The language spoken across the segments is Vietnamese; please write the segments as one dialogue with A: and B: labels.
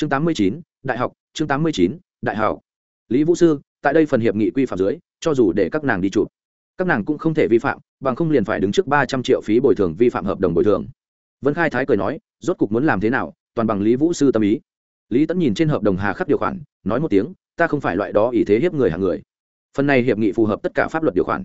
A: chương tám mươi chín, đại học, chương tám mươi chín, đại học. Lý vũ sư, tại đây phần hiệp nghị quy phạm dưới, cho dù để các nàng đi chụp, các nàng cũng không thể vi phạm, bằng không liền phải đứng trước ba trăm triệu phí bồi thường vi phạm hợp đồng bồi thường. Vân khai thái cười nói, rốt cục muốn làm thế nào, toàn bằng lý vũ sư tâm ý. Lý tẫn nhìn trên hợp đồng hà khắc điều khoản, nói một tiếng, ta không phải loại đó ý thế hiếp người hàng người. Phần này hiệp nghị phù hợp tất cả pháp luật điều khoản.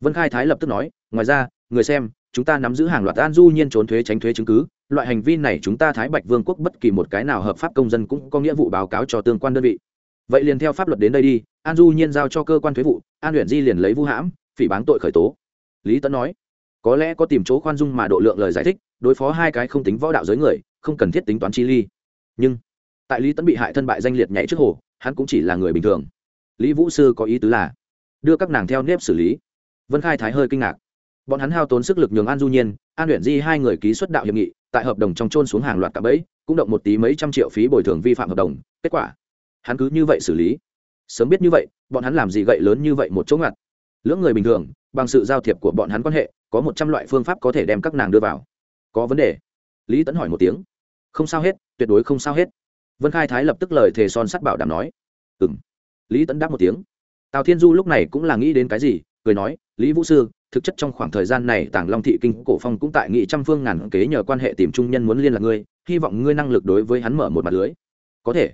A: Vân khai thái lập tức nói, ngoài ra, người xem, chúng ta nắm giữ hàng loạt an du nhiên trốn thuế tránh thuế chứng cứ loại hành vi này chúng ta thái bạch vương quốc bất kỳ một cái nào hợp pháp công dân cũng có nghĩa vụ báo cáo cho tương quan đơn vị. Vậy liền theo pháp luật đến đây đi, an du nhiên giao cho cơ quan thuế vụ, an luyện di liền lấy vũ hãm, phỉ báng tội khởi tố. Lý tấn nói, có lẽ có tìm chỗ khoan dung mà độ lượng lời giải thích, đối phó hai cái không tính võ đạo giới người, không cần thiết tính toán chi ly. Nhưng, tại lý tấn bị hại thân bại danh liệt nhảy trước hồ, hắn cũng chỉ là người bình thường. Lý vũ sư có ý tứ là, đưa các nàng theo nếp xử lý. Vân khai thái hơi kinh ngạc. Bọn hắn hao tốn sức lực nhường an du nhiên, an luyện di hai người ký xuất đạo hiệp nghị tại hợp đồng trong trôn xuống hàng loạt cả bẫy, cũng động một tí mấy trăm triệu phí bồi thường vi phạm hợp đồng, kết quả, hắn cứ như vậy xử lý. Sớm biết như vậy, bọn hắn làm gì gậy lớn như vậy một chỗ ngặt. Lưỡng người bình thường, bằng sự giao thiệp của bọn hắn quan hệ, có một trăm loại phương pháp có thể đem các nàng đưa vào. Có vấn đề? Lý tẫn hỏi một tiếng. Không sao hết, tuyệt đối không sao hết. Vân khai thái lập tức lời thề son sắt bảo đảm nói. Ừ m lý tẫn đáp một tiếng. Tào thiên du lúc này cũng là nghĩ đến cái gì, cười nói, lý vũ sư thực chất trong khoảng thời gian này tàng long thị kinh cổ phong cũng tại nghị trăm phương ngàn kế nhờ quan hệ tìm trung nhân muốn liên lạc ngươi, hy vọng ngươi năng lực đối với hắn mở một mặt lưới. Có thể.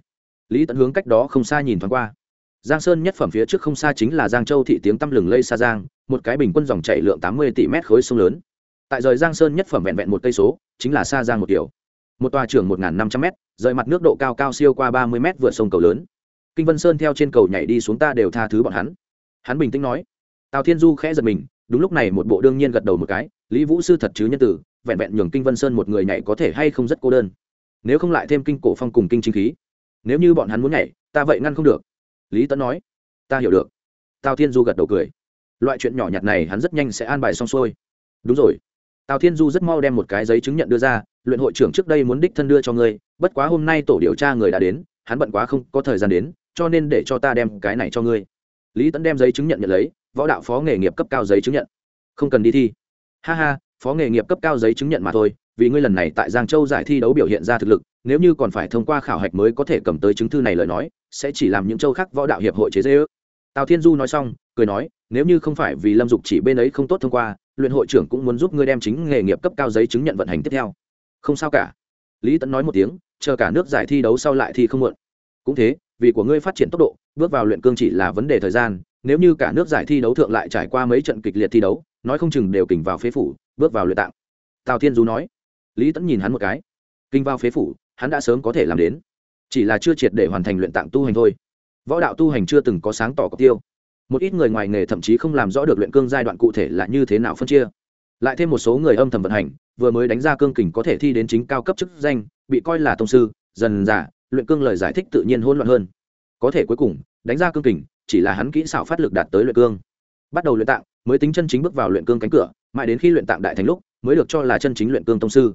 A: Lý tận hướng cách đó không xa nhìn thoáng qua. Giang sơn nhất phẩm phía trước không xa chính là giang châu thị tiếng tăm lừng lây xa giang, một cái bình quân dòng chảy lượng tám mươi tỷ mét khối sông lớn. Tại rời giang sơn nhất phẩm vẹn vẹn một cây số, chính là xa giang một kiểu một tòa trưởng một năm trăm m rời mặt nước độ cao cao siêu qua ba mươi m vượt sông cầu lớn. Kinh vân sơn theo trên cầu nhảy đi xuống ta đều tha thứ bọn hắn. Hắn bình tĩnh nói. Tào thiên du khẽ giật mình đúng lúc này một bộ đương nhiên gật đầu một cái, lý vũ sư thật chứ nhân tử, vẹn vẹn nhường kinh vân sơn một người nhảy có thể hay không rất cô đơn. Nếu không lại thêm kinh cổ phong cùng kinh chính khí. Nếu như bọn hắn muốn nhảy, ta vậy ngăn không được. Lý tấn nói, ta hiểu được. Tào thiên du gật đầu cười. Loại chuyện nhỏ nhặt này hắn rất nhanh sẽ an bài xong xuôi. Đúng rồi. Tào thiên du rất mau đem một cái giấy chứng nhận đưa ra, luyện hội trưởng trước đây muốn đích thân đưa cho ngươi, bất quá hôm nay tổ điều tra người đã đến, hắn bận quá không có thời gian đến, cho nên để cho ta đem cái này cho ngươi lý tẫn đem giấy chứng nhận nhận lấy, võ đạo phó nghề nghiệp cấp cao giấy chứng nhận. Không cần đi thi. Ha ha, phó nghề nghiệp cấp cao giấy chứng nhận mà thôi, vì ngươi lần này tại giang châu giải thi đấu biểu hiện ra thực lực, nếu như còn phải thông qua khảo hạch mới có thể cầm tới chứng thư này lời nói, sẽ chỉ làm những châu khác võ đạo hiệp hội chế dễ ước tào thiên du nói xong, cười nói, nếu như không phải vì lâm dục chỉ bên ấy không tốt thông qua, luyện hội trưởng cũng muốn giúp ngươi đem chính nghề nghiệp cấp cao giấy chứng nhận vận hành tiếp theo. Không sao cả. Lý tẫn nói một tiếng, chờ cả nước giải thi đấu sau lại thì không muộn. Cũng thế, vì của ngươi phát triển tốc độ bước vào luyện cương chỉ là vấn đề thời gian, nếu như cả nước giải thi đấu thượng lại trải qua mấy trận kịch liệt thi đấu, nói không chừng đều kình vào phế phủ, bước vào luyện tạng. Tào thiên du nói. Lý tẫn nhìn hắn một cái. Kinh vào phế phủ, hắn đã sớm có thể làm đến. Chỉ là chưa triệt để hoàn thành luyện tạng tu hành thôi. Võ đạo tu hành chưa từng có sáng tỏ cọc tiêu. Một ít người ngoài nghề thậm chí không làm rõ được luyện cương giai đoạn cụ thể là như thế nào phân chia. Lại thêm một số người âm thầm vận hành, vừa mới đánh ra cương kình có thể thi đến chính cao cấp chức danh, bị coi là thông sư, dần giả luyện cương lời giải thích tự nhiên hỗn loạn hơn có thể cuối cùng đánh ra cương kình, chỉ là hắn kỹ xảo phát lực đạt tới luyện cương. Bắt đầu luyện tạng, mới tính chân chính bước vào luyện cương cánh cửa, mãi đến khi luyện tạng đại thành lúc, mới được cho là chân chính luyện cương tông sư.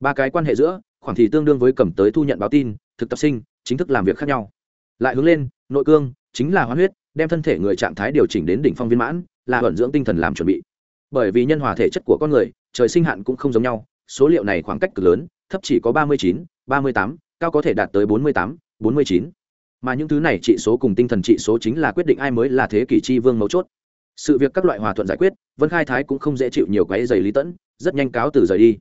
A: Ba cái quan hệ giữa, khoảng thì tương đương với cầm tới thu nhận báo tin, thực tập sinh, chính thức làm việc khác nhau. Lại hướng lên, nội cương, chính là hoán huyết, đem thân thể người trạng thái điều chỉnh đến đỉnh phong viên mãn, là vận dưỡng tinh thần làm chuẩn bị. Bởi vì nhân hòa thể chất của con người, trời sinh hạn cũng không giống nhau, số liệu này khoảng cách cực lớn, thấp chỉ có ba mươi chín, ba mươi tám, cao có thể đạt tới bốn mươi tám, bốn mươi chín mà những thứ này trị số cùng tinh thần trị số chính là quyết định ai mới là thế kỷ chi vương mấu chốt. Sự việc các loại hòa thuận giải quyết, vân khai thái cũng không dễ chịu nhiều cái giày lý tẫn, rất nhanh cáo từ rời đi.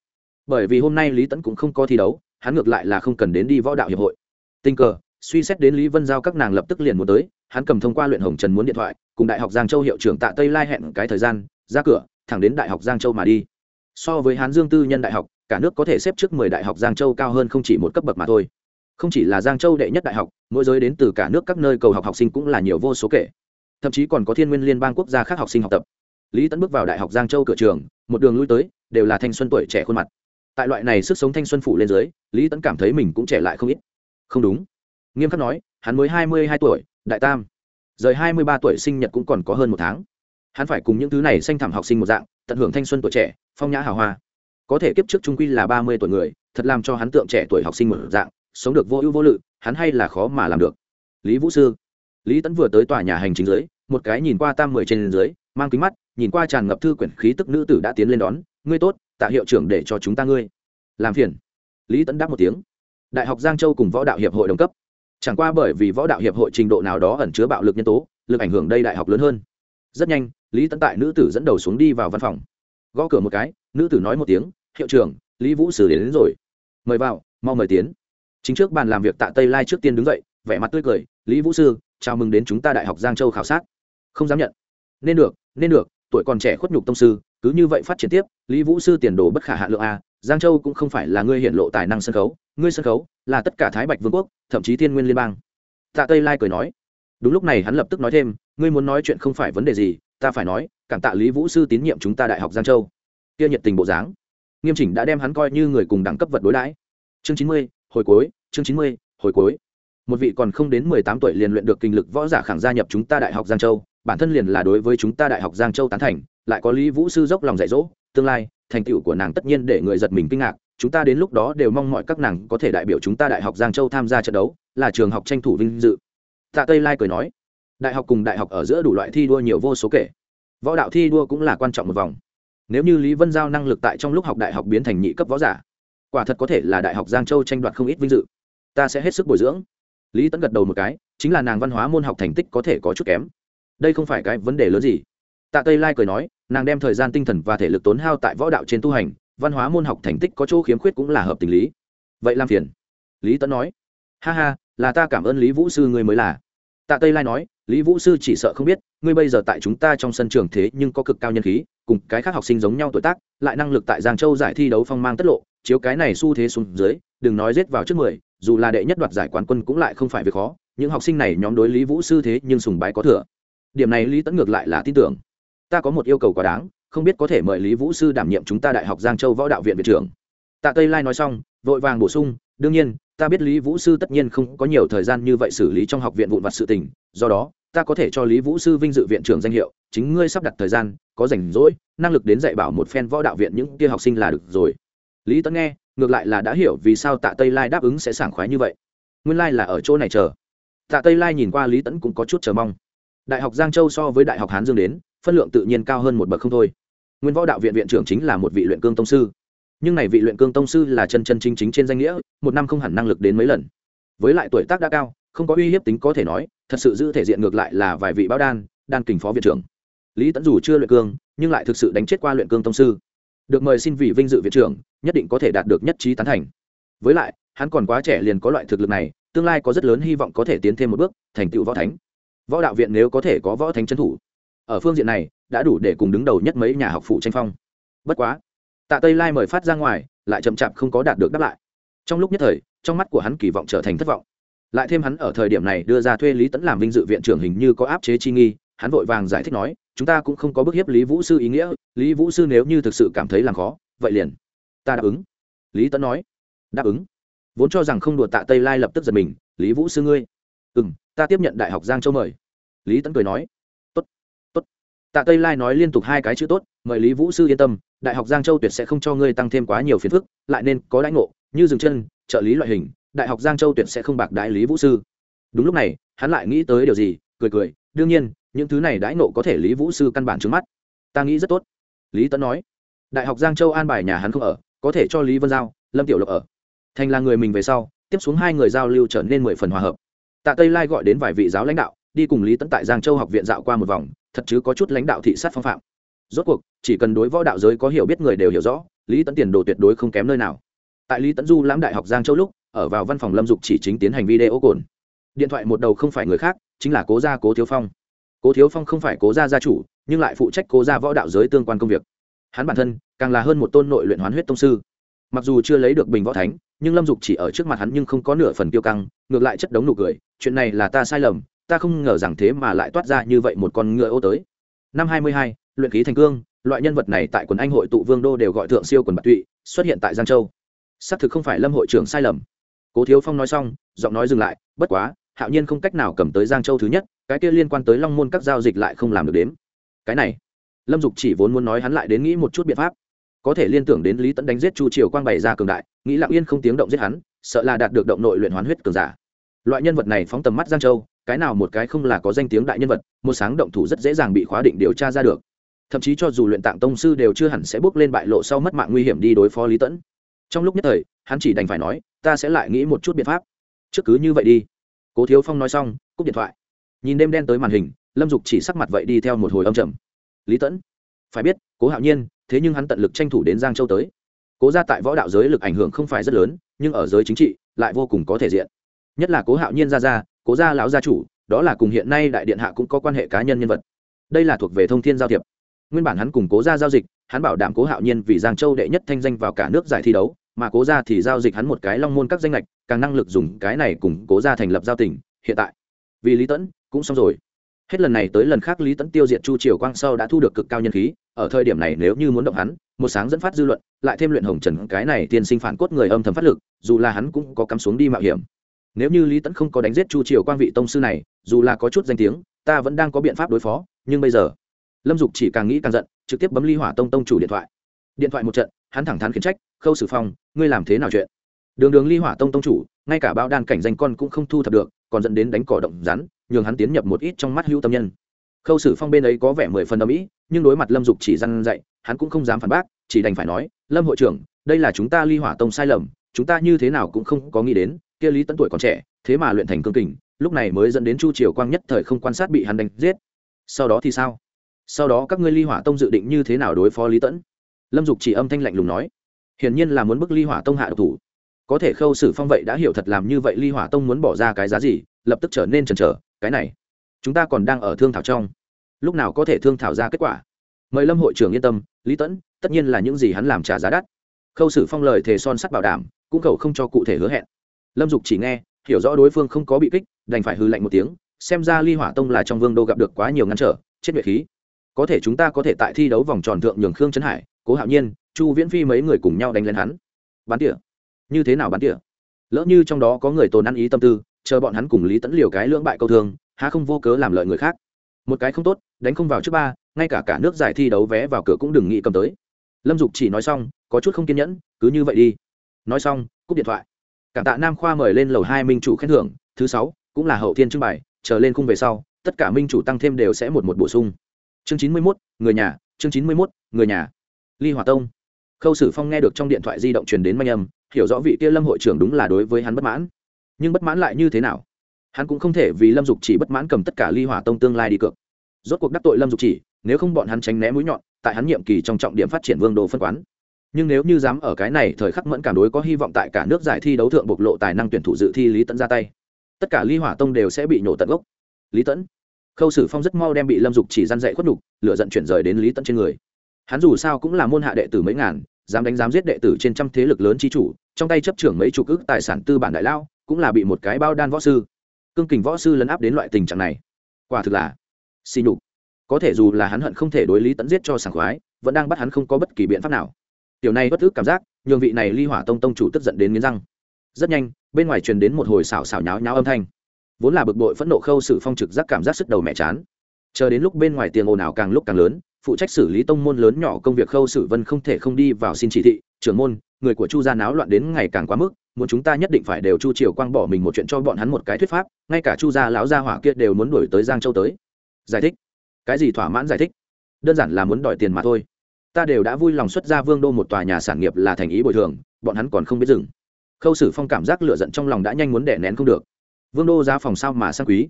A: Bởi vì hôm nay lý tẫn cũng không có thi đấu, hắn ngược lại là không cần đến đi võ đạo hiệp hội. Tình cờ, suy xét đến lý vân giao các nàng lập tức liền muốn tới, hắn cầm thông qua luyện hồng trần muốn điện thoại, cùng đại học giang châu hiệu trưởng tạ tây lai hẹn cái thời gian, ra cửa, thẳng đến đại học giang châu mà đi. So với hán dương tư nhân đại học, cả nước có thể xếp trước mười đại học giang châu cao hơn không chỉ một cấp bậc mà thôi không chỉ là giang châu đệ nhất đại học, mỗi giới đến từ cả nước các nơi cầu học học sinh cũng là nhiều vô số kể. Thậm chí còn có thiên nguyên liên bang quốc gia khác học sinh học tập. Lý tấn bước vào đại học giang châu cửa trường, một đường lui tới, đều là thanh xuân tuổi trẻ khuôn mặt. Tại loại này sức sống thanh xuân phủ lên dưới, lý tấn cảm thấy mình cũng trẻ lại không ít. Không đúng. Nghiêm khắc nói, hắn mới hai mươi hai tuổi, đại tam. Rời hai mươi ba tuổi sinh nhật cũng còn có hơn một tháng. Hắn phải cùng những thứ này xanh thẳm học sinh một dạng, tận hưởng thanh xuân tuổi trẻ, phong nhã hào hoa. Có thể kiếp trước trung quy là ba mươi tuổi người, thật làm cho hắn tượng trẻ tuổi học sinh một dạng sống được vô ưu vô lự hắn hay là khó mà làm được. Lý vũ sư. Lý tẫn vừa tới tòa nhà hành chính dưới một cái nhìn qua tam mười trên dưới mang kính mắt nhìn qua tràn ngập thư quyển khí tức nữ tử đã tiến lên đón ngươi tốt tạ hiệu trưởng để cho chúng ta ngươi. Làm phiền. Lý tẫn đáp một tiếng. Đại học giang châu cùng võ đạo hiệp hội đồng cấp. Chẳng qua bởi vì võ đạo hiệp hội trình độ nào đó ẩn chứa bạo lực nhân tố lực ảnh hưởng đây đại học lớn hơn. Rất nhanh lý tấn tại nữ tử dẫn đầu xuống đi vào văn phòng. Gõ cửa một cái nữ tử nói một tiếng hiệu trưởng lý vũ sử đến, đến rồi. Mời vào mau mời tiến chính trước bàn làm việc tạ tây lai trước tiên đứng dậy, vẻ mặt tươi cười, lý vũ sư, chào mừng đến chúng ta đại học giang châu khảo sát. Không dám nhận. Nên được nên được, tuổi còn trẻ khuất nhục tông sư, cứ như vậy phát triển tiếp, lý vũ sư tiền đồ bất khả hạ lượng a, giang châu cũng không phải là ngươi hiện lộ tài năng sân khấu, ngươi sân khấu là tất cả thái bạch vương quốc, thậm chí thiên nguyên liên bang. Tạ tây lai cười nói. Đúng lúc này hắn lập tức nói thêm, ngươi muốn nói chuyện không phải vấn đề gì, ta phải nói, cảm tạ lý vũ sư tín nhiệm chúng ta đại học giang châu. Kia nhiệt tình bộ dáng. Nghiêm chỉnh đã đem hắn coi như người cùng đẳng cấp vật đối đãi. Chương chín mươi hồi cuối, chương chín mươi, hồi cuối. Một vị còn không đến mười tám tuổi liền luyện được kinh lực võ giả khẳng gia nhập chúng ta đại học giang châu, bản thân liền là đối với chúng ta đại học giang châu tán thành, lại có lý vũ sư dốc lòng dạy dỗ, tương lai, thành tựu của nàng tất nhiên để người giật mình kinh ngạc, chúng ta đến lúc đó đều mong mọi các nàng có thể đại biểu chúng ta đại học giang châu tham gia trận đấu, là trường học tranh thủ vinh dự. Tạ tây lai cười nói, đại học cùng đại học ở giữa đủ loại thi đua nhiều vô số kể. Võ đạo thi đua cũng là quan trọng một vòng. Nếu như lý vân giao năng lực tại trong lúc học đại học biến thành nhị cấp võ giả quả thật có thể là đại học giang châu tranh đoạt không ít vinh dự. Ta sẽ hết sức bồi dưỡng. Lý tẫn gật đầu một cái, chính là nàng văn hóa môn học thành tích có thể có chút kém. Đây không phải cái vấn đề lớn gì. Tạ tây lai cười nói, nàng đem thời gian tinh thần và thể lực tốn hao tại võ đạo trên tu hành, văn hóa môn học thành tích có chỗ khiếm khuyết cũng là hợp tình lý. Vậy làm phiền. Lý tẫn nói, ha ha, là ta cảm ơn lý vũ sư người mới là. Tạ tây lai nói, lý vũ sư chỉ sợ không biết, ngươi bây giờ tại chúng ta trong sân trường thế nhưng có cực cao nhân khí, cùng cái khác học sinh giống nhau tuổi tác, lại năng lực tại giang châu giải thi đấu phong mang tất lộ chiếu cái này xu thế xuống dưới, đừng nói rết vào trước mười, dù là đệ nhất đoạt giải quán quân cũng lại không phải việc khó, những học sinh này nhóm đối lý vũ sư thế nhưng sùng bái có thừa. Điểm này lý tẫn ngược lại là tin tưởng. Ta có một yêu cầu quá đáng, không biết có thể mời lý vũ sư đảm nhiệm chúng ta đại học giang châu võ đạo viện viện trưởng. Tạ tây lai nói xong, vội vàng bổ sung, đương nhiên, ta biết lý vũ sư tất nhiên không có nhiều thời gian như vậy xử lý trong học viện vụn vặt sự tình, do đó, ta có thể cho lý vũ sư vinh dự viện trưởng danh hiệu, chính ngươi sắp đặt thời gian, có rảnh rỗi, năng lực đến dạy bảo một phen võ đạo viện những kia học sinh là được rồi lý tấn nghe, ngược lại là đã hiểu vì sao tạ tây lai đáp ứng sẽ sảng khoái như vậy. Nguyên lai là ở chỗ này chờ. Tạ tây lai nhìn qua lý tẫn cũng có chút chờ mong. Đại học giang châu so với đại học hán dương đến, phân lượng tự nhiên cao hơn một bậc không thôi. Nguyên võ đạo viện viện trưởng chính là một vị luyện cương tông sư. Nhưng này vị luyện cương tông sư là chân chân chính chính trên danh nghĩa, một năm không hẳn năng lực đến mấy lần. Với lại tuổi tác đã cao, không có uy hiếp tính có thể nói, thật sự giữ thể diện ngược lại là vài vị báo đan đan kình phó viện trưởng. Lý tẫn dù chưa luyện cương, nhưng lại thực sự đánh chết qua luyện cương tông sư được mời xin vị vinh dự viện trưởng, nhất định có thể đạt được nhất trí tán thành. Với lại, hắn còn quá trẻ liền có loại thực lực này, tương lai có rất lớn hy vọng có thể tiến thêm một bước, thành tựu võ thánh. Võ đạo viện nếu có thể có võ thánh trấn thủ, ở phương diện này, đã đủ để cùng đứng đầu nhất mấy nhà học phụ tranh phong. Bất quá, tạ tây lai mời phát ra ngoài, lại chậm chạp không có đạt được đáp lại. Trong lúc nhất thời, trong mắt của hắn kỳ vọng trở thành thất vọng. Lại thêm hắn ở thời điểm này đưa ra thuê lý tẫn làm vinh dự viện trưởng hình như có áp chế chi nghi hắn vội vàng giải thích nói, chúng ta cũng không có bức hiếp lý vũ sư ý nghĩa, lý vũ sư nếu như thực sự cảm thấy làm khó, vậy liền, ta đáp ứng. Lý tấn nói, đáp ứng. Vốn cho rằng không đùa tạ tây lai lập tức giật mình, lý vũ sư ngươi? Ừ m ta tiếp nhận đại học giang châu mời. Lý tấn cười nói, tốt tốt. Tạ tây lai nói liên tục hai cái chữ tốt, mời lý vũ sư yên tâm, đại học giang châu tuyệt sẽ không cho ngươi tăng thêm quá nhiều phiền phức, lại nên có đãi ngộ, như dừng chân, trợ lý loại hình, đại học giang châu tuyệt sẽ không bạc đại lý vũ sư. Đúng lúc này, hắn lại nghĩ tới điều gì, cười cười đương nhiên, những thứ này đãi nộ có thể lý vũ sư căn bản trước mắt. Ta nghĩ rất tốt. Lý tấn nói. Đại học giang châu an bài nhà hắn không ở, có thể cho lý vân giao, lâm tiểu lộc ở. Thành là người mình về sau, tiếp xuống hai người giao lưu trở nên mười phần hòa hợp. Tạ tây lai gọi đến vài vị giáo lãnh đạo, đi cùng lý tấn tại giang châu học viện dạo qua một vòng, thật chứ có chút lãnh đạo thị sát phong phạm. Rốt cuộc, chỉ cần đối võ đạo giới có hiểu biết người đều hiểu rõ, lý tấn tiền đồ tuyệt đối không kém nơi nào. Tại lý tấn du lãm đại học giang châu lúc, ở vào văn phòng lâm dục chỉ chính tiến hành video cồn điện thoại một đầu không phải người khác, chính là cố gia cố thiếu phong. Cố thiếu phong không phải cố gia gia chủ, nhưng lại phụ trách cố gia võ đạo giới tương quan công việc. Hắn bản thân càng là hơn một tôn nội luyện hoán huyết tông sư. Mặc dù chưa lấy được bình võ thánh, nhưng lâm dục chỉ ở trước mặt hắn nhưng không có nửa phần tiêu căng, ngược lại chất đống nụ cười, chuyện này là ta sai lầm, ta không ngờ rằng thế mà lại toát ra như vậy một con ngựa ô tới. Năm hai mươi hai, luyện khí thành cương, loại nhân vật này tại quần anh hội tụ vương đô đều gọi thượng siêu quần bạc tụy, xuất hiện tại giang châu. Xác thực không phải lâm hội trưởng sai lầm. Cố thiếu phong nói xong, giọng nói dừng lại, bất quá hạo nhiên không cách nào cầm tới giang châu thứ nhất, cái kia liên quan tới long môn các giao dịch lại không làm được đếm. Cái này, lâm dục chỉ vốn muốn nói hắn lại đến nghĩ một chút biện pháp. Có thể liên tưởng đến lý tẫn đánh giết chu triều quang bày ra cường đại, nghĩ lặng yên không tiếng động giết hắn, sợ là đạt được động nội luyện hoán huyết cường giả. Loại nhân vật này phóng tầm mắt giang châu, cái nào một cái không là có danh tiếng đại nhân vật, một sáng động thủ rất dễ dàng bị khóa định điều tra ra được. Thậm chí cho dù luyện tạng tông sư đều chưa hẳn sẽ bước lên bại lộ sau mất mạng nguy hiểm đi đối phó lý tẫn trong lúc nhất thời, hắn chỉ đành phải nói, ta sẽ lại nghĩ một chút biện pháp. Trước cứ như vậy đi cố thiếu phong nói xong, cúp điện thoại. Nhìn đêm đen tới màn hình, lâm dục chỉ sắc mặt vậy đi theo một hồi âm trầm. Lý tẫn, phải biết, cố hạo nhiên, thế nhưng hắn tận lực tranh thủ đến giang châu tới. Cố ra tại võ đạo giới lực ảnh hưởng không phải rất lớn, nhưng ở giới chính trị, lại vô cùng có thể diện. Nhất là cố hạo nhiên ra ra cố gia lão gia chủ, đó là cùng hiện nay đại điện hạ cũng có quan hệ cá nhân nhân vật. Đây là thuộc về thông thiên giao thiệp. Nguyên bản hắn cùng cố gia giao dịch, hắn bảo đảm cố hạo nhiên vì giang châu đệ nhất thanh danh vào cả nước giải thi đấu mà cố ra thì giao dịch hắn một cái long môn các danh lệch càng năng lực dùng cái này cùng cố ra thành lập giao tình, hiện tại. Vì lý tẫn cũng xong rồi. Hết lần này tới lần khác lý tẫn tiêu diệt chu triều quang sau đã thu được cực cao nhân khí, ở thời điểm này nếu như muốn động hắn, một sáng dẫn phát dư luận, lại thêm luyện hồng trần cái này tiên sinh phản cốt người âm thầm phát lực, dù là hắn cũng có cắm xuống đi mạo hiểm. Nếu như lý tẫn không có đánh giết chu triều quang vị tông sư này, dù là có chút danh tiếng, ta vẫn đang có biện pháp đối phó, nhưng bây giờ, lâm dục chỉ càng nghĩ càng giận, trực tiếp bấm ly hỏa tông tông chủ điện thoại. Điện thoại một trận hắn thẳng thắn khiển trách, khâu xử phong, ngươi làm thế nào chuyện? Đường đường ly hỏa tông tông chủ, ngay cả bao đan cảnh danh con cũng không thu thập được, còn dẫn đến đánh cỏ động rắn, nhường hắn tiến nhập một ít trong mắt hữu tâm nhân. Khâu sử phong bên ấy có vẻ mười phần âm ỉ nhưng đối mặt lâm dục chỉ răn dạy, hắn cũng không dám phản bác, chỉ đành phải nói, lâm hội trưởng, đây là chúng ta ly hỏa tông sai lầm, chúng ta như thế nào cũng không có nghĩ đến, kia lý tấn tuổi còn trẻ, thế mà luyện thành cương kình, lúc này mới dẫn đến chu triều quang nhất thời không quan sát bị hắn đánh giết. Sau đó thì sao? Sau đó các ngươi ly hỏa tông dự định như thế nào đối phó lý tẫn lâm dục chỉ âm thanh lạnh lùng nói, hiển nhiên là muốn bức ly hỏa tông hạ độc thủ. Có thể khâu sử phong vậy đã hiểu thật làm như vậy ly hỏa tông muốn bỏ ra cái giá gì, lập tức trở nên chần chờ, cái này, chúng ta còn đang ở thương thảo trong. Lúc nào có thể thương thảo ra kết quả? Mời lâm hội trưởng yên tâm, lý tẫn tất nhiên là những gì hắn làm trả giá đắt. Khâu sử phong lời thề son sắt bảo đảm, cũng khẩu không cho cụ thể hứa hẹn. Lâm dục chỉ nghe, hiểu rõ đối phương không có bị kích, đành phải hư lạnh một tiếng, xem ra ly hỏa tông là trong vương đô gặp được quá nhiều ngăn trở, chết nhuệ khí. Có thể chúng ta có thể tại thi đấu vòng tròn thượng nhường khương trấn hải cố hạo nhiên chu viễn phi mấy người cùng nhau đánh lên hắn bắn tỉa như thế nào bắn tỉa lỡ như trong đó có người tồn ăn ý tâm tư chờ bọn hắn cùng lý tẫn liều cái lưỡng bại câu thương há không vô cớ làm lợi người khác một cái không tốt đánh không vào trước ba ngay cả cả nước giải thi đấu vé vào cửa cũng đừng nghĩ cầm tới lâm dục chỉ nói xong có chút không kiên nhẫn cứ như vậy đi nói xong cúp điện thoại cảm tạ nam khoa mời lên lầu hai minh chủ khen thưởng thứ sáu cũng là hậu thiên trưng bày chờ lên khung về sau tất cả minh chủ tăng thêm đều sẽ một một bổ sung chương chín mươi mốt người nhà chương chín mươi mốt người nhà ly hòa tông. Khâu sử phong nghe được trong điện thoại di động truyền đến manh âm, hiểu rõ vị kia lâm hội trưởng đúng là đối với hắn bất mãn. Nhưng bất mãn lại như thế nào? Hắn cũng không thể vì lâm dục chỉ bất mãn cầm tất cả ly hỏa tông tương lai đi cược. Rốt cuộc đắc tội lâm dục chỉ, nếu không bọn hắn tránh né mũi nhọn, tại hắn nhiệm kỳ trong trọng điểm phát triển vương đồ phân quán. Nhưng nếu như dám ở cái này thời khắc mẫn cảm đối có hy vọng tại cả nước giải thi đấu thượng bộc lộ tài năng tuyển thủ dự thi lý tẫn ra tay, tất cả ly hỏa tông đều sẽ bị nhổ tận gốc. Lý tẫn khâu sử phong rất mau đem bị lâm dục chỉ gian dạy khuất đục lựa dận chuyển rời đến lý tẫn trên người hắn dù sao cũng là môn hạ đệ tử mấy ngàn, dám đánh dám giết đệ tử trên trăm thế lực lớn chi chủ, trong tay chấp trưởng mấy chục ức tài sản tư bản đại lao, cũng là bị một cái bao đan võ sư, cương kình võ sư lấn áp đến loại tình trạng này. Quả thực là xì nhục. Có thể dù là hắn hận không thể đối lý tẫn giết cho sảng khoái, vẫn đang bắt hắn không có bất kỳ biện pháp nào. Điều này bất ức cảm giác, nhường vị này ly hỏa tông tông chủ tức giận đến nghiến răng. Rất nhanh, bên ngoài truyền đến một hồi xào xào nháo nháo âm thanh. Vốn là bực bội phẫn nộ khâu sự phong trực giác cảm giác sức đầu mẹ chán. Chờ đến lúc bên ngoài tiền ồn ào càng lúc càng lớn phụ trách xử lý tông môn lớn nhỏ công việc khâu sử vân không thể không đi vào xin chỉ thị, trưởng môn, người của chu gia náo loạn đến ngày càng quá mức, muốn chúng ta nhất định phải đều chu triều quang bỏ mình một chuyện cho bọn hắn một cái thuyết pháp, ngay cả chu gia lão gia hỏa kia đều muốn đuổi tới giang châu tới. Giải thích. Cái gì thỏa mãn giải thích? Đơn giản là muốn đòi tiền mà thôi. Ta đều đã vui lòng xuất ra vương đô một tòa nhà sản nghiệp là thành ý bồi thường, bọn hắn còn không biết dừng. Khâu sử phong cảm giác lựa giận trong lòng đã nhanh muốn đẻ nén không được. Vương đô ra phòng sao mà sang quý?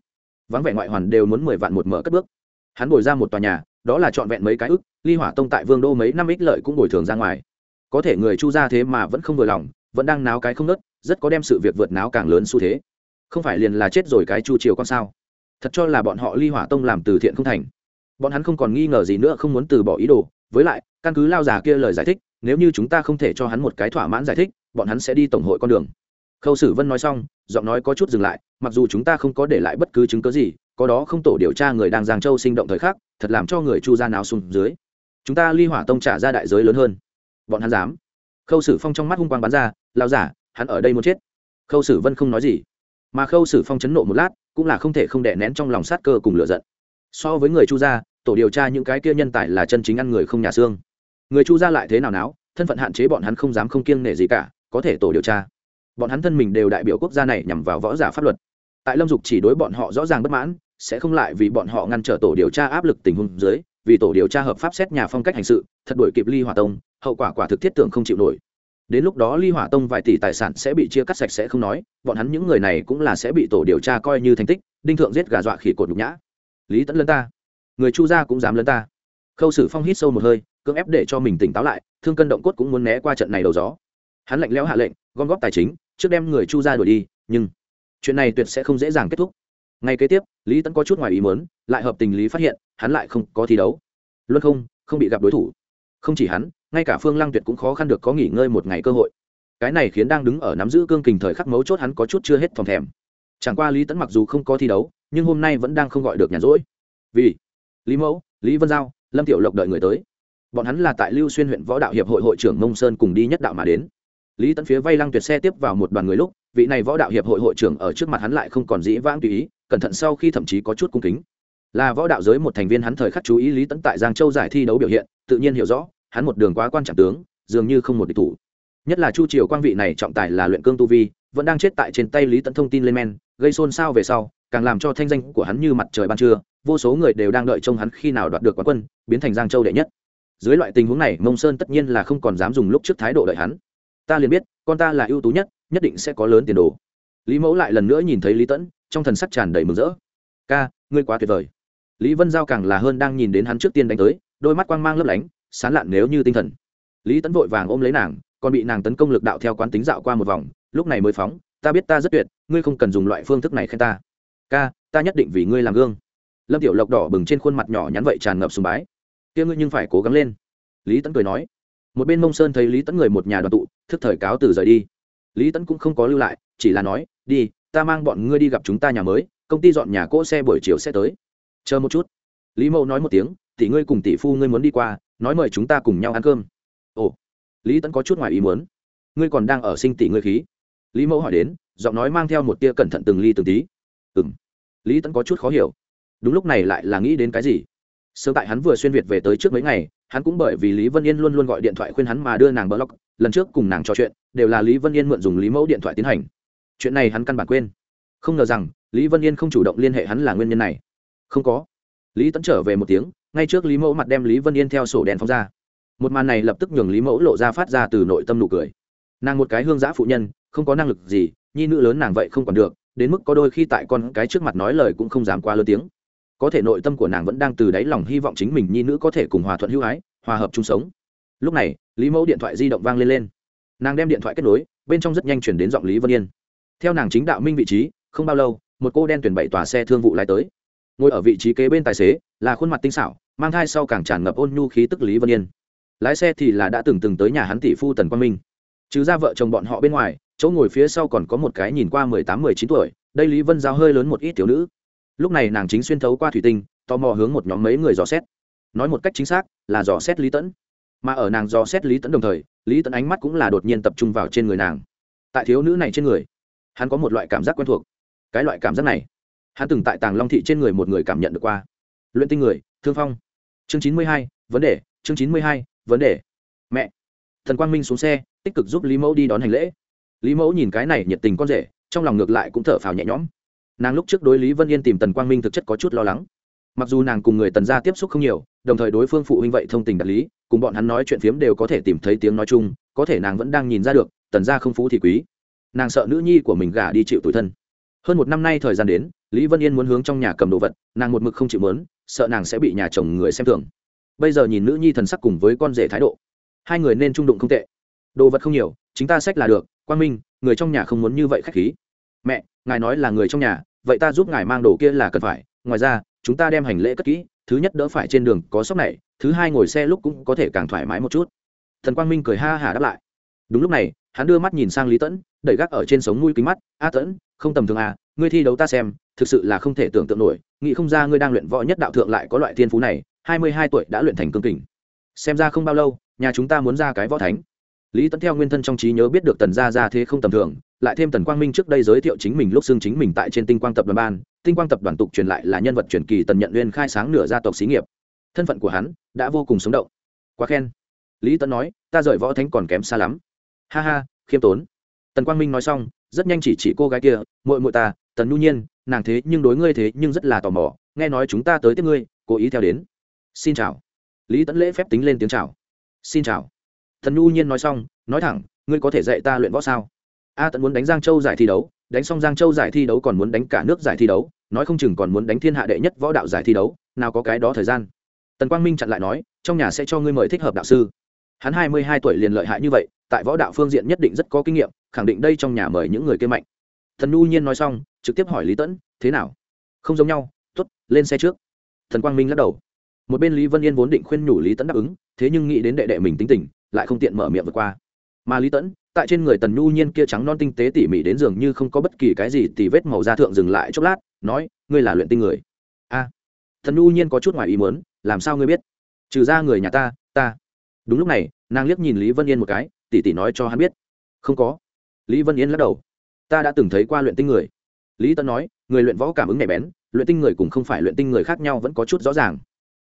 A: Vắng vẻ ngoại hoàn đều muốn mười vạn một mở cất bước. Hắn bồi ra một tòa nhà đó là trọn vẹn mấy cái ức, ly hỏa tông tại vương đô mấy năm ích lợi cũng bồi thường ra ngoài. Có thể người chu ra thế mà vẫn không vừa lòng, vẫn đang náo cái không nớt rất có đem sự việc vượt náo càng lớn xu thế. Không phải liền là chết rồi cái chu triều con sao? Thật cho là bọn họ ly hỏa tông làm từ thiện không thành. Bọn hắn không còn nghi ngờ gì nữa, không muốn từ bỏ ý đồ. Với lại, căn cứ lao già kia lời giải thích, nếu như chúng ta không thể cho hắn một cái thỏa mãn giải thích, bọn hắn sẽ đi tổng hội con đường. Khâu sử vân nói xong, giọng nói có chút dừng lại, mặc dù chúng ta không có để lại bất cứ chứng cớ gì, có đó không tổ điều tra người đang giang châu sinh động thời khắc thật làm cho người chu gia nào xuống dưới. Chúng ta ly hỏa tông trả ra đại giới lớn hơn. Bọn hắn dám. Khâu sử phong trong mắt hung quang bắn ra lao giả, hắn ở đây muốn chết. Khâu sử vân không nói gì. Mà khâu sử phong chấn nộ một lát, cũng là không thể không đè nén trong lòng sát cơ cùng lựa giận. So với người chu gia, tổ điều tra những cái kia nhân tài là chân chính ăn người không nhà xương. Người chu gia lại thế nào náo, thân phận hạn chế bọn hắn không dám không kiêng nể gì cả, có thể tổ điều tra. Bọn hắn thân mình đều đại biểu quốc gia này nhằm vào võ giả pháp luật. Tại lâm dục chỉ đối bọn họ rõ ràng bất mãn sẽ không lại vì bọn họ ngăn trở tổ điều tra áp lực tình huống dưới, vì tổ điều tra hợp pháp xét nhà phong cách hành sự, thật đuổi kịp ly hỏa tông, hậu quả quả thực thiết tưởng không chịu nổi. Đến lúc đó ly hỏa tông vài tỷ tài sản sẽ bị chia cắt sạch sẽ không nói, bọn hắn những người này cũng là sẽ bị tổ điều tra coi như thành tích, đinh thượng giết gà dọa khỉ cột nhục nhã. Lý tẫn lân ta. Người chu gia cũng dám lân ta. Khâu sử phong hít sâu một hơi, cưỡng ép để cho mình tỉnh táo lại, thương cân động cốt cũng muốn né qua trận này đầu gió. Hắn lạnh lẽo hạ lệnh, gom góp tài chính, trước đem người chu gia đuổi đi, nhưng chuyện này tuyệt sẽ không dễ dàng kết thúc ngay kế tiếp, lý tẫn có chút ngoài ý muốn, lại hợp tình lý phát hiện, hắn lại không có thi đấu. Luân không không bị gặp đối thủ. Không chỉ hắn, ngay cả phương lăng tuyệt cũng khó khăn được có nghỉ ngơi một ngày cơ hội. Cái này khiến đang đứng ở nắm giữ cương kình thời khắc mấu chốt hắn có chút chưa hết thòng thèm. Chẳng qua lý tẫn mặc dù không có thi đấu, nhưng hôm nay vẫn đang không gọi được nhàn rỗi. Vì lý mẫu, lý vân giao, lâm tiểu lộc đợi người tới. Bọn hắn là tại lưu xuyên huyện võ đạo hiệp hội hội trưởng mông sơn cùng đi nhất đạo mà đến lý tẫn phía vay lăng tuyệt xe tiếp vào một đoàn người lúc, vị này võ đạo hiệp hội hội trưởng ở trước mặt hắn lại không còn dĩ vãng tùy ý, cẩn thận sau khi thậm chí có chút cung kính. Là võ đạo giới một thành viên hắn thời khắc chú ý lý tẫn tại giang châu giải thi đấu biểu hiện, tự nhiên hiểu rõ, hắn một đường quá quan trọng tướng, dường như không một địch thủ. Nhất là chu triều quang vị này trọng tài là luyện cương tu vi, vẫn đang chết tại trên tay lý tẫn thông tin lên men, gây xôn xao về sau, càng làm cho thanh danh của hắn như mặt trời ban trưa, vô số người đều đang đợi trông hắn khi nào đoạt được quán quân, biến thành giang châu đệ nhất. Dưới loại tình huống này, mông sơn tất nhiên là không còn dám dùng lúc trước thái độ đợi hắn ta liền biết, con ta là ưu tú nhất nhất định sẽ có lớn tiền đồ. Lý mẫu lại lần nữa nhìn thấy lý tẫn, trong thần sắc tràn đầy mừng rỡ. Ca, ngươi quá tuyệt vời. Lý vân giao càng là hơn đang nhìn đến hắn trước tiên đánh tới, đôi mắt quang mang lấp lánh, sán lạn nếu như tinh thần. Lý tẫn vội vàng ôm lấy nàng, còn bị nàng tấn công lực đạo theo quán tính dạo qua một vòng, lúc này mới phóng, ta biết ta rất tuyệt, ngươi không cần dùng loại phương thức này khen ta. Ca, ta nhất định vì ngươi làm gương. Lâm tiểu lộc đỏ bừng trên khuôn mặt nhỏ nhắn vậy tràn ngập sùng bái. Kia ngươi nhưng phải cố gắng lên. Lý tẫn cười nói. Một bên mông sơn thấy lý tẫn người một nhà đoàn tụ thức thời cáo từ rời đi. Lý tẫn cũng không có lưu lại, chỉ là nói, đi, ta mang bọn ngươi đi gặp chúng ta nhà mới, công ty dọn nhà cỗ xe buổi chiều sẽ tới. Chờ một chút. Lý mẫu nói một tiếng, tỷ ngươi cùng tỷ phu ngươi muốn đi qua, nói mời chúng ta cùng nhau ăn cơm. Ồ. Lý tẫn có chút ngoài ý muốn. Ngươi còn đang ở sinh tỷ ngươi khí? Lý mẫu hỏi đến, giọng nói mang theo một tia cẩn thận từng ly từng tí. Ừ m lý tẫn có chút khó hiểu. Đúng lúc này lại là nghĩ đến cái gì? Sớm tại hắn vừa xuyên việt về tới trước mấy ngày hắn cũng bởi vì lý vân yên luôn luôn gọi điện thoại khuyên hắn mà đưa nàng block, lần trước cùng nàng trò chuyện, đều là lý vân yên mượn dùng lý mẫu điện thoại tiến hành. Chuyện này hắn căn bản quên. Không ngờ rằng, lý vân yên không chủ động liên hệ hắn là nguyên nhân này. Không có. Lý tẫn trở về một tiếng, ngay trước lý mẫu mặt đem lý vân yên theo sổ đèn phóng ra. Một màn này lập tức nhường lý mẫu lộ ra phát ra từ nội tâm nụ cười. Nàng một cái hương giã phụ nhân, không có năng lực gì, nhi nữ lớn nàng vậy không còn được, đến mức có đôi khi tại con cái trước mặt nói lời cũng không dám quá lớn tiếng có thể nội tâm của nàng vẫn đang từ đáy lòng hy vọng chính mình nhi nữ có thể cùng hòa thuận hữu ái, hòa hợp chung sống. Lúc này, lý mẫu điện thoại di động vang lên lên. Nàng đem điện thoại kết nối, bên trong rất nhanh chuyển đến giọng lý vân yên. Theo nàng chính đạo minh vị trí, không bao lâu, một cô đen tuyển bảy tòa xe thương vụ lái tới. Ngồi ở vị trí kế bên tài xế, là khuôn mặt tinh xảo, mang thai sau càng tràn ngập ôn nhu khí tức lý vân yên. Lái xe thì là đã từng từng tới nhà hắn tỷ phu tần quang minh. Trừ ra vợ chồng bọn họ bên ngoài, chỗ ngồi phía sau còn có một cái nhìn qua mười tám, mười chín tuổi, đây lý vân giao hơi lớn một ít thiếu nữ lúc này nàng chính xuyên thấu qua thủy tinh, tò mò hướng một nhóm mấy người dò xét. Nói một cách chính xác, là dò xét lý tẫn mà ở nàng dò xét lý tẫn đồng thời, lý tẫn ánh mắt cũng là đột nhiên tập trung vào trên người nàng. Tại thiếu nữ này trên người, hắn có một loại cảm giác quen thuộc. Cái loại cảm giác này, hắn từng tại tàng long thị trên người một người cảm nhận được qua. Luyện tinh người, thương phong. Chương chín mươi hai, vấn đề, chương chín mươi hai, vấn đề. Mẹ, thần quang minh xuống xe, tích cực giúp lý mẫu đi đón hành lễ. Lý mẫu nhìn cái này nhiệt tình con rể, trong lòng ngược lại cũng thở phào nhẹ nhõm nàng lúc trước đối lý vân yên tìm tần quang minh thực chất có chút lo lắng mặc dù nàng cùng người tần gia tiếp xúc không nhiều đồng thời đối phương phụ huynh vậy thông tình đạt lý cùng bọn hắn nói chuyện phiếm đều có thể tìm thấy tiếng nói chung có thể nàng vẫn đang nhìn ra được tần gia không phú thì quý nàng sợ nữ nhi của mình gả đi chịu tủi thân hơn một năm nay thời gian đến lý vân yên muốn hướng trong nhà cầm đồ vật nàng một mực không chịu mớn sợ nàng sẽ bị nhà chồng người xem thường bây giờ nhìn nữ nhi thần sắc cùng với con rể thái độ hai người nên trung đụng không tệ đồ vật không nhiều, chính ta sách là được, quang minh, người trong nhà không muốn như vậy khách khí. Mẹ, ngài nói là người trong nhà vậy ta giúp ngài mang đồ kia là cần phải. Ngoài ra, chúng ta đem hành lễ cất kỹ, thứ nhất đỡ phải trên đường có sốc này, thứ hai ngồi xe lúc cũng có thể càng thoải mái một chút. Thần quang minh cười ha hả đáp lại. Đúng lúc này, hắn đưa mắt nhìn sang lý tẫn, đẩy gác ở trên sống mũi kính mắt. A tẫn, không tầm thường à ngươi thi đấu ta xem, thực sự là không thể tưởng tượng nổi. Nghĩ không ra ngươi đang luyện võ nhất đạo thượng lại có loại thiên phú này, hai mươi hai tuổi đã luyện thành cương kình. Xem ra không bao lâu, nhà chúng ta muốn ra cái võ thánh. Lý tẫn theo nguyên thân trong trí nhớ biết được tần gia ra thế không tầm thường lại thêm tần quang minh trước đây giới thiệu chính mình lúc xưng chính mình tại trên tinh quang tập đoàn ban, tinh quang tập đoàn tục truyền lại là nhân vật truyền kỳ tần nhận nguyên khai sáng nửa gia tộc xí nghiệp. Thân phận của hắn đã vô cùng sống động. Quá khen. Lý Tấn nói, ta rời võ thánh còn kém xa lắm. Ha ha, khiêm tốn. Tần quang minh nói xong, rất nhanh chỉ chỉ cô gái kia, muội muội ta, tần nhu nhiên, nàng thế nhưng đối ngươi thế nhưng rất là tò mò, nghe nói chúng ta tới tiếp ngươi, cố ý theo đến. Xin chào. Lý Tấn lễ phép tính lên tiếng chào. Xin chào. Tần nhu nhiên nói xong, nói thẳng, ngươi có thể dạy ta luyện võ sao? A tận muốn đánh giang châu giải thi đấu, đánh xong giang châu giải thi đấu còn muốn đánh cả nước giải thi đấu, nói không chừng còn muốn đánh thiên hạ đệ nhất võ đạo giải thi đấu, nào có cái đó thời gian. Tần quang minh chặn lại nói, trong nhà sẽ cho ngươi mời thích hợp đạo sư. Hắn hai mươi hai tuổi liền lợi hại như vậy, tại võ đạo phương diện nhất định rất có kinh nghiệm, khẳng định đây trong nhà mời những người kia mạnh. Thần nu nhiên nói xong, trực tiếp hỏi lý tẫn, thế nào? Không giống nhau t ố t lên xe trước. Thần quang minh lắc đầu. Một bên lý vân yên vốn định khuyên nhủ lý tẫn đáp ứng, thế nhưng nghĩ đến đệ đệ mình tính tình, lại không tiện mở miệng vượt qua. Mà lý tẫn tại trên người tần nhu nhiên kia trắng non tinh tế tỉ mỉ đến dường như không có bất kỳ cái gì thì vết màu da thượng dừng lại chốc lát, nói, ngươi là luyện tinh người. A. Thần nhu nhiên có chút ngoài ý muốn, làm sao ngươi biết? Trừ ra người nhà ta ta. Đúng lúc này, nàng liếc nhìn lý vân yên một cái, tỉ tỉ nói cho hắn biết. Không có. Lý vân yên lắc đầu. Ta đã từng thấy qua luyện tinh người. Lý tân nói, người luyện võ cảm ứng nhạy bén, luyện tinh người cùng không phải luyện tinh người khác nhau vẫn có chút rõ ràng.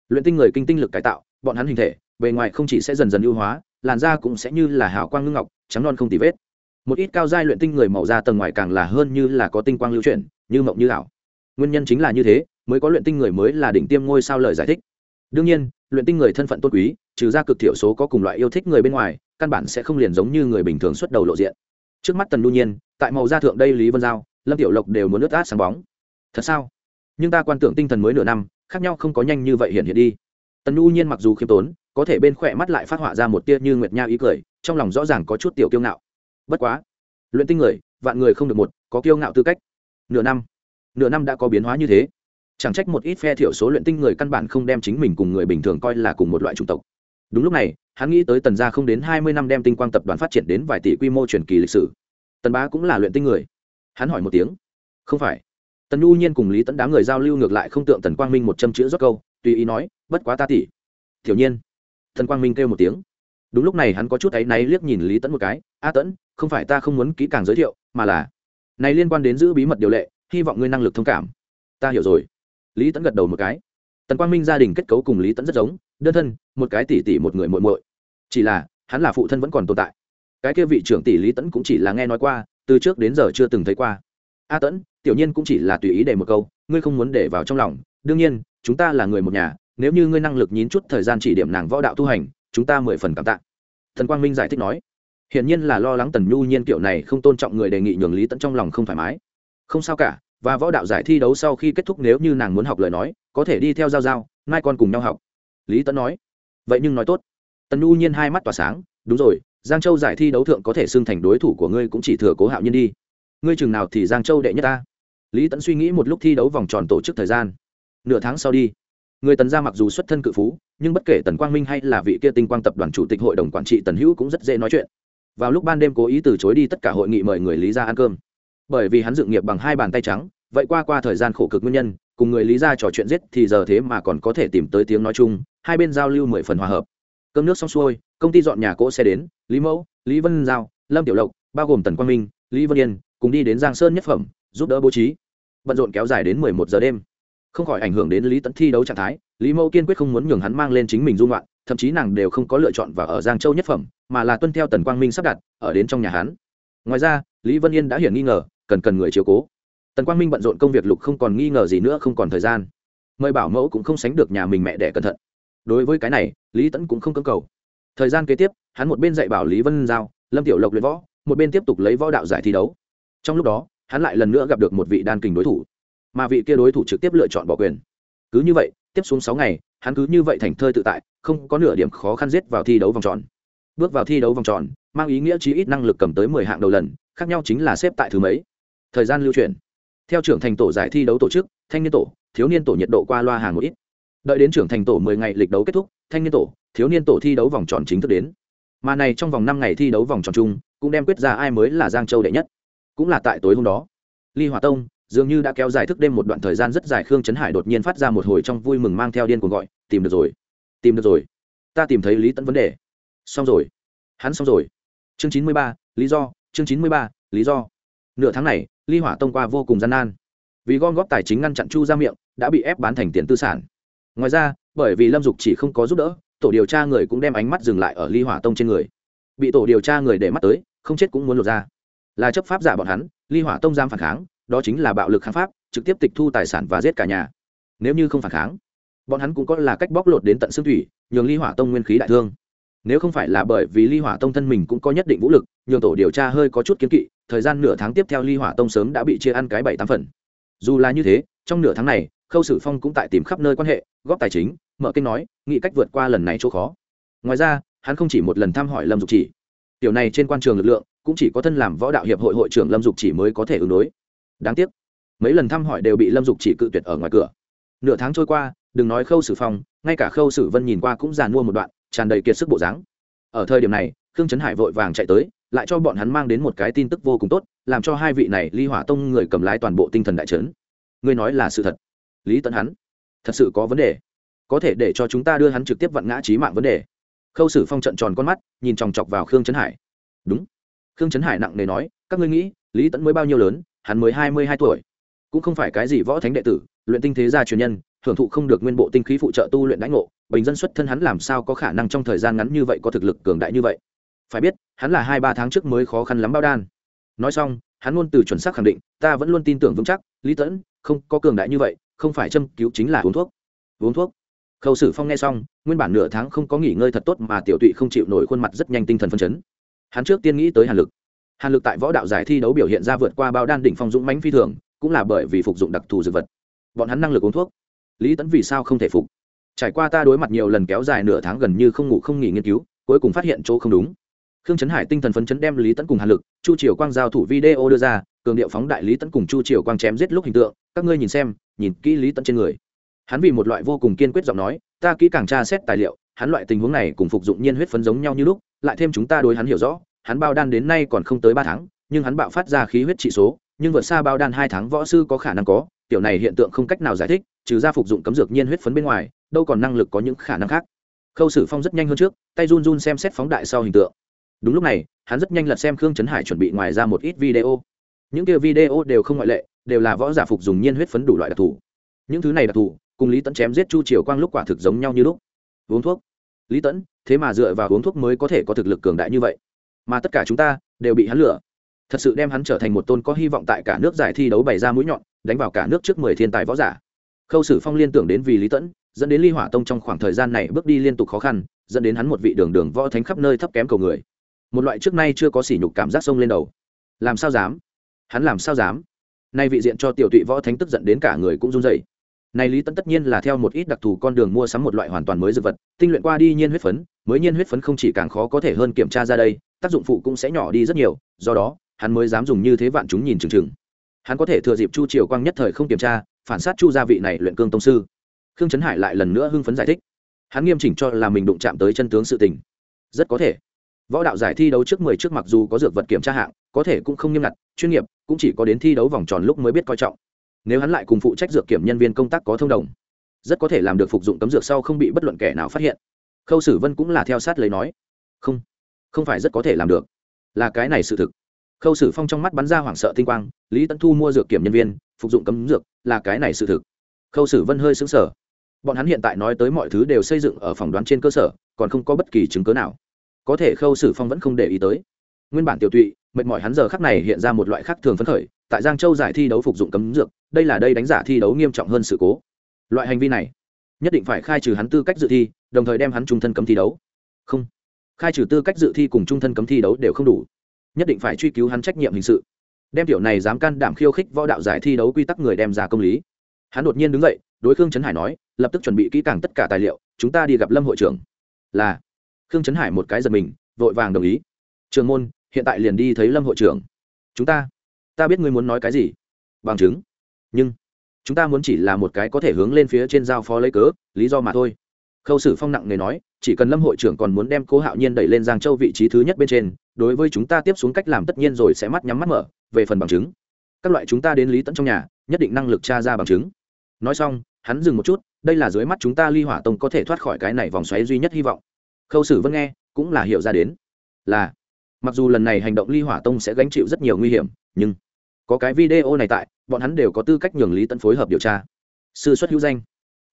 A: Luyện tinh người kinh tinh lực cải tạo, bọn hắn hình thể, bề ngoài không chỉ sẽ dần dần ưu hóa làn da cũng sẽ như là hào quang ngưng ngọc, trắng non không tì vết. Một ít cao giai luyện tinh người màu da tầng ngoài càng là hơn như là có tinh quang lưu chuyển, như mộng như ảo. Nguyên nhân chính là như thế, mới có luyện tinh người mới là đỉnh tiêm ngôi sao lời giải thích. Đương nhiên, luyện tinh người thân phận tôn quý, trừ ra cực thiểu số có cùng loại yêu thích người bên ngoài, căn bản sẽ không liền giống như người bình thường xuất đầu lộ diện. Trước mắt tần đu nhiên, tại màu da thượng đây lý vân giao, lâm tiểu lộc đều muốn nước át sáng bóng. Thật sao? Nhưng ta quan tưởng tinh thần mới nửa năm, khác nhau không có nhanh như vậy hiện hiện đi. Tần đu nhiên mặc dù khiêm tốn có thể bên khỏe mắt lại phát họa ra một tia như nguyệt nha ý cười, trong lòng rõ ràng có chút tiểu kiêu ngạo. Bất quá, luyện tinh người, vạn người không được một, có kiêu ngạo tư cách. Nửa năm nửa năm đã có biến hóa như thế. Chẳng trách một ít phe thiểu số luyện tinh người căn bản không đem chính mình cùng người bình thường coi là cùng một loại chủng tộc. Đúng lúc này, hắn nghĩ tới tần gia không đến hai mươi năm đem tinh quang tập đoàn phát triển đến vài tỷ quy mô truyền kỳ lịch sử. Tần bá cũng là luyện tinh người. Hắn hỏi một tiếng. Không phải. Tần nhu nhiên cùng lý tẫn đám người giao lưu ngược lại không tượng tần quang minh một châm chữ rót câu, tùy ý nói, bất quá ta tỷ. Tiểu nhiên tần quang minh kêu một tiếng. Đúng lúc này hắn có chút áy náy liếc nhìn lý tẫn một cái. A tẫn không phải ta không muốn kỹ càng giới thiệu, mà là này liên quan đến giữ bí mật điều lệ, hy vọng ngươi năng lực thông cảm. Ta hiểu rồi. Lý tẫn gật đầu một cái. Tần quang minh gia đình kết cấu cùng lý tẫn rất giống, đơn thân, một cái tỷ tỷ một người muội muội. Chỉ là, hắn là phụ thân vẫn còn tồn tại. Cái kia vị trưởng tỷ lý tẫn cũng chỉ là nghe nói qua, từ trước đến giờ chưa từng thấy qua. A tẫn tiểu nhiên cũng chỉ là tùy ý để một câu, ngươi không muốn để vào trong lòng. Đương nhiên, chúng ta là người một nhà nếu như ngươi năng lực nhín chút thời gian chỉ điểm nàng võ đạo tu hành, chúng ta mười phần cảm tạ. Thần quang minh giải thích nói. Hiển nhiên là lo lắng tần nhu nhiên kiểu này không tôn trọng người đề nghị nhường lý tẫn trong lòng không thoải mái. Không sao cả, và võ đạo giải thi đấu sau khi kết thúc nếu như nàng muốn học lời nói, có thể đi theo giao giao, mai con cùng nhau học. Lý tẫn nói. Vậy nhưng nói tốt. Tần nhu nhiên hai mắt tỏa sáng. Đúng rồi, giang châu giải thi đấu thượng có thể xưng thành đối thủ của ngươi cũng chỉ thừa cố hạo nhiên đi. Ngươi chừng nào thì giang châu đệ nhất ta. Lý tẫn suy nghĩ một lúc thi đấu vòng tròn tổ chức thời gian. Nửa tháng sau đi người tần gia mặc dù xuất thân cự phú, nhưng bất kể tần quang minh hay là vị kia tinh quang tập đoàn chủ tịch hội đồng quản trị tần hữu cũng rất dễ nói chuyện. Vào lúc ban đêm cố ý từ chối đi tất cả hội nghị mời người lý ra ăn cơm. Bởi vì hắn dự nghiệp bằng hai bàn tay trắng, vậy qua qua thời gian khổ cực nguyên nhân, cùng người lý ra trò chuyện giết thì giờ thế mà còn có thể tìm tới tiếng nói chung, hai bên giao lưu mười phần hòa hợp. Cơm nước xong xuôi, công ty dọn nhà cỗ xe đến, lý mẫu, lý vân giao, lâm tiểu lộc, bao gồm tần quang minh, lý vân yên, cùng đi đến giang sơn nhất phẩm, giúp đỡ bố trí. Bận rộn kéo dài đến mười một giờ đêm không khỏi ảnh hưởng đến lý tẫn thi đấu trạng thái, lý mẫu kiên quyết không muốn nhường hắn mang lên chính mình dung loạn, thậm chí nàng đều không có lựa chọn và ở giang châu nhất phẩm, mà là tuân theo tần quang minh sắp đặt, ở đến trong nhà hắn. Ngoài ra, lý vân yên đã hiển nghi ngờ, cần cần người chiếu cố. Tần quang minh bận rộn công việc lục không còn nghi ngờ gì nữa, không còn thời gian. Mời bảo mẫu cũng không sánh được nhà mình mẹ để cẩn thận. Đối với cái này, lý tẫn cũng không cơ cầu. Thời gian kế tiếp, hắn một bên dạy bảo lý vân giao, lâm tiểu lộc luyện võ, một bên tiếp tục lấy võ đạo giải thi đấu. Trong lúc đó, hắn lại lần nữa gặp được một vị đan kình đối thủ mà vị kia đối thủ trực tiếp lựa chọn bỏ quyền. Cứ như vậy, tiếp xuống sáu ngày, hắn cứ như vậy thành thơi tự tại, không có nửa điểm khó khăn giết vào thi đấu vòng tròn. Bước vào thi đấu vòng tròn, mang ý nghĩa chí ít năng lực cầm tới mười hạng đầu lần, khác nhau chính là xếp tại thứ mấy. Thời gian lưu truyền. Theo trưởng thành tổ giải thi đấu tổ chức, thanh niên tổ, thiếu niên tổ nhiệt độ qua loa hàng một ít. Đợi đến trưởng thành tổ mười ngày lịch đấu kết thúc, thanh niên tổ, thiếu niên tổ thi đấu vòng tròn chính thức đến. Mà này trong vòng năm ngày thi đấu vòng tròn chung, cũng đem quyết ra ai mới là giang châu đệ nhất. Cũng là tại tối hôm đó. Ly hòa tông dường như đã kéo dài thức đêm một đoạn thời gian rất dài, khương trấn hải đột nhiên phát ra một hồi trong vui mừng mang theo điên cuồng gọi, tìm được rồi, tìm được rồi. Ta tìm thấy lý tẫn vấn đề. Xong rồi. Hắn xong rồi. Chương chín mươi ba, lý do. Chương chín mươi ba, lý do. Nửa tháng này, ly hỏa tông qua vô cùng gian nan. Vì gom góp tài chính ngăn chặn chu ra miệng, đã bị ép bán thành tiền tư sản. Ngoài ra, bởi vì lâm dục chỉ không có giúp đỡ, tổ điều tra người cũng đem ánh mắt dừng lại ở ly hỏa tông trên người. Bị tổ điều tra người để mắt tới, không chết cũng muốn lột ra. Là chấp pháp giả bọn hắn, ly hỏa tông giam phản kháng đó chính là bạo lực kháng pháp, trực tiếp tịch thu tài sản và giết cả nhà. Nếu như không phản kháng, bọn hắn cũng có là cách bóc lột đến tận xương thủy, nhường ly hỏa tông nguyên khí đại thương. Nếu không phải là bởi vì ly hỏa tông thân mình cũng có nhất định vũ lực, nhường tổ điều tra hơi có chút kiến kỵ, thời gian nửa tháng tiếp theo ly hỏa tông sớm đã bị chia ăn cái bảy tám phần. Dù là như thế, trong nửa tháng này, khâu sử phong cũng tại tìm khắp nơi quan hệ, góp tài chính, mở kênh nói, nghĩ cách vượt qua lần này chỗ khó. Ngoài ra, hắn không chỉ một lần thăm hỏi lâm dục chỉ. Tiểu này trên quan trường lực lượng, cũng chỉ có thân làm võ đạo hiệp hội hội trưởng lâm dục chỉ mới có thể ứng đối đáng tiếc, mấy lần thăm hỏi đều bị lâm dục chỉ cự tuyệt ở ngoài cửa. Nửa tháng trôi qua, đừng nói khâu sử phong, ngay cả khâu sử vân nhìn qua cũng giàn mua một đoạn, tràn đầy kiệt sức bộ dáng. Ở thời điểm này, khương trấn hải vội vàng chạy tới, lại cho bọn hắn mang đến một cái tin tức vô cùng tốt, làm cho hai vị này ly hỏa tông người cầm lái toàn bộ tinh thần đại trấn. Ngươi nói là sự thật. Lý tấn hắn thật sự có vấn đề. Có thể để cho chúng ta đưa hắn trực tiếp vặn ngã trí mạng vấn đề. Khâu sử phong trận tròn con mắt, nhìn chòng chọc vào khương trấn hải. Đúng. Khương trấn hải nặng nề nói, các ngươi nghĩ, lý tẫn mới bao nhiêu lớn hắn mới hai mươi hai tuổi. Cũng không phải cái gì võ thánh đệ tử, luyện tinh thế gia truyền nhân, hưởng thụ không được nguyên bộ tinh khí phụ trợ tu luyện đánh ngộ, bình dân xuất thân hắn làm sao có khả năng trong thời gian ngắn như vậy có thực lực cường đại như vậy? Phải biết, hắn là hai ba tháng trước mới khó khăn lắm bao đan. Nói xong, hắn luôn từ chuẩn xác khẳng định, ta vẫn luôn tin tưởng vững chắc, lý tẫn, không có cường đại như vậy, không phải châm cứu chính là uống thuốc. Uống thuốc? Khâu sử phong nghe xong, nguyên bản nửa tháng không có nghỉ ngơi thật tốt mà tiểu tụy không chịu nổi khuôn mặt rất nhanh tinh thần phân chấn. Hắn trước tiên nghĩ tới hàn lực hàn lực tại võ đạo giải thi đấu biểu hiện ra vượt qua bao đan đỉnh phong dũng mãnh phi thường, cũng là bởi vì phục dụng đặc thù dược vật. Bọn hắn năng lực uống thuốc. Lý tẫn vì sao không thể phục? Trải qua ta đối mặt nhiều lần kéo dài nửa tháng gần như không ngủ không nghỉ nghiên cứu, cuối cùng phát hiện chỗ không đúng. Khương trấn hải tinh thần phấn chấn đem lý tẫn cùng hàn lực, chu triều quang giao thủ video đưa ra, cường điệu phóng đại lý tẫn cùng chu triều quang chém giết lúc hình tượng, các ngươi nhìn xem, nhìn kỹ lý tẫn trên người. Hắn vì một loại vô cùng kiên quyết giọng nói, ta kỹ càng tra xét tài liệu, hắn loại tình huống này cùng phục dụng nhiên huyết phấn giống nhau như lúc, lại thêm chúng ta đối hắn hiểu rõ hắn bao đan đến nay còn không tới ba tháng, nhưng hắn bạo phát ra khí huyết trị số, nhưng vượt xa bao đan hai tháng võ sư có khả năng có, tiểu này hiện tượng không cách nào giải thích, trừ ra phục dụng cấm dược nhiên huyết phấn bên ngoài, đâu còn năng lực có những khả năng khác. Khâu sử phong rất nhanh hơn trước, tay run run xem xét phóng đại sau hình tượng. Đúng lúc này, hắn rất nhanh lật xem khương trấn hải chuẩn bị ngoài ra một ít video. Những kia video đều không ngoại lệ, đều là võ giả phục dùng nhiên huyết phấn đủ loại đặc thù. Những thứ này đặc thù, cùng lý tẫn chém giết chu triều quang lúc quả thực giống nhau như lúc. Uống thuốc. Lý tẫn thế mà dựa vào uống thuốc mới có thể có thực lực cường đại như vậy mà tất cả chúng ta đều bị hắn lừa thật sự đem hắn trở thành một tôn có hy vọng tại cả nước giải thi đấu bày ra mũi nhọn, đánh vào cả nước trước mười thiên tài võ giả. Khâu sử phong liên tưởng đến vì lý tẫn, dẫn đến ly hỏa tông trong khoảng thời gian này bước đi liên tục khó khăn, dẫn đến hắn một vị đường đường võ thánh khắp nơi thấp kém cầu người. Một loại trước nay chưa có sỉ nhục cảm giác sông lên đầu. Làm sao dám? Hắn làm sao dám? Nay vị diện cho tiểu tụy võ thánh tức giận đến cả người cũng run dậy này lý tẫn tất nhiên là theo một ít đặc thù con đường mua sắm một loại hoàn toàn mới dược vật, tinh luyện qua đi nhiên huyết phấn, mới nhiên huyết phấn không chỉ càng khó có thể hơn kiểm tra ra đây tác dụng phụ cũng sẽ nhỏ đi rất nhiều, do đó, hắn mới dám dùng như thế vạn chúng nhìn chừng chừng. Hắn có thể thừa dịp chu triều quang nhất thời không kiểm tra, phản sát chu gia vị này luyện cương tông sư. Khương trấn hải lại lần nữa hưng phấn giải thích. Hắn nghiêm chỉnh cho là mình đụng chạm tới chân tướng sự tình. Rất có thể. Võ đạo giải thi đấu trước mười trước mặc dù có dược vật kiểm tra hạng, có thể cũng không nghiêm ngặt, chuyên nghiệp, cũng chỉ có đến thi đấu vòng tròn lúc mới biết coi trọng. Nếu hắn lại cùng phụ trách dược kiểm nhân viên công tác có thông đồng, rất có thể làm được phục dụng cấm dược sau không bị bất luận kẻ nào phát hiện. Khâu sử vân cũng là theo sát lấy nói. Không không phải rất có thể làm được. Là cái này sự thực. Khâu sử phong trong mắt bắn ra hoảng sợ tinh quang, lý tấn thu mua dược kiểm nhân viên, phục dụng cấm dược, là cái này sự thực. Khâu sử vân hơi xứng sở bọn hắn hiện tại nói tới mọi thứ đều xây dựng ở phỏng đoán trên cơ sở, còn không có bất kỳ chứng cớ nào. Có thể khâu sử phong vẫn không để ý tới. Nguyên bản tiểu tụy, mệt mỏi hắn giờ khắc này hiện ra một loại khác thường phấn khởi, tại giang châu giải thi đấu phục dụng cấm dược, đây là đây đánh giả thi đấu nghiêm trọng hơn sự cố. Loại hành vi này, nhất định phải khai trừ hắn tư cách dự thi, đồng thời đem hắn trung thân cấm thi đấu. Không khai trừ tư cách dự thi cùng trung thân cấm thi đấu đều không đủ. Nhất định phải truy cứu hắn trách nhiệm hình sự. Đem tiểu này dám can đảm khiêu khích võ đạo giải thi đấu quy tắc người đem ra công lý. Hắn đột nhiên đứng dậy, đối khương trấn hải nói, lập tức chuẩn bị kỹ càng tất cả tài liệu, chúng ta đi gặp lâm hội trưởng. Là. Khương trấn hải một cái giật mình, vội vàng đồng ý. Trường môn, hiện tại liền đi thấy lâm hội trưởng. Chúng ta. Ta biết ngươi muốn nói cái gì. Bằng chứng. Nhưng. Chúng ta muốn chỉ là một cái có thể hướng lên phía trên giao phó lấy cớ, lý do mà thôi khâu sử phong nặng người nói, chỉ cần lâm hội trưởng còn muốn đem cố hạo nhiên đẩy lên giang châu vị trí thứ nhất bên trên, đối với chúng ta tiếp xuống cách làm tất nhiên rồi sẽ mắt nhắm mắt mở, về phần bằng chứng. Các loại chúng ta đến lý tận trong nhà, nhất định năng lực tra ra bằng chứng. Nói xong, hắn dừng một chút, đây là dưới mắt chúng ta ly hỏa tông có thể thoát khỏi cái này vòng xoáy duy nhất hy vọng. Khâu sử vẫn nghe, cũng là hiểu ra đến. Là, mặc dù lần này hành động ly hỏa tông sẽ gánh chịu rất nhiều nguy hiểm, nhưng có cái video này tại, bọn hắn đều có tư cách nhường lý tận phối hợp điều tra. Sư xuất hữu danh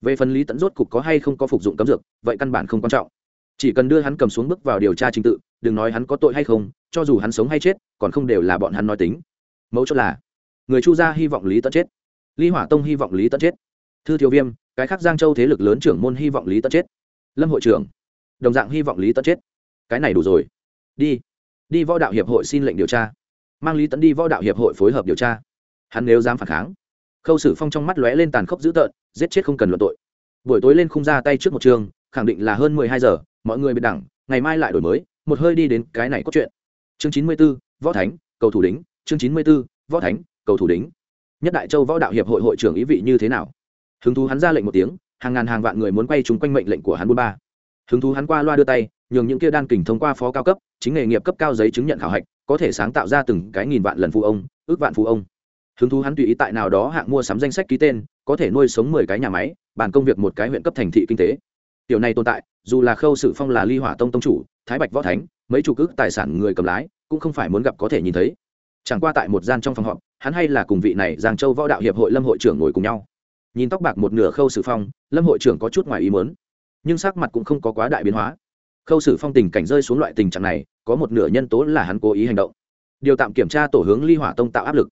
A: về phần lý tẫn rốt cục có hay không có phục dụng cấm dược, vậy căn bản không quan trọng. Chỉ cần đưa hắn cầm xuống bước vào điều tra trình tự, đừng nói hắn có tội hay không, cho dù hắn sống hay chết, còn không đều là bọn hắn nói tính. Mấu chốt là, người chu gia hy vọng lý tẫn chết. Ly hỏa tông hy vọng lý tẫn chết. Thư thiếu viêm, cái khác giang châu thế lực lớn trưởng môn hy vọng lý tẫn chết. Lâm hội trưởng, đồng dạng hy vọng lý tẫn chết. Cái này đủ rồi. Đi đi võ đạo hiệp hội xin lệnh điều tra. Mang lý tẫn đi võ đạo hiệp hội phối hợp điều tra. Hắn nếu dám phản kháng, khâu sử phong trong mắt lóe lên tàn khốc dữ tợn giết chết không cần luận tội. Buổi tối lên khung ra tay trước một trường, khẳng định là hơn mười hai giờ, mọi người biệt đẳng, ngày mai lại đổi mới, một hơi đi đến cái này có chuyện chương chín mươi b ố võ thánh, cầu thủ đính. Chương chín mươi b ố võ thánh, cầu thủ đính. Nhất đại châu võ đạo hiệp hội hội trưởng ý vị như thế nào? Hứng thú hắn ra lệnh một tiếng, hàng ngàn hàng vạn người muốn quay chúng quanh mệnh lệnh của hắn bốn ba. Hứng thú hắn qua loa đưa tay, nhường những kia đan kình thông qua phó cao cấp, chính nghề nghiệp cấp cao giấy chứng nhận khảo hạch, có thể sáng tạo ra từng cái nghìn vạn lần phụ ông, ước vạn phụ ông. Hứng thú hắn tùy ý tại nào đó hạng mua sắm danh sách ký tên có thể nuôi sống mười cái nhà máy, bàn công việc một cái huyện cấp thành thị kinh tế. Tiểu này tồn tại, dù là khâu sử phong là ly hỏa tông tông chủ, thái bạch võ thánh, mấy chủ cước tài sản người cầm lái, cũng không phải muốn gặp có thể nhìn thấy. Chẳng qua tại một gian trong phòng họp, hắn hay là cùng vị này giang châu võ đạo hiệp hội lâm hội trưởng ngồi cùng nhau. Nhìn tóc bạc một nửa khâu sử phong, lâm hội trưởng có chút ngoài ý mớn nhưng sắc mặt cũng không có quá đại biến hóa. Khâu sử phong tình cảnh rơi xuống loại tình trạng này, có một nửa nhân tố là hắn cố ý hành động. Điều tạm kiểm tra tổ hướng ly hỏa tông tạo áp lực.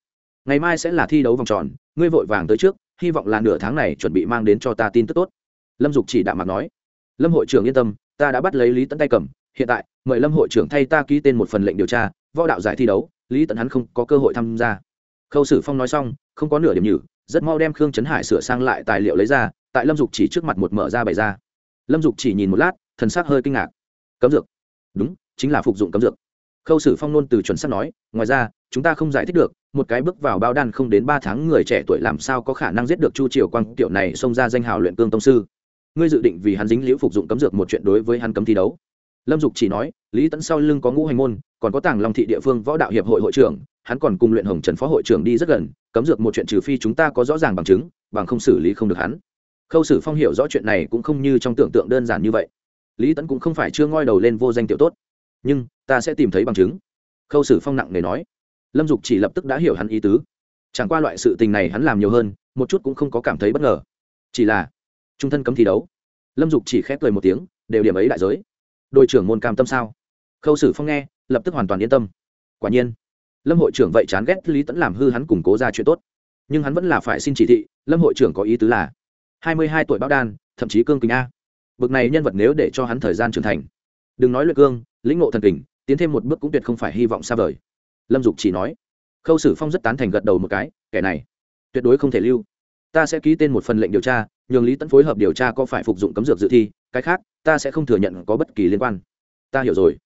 A: Ngày mai sẽ là thi đấu vòng tròn, ngươi vội vàng tới trước hy vọng là nửa tháng này chuẩn bị mang đến cho ta tin tức tốt. Lâm dục chỉ đạo mặt nói. Lâm hội trưởng yên tâm, ta đã bắt lấy lý tấn tay cầm. Hiện tại, mời lâm hội trưởng thay ta ký tên một phần lệnh điều tra, võ đạo giải thi đấu, lý tấn hắn không có cơ hội tham gia. Khâu sử phong nói xong, không có nửa điểm nhử, rất mau đem khương trấn hải sửa sang lại tài liệu lấy ra, tại lâm dục chỉ trước mặt một mở ra bày ra. Lâm dục chỉ nhìn một lát, thần s ắ c hơi kinh ngạc. Cấm dược. Đúng, chính là phục dụng cấm dược. Khâu sử phong nôn từ chuẩn sắc nói, ngoài ra, chúng ta không giải thích được một cái bước vào bao đan không đến ba tháng người trẻ tuổi làm sao có khả năng giết được chu triều quang, tiểu này xông ra danh hào luyện cương tông sư. Ngươi dự định vì hắn dính liễu phục dụng cấm dược một chuyện đối với hắn cấm thi đấu. Lâm dục chỉ nói, lý tẫn sau lưng có ngũ hành môn, còn có tàng long thị địa phương võ đạo hiệp hội hội trưởng, hắn còn cùng luyện hồng trần phó hội trưởng đi rất gần, cấm dược một chuyện trừ phi chúng ta có rõ ràng bằng chứng, bằng không xử lý không được hắn. Khâu sử phong hiểu rõ chuyện này cũng không như trong tưởng tượng đơn giản như vậy. Lý tẫn cũng không phải chưa ngoi đầu lên vô danh tiểu tốt, nhưng ta sẽ tìm thấy bằng chứng. Khâu sử phong nặng nề nói lâm dục chỉ lập tức đã hiểu hắn ý tứ. Chẳng qua loại sự tình này hắn làm nhiều hơn, một chút cũng không có cảm thấy bất ngờ. Chỉ là, trung thân cấm thi đấu. Lâm dục chỉ khép cười một tiếng, đều điểm ấy đại giới. Đội trưởng môn cam tâm sao? Khâu sử phong nghe, lập tức hoàn toàn yên tâm. Quả nhiên, lâm hội trưởng vậy chán ghét lý tẫn làm hư hắn củng cố ra chuyện tốt. Nhưng hắn vẫn là phải xin chỉ thị, lâm hội trưởng có ý tứ là, hai mươi hai tuổi bão đan, thậm chí cương kính a. Bực này nhân vật nếu để cho hắn thời gian trưởng thành. Đừng nói luyện cương, lĩnh ngộ thần kình, tiến thêm một bước cũng tuyệt không phải hy vọng xa vời lâm dục chỉ nói. Khâu sử phong rất tán thành gật đầu một cái, kẻ này, tuyệt đối không thể lưu. Ta sẽ ký tên một phần lệnh điều tra, nhường lý tẫn phối hợp điều tra có phải phục dụng cấm dược dự thi, cái khác, ta sẽ không thừa nhận có bất kỳ liên quan. Ta hiểu rồi.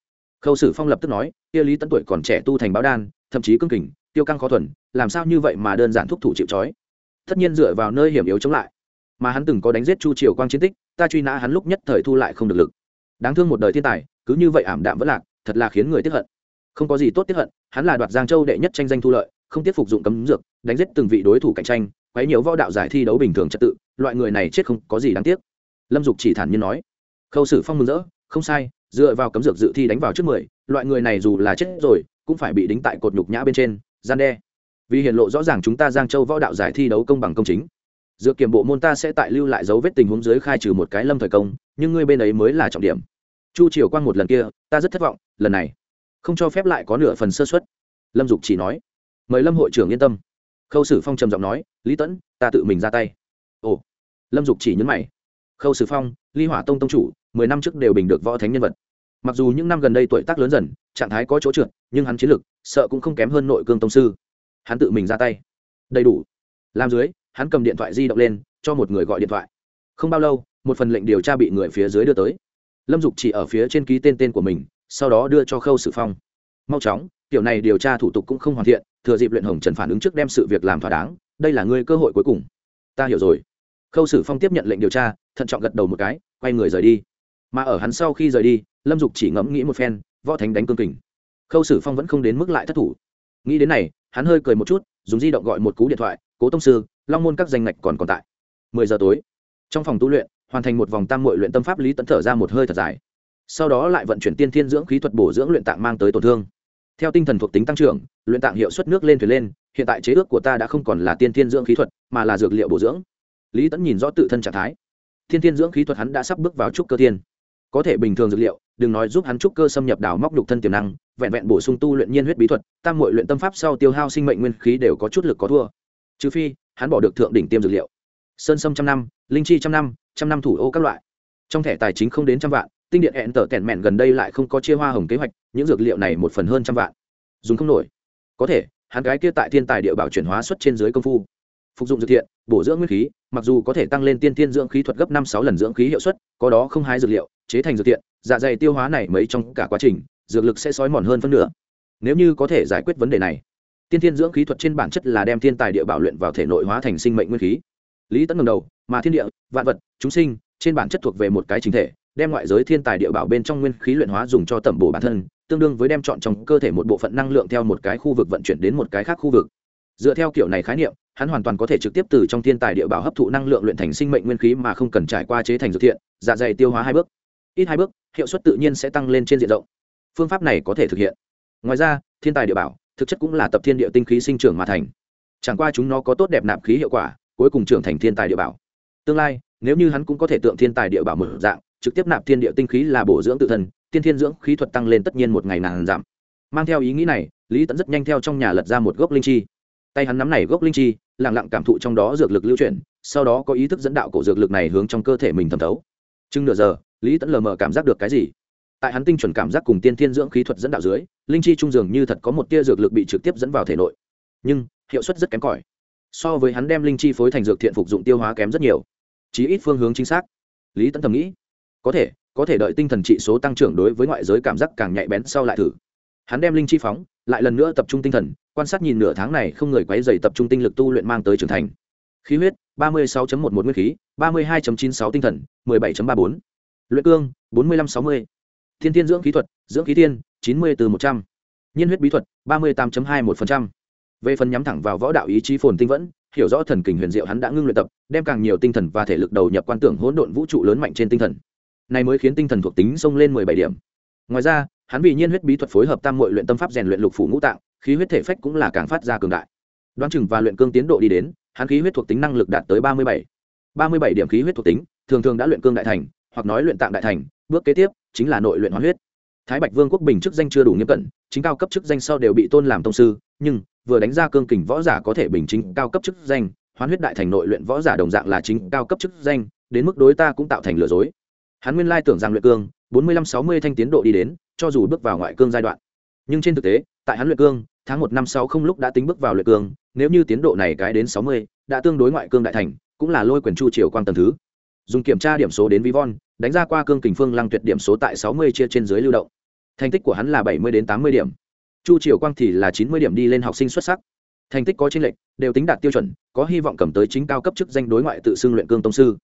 A: Khâu sử phong lập tức nói, kia lý tẫn tuổi còn trẻ tu thành báo đan, thậm chí cương kình, tiêu căng khó thuần, làm sao như vậy mà đơn giản thúc thủ chịu trói? Tất nhiên dựa vào nơi hiểm yếu chống lại. Mà hắn từng có đánh giết chu triều quang chiến tích, ta truy nã hắn lúc nhất thời thu lại không được lực. Đáng thương một đời thiên tài, cứ như vậy ảm đạm vẫn lạc, thật là khiến người tiếp hận không có gì tốt tiếp hận, hắn là đoạt giang châu đệ nhất tranh danh thu lợi, không tiếp phục dụng cấm dược, đánh giết từng vị đối thủ cạnh tranh, quấy nhiều võ đạo giải thi đấu bình thường trật tự, loại người này chết không có gì đáng tiếc. Lâm dục chỉ thản nhiên nói, khâu sử phong mừng rỡ, không sai, dựa vào cấm dược dự thi đánh vào trước mười, loại người này dù là chết rồi, cũng phải bị đính tại cột nhục nhã bên trên, gian đe. Vì hiện lộ rõ ràng chúng ta giang châu võ đạo giải thi đấu công bằng công chính. Dựa kiểm bộ môn ta sẽ tại lưu lại dấu vết tình huống dưới khai trừ một cái lâm thời công, nhưng ngươi bên ấy mới là trọng điểm. Chu triều quang một lần kia, ta rất thất vọng, lần này không cho phép lại có nửa phần sơ xuất lâm dục chỉ nói. Mời lâm hội trưởng yên tâm. Khâu sử phong trầm giọng nói, lý tẫn ta tự mình ra tay. Ồ. Lâm dục chỉ nhấn mày. Khâu sử phong, ly hỏa tông tông chủ, mười năm trước đều bình được võ thánh nhân vật. Mặc dù những năm gần đây tuổi tác lớn dần, trạng thái có chỗ trượt, nhưng hắn chiến lực, sợ cũng không kém hơn nội cương tông sư. Hắn tự mình ra tay. Đầy đủ. Làm dưới, hắn cầm điện thoại di động lên, cho một người gọi điện thoại. Không bao lâu, một phần lệnh điều tra bị người phía dưới đưa tới. Lâm dục chỉ ở phía trên ký tên tên của mình sau đó đưa cho khâu sử phong. Mau chóng, kiểu này điều tra thủ tục cũng không hoàn thiện, thừa dịp luyện hồng trần phản ứng trước đem sự việc làm thỏa đáng, đây là ngươi cơ hội cuối cùng. Ta hiểu rồi. Khâu sử phong tiếp nhận lệnh điều tra, thận trọng gật đầu một cái, quay người rời đi. Mà ở hắn sau khi rời đi, lâm dục chỉ ngẫm nghĩ một phen, võ thánh đánh cương kình. Khâu sử phong vẫn không đến mức lại thất thủ. Nghĩ đến này, hắn hơi cười một chút, dùng di động gọi một cú điện thoại, cố tông sư, long môn các danh ngạch còn còn tại. Mười giờ tối. Trong phòng tu luyện, hoàn thành một vòng tam mội luyện tâm pháp lý tẫn thở ra một hơi thật dài sau đó lại vận chuyển tiên thiên dưỡng khí thuật bổ dưỡng luyện tạng mang tới tổn thương. Theo tinh thần thuộc tính tăng trưởng, luyện tạng hiệu suất nước lên thuyền lên, hiện tại chế ước của ta đã không còn là tiên thiên dưỡng khí thuật, mà là dược liệu bổ dưỡng. Lý tẫn nhìn rõ tự thân trạng thái. Thiên thiên dưỡng khí thuật hắn đã sắp bước vào trúc cơ thiên có thể bình thường dược liệu, đừng nói giúp hắn trúc cơ xâm nhập đào móc đục thân tiềm năng, vẹn vẹn bổ sung tu luyện nhiên huyết bí thuật, tam mội luyện tâm pháp sau tiêu hao sinh mệnh nguyên khí đều có chút lực có thua. Trừ phi, hắn bỏ được thượng đỉnh tiêm dược liệu. Sơn sâm trăm năm, linh chi trăm năm trăm năm thủ ô các loại. Trong thẻ tài chính không đến trăm vạn tinh điện hẹn tở tẻn mẹn gần đây lại không có chia hoa hồng kế hoạch, những dược liệu này một phần hơn trăm vạn. Dùng không nổi. Có thể, hắn gái kia tại thiên tài địa bảo chuyển hóa xuất trên dưới công phu. Phục dụng dược thiện, bổ dưỡng nguyên khí, mặc dù có thể tăng lên tiên tiên dưỡng khí thuật gấp năm sáu lần dưỡng khí hiệu suất, có đó không hái dược liệu, chế thành dược thiện dạ dày tiêu hóa này mấy trong cả quá trình, dược lực sẽ sói mòn hơn phân nửa. Nếu như có thể giải quyết vấn đề này, tiên thiên dưỡng khí thuật trên bản chất là đem thiên tài địa bảo luyện vào thể nội hóa thành sinh mệnh nguyên khí. Lý tấn ngầm đầu, mà thiên địa, vạn vật, chúng sinh, trên bản chất thuộc về một cái chính thể đem ngoại giới thiên tài địa bảo bên trong nguyên khí luyện hóa dùng cho tẩm bổ bản thân, tương đương với đem chọn trong cơ thể một bộ phận năng lượng theo một cái khu vực vận chuyển đến một cái khác khu vực. Dựa theo kiểu này khái niệm, hắn hoàn toàn có thể trực tiếp từ trong thiên tài địa bảo hấp thụ năng lượng luyện thành sinh mệnh nguyên khí mà không cần trải qua chế thành dược thiện dạ dày tiêu hóa hai bước. Ít hai bước, hiệu suất tự nhiên sẽ tăng lên trên diện rộng. Phương pháp này có thể thực hiện. Ngoài ra, thiên tài địa bảo, thực chất cũng là tập thiên địa tinh khí sinh trưởng mà thành. Chẳng qua chúng nó có tốt đẹp nạp khí hiệu quả, cuối cùng trưởng thành thiên tài địa bảo. Tương lai, nếu như hắn cũng có thể tượng thiên tài địa bảo mở dạng trực tiếp nạp thiên địa tinh khí là bổ dưỡng tự thân, tiên thiên dưỡng khí thuật tăng lên tất nhiên một ngày nàng giảm. Mang theo ý nghĩ này, lý tẫn rất nhanh theo trong nhà lật ra một gốc linh chi. Tay hắn nắm này gốc linh chi lẳng lặng cảm thụ trong đó dược lực lưu chuyển, sau đó có ý thức dẫn đạo cổ dược lực này hướng trong cơ thể mình thẩm thấu. Chừng nửa giờ, lý tẫn lờ mờ cảm giác được cái gì? Tại hắn tinh chuẩn cảm giác cùng tiên thiên dưỡng khí thuật dẫn đạo dưới, linh chi trung dường như thật có một tia dược lực bị trực tiếp dẫn vào thể nội. Nhưng, hiệu suất rất kém cỏi. So với hắn đem linh chi phối thành dược thiện phục dụng tiêu hóa kém rất nhiều. Chí ít phương hướng chính xác. Lý tẫn thầm nghĩ có thể có thể đợi tinh thần trị số tăng trưởng đối với ngoại giới cảm giác càng nhạy bén sau lại thử. Hắn đem linh chi phóng, lại lần nữa tập trung tinh thần, quan sát nhìn nửa tháng này không người quấy dày tập trung tinh lực tu luyện mang tới trưởng thành. Khí huyết, ba mươi 36 một nguyên khí, ba mươi 32 sáu tinh thần bảy ba bốn. Luyện cương, bốn mươi 45 mươi. Thiên thiên dưỡng khí thuật, dưỡng khí thiên, chín mươi từ một trăm. Nhiên huyết bí thuật, ba mươi tám hai một về phần nhắm thẳng vào võ đạo ý chí phồn tinh vẫn, hiểu rõ thần kình huyền diệu hắn đã ngưng luyện tập, đem càng nhiều tinh thần và thể lực đầu nhập quan tưởng hỗn độn vũ trụ lớn mạnh trên tinh thần này mới khiến tinh thần thuộc tính xông lên mười bảy điểm. Ngoài ra, hắn vì nhiên huyết bí thuật phối hợp tam mội luyện tâm pháp rèn luyện lục phủ ngũ tạng, khí huyết thể phách cũng là càng phát ra cường đại. Đoán chừng và luyện cương tiến độ đi đến, hắn khí huyết thuộc tính năng lực đạt tới ba mươi bảy. Ba mươi bảy điểm khí huyết thuộc tính, thường thường đã luyện cương đại thành, hoặc nói luyện tạng đại thành, bước kế tiếp chính là nội luyện hóa huyết. Thái bạch vương quốc bình chức danh chưa đủ nghiêm cẩn, chính cao cấp chức danh sau đều bị tôn làm tông sư, nhưng vừa đánh ra cương kình võ giả có thể bình chính cao cấp chức danh, hoán huyết đại thành nội luyện võ giả đồng dạng là chính cao cấp chức danh, đến mức đối ta cũng tạo thành lừa dối hắn nguyên lai tưởng rằng luyện cương, bốn mươi lăm sáu mươi thanh tiến độ đi đến, cho dù bước vào ngoại cương giai đoạn. Nhưng trên thực tế, tại hắn luyện cương, tháng một năm sáu không lúc đã tính bước vào luyện cương, nếu như tiến độ này cái đến sáu mươi, đã tương đối ngoại cương đại thành, cũng là lôi quyền chu triều quang tầng thứ. Dùng kiểm tra điểm số đến vi von, đánh ra qua cương kình phương lăng tuyệt điểm số tại sáu mươi chia trên dưới lưu động. Thành tích của hắn là bảy mươi đến tám mươi điểm. Chu triều quang thì là chín mươi điểm đi lên học sinh xuất sắc. Thành tích có tranh lệch, đều tính đạt tiêu chuẩn, có hy vọng cầm tới chính cao cấp chức danh đối ngoại tự xưng luyện cương tông sư.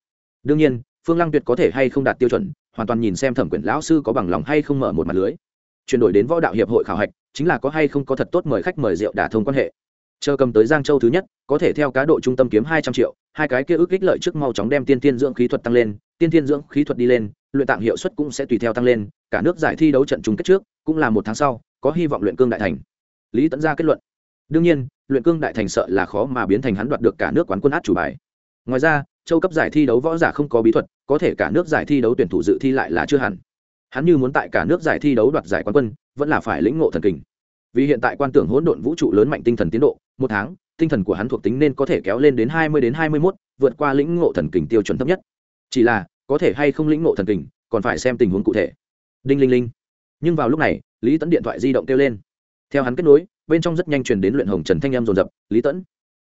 A: Đương nhiên phương lăng tuyệt có thể hay không đạt tiêu chuẩn, hoàn toàn nhìn xem thẩm quyển lão sư có bằng lòng hay không mở một mặt lưới. Chuyển đổi đến võ đạo hiệp hội khảo hạch, chính là có hay không có thật tốt mời khách mời rượu đả thông quan hệ. Chờ cầm tới giang châu thứ nhất, có thể theo cá độ trung tâm kiếm hai trăm triệu, hai cái kia ước ích lợi trước mau chóng đem tiên tiên dưỡng khí thuật tăng lên, tiên tiên dưỡng khí thuật đi lên, luyện tạng hiệu suất cũng sẽ tùy theo tăng lên, cả nước giải thi đấu trận chung kết trước, cũng là một tháng sau, có hy vọng luyện cương đại thành. Lý tẫn ra kết luận. Đương nhiên, luyện cương đại thành sợ là khó mà biến thành hắn đoạt được cả nước quán quân át chủ bài. Ngoài ra châu cấp giải thi đấu võ giả không có bí thuật, có thể cả nước giải thi đấu tuyển thủ dự thi lại là chưa hẳn. Hắn như muốn tại cả nước giải thi đấu đoạt giải quán quân, vẫn là phải lĩnh ngộ thần kình vì hiện tại quan tưởng hỗn độn vũ trụ lớn mạnh tinh thần tiến độ, một tháng, tinh thần của hắn thuộc tính nên có thể kéo lên đến hai mươi đến hai mươi mốt, vượt qua lĩnh ngộ thần kình tiêu chuẩn thấp nhất. Chỉ là, có thể hay không lĩnh ngộ thần kình còn phải xem tình huống cụ thể. Đinh linh linh. Nhưng vào lúc này, lý tẫn điện thoại di động kêu lên. Theo hắn kết nối, bên trong rất nhanh truyền đến luyện hồng trần thanh em dồn dập. Lý tẫn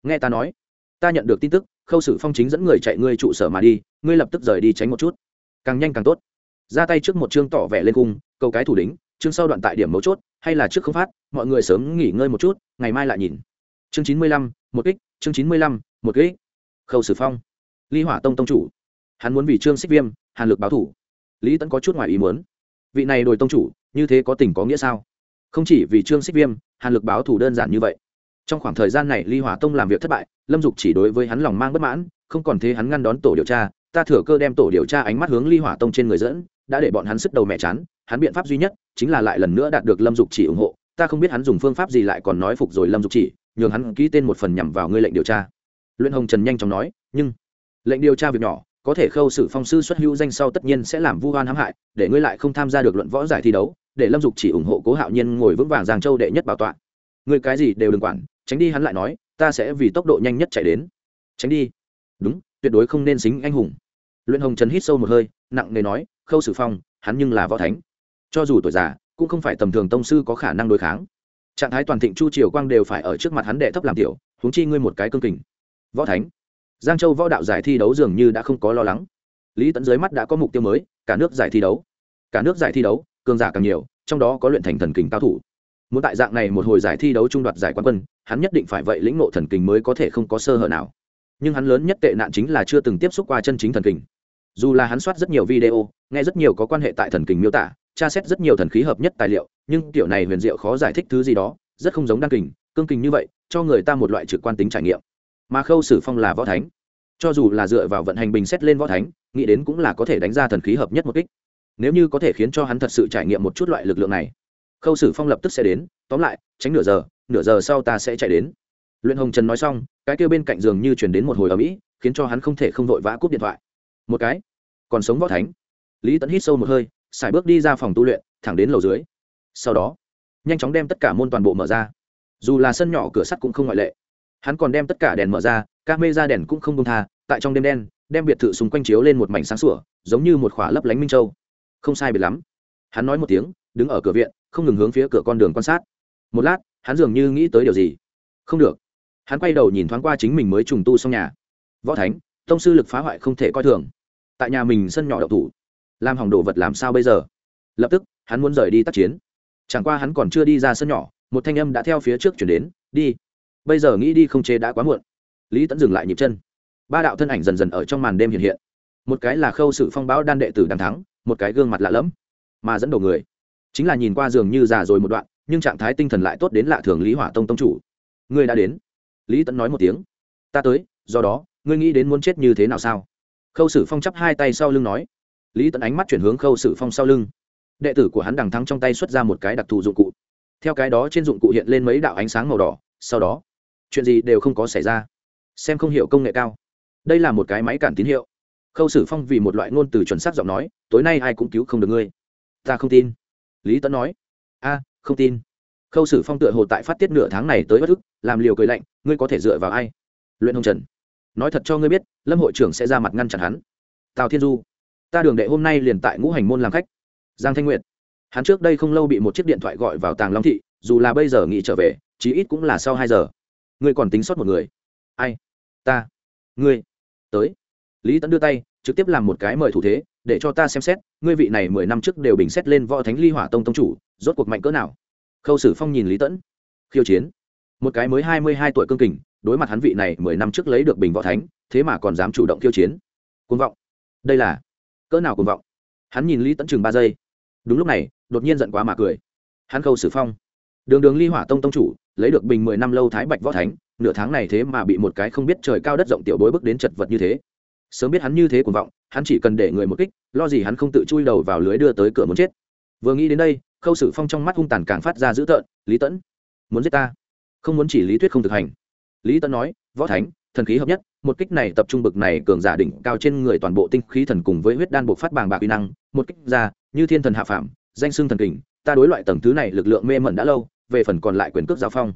A: nghe ta nói, ta nhận được tin tức khâu sử phong chính dẫn người chạy ngươi trụ sở mà đi, ngươi lập tức rời đi tránh một chút. Càng nhanh càng tốt. Ra tay trước một chương tỏ vẻ lên cung câu cái thủ đính, chương sau đoạn tại điểm mấu chốt, hay là trước không phát, mọi người sớm nghỉ ngơi một chút, ngày mai lại nhìn. Chương chín mươi lăm, một kích, chương chín mươi lăm, một kích. Khâu sử phong. Ly hỏa tông tông chủ. Hắn muốn vì trương xích viêm, hàn lực báo thủ. Lý tẫn có chút ngoài ý muốn. Vị này đổi tông chủ, như thế có tình có nghĩa sao? Không chỉ vì trương xích viêm, hàn lực báo thủ đơn giản như vậy trong khoảng thời gian này ly hỏa tông làm việc thất bại, lâm dục chỉ đối với hắn lòng mang bất mãn, không còn thế hắn ngăn đón tổ điều tra, ta thừa cơ đem tổ điều tra ánh mắt hướng ly hỏa tông trên người dẫn, đã để bọn hắn sức đầu mẹ chán, hắn biện pháp duy nhất chính là lại lần nữa đạt được lâm dục chỉ ủng hộ, ta không biết hắn dùng phương pháp gì lại còn nói phục rồi lâm dục chỉ, nhường hắn ký tên một phần nhằm vào ngươi lệnh điều tra. Luyện hồng trần nhanh chóng nói, nhưng lệnh điều tra việc nhỏ, có thể khâu sự phong sư xuất hữu danh sau tất nhiên sẽ làm vu oan hãm hại, để ngươi lại không tham gia được luận võ giải thi đấu, để lâm dục chỉ ủng hộ cố hạo nhiên ngồi vững vàng giang châu đệ nhất bảo tọa. Ngươi cái gì đều đừng quản tránh đi hắn lại nói, ta sẽ vì tốc độ nhanh nhất chạy đến. Tránh đi. Đúng, tuyệt đối không nên xính anh hùng. Luyện hồng trần hít sâu một hơi, nặng nề nói, khâu sử phong, hắn nhưng là võ thánh. Cho dù tuổi già, cũng không phải tầm thường tông sư có khả năng đối kháng. Trạng thái toàn thịnh chu triều quang đều phải ở trước mặt hắn đệ thấp làm tiểu, huống chi ngươi một cái cương kình. Võ thánh. Giang châu võ đạo giải thi đấu dường như đã không có lo lắng. Lý tẫn dưới mắt đã có mục tiêu mới, cả nước giải thi đấu. Cả nước giải thi đấu, cường giả càng nhiều, trong đó có luyện thành thần kình cao thủ muốn tại dạng này một hồi giải thi đấu trung đoạt giải quán quân, hắn nhất định phải vậy lĩnh ngộ thần kình mới có thể không có sơ hở nào. Nhưng hắn lớn nhất tệ nạn chính là chưa từng tiếp xúc qua chân chính thần kình. Dù là hắn soát rất nhiều video, nghe rất nhiều có quan hệ tại thần kình miêu tả, tra xét rất nhiều thần khí hợp nhất tài liệu, nhưng kiểu này huyền diệu khó giải thích thứ gì đó, rất không giống đăng kình, cương kình như vậy, cho người ta một loại trực quan tính trải nghiệm. Mà khâu sử phong là võ thánh. Cho dù là dựa vào vận hành bình xét lên võ thánh, nghĩ đến cũng là có thể đánh ra thần khí hợp nhất một kích. Nếu như có thể khiến cho hắn thật sự trải nghiệm một chút loại lực lượng này khâu sử phong lập tức sẽ đến, tóm lại, tránh nửa giờ nửa giờ sau ta sẽ chạy đến. Luyện hồng trần nói xong, cái kêu bên cạnh giường như chuyển đến một hồi ở mỹ khiến cho hắn không thể không vội vã cúp điện thoại. Một cái, còn sống võ thánh. Lý tẫn hít sâu một hơi xài bước đi ra phòng tu luyện, thẳng đến lầu dưới. Sau đó, nhanh chóng đem tất cả môn toàn bộ mở ra. Dù là sân nhỏ cửa sắt cũng không ngoại lệ. Hắn còn đem tất cả đèn mở ra, các mê ra đèn cũng không công tha, tại trong đêm đen, đem biệt thự xung quanh chiếu lên một mảnh sáng sủa, giống như một khỏa lấp lánh minh châu. Không sai biệt lắm. Hắn nói một tiếng, đứng ở cửa viện không ngừng hướng phía cửa con đường quan sát. Một lát, hắn dường như nghĩ tới điều gì. Không được. Hắn quay đầu nhìn thoáng qua chính mình mới trùng tu xong nhà. Võ thánh, tông sư lực phá hoại không thể coi thường. Tại nhà mình sân nhỏ đậu thủ, làm hỏng đồ vật làm sao bây giờ? Lập tức, hắn muốn rời đi tác chiến. Chẳng qua hắn còn chưa đi ra sân nhỏ, một thanh âm đã theo phía trước chuyển đến, đi. Bây giờ nghĩ đi không chế đã quá muộn. Lý tẫn dừng lại nhịp chân. Ba đạo thân ảnh dần dần ở trong màn đêm hiện hiện. Một cái là khâu sự phong báo đan đệ tử đằng thắng, một cái gương mặt lạ lẫm, mà dẫn đầu người chính là nhìn qua giường như già rồi một đoạn, nhưng trạng thái tinh thần lại tốt đến lạ thường lý hỏa tông tông chủ. Ngươi đã đến. Lý tẫn nói một tiếng. Ta tới, do đó, ngươi nghĩ đến muốn chết như thế nào sao? Khâu sử phong chắp hai tay sau lưng nói. Lý tẫn ánh mắt chuyển hướng khâu sử phong sau lưng. Đệ tử của hắn đằng thắng trong tay xuất ra một cái đặc thù dụng cụ. Theo cái đó trên dụng cụ hiện lên mấy đạo ánh sáng màu đỏ, sau đó, chuyện gì đều không có xảy ra. Xem không hiểu công nghệ cao. Đây là một cái máy cản tín hiệu. Khâu sử phong vì một loại ngôn từ chuẩn xác giọng nói, tối nay ai cũng cứu không được ngươi. Ta không tin lý tấn nói, a, không tin. Khâu sử phong tựa hồ tại phát tiết nửa tháng này tới bất ức làm liều cười lạnh, ngươi có thể dựa vào ai? Luyện hồng trần, nói thật cho ngươi biết, lâm hội trưởng sẽ ra mặt ngăn chặn hắn. Tào thiên du, ta đường đệ hôm nay liền tại ngũ hành môn làm khách. Giang thanh nguyệt, hắn trước đây không lâu bị một chiếc điện thoại gọi vào tàng long thị, dù là bây giờ nghĩ trở về, chí ít cũng là sau hai giờ. Ngươi còn tính sót một người. Ai? Ta. Ngươi. Tới. Lý Tấn đưa tay, trực tiếp làm một cái mời thủ thế để cho ta xem xét, ngươi vị này mười năm trước đều bình xét lên võ thánh ly hỏa tông tông chủ, rốt cuộc mạnh cỡ nào? Khâu sử phong nhìn lý tẫn. Khiêu chiến. Một cái mới hai mươi hai tuổi cương kình, đối mặt hắn vị này mười năm trước lấy được bình võ thánh, thế mà còn dám chủ động khiêu chiến. Côn vọng. Đây là cỡ nào côn vọng? Hắn nhìn lý tẫn chừng ba giây. Đúng lúc này, đột nhiên giận quá mà cười. Hắn khâu sử phong. Đường đường ly hỏa tông tông chủ, lấy được bình mười năm lâu thái bạch võ thánh, nửa tháng này thế mà bị một cái không biết trời cao đất rộng tiểu bối bước đến chật vật như thế. Sớm biết hắn như thế cuồng vọng hắn chỉ cần để người một kích, lo gì hắn không tự chui đầu vào lưới đưa tới cửa muốn chết. Vừa nghĩ đến đây, khâu sử phong trong mắt hung tàn càng phát ra dữ tợn, lý tẫn muốn giết ta? Không muốn chỉ lý thuyết không thực hành. Lý tẫn nói, võ thánh, thần khí hợp nhất, một kích này tập trung bực này cường giả đỉnh cao trên người toàn bộ tinh khí thần cùng với huyết đan buộc phát bàng bạc uy năng, một kích ra, như thiên thần hạ phạm danh xưng thần kình, ta đối loại tầng thứ này lực lượng mê mẩn đã lâu, về phần còn lại quyền cước giao phong.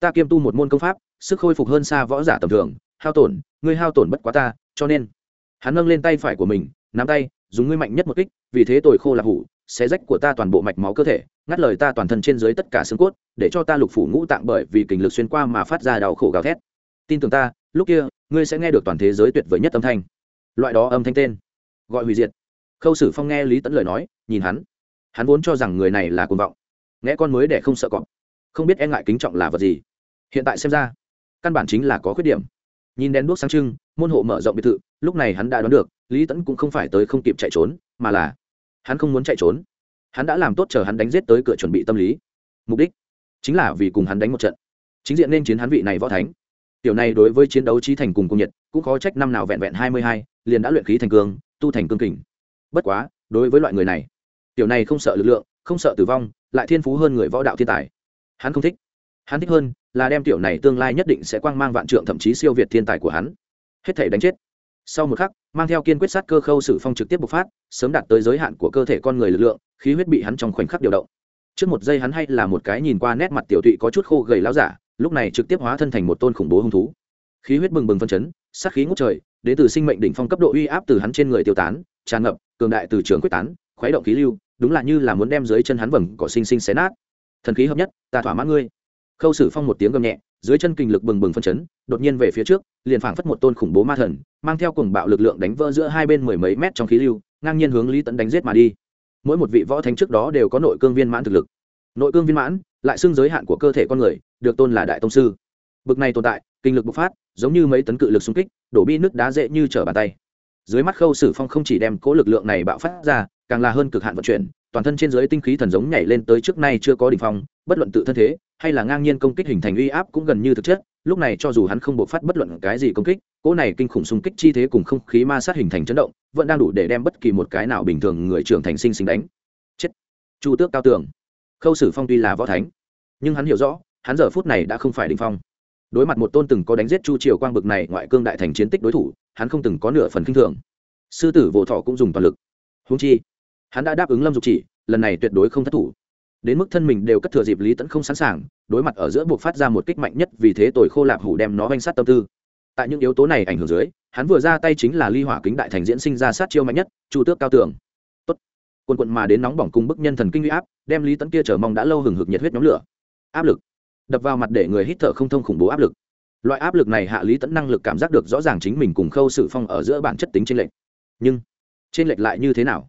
A: Ta kiêm tu một môn công pháp, sức khôi phục hơn xa võ giả tầm thường, hao tổn, ngươi hao tổn bất quá ta, cho nên hắn nâng lên tay phải của mình, nắm tay, dùng ngươi mạnh nhất một kích, vì thế tồi khô là hủ, xé rách của ta toàn bộ mạch máu cơ thể, ngắt lời ta toàn thân trên dưới tất cả xương cốt, để cho ta lục phủ ngũ tạng bởi vì kình lực xuyên qua mà phát ra đau khổ gào thét. Tin tưởng ta, lúc kia, ngươi sẽ nghe được toàn thế giới tuyệt vời nhất âm thanh. Loại đó âm thanh tên, gọi hủy diệt. Khâu sử phong nghe lý tẫn lời nói, nhìn hắn. Hắn vốn cho rằng người này là cuồng vọng. Nghe con mới để không sợ cọp. Không biết e ngại kính trọng là vật gì. Hiện tại xem ra, căn bản chính là có khuyết điểm. Nhìn đèn đuốc sáng trưng, môn hộ mở rộng biệt thự lúc này hắn đã đoán được, lý tẫn cũng không phải tới không kịp chạy trốn, mà là hắn không muốn chạy trốn. Hắn đã làm tốt chờ hắn đánh giết tới cửa chuẩn bị tâm lý. Mục đích chính là vì cùng hắn đánh một trận. Chính diện nên chiến hắn vị này võ thánh. Tiểu này đối với chiến đấu trí thành cùng công nhiệt, cũng khó trách năm nào vẹn vẹn hai mươi hai, liền đã luyện khí thành cương, tu thành cương kình. Bất quá, đối với loại người này, tiểu này không sợ lực lượng, không sợ tử vong, lại thiên phú hơn người võ đạo thiên tài. Hắn không thích. Hắn thích hơn là đem tiểu này tương lai nhất định sẽ quang mang vạn trượng thậm chí siêu việt thiên tài của hắn. Hết thể đánh chết sau một khắc, mang theo kiên quyết sát cơ khâu sử phong trực tiếp bộc phát, sớm đạt tới giới hạn của cơ thể con người lực lượng, khí huyết bị hắn trong khoảnh khắc điều động. Trước một giây hắn hay là một cái nhìn qua nét mặt tiểu tụy có chút khô gầy láo giả, lúc này trực tiếp hóa thân thành một tôn khủng bố hung thú. Khí huyết bừng bừng phân chấn, sát khí ngút trời đến từ sinh mệnh đỉnh phong cấp độ uy áp từ hắn trên người tiêu tán, tràn ngập, cường đại từ trường quyết tán, khuấy động khí lưu, đúng là như là muốn đem dưới chân hắn vầng cỏ sinh sinh xé nát. Thần khí hợp nhất, ta thỏa mãn ngươi khâu sử phong một tiếng gầm nhẹ, dưới chân kinh lực bừng bừng phân chấn, đột nhiên về phía trước, liền phảng phất một tôn khủng bố ma thần, mang theo cùng bạo lực lượng đánh vỡ giữa hai bên mười mấy mét trong khí lưu, ngang nhiên hướng lý tẫn đánh giết mà đi. Mỗi một vị võ thánh trước đó đều có nội cương viên mãn thực lực. Nội cương viên mãn, lại xưng giới hạn của cơ thể con người, được tôn là đại tông sư. Bực này tồn tại, kinh lực bộc phát, giống như mấy tấn cự lực xung kích, đổ bi nước đá dễ như trở bàn tay. Dưới mắt khâu sử phong không chỉ đem cố lực lượng này bạo phát ra, càng là hơn cực hạn vận chuyển, toàn thân trên dưới tinh khí thần giống nhảy lên tới trước nay chưa có đỉnh phong, bất luận tự thân thế hay là ngang nhiên công kích hình thành uy áp cũng gần như thực chất, lúc này cho dù hắn không bộc phát bất luận cái gì công kích, cỗ này kinh khủng xung kích chi thế cùng không khí ma sát hình thành chấn động, vẫn đang đủ để đem bất kỳ một cái nào bình thường người trưởng thành sinh sinh đánh. Chết. Chu tước cao tường. Khâu sử phong tuy là võ thánh, nhưng hắn hiểu rõ, hắn giờ phút này đã không phải đỉnh phong. Đối mặt một tôn từng có đánh giết chu triều quang bực này ngoại cương đại thành chiến tích đối thủ, hắn không từng có nửa phần kinh thường. Sư tử vỗ thọ cũng dùng toàn lực. Húng chi, hắn đã đáp ứng lâm dục chỉ, lần này tuyệt đối không thất thủ đến mức thân mình đều cất thừa dịp lý tẫn không sẵn sàng, đối mặt ở giữa buộc phát ra một kích mạnh nhất vì thế tội khô lạp hủ đem nó vanh sát tâm tư. Tại những yếu tố này ảnh hưởng dưới, hắn vừa ra tay chính là ly hỏa kính đại thành diễn sinh ra sát chiêu mạnh nhất, chu tước cao tường. Tốt. Quân quận mà đến nóng bỏng cùng bức nhân thần kinh huy áp, đem lý tẫn kia chờ mong đã lâu hừng hực nhiệt huyết nhóm lửa. Áp lực. Đập vào mặt để người hít thở không thông khủng bố áp lực. Loại áp lực này hạ lý tẫn năng lực cảm giác được rõ ràng chính mình cùng khâu sử phong ở giữa bản chất tính trên lệch. Nhưng trên lệch lại như thế nào?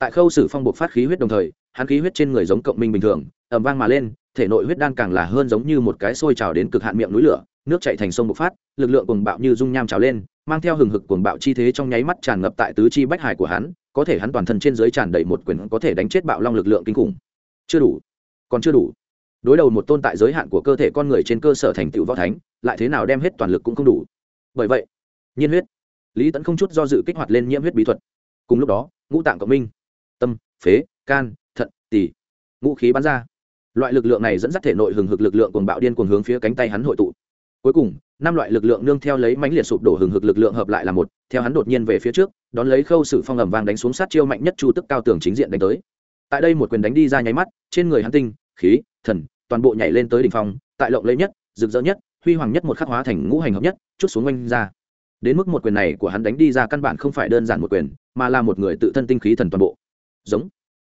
A: Tại khâu sử phong buộc phát khí huyết đồng thời, hắn khí huyết trên người giống cộng minh bình thường ẩm vang mà lên, thể nội huyết đan càng là hơn giống như một cái sôi trào đến cực hạn miệng núi lửa, nước chạy thành sông bộc phát, lực lượng cuồng bạo như dung nham trào lên, mang theo hừng hực cuồng bạo chi thế trong nháy mắt tràn ngập tại tứ chi bách hải của hắn, có thể hắn toàn thân trên dưới tràn đầy một quyền có thể đánh chết bạo long lực lượng kinh khủng. Chưa đủ. Còn chưa đủ. Đối đầu một tôn tại giới hạn của cơ thể con người trên cơ sở thành tựu võ thánh, lại thế nào đem hết toàn lực cũng không đủ. Bởi vậy, nhiên huyết. Lý tẫn không chút do dự kích hoạt lên nhiễm huyết bí thuật. Cùng lúc đó, ngũ tạng cộng minh tâm, phế, can, thận, tỳ. Ngũ khí bắn ra. Loại lực lượng này dẫn dắt thể nội hừng hực lực lượng cuồng bạo điên cuồng hướng phía cánh tay hắn hội tụ. Cuối cùng, năm loại lực lượng nương theo lấy mãnh liệt sụp đổ hừng hực lực lượng hợp lại là một, theo hắn đột nhiên về phía trước, đón lấy khâu sử phong ẩm vàng đánh xuống sát chiêu mạnh nhất chu tức cao tường chính diện đánh tới. Tại đây một quyền đánh đi ra nháy mắt, trên người hắn tinh, khí, thần, toàn bộ nhảy lên tới đỉnh phong, tại lộng lẫy nhất, rực rỡ nhất, huy hoàng nhất một khắc hóa thành ngũ hành hợp nhất, chút xuống oanh ra. Đến mức một quyền này của hắn đánh đi ra căn bản không phải đơn giản một quyền, mà là một người tự thân tinh khí thần toàn bộ giống.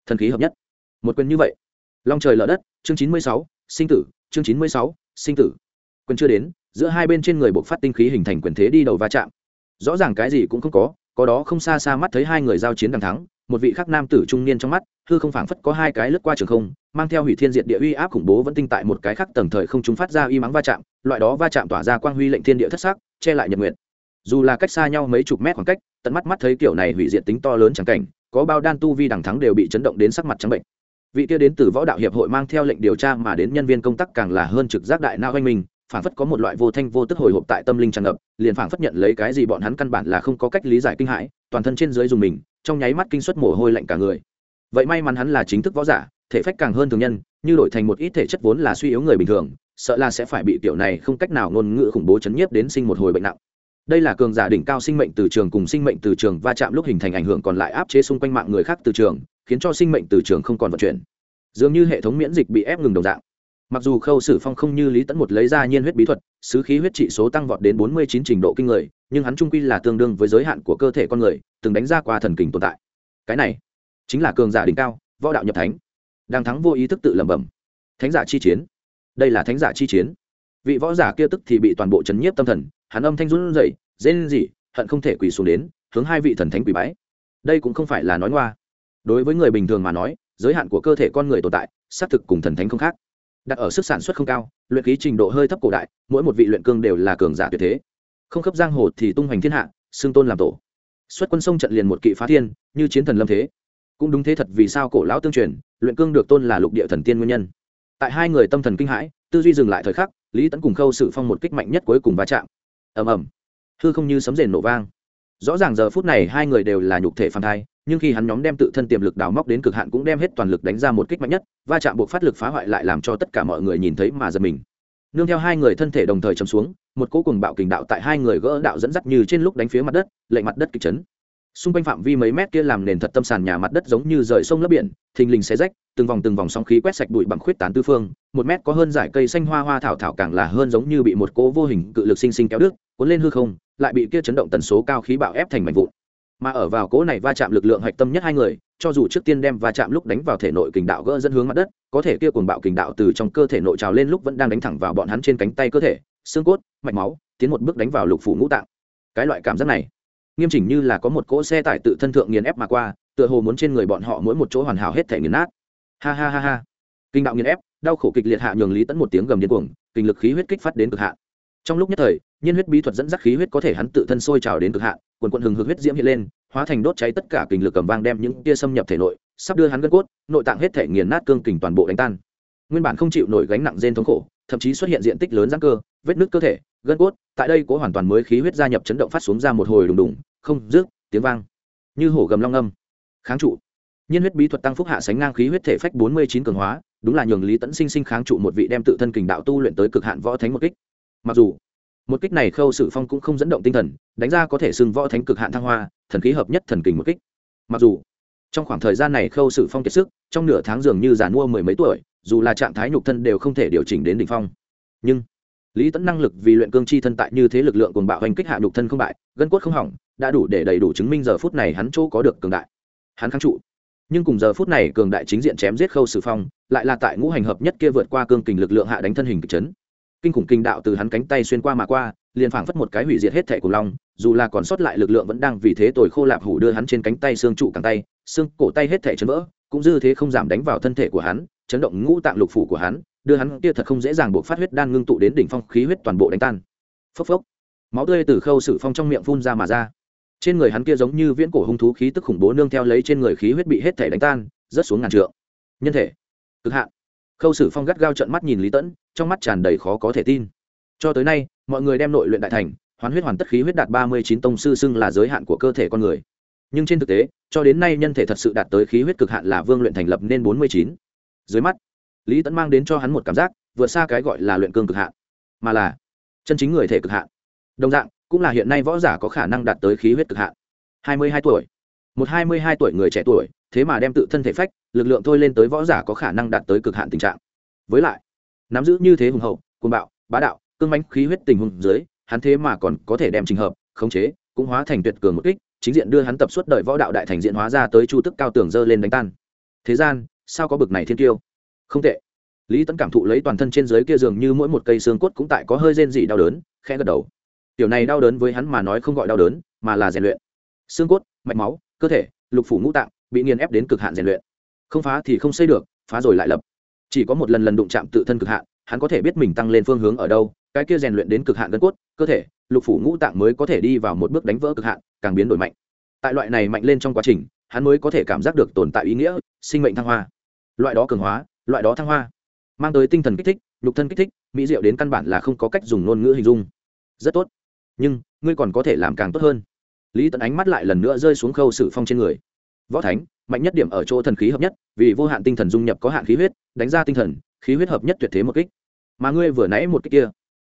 A: Thần khí hợp nhất. Một quyền như vậy. Long trời lở đất, chương chín mươi sáu, sinh tử, chương chín mươi sáu, sinh tử. Quyền chưa đến, giữa hai bên trên người buộc phát tinh khí hình thành quyền thế đi đầu va chạm. Rõ ràng cái gì cũng không có có đó không xa xa mắt thấy hai người giao chiến đằng thắng, một vị khắc nam tử trung niên trong mắt, hư không phảng phất có hai cái lướt qua trường không, mang theo hủy thiên diện địa uy áp khủng bố vẫn tinh tại một cái khắc tầng thời không chúng phát ra uy mắng va chạm, loại đó va chạm tỏa ra quang huy lệnh thiên địa thất sắc, che lại nhật nguyện dù là cách xa nhau mấy chục mét khoảng cách, tận mắt mắt thấy kiểu này hủy diệt tính to lớn chẳng cảnh có bao đan tu vi đẳng thắng đều bị chấn động đến sắc mặt trắng bệnh. Vị kia đến từ võ đạo hiệp hội mang theo lệnh điều tra mà đến nhân viên công tác càng là hơn trực giác đại nao anh mình phản phất có một loại vô thanh vô tức hồi hộp tại tâm linh tràn ngập, liền phản phất nhận lấy cái gì bọn hắn căn bản là không có cách lý giải kinh hãi, toàn thân trên dưới dùng mình, trong nháy mắt kinh suất mồ hôi lạnh cả người. Vậy may mắn hắn là chính thức võ giả, thể phách càng hơn thường nhân, như đổi thành một ít thể chất vốn là suy yếu người bình thường, sợ là sẽ phải bị tiểu này không cách nào ngôn ngữ khủng bố chấn nhiếp đến sinh một hồi bệnh nặng đây là cường giả đỉnh cao sinh mệnh từ trường cùng sinh mệnh từ trường va chạm lúc hình thành ảnh hưởng còn lại áp chế xung quanh mạng người khác từ trường, khiến cho sinh mệnh từ trường không còn vận chuyển. Dường như hệ thống miễn dịch bị ép ngừng đồng dạng. Mặc dù khâu sử phong không như lý tẫn một lấy ra nhiên huyết bí thuật, sứ khí huyết trị số tăng vọt đến bốn mươi chín trình độ kinh người, nhưng hắn trung quy là tương đương với giới hạn của cơ thể con người, từng đánh ra qua thần kình tồn tại. Cái này chính là cường giả đỉnh cao, võ đạo nhập thánh. Đang thắng vô ý thức tự lẩm bẩm. Thánh giả chi chiến. Đây là thánh giả chi chiến. Vị võ giả kia tức thì bị toàn bộ chấn nhiếp tâm thần hắn âm thanh run rẩy, rên rỉ, hận không thể quỳ xuống đến, hướng hai vị thần thánh quỳ bái. Đây cũng không phải là nói ngoa. Đối với người bình thường mà nói, giới hạn của cơ thể con người tồn tại, xác thực cùng thần thánh không khác. Đặt ở sức sản xuất không cao, luyện khí trình độ hơi thấp cổ đại, mỗi một vị luyện cương đều là cường giả tuyệt thế. Không cấp giang hồ thì tung hoành thiên hạ, xưng tôn làm tổ. Xuất quân sông trận liền một kỵ phá thiên, như chiến thần lâm thế. Cũng đúng thế thật vì sao cổ lão tương truyền, luyện cương được tôn là lục địa thần tiên nguyên nhân. Tại hai người tâm thần kinh hãi, tư duy dừng lại thời khắc, lý tấn cùng khâu sự phong một kích mạnh nhất cuối cùng va chạm ầm ầm. Hư không như sấm rền nổ vang. Rõ ràng giờ phút này hai người đều là nhục thể phản thai, nhưng khi hắn nhóm đem tự thân tiềm lực đào móc đến cực hạn cũng đem hết toàn lực đánh ra một kích mạnh nhất, va chạm buộc phát lực phá hoại lại làm cho tất cả mọi người nhìn thấy mà giật mình. Nương theo hai người thân thể đồng thời chấm xuống, một cỗ cùng bạo kình đạo tại hai người gỡ đạo dẫn dắt như trên lúc đánh phía mặt đất lệnh mặt đất kịch chấn. Xung quanh phạm vi mấy mét kia làm nền thật tâm sàn nhà mặt đất giống như rời sông lấp biển, thình lình xé rách, từng vòng từng vòng sóng khí quét sạch bụi bằng khuyết tán tư phương, một mét có hơn dải cây xanh hoa hoa thảo thảo càng là hơn giống như bị một cỗ vô hình cự lực sinh sinh kéo đứt cuốn lên hư không, lại bị kia chấn động tần số cao khí bạo ép thành mảnh vụn. Mà ở vào cỗ này va chạm lực lượng hạch tâm nhất hai người, cho dù trước tiên đem va chạm lúc đánh vào thể nội kình đạo gỡ dẫn hướng mặt đất, có thể kia cuồng bạo kình đạo từ trong cơ thể nội trào lên lúc vẫn đang đánh thẳng vào bọn hắn trên cánh tay cơ thể, xương cốt, mạch máu, tiến một bước đánh vào lục phủ ngũ tạng. Cái loại cảm giác này, nghiêm chỉnh như là có một cỗ xe tải tự thân thượng nghiền ép mà qua, tựa hồ muốn trên người bọn họ mỗi một chỗ hoàn hảo hết thể nghiền nát. Ha ha ha ha. Kinh đạo nghiền ép, đau khổ kịch liệt hạ nhường lý tẫn một tiếng gầm điên cuồng kinh lực khí huyết kích phát đến cực hạn. Trong lúc nhất thời nhiên huyết bí thuật dẫn dắt khí huyết có thể hắn tự thân sôi trào đến cực hạn, quần quận hừng hực huyết diễm hiện lên, hóa thành đốt cháy tất cả kình lực cầm vang đem những tia xâm nhập thể nội, sắp đưa hắn gân cốt, nội tạng hết thể nghiền nát cương kình toàn bộ đánh tan. Nguyên bản không chịu nổi gánh nặng gen thống khổ, thậm chí xuất hiện diện tích lớn răng cơ, vết nứt cơ thể, gân cốt, tại đây có hoàn toàn mới khí huyết gia nhập chấn động phát xuống ra một hồi đùng đùng, không rước tiếng vang. Như hổ gầm long âm. Kháng trụ. Nhiên huyết bí thuật tăng phúc hạ sánh ngang khí huyết thể phách bốn mươi chín cường hóa, đúng là nhường lý tẫn sinh sinh kháng trụ một vị đem tự thân kình đạo tu luyện tới cực hạn võ thánh một kích. Mặc dù một kích này khâu sử phong cũng không dẫn động tinh thần, đánh ra có thể xưng võ thánh cực hạn thăng hoa, thần khí hợp nhất thần kình một kích. Mặc dù, trong khoảng thời gian này khâu sử phong kiệt sức, trong nửa tháng dường như già mua mười mấy tuổi, dù là trạng thái nhục thân đều không thể điều chỉnh đến đỉnh phong. Nhưng, lý tẫn năng lực vì luyện cương chi thân tại như thế lực lượng cùng bạo hành kích hạ nhục thân không bại, gân cốt không hỏng, đã đủ để đầy đủ chứng minh giờ phút này hắn chỗ có được cường đại. Hắn kháng trụ. Nhưng cùng giờ phút này cường đại chính diện chém giết khâu sử phong, lại là tại ngũ hành hợp nhất kia vượt qua cương kình lực lượng hạ đánh thân hình kịch chấn kinh khủng kinh đạo từ hắn cánh tay xuyên qua mà qua, liền phảng phất một cái hủy diệt hết thẻ của long, dù là còn sót lại lực lượng vẫn đang vì thế tồi khô lạp hủ đưa hắn trên cánh tay xương trụ càng tay, xương cổ tay hết thẻ chấn vỡ, cũng dư thế không giảm đánh vào thân thể của hắn, chấn động ngũ tạng lục phủ của hắn, đưa hắn kia thật không dễ dàng buộc phát huyết đan ngưng tụ đến đỉnh phong khí huyết toàn bộ đánh tan. Phốc phốc. Máu tươi từ khâu sử phong trong miệng phun ra mà ra. Trên người hắn kia giống như viễn cổ hung thú khí tức khủng bố nương theo lấy trên người khí huyết bị hết thể đánh tan, rớt xuống ngàn trượng. Nhân thể. Cực hạn khâu sử phong gắt gao trận mắt nhìn lý tẫn, trong mắt tràn đầy khó có thể tin. Cho tới nay, mọi người đem nội luyện đại thành, hoán huyết hoàn tất khí huyết đạt ba mươi chín tông sư xưng là giới hạn của cơ thể con người. Nhưng trên thực tế, cho đến nay nhân thể thật sự đạt tới khí huyết cực hạn là vương luyện thành lập nên bốn mươi chín. Dưới mắt, lý tẫn mang đến cho hắn một cảm giác, vượt xa cái gọi là luyện cương cực hạn, mà là chân chính người thể cực hạn. Đồng dạng, cũng là hiện nay võ giả có khả năng đạt tới khí huyết cực hạn. Hai mươi hai tuổi. Một hai mươi hai tuổi người trẻ tuổi thế mà đem tự thân thể phách, lực lượng thôi lên tới võ giả có khả năng đạt tới cực hạn tình trạng. Với lại, nắm giữ như thế hùng hậu côn bạo, bá đạo, cương mãnh khí huyết tình huống dưới, hắn thế mà còn có thể đem trình hợp, khống chế, cũng hóa thành tuyệt cường một kích, chính diện đưa hắn tập suốt đời võ đạo đại thành diện hóa ra tới chu tức cao tưởng dơ lên đánh tan. Thế gian, sao có bực này thiên tiêu không tệ. Lý tấn cảm thụ lấy toàn thân trên dưới kia dường như mỗi một cây xương cốt cũng tại có hơi rên dị đau đớn, khẽ gật đầu. Tiểu này đau đớn với hắn mà nói không gọi đau đớn, mà là rèn luyện. Xương cốt, mạch máu, cơ thể, lục phủ ngũ tạng bị nghiền ép đến cực hạn rèn luyện. Không phá thì không xây được, phá rồi lại lập. Chỉ có một lần lần đụng chạm tự thân cực hạn, hắn có thể biết mình tăng lên phương hướng ở đâu, cái kia rèn luyện đến cực hạn gân cốt, cơ thể, lục phủ ngũ tạng mới có thể đi vào một bước đánh vỡ cực hạn, càng biến đổi mạnh. Tại loại này mạnh lên trong quá trình, hắn mới có thể cảm giác được tồn tại ý nghĩa, sinh mệnh thăng hoa. Loại đó cường hóa, loại đó thăng hoa, mang tới tinh thần kích thích, nhục thân kích thích, mỹ diệu đến căn bản là không có cách dùng ngôn ngữ hình dung. Rất tốt. Nhưng, ngươi còn có thể làm càng tốt hơn. Lý tận ánh mắt lại lần nữa rơi xuống khâu sử phong trên người võ thánh, mạnh nhất điểm ở chỗ thần khí hợp nhất, vì vô hạn tinh thần dung nhập có hạn khí huyết, đánh ra tinh thần, khí huyết hợp nhất tuyệt thế một kích. Mà ngươi vừa nãy một kích kia,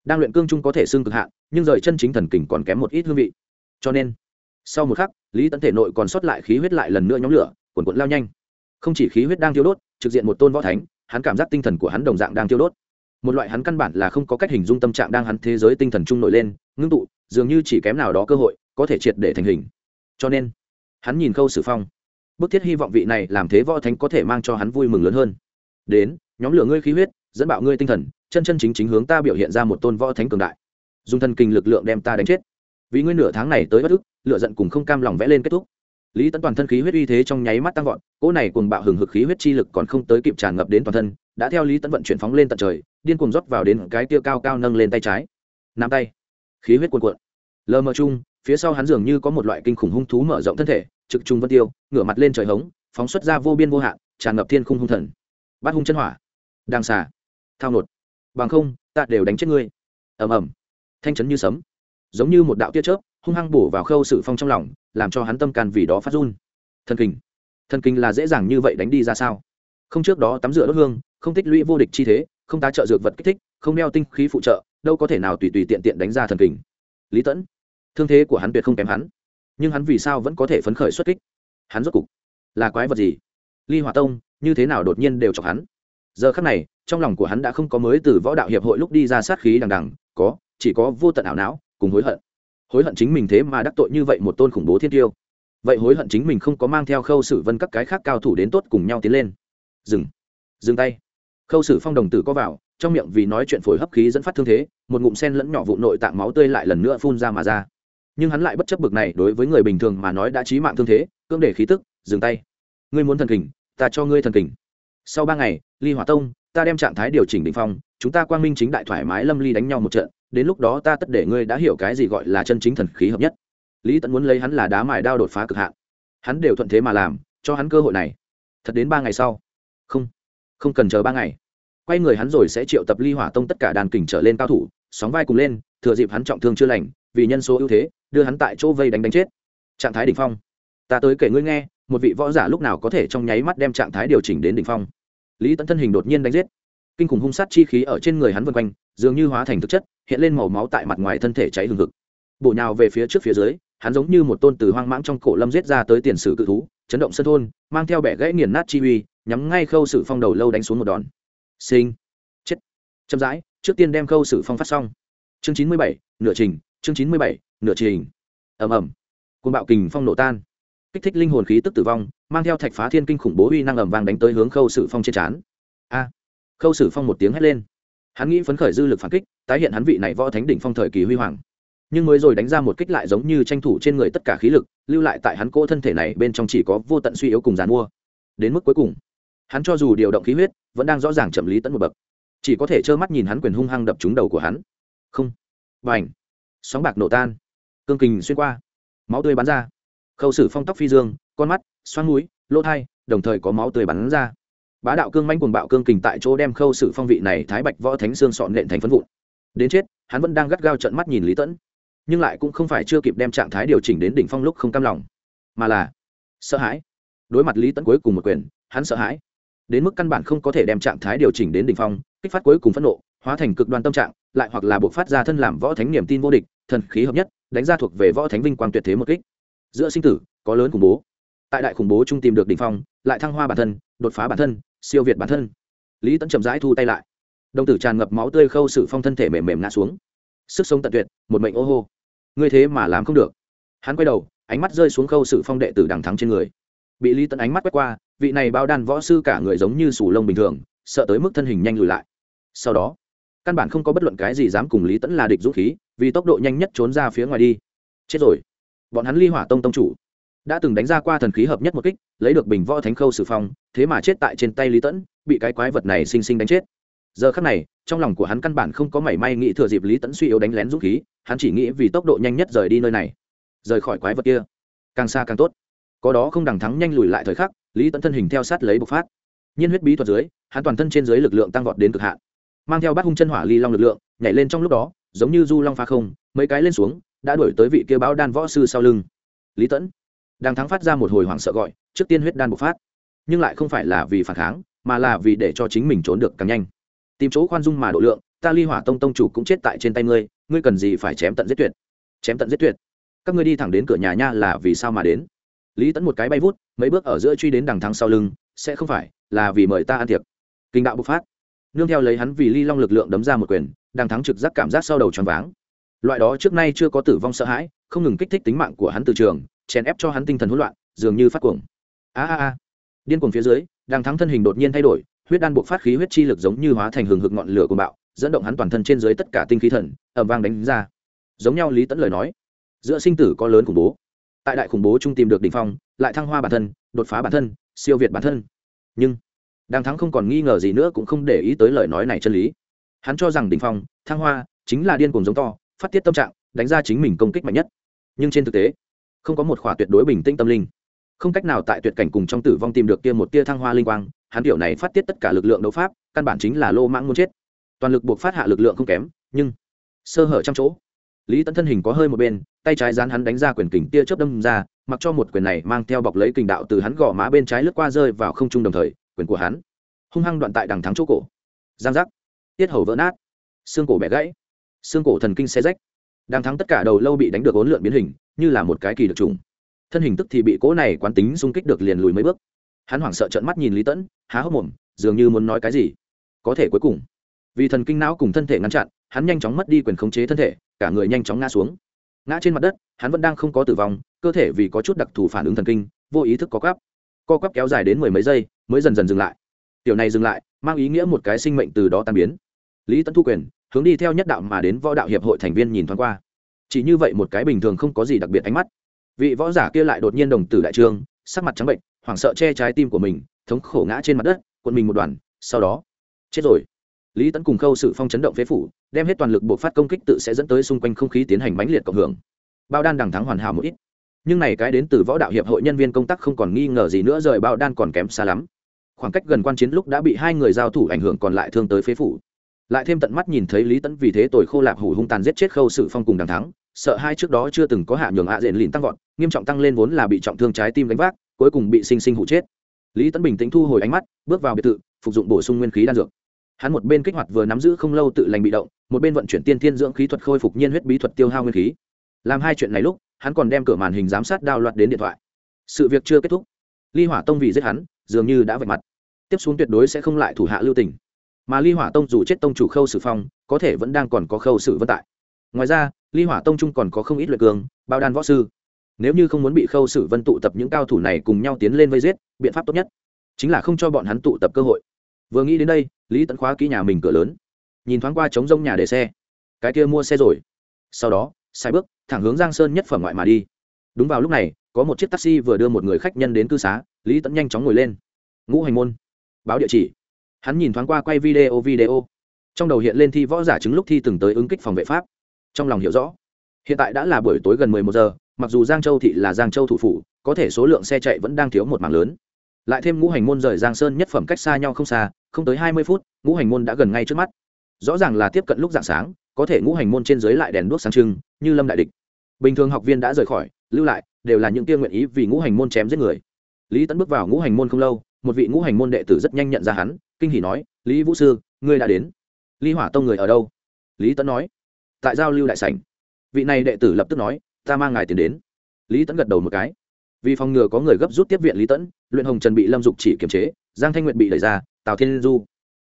A: đang luyện cương trung có thể xưng cực hạn, nhưng rời chân chính thần kình còn kém một ít hương vị. Cho nên, sau một khắc, lý tấn thể nội còn sót lại khí huyết lại lần nữa nhóm lửa quần quận lao nhanh. Không chỉ khí huyết đang tiêu đốt, trực diện một tôn võ thánh, hắn cảm giác tinh thần của hắn đồng dạng đang tiêu đốt. Một loại hắn căn bản là không có cách hình dung tâm trạng đang hắn thế giới tinh thần trung nổi lên, ngưng tụ, dường như chỉ kém nào đó cơ hội, có thể triệt để thành hình. Cho nên, hắn nhìn khâu sử phong bức thiết hy vọng vị này làm thế võ thánh có thể mang cho hắn vui mừng lớn hơn. Đến, nhóm lửa ngươi khí huyết, dẫn bạo ngươi tinh thần, chân chân chính chính hướng ta biểu hiện ra một tôn võ thánh cường đại. Dùng thần kinh lực lượng đem ta đánh chết. Vì ngươi nửa tháng này tới bất ức lựa giận cùng không cam lòng vẽ lên kết thúc. Lý tấn toàn thân khí huyết uy thế trong nháy mắt tăng vọt, cỗ này cùng bạo hừng hực khí huyết chi lực còn không tới kịp tràn ngập đến toàn thân, đã theo lý tấn vận chuyển phóng lên tận trời, điên cuồng rót vào đến cái tia cao cao nâng lên tay trái. Nắm tay. Khí huyết cuồn cuộn. Lờ mờ chung, phía sau hắn dường như có một loại kinh khủng hung thú mở rộng thân thể trực trung vân tiêu, ngửa mặt lên trời hống, phóng xuất ra vô biên vô hạn, tràn ngập thiên khung hung thần. Bát hung chân hỏa. Đang xà. Thao nột. Bằng không, ta đều đánh chết ngươi. Ầm ầm. Thanh chấn như sấm. Giống như một đạo tia chớp, hung hăng bổ vào khâu sự phong trong lòng, làm cho hắn tâm can vì đó phát run. Thần kinh. Thần kinh là dễ dàng như vậy đánh đi ra sao? Không trước đó tắm rửa đốt hương, không tích lũy vô địch chi thế, không tá trợ dược vật kích thích, không đeo tinh khí phụ trợ, đâu có thể nào tùy tùy tiện tiện đánh ra thần kinh. Lý tẫn. Thương thế của hắn tuyệt không kém hắn nhưng hắn vì sao vẫn có thể phấn khởi xuất kích? Hắn rốt cục là quái vật gì? Ly hòa tông, như thế nào đột nhiên đều chọc hắn? Giờ khắc này, trong lòng của hắn đã không có mới từ võ đạo hiệp hội lúc đi ra sát khí đằng đằng, có, chỉ có vô tận ảo não, cùng hối hận. Hối hận chính mình thế mà đắc tội như vậy một tôn khủng bố thiên tiêu. Vậy hối hận chính mình không có mang theo khâu sử vân các cái khác cao thủ đến tốt cùng nhau tiến lên. Dừng. Dừng tay. Khâu sử phong đồng tử có vào, trong miệng vì nói chuyện phổi hấp khí dẫn phát thương thế, một ngụm sen lẫn nhỏ vụ nội tạng máu tươi lại lần nữa phun ra mà ra nhưng hắn lại bất chấp bực này đối với người bình thường mà nói đã trí mạng thương thế, cưỡng để khí tức, dừng tay. Ngươi muốn thần kình, ta cho ngươi thần kình. Sau ba ngày, ly hỏa tông, ta đem trạng thái điều chỉnh định phong, chúng ta quang minh chính đại thoải mái lâm ly đánh nhau một trận, đến lúc đó ta tất để ngươi đã hiểu cái gì gọi là chân chính thần khí hợp nhất. Lý tẫn muốn lấy hắn là đá mài đao đột phá cực hạn. Hắn đều thuận thế mà làm, cho hắn cơ hội này. Thật đến ba ngày sau. Không không cần chờ ba ngày. Quay người hắn rồi sẽ triệu tập ly hỏa tông tất cả đàn kình trở lên cao thủ, sóng vai cùng lên, thừa dịp hắn trọng thương chưa lành, vì nhân số ưu thế đưa hắn tại chỗ vây đánh đánh chết. Trạng thái đ ỉ n h phong. Ta tới kể ngươi nghe, một vị võ giả lúc nào có thể trong nháy mắt đem trạng thái điều chỉnh đến đ ỉ n h phong. Lý tấn thân hình đột nhiên đánh giết. Kinh khủng hung sát chi khí ở trên người hắn vân quanh, dường như hóa thành thực chất, hiện lên màu máu tại mặt ngoài thân thể cháy hừng hực. Bổ nhào về phía trước phía dưới, hắn giống như một tôn từ hoang mãng trong cổ lâm giết ra tới tiền sử cự thú, chấn động sân thôn, mang theo bẻ gãy nghiền nát chi uy, nhắm ngay khâu sử phong đầu lâu đánh xuống một đòn. Sinh chết. Chậm rãi, trước tiên đem khâu sử phong phát xong. Chương chín mươi bảy, nửa trình, chương chín mươi bảy nửa trình. Ầm ầm. Côn bạo kình phong nổ tan. Kích thích linh hồn khí tức tử vong, mang theo thạch phá thiên kinh khủng bố uy năng ầm vang đánh tới hướng khâu sử phong trên trán. A. Khâu sử phong một tiếng hét lên. Hắn nghĩ phấn khởi dư lực phản kích, tái hiện hắn vị này võ thánh đỉnh phong thời kỳ huy hoàng. Nhưng mới rồi đánh ra một kích lại giống như tranh thủ trên người tất cả khí lực, lưu lại tại hắn cỗ thân thể này bên trong chỉ có vô tận suy yếu cùng giàn mua. Đến mức cuối cùng, hắn cho dù điều động khí huyết, vẫn đang rõ ràng chậm lý tận một bậc. Chỉ có thể trơ mắt nhìn hắn quyền hung hăng đập trúng đầu của hắn. Không. Và ảnh sóng bạc nổ tan cương kình xuyên qua, máu tươi bắn ra. Khâu sử phong tóc phi dương, con mắt, xoắn núi lỗ thai, đồng thời có máu tươi bắn ra. Bá đạo cương manh cuồng bạo cương kình tại chỗ đem khâu sử phong vị này thái bạch võ thánh xương sọn nện thành phân vụn. Đến chết, hắn vẫn đang gắt gao trận mắt nhìn lý tẫn, nhưng lại cũng không phải chưa kịp đem trạng thái điều chỉnh đến đỉnh phong lúc không cam lòng, mà là sợ hãi. Đối mặt lý tẫn cuối cùng một quyền, hắn sợ hãi. Đến mức căn bản không có thể đem trạng thái điều chỉnh đến đỉnh phong, kích phát cuối cùng phẫn nộ, hóa thành cực đoan tâm trạng, lại hoặc là buộc phát ra thân làm võ thánh niềm tin vô địch, thần khí hợp nhất đánh ra thuộc về võ thánh vinh quang tuyệt thế một kích. Giữa sinh tử, có lớn khủng bố. Tại đại khủng bố trung tìm được đ ỉ n h phong, lại thăng hoa bản thân, đột phá bản thân, siêu việt bản thân. Lý tẫn chậm rãi thu tay lại. Đồng tử tràn ngập máu tươi khâu sự phong thân thể mềm mềm ngã xuống. Sức sống tận tuyệt, một mệnh ô hô. Ngươi thế mà làm không được. Hắn quay đầu, ánh mắt rơi xuống khâu sự phong đệ tử đằng thắng trên người. Bị lý tẫn ánh mắt quét qua, vị này bao đan võ sư cả người giống như sủ lông bình thường, sợ tới mức thân hình nhanh lùi lại. Sau đó căn bản không có bất luận cái gì dám cùng lý tẫn là địch dũng khí, vì tốc độ nhanh nhất trốn ra phía ngoài đi. Chết rồi. Bọn hắn ly hỏa tông tông chủ. Đã từng đánh ra qua thần khí hợp nhất một kích, lấy được bình võ thánh khâu xử phong, thế mà chết tại trên tay lý tẫn, bị cái quái vật này xinh xinh đánh chết. Giờ khắc này, trong lòng của hắn căn bản không có mảy may nghĩ thừa dịp lý tẫn suy yếu đánh lén dũng khí, hắn chỉ nghĩ vì tốc độ nhanh nhất rời đi nơi này. Rời khỏi quái vật kia. Càng xa càng tốt. Có đó không đằng thắng nhanh lùi lại thời khắc, lý tẫn thân hình theo sát lấy bộc phát. Nhiên huyết bí thuật dưới, hắn toàn thân trên dưới lực lượng tăng vọt đến cực hạn mang theo bát hung chân hỏa ly long lực lượng, nhảy lên trong lúc đó, giống như du long pha không, mấy cái lên xuống, đã đuổi tới vị kia báo đan võ sư sau lưng. Lý tẫn, đang thắng phát ra một hồi hoảng sợ gọi, trước tiên huyết đan bộc phát. Nhưng lại không phải là vì phản kháng, mà là vì để cho chính mình trốn được càng nhanh. Tìm chỗ khoan dung mà độ lượng, ta ly hỏa tông tông chủ cũng chết tại trên tay ngươi ngươi cần gì phải chém tận giết tuyệt? Chém tận giết tuyệt? Các ngươi đi thẳng đến cửa nhà nha là vì sao mà đến? Lý tẫn một cái bay vút, mấy bước ở giữa truy đến đằng thắng sau lưng, sẽ không phải là vì mời ta ăn tiệc. Kinh đạo bộc phát nương theo lấy hắn vì ly long lực lượng đấm ra một quyền, đang thắng trực giác cảm giác sau đầu tròn váng. Loại đó trước nay chưa có tử vong sợ hãi, không ngừng kích thích tính mạng của hắn từ trường, chèn ép cho hắn tinh thần hỗn loạn, dường như phát cuồng. A a a. Điên cuồng phía dưới, đang thắng thân hình đột nhiên thay đổi, huyết đan buộc phát khí huyết chi lực giống như hóa thành hừng hực ngọn lửa của bạo, dẫn động hắn toàn thân trên dưới tất cả tinh khí thần ẩm vang đánh ra. Giống nhau lý tẫn lời nói, giữa sinh tử có lớn khủng bố. Tại đại khủng bố trung tìm được đ ỉ n h phong, lại thăng hoa bản thân, đột phá bản thân, siêu việt bản thân. Nhưng đang thắng không còn nghi ngờ gì nữa cũng không để ý tới lời nói này chân lý. Hắn cho rằng đình phong, thăng hoa, chính là điên cuồng giống to, phát tiết tâm trạng, đánh ra chính mình công kích mạnh nhất. Nhưng trên thực tế, không có một khỏa tuyệt đối bình tĩnh tâm linh. Không cách nào tại tuyệt cảnh cùng trong tử vong tìm được kia một tia thăng hoa linh quang, hắn tiểu này phát tiết tất cả lực lượng đấu pháp, căn bản chính là lô mãng muốn chết. Toàn lực buộc phát hạ lực lượng không kém, nhưng sơ hở trong chỗ. Lý tấn thân hình có hơi một bên, tay trái dán hắn đánh ra quyền kình tia chớp đâm ra, mặc cho một quyền này mang theo bọc lấy kình đạo từ hắn gò má bên trái lướt qua rơi vào không trung đồng thời quyền của hắn. Hung hăng đoạn tại đằng thắng chỗ cổ. Giang giác. Tiết hầu vỡ nát. Xương cổ bẻ gãy. Xương cổ thần kinh xe rách. Đằng thắng tất cả đầu lâu bị đánh được ốn lượn biến hình, như là một cái kỳ được trùng. Thân hình tức thì bị cỗ này quán tính xung kích được liền lùi mấy bước. Hắn hoảng sợ trợn mắt nhìn lý tẫn, há hốc mồm, dường như muốn nói cái gì. Có thể cuối cùng, vì thần kinh não cùng thân thể ngăn chặn, hắn nhanh chóng mất đi quyền khống chế thân thể, cả người nhanh chóng ngã xuống. Ngã trên mặt đất, hắn vẫn đang không có tử vong, cơ thể vì có chút đặc thù phản ứng thần kinh, vô ý thức có quắp co quắp kéo dài đến mười mấy giây, mới dần dần dừng lại. Tiểu này dừng lại, mang ý nghĩa một cái sinh mệnh từ đó tan biến. Lý tấn thu quyền, hướng đi theo nhất đạo mà đến võ đạo hiệp hội thành viên nhìn thoáng qua. Chỉ như vậy một cái bình thường không có gì đặc biệt ánh mắt. Vị võ giả kia lại đột nhiên đồng tử đại trương, sắc mặt trắng bệnh, hoảng sợ che trái tim của mình, thống khổ ngã trên mặt đất, cuộn mình một đoàn, sau đó, chết rồi. Lý tấn cùng khâu sự phong chấn động phế phủ, đem hết toàn lực bộ phát công kích tự sẽ dẫn tới xung quanh không khí tiến hành mãnh liệt cộng hưởng. Bao đan đằng thắng hoàn hảo một ít nhưng này cái đến từ võ đạo hiệp hội nhân viên công tác không còn nghi ngờ gì nữa, rời bao đan còn kém xa lắm. Khoảng cách gần quan chiến lúc đã bị hai người giao thủ ảnh hưởng còn lại thương tới phế phủ. Lại thêm tận mắt nhìn thấy lý tẫn vì thế tồi khô lạp hủ hung tàn giết chết khâu sự phong cùng đằng thắng, sợ hai trước đó chưa từng có hạ nhường hạ diện lìn tăng vọt, nghiêm trọng tăng lên vốn là bị trọng thương trái tim đánh vác, cuối cùng bị sinh sinh hụ chết. Lý tẫn bình tĩnh thu hồi ánh mắt, bước vào biệt thự, phục dụng bổ sung nguyên khí đan dược. Hắn một bên kích hoạt vừa nắm giữ không lâu tự lành bị động, một bên vận chuyển tiên thiên dưỡng khí thuật khôi phục nhiên huyết bí thuật tiêu hao nguyên khí. Làm hai chuyện này lúc hắn còn đem cửa màn hình giám sát đao loạt đến điện thoại. Sự việc chưa kết thúc. Ly hỏa tông vì giết hắn, dường như đã vạch mặt. Tiếp xuống tuyệt đối sẽ không lại thủ hạ lưu tình. Mà ly hỏa tông dù chết tông chủ khâu sử phong, có thể vẫn đang còn có khâu sử vân tại. Ngoài ra, ly hỏa tông trung còn có không ít luyện cường, bao đan võ sư. Nếu như không muốn bị khâu sử vân tụ tập những cao thủ này cùng nhau tiến lên vây giết, biện pháp tốt nhất chính là không cho bọn hắn tụ tập cơ hội. Vừa nghĩ đến đây, lý tẫn khóa kỹ nhà mình cửa lớn. Nhìn thoáng qua trống rông nhà để xe. Cái kia mua xe rồi. Sau đó, sai bước thẳng hướng giang sơn nhất phẩm ngoại mà đi. Đúng vào lúc này, có một chiếc taxi vừa đưa một người khách nhân đến cư xá, lý tẫn nhanh chóng ngồi lên. Ngũ hành môn. Báo địa chỉ. Hắn nhìn thoáng qua quay video video. Trong đầu hiện lên thi võ giả chứng lúc thi từng tới ứng kích phòng vệ pháp. Trong lòng hiểu rõ, hiện tại đã là buổi tối gần mười một giờ, mặc dù giang châu thị là giang châu thủ phủ, có thể số lượng xe chạy vẫn đang thiếu một mảng lớn. Lại thêm ngũ hành môn rời giang sơn nhất phẩm cách xa nhau không xa, không tới hai mươi phút, ngũ hành môn đã gần ngay trước mắt. Rõ ràng là tiếp cận lúc dạng sáng, có thể ngũ hành môn trên dưới lại đèn đuốc sáng trưng, như lâm đại địch bình thường học viên đã rời khỏi, lưu lại, đều là những tiên nguyện ý vì ngũ hành môn chém giết người. Lý tấn bước vào ngũ hành môn không lâu, một vị ngũ hành môn đệ tử rất nhanh nhận ra hắn, kinh hỉ nói, lý vũ sư, ngươi đã đến. Ly hỏa tông người ở đâu? Lý tấn nói, tại giao lưu đại sảnh. Vị này đệ tử lập tức nói, ta mang ngài tiền đến. Lý tấn gật đầu một cái. Vì phòng ngừa có người gấp rút tiếp viện lý tẫn luyện hồng trần bị lâm dục chỉ kiềm chế, giang thanh nguyện bị đẩy ra, tào thiên du.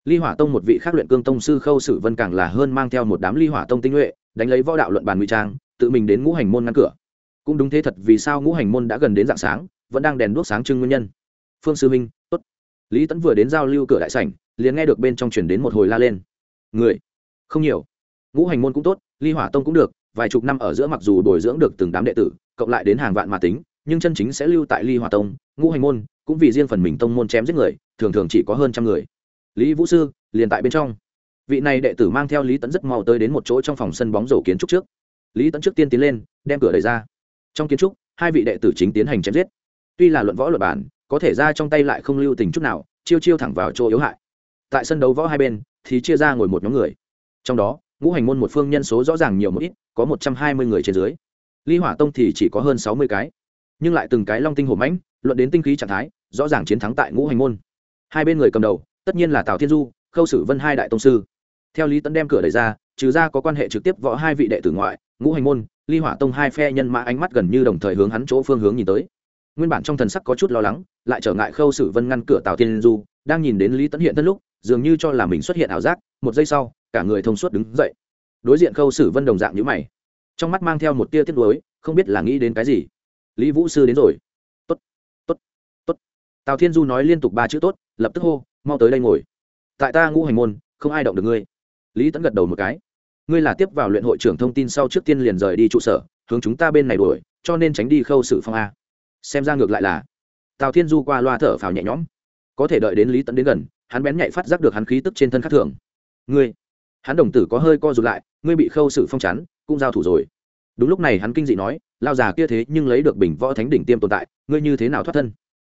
A: Ly hỏa tông một vị khác luyện cương tông sư khâu sử vân càng là hơn mang theo một đám ly hỏa tông tinh nhuệ, đánh lấy võ đạo luận bàn nguy trang tự mình đến ngũ hành môn ngăn cửa. Cũng đúng thế thật, vì sao ngũ hành môn đã gần đến dạng sáng, vẫn đang đèn đuốc sáng trưng nguyên nhân? Phương sư minh tốt. Lý tẫn vừa đến giao lưu cửa đại sảnh, liền nghe được bên trong chuyển đến một hồi la lên. Người? Không nhiều. Ngũ hành môn cũng tốt, ly hỏa tông cũng được, vài chục năm ở giữa mặc dù bồi dưỡng được từng đám đệ tử, cộng lại đến hàng vạn mà tính, nhưng chân chính sẽ lưu tại ly hỏa tông, ngũ hành môn, cũng vì riêng phần mình tông môn chém giết người, thường thường chỉ có hơn trăm người. Lý vũ sư, liền tại bên trong. Vị này đệ tử mang theo lý tẫn rất mau tới đến một chỗ trong phòng sân bóng rổ kiến trúc trước lý tẫn trước tiên tiến lên, đem cửa đẩy ra. Trong kiến trúc, hai vị đệ tử chính tiến hành chém giết. Tuy là luận võ luật bản có thể ra trong tay lại không lưu tình chút nào, chiêu chiêu thẳng vào chỗ yếu hại. Tại sân đấu võ hai bên, thì chia ra ngồi một nhóm người. Trong đó, ngũ hành môn một phương nhân số rõ ràng nhiều một ít, có một trăm hai mươi người trên dưới. Ly hỏa tông thì chỉ có hơn sáu mươi cái. Nhưng lại từng cái long tinh hổ mãnh, luận đến tinh khí trạng thái, rõ ràng chiến thắng tại ngũ hành môn. Hai bên người cầm đầu, tất nhiên là tào thiên du, khâu sử vân hai đại tông sư theo lý tấn đem cửa đẩy ra, trừ ra có quan hệ trực tiếp võ hai vị đệ tử ngoại, ngũ hành môn, ly hỏa tông hai phe nhân mã ánh mắt gần như đồng thời hướng hắn chỗ phương hướng nhìn tới. Nguyên bản trong thần sắc có chút lo lắng, lại trở ngại khâu sử vân ngăn cửa tào thiên du, đang nhìn đến lý tấn hiện thân lúc, dường như cho là mình xuất hiện ảo giác, một giây sau, cả người thông suốt đứng dậy. Đối diện khâu sử vân đồng dạng nhữ mày, trong mắt mang theo một tia tiết lối không biết là nghĩ đến cái gì. Lý vũ sư đến rồi. Tốt tốt tốt. Tào thiên du nói liên tục ba chữ tốt, lập tức hô, mau tới đây ngồi. Tại ta ngũ hành môn, không ai động được ngươi lý tẫn gật đầu một cái. Ngươi là tiếp vào luyện hội trưởng thông tin sau trước tiên liền rời đi trụ sở, hướng chúng ta bên này đuổi, cho nên tránh đi khâu sự phong a. Xem ra ngược lại là, tào thiên du qua loa thở phào nhẹ nhõm. Có thể đợi đến lý tẫn đến gần, hắn bén nhạy phát giác được hắn khí tức trên thân khắc thường. Ngươi, hắn đồng tử có hơi co rụt lại, ngươi bị khâu sự phong chắn, cũng giao thủ rồi. Đúng lúc này hắn kinh dị nói, lao già kia thế nhưng lấy được bình võ thánh đỉnh tiêm tồn tại, ngươi như thế nào thoát thân?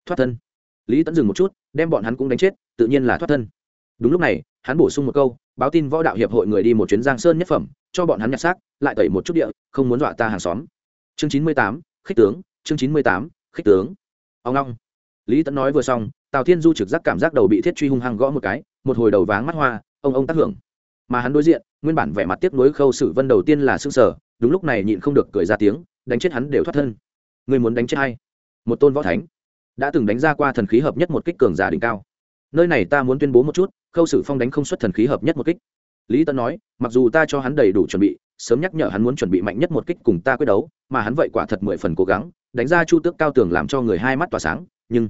A: Thoát thân? Lý tẫn dừng một chút, đem bọn hắn cũng đánh chết, tự nhiên là thoát thân đúng lúc này, hắn bổ sung một câu, báo tin võ đạo hiệp hội người đi một chuyến giang sơn nhất phẩm, cho bọn hắn nhặt xác, lại tẩy một chút địa, không muốn dọa ta hàng xóm. Chương chín mươi tám, khích tướng, chương chín mươi tám, khích tướng. Ông long. Lý tấn nói vừa xong, tào thiên du trực giác cảm giác đầu bị thiết truy hung hăng gõ một cái, một hồi đầu váng mắt hoa, ông ông tác hưởng. Mà hắn đối diện, nguyên bản vẻ mặt tiếp nối khâu sử vân đầu tiên là xương sở đúng lúc này nhịn không được cười ra tiếng, đánh chết hắn đều thoát thân. Người muốn đánh chết hay một tôn võ thánh. Đã từng đánh ra qua thần khí hợp nhất một kích cường giả đỉnh cao. Nơi này ta muốn tuyên bố một chút khâu sử phong đánh không xuất thần khí hợp nhất một kích. Lý tân nói, mặc dù ta cho hắn đầy đủ chuẩn bị, sớm nhắc nhở hắn muốn chuẩn bị mạnh nhất một kích cùng ta quyết đấu, mà hắn vậy quả thật mười phần cố gắng, đánh ra chu tước cao tường làm cho người hai mắt tỏa sáng, nhưng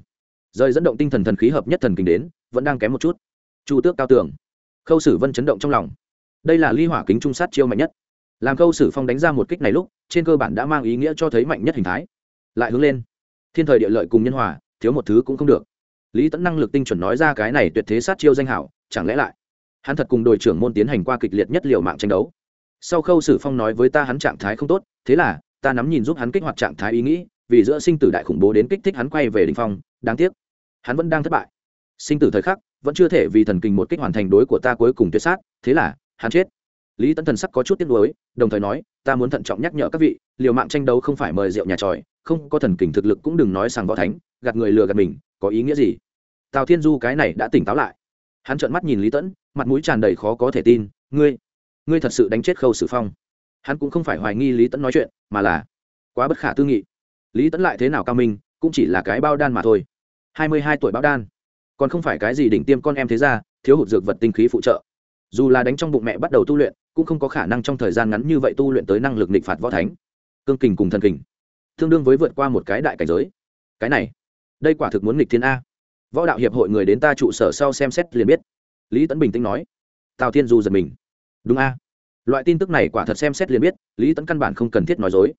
A: rời dẫn động tinh thần thần khí hợp nhất thần kinh đến, vẫn đang kém một chút. Chu tước cao tường. Khâu sử vân chấn động trong lòng. Đây là ly hỏa kính trung sát chiêu mạnh nhất. Làm khâu sử phong đánh ra một kích này lúc, trên cơ bản đã mang ý nghĩa cho thấy mạnh nhất hình thái. Lại hướng lên. Thiên thời địa lợi cùng nhân hòa, thiếu một thứ cũng không được lý tẫn năng lực tinh chuẩn nói ra cái này tuyệt thế sát chiêu danh hảo, chẳng lẽ lại? Hắn thật cùng đội trưởng môn tiến hành qua kịch liệt nhất liệu mạng tranh đấu. Sau khâu sử phong nói với ta hắn trạng thái không tốt, thế là, ta nắm nhìn giúp hắn kích hoạt trạng thái ý nghĩ, vì giữa sinh tử đại khủng bố đến kích thích hắn quay về đình phong, đáng tiếc, hắn vẫn đang thất bại. Sinh tử thời khắc, vẫn chưa thể vì thần kinh một kích hoàn thành đối của ta cuối cùng tuyệt sát, thế là, hắn chết. Lý tấn thần sắc có chút tiếc nuối, đồng thời nói, ta muốn thận trọng nhắc nhở các vị, liều mạng tranh đấu không phải mời rượu nhà tròi, không có thần kình thực lực cũng đừng nói sang võ thánh, gạt người lừa gạt mình có ý nghĩa gì? Tào thiên du cái này đã tỉnh táo lại. Hắn trợn mắt nhìn lý tẫn, mặt mũi tràn đầy khó có thể tin, ngươi ngươi thật sự đánh chết khâu sử phong? Hắn cũng không phải hoài nghi lý tẫn nói chuyện, mà là quá bất khả tư nghị. Lý tẫn lại thế nào cao minh, cũng chỉ là cái bao đan mà thôi. Hai mươi hai tuổi bao đan, còn không phải cái gì đỉnh tiêm con em thế ra thiếu hụt dược vật tinh khí phụ trợ. Dù là đánh trong bụng mẹ bắt đầu tu luyện, cũng không có khả năng trong thời gian ngắn như vậy tu luyện tới năng lực nịch phạt võ thánh. Cương kình cùng thần kình, tương đương với vượt qua một cái đại cảnh giới. Cái này đây quả thực muốn nghịch thiên a. Võ đạo hiệp hội người đến ta trụ sở sau xem xét liền biết. Lý tấn bình tĩnh nói. Tào thiên du giật mình. Đúng a. Loại tin tức này quả thật xem xét liền biết, lý tấn căn bản không cần thiết nói dối.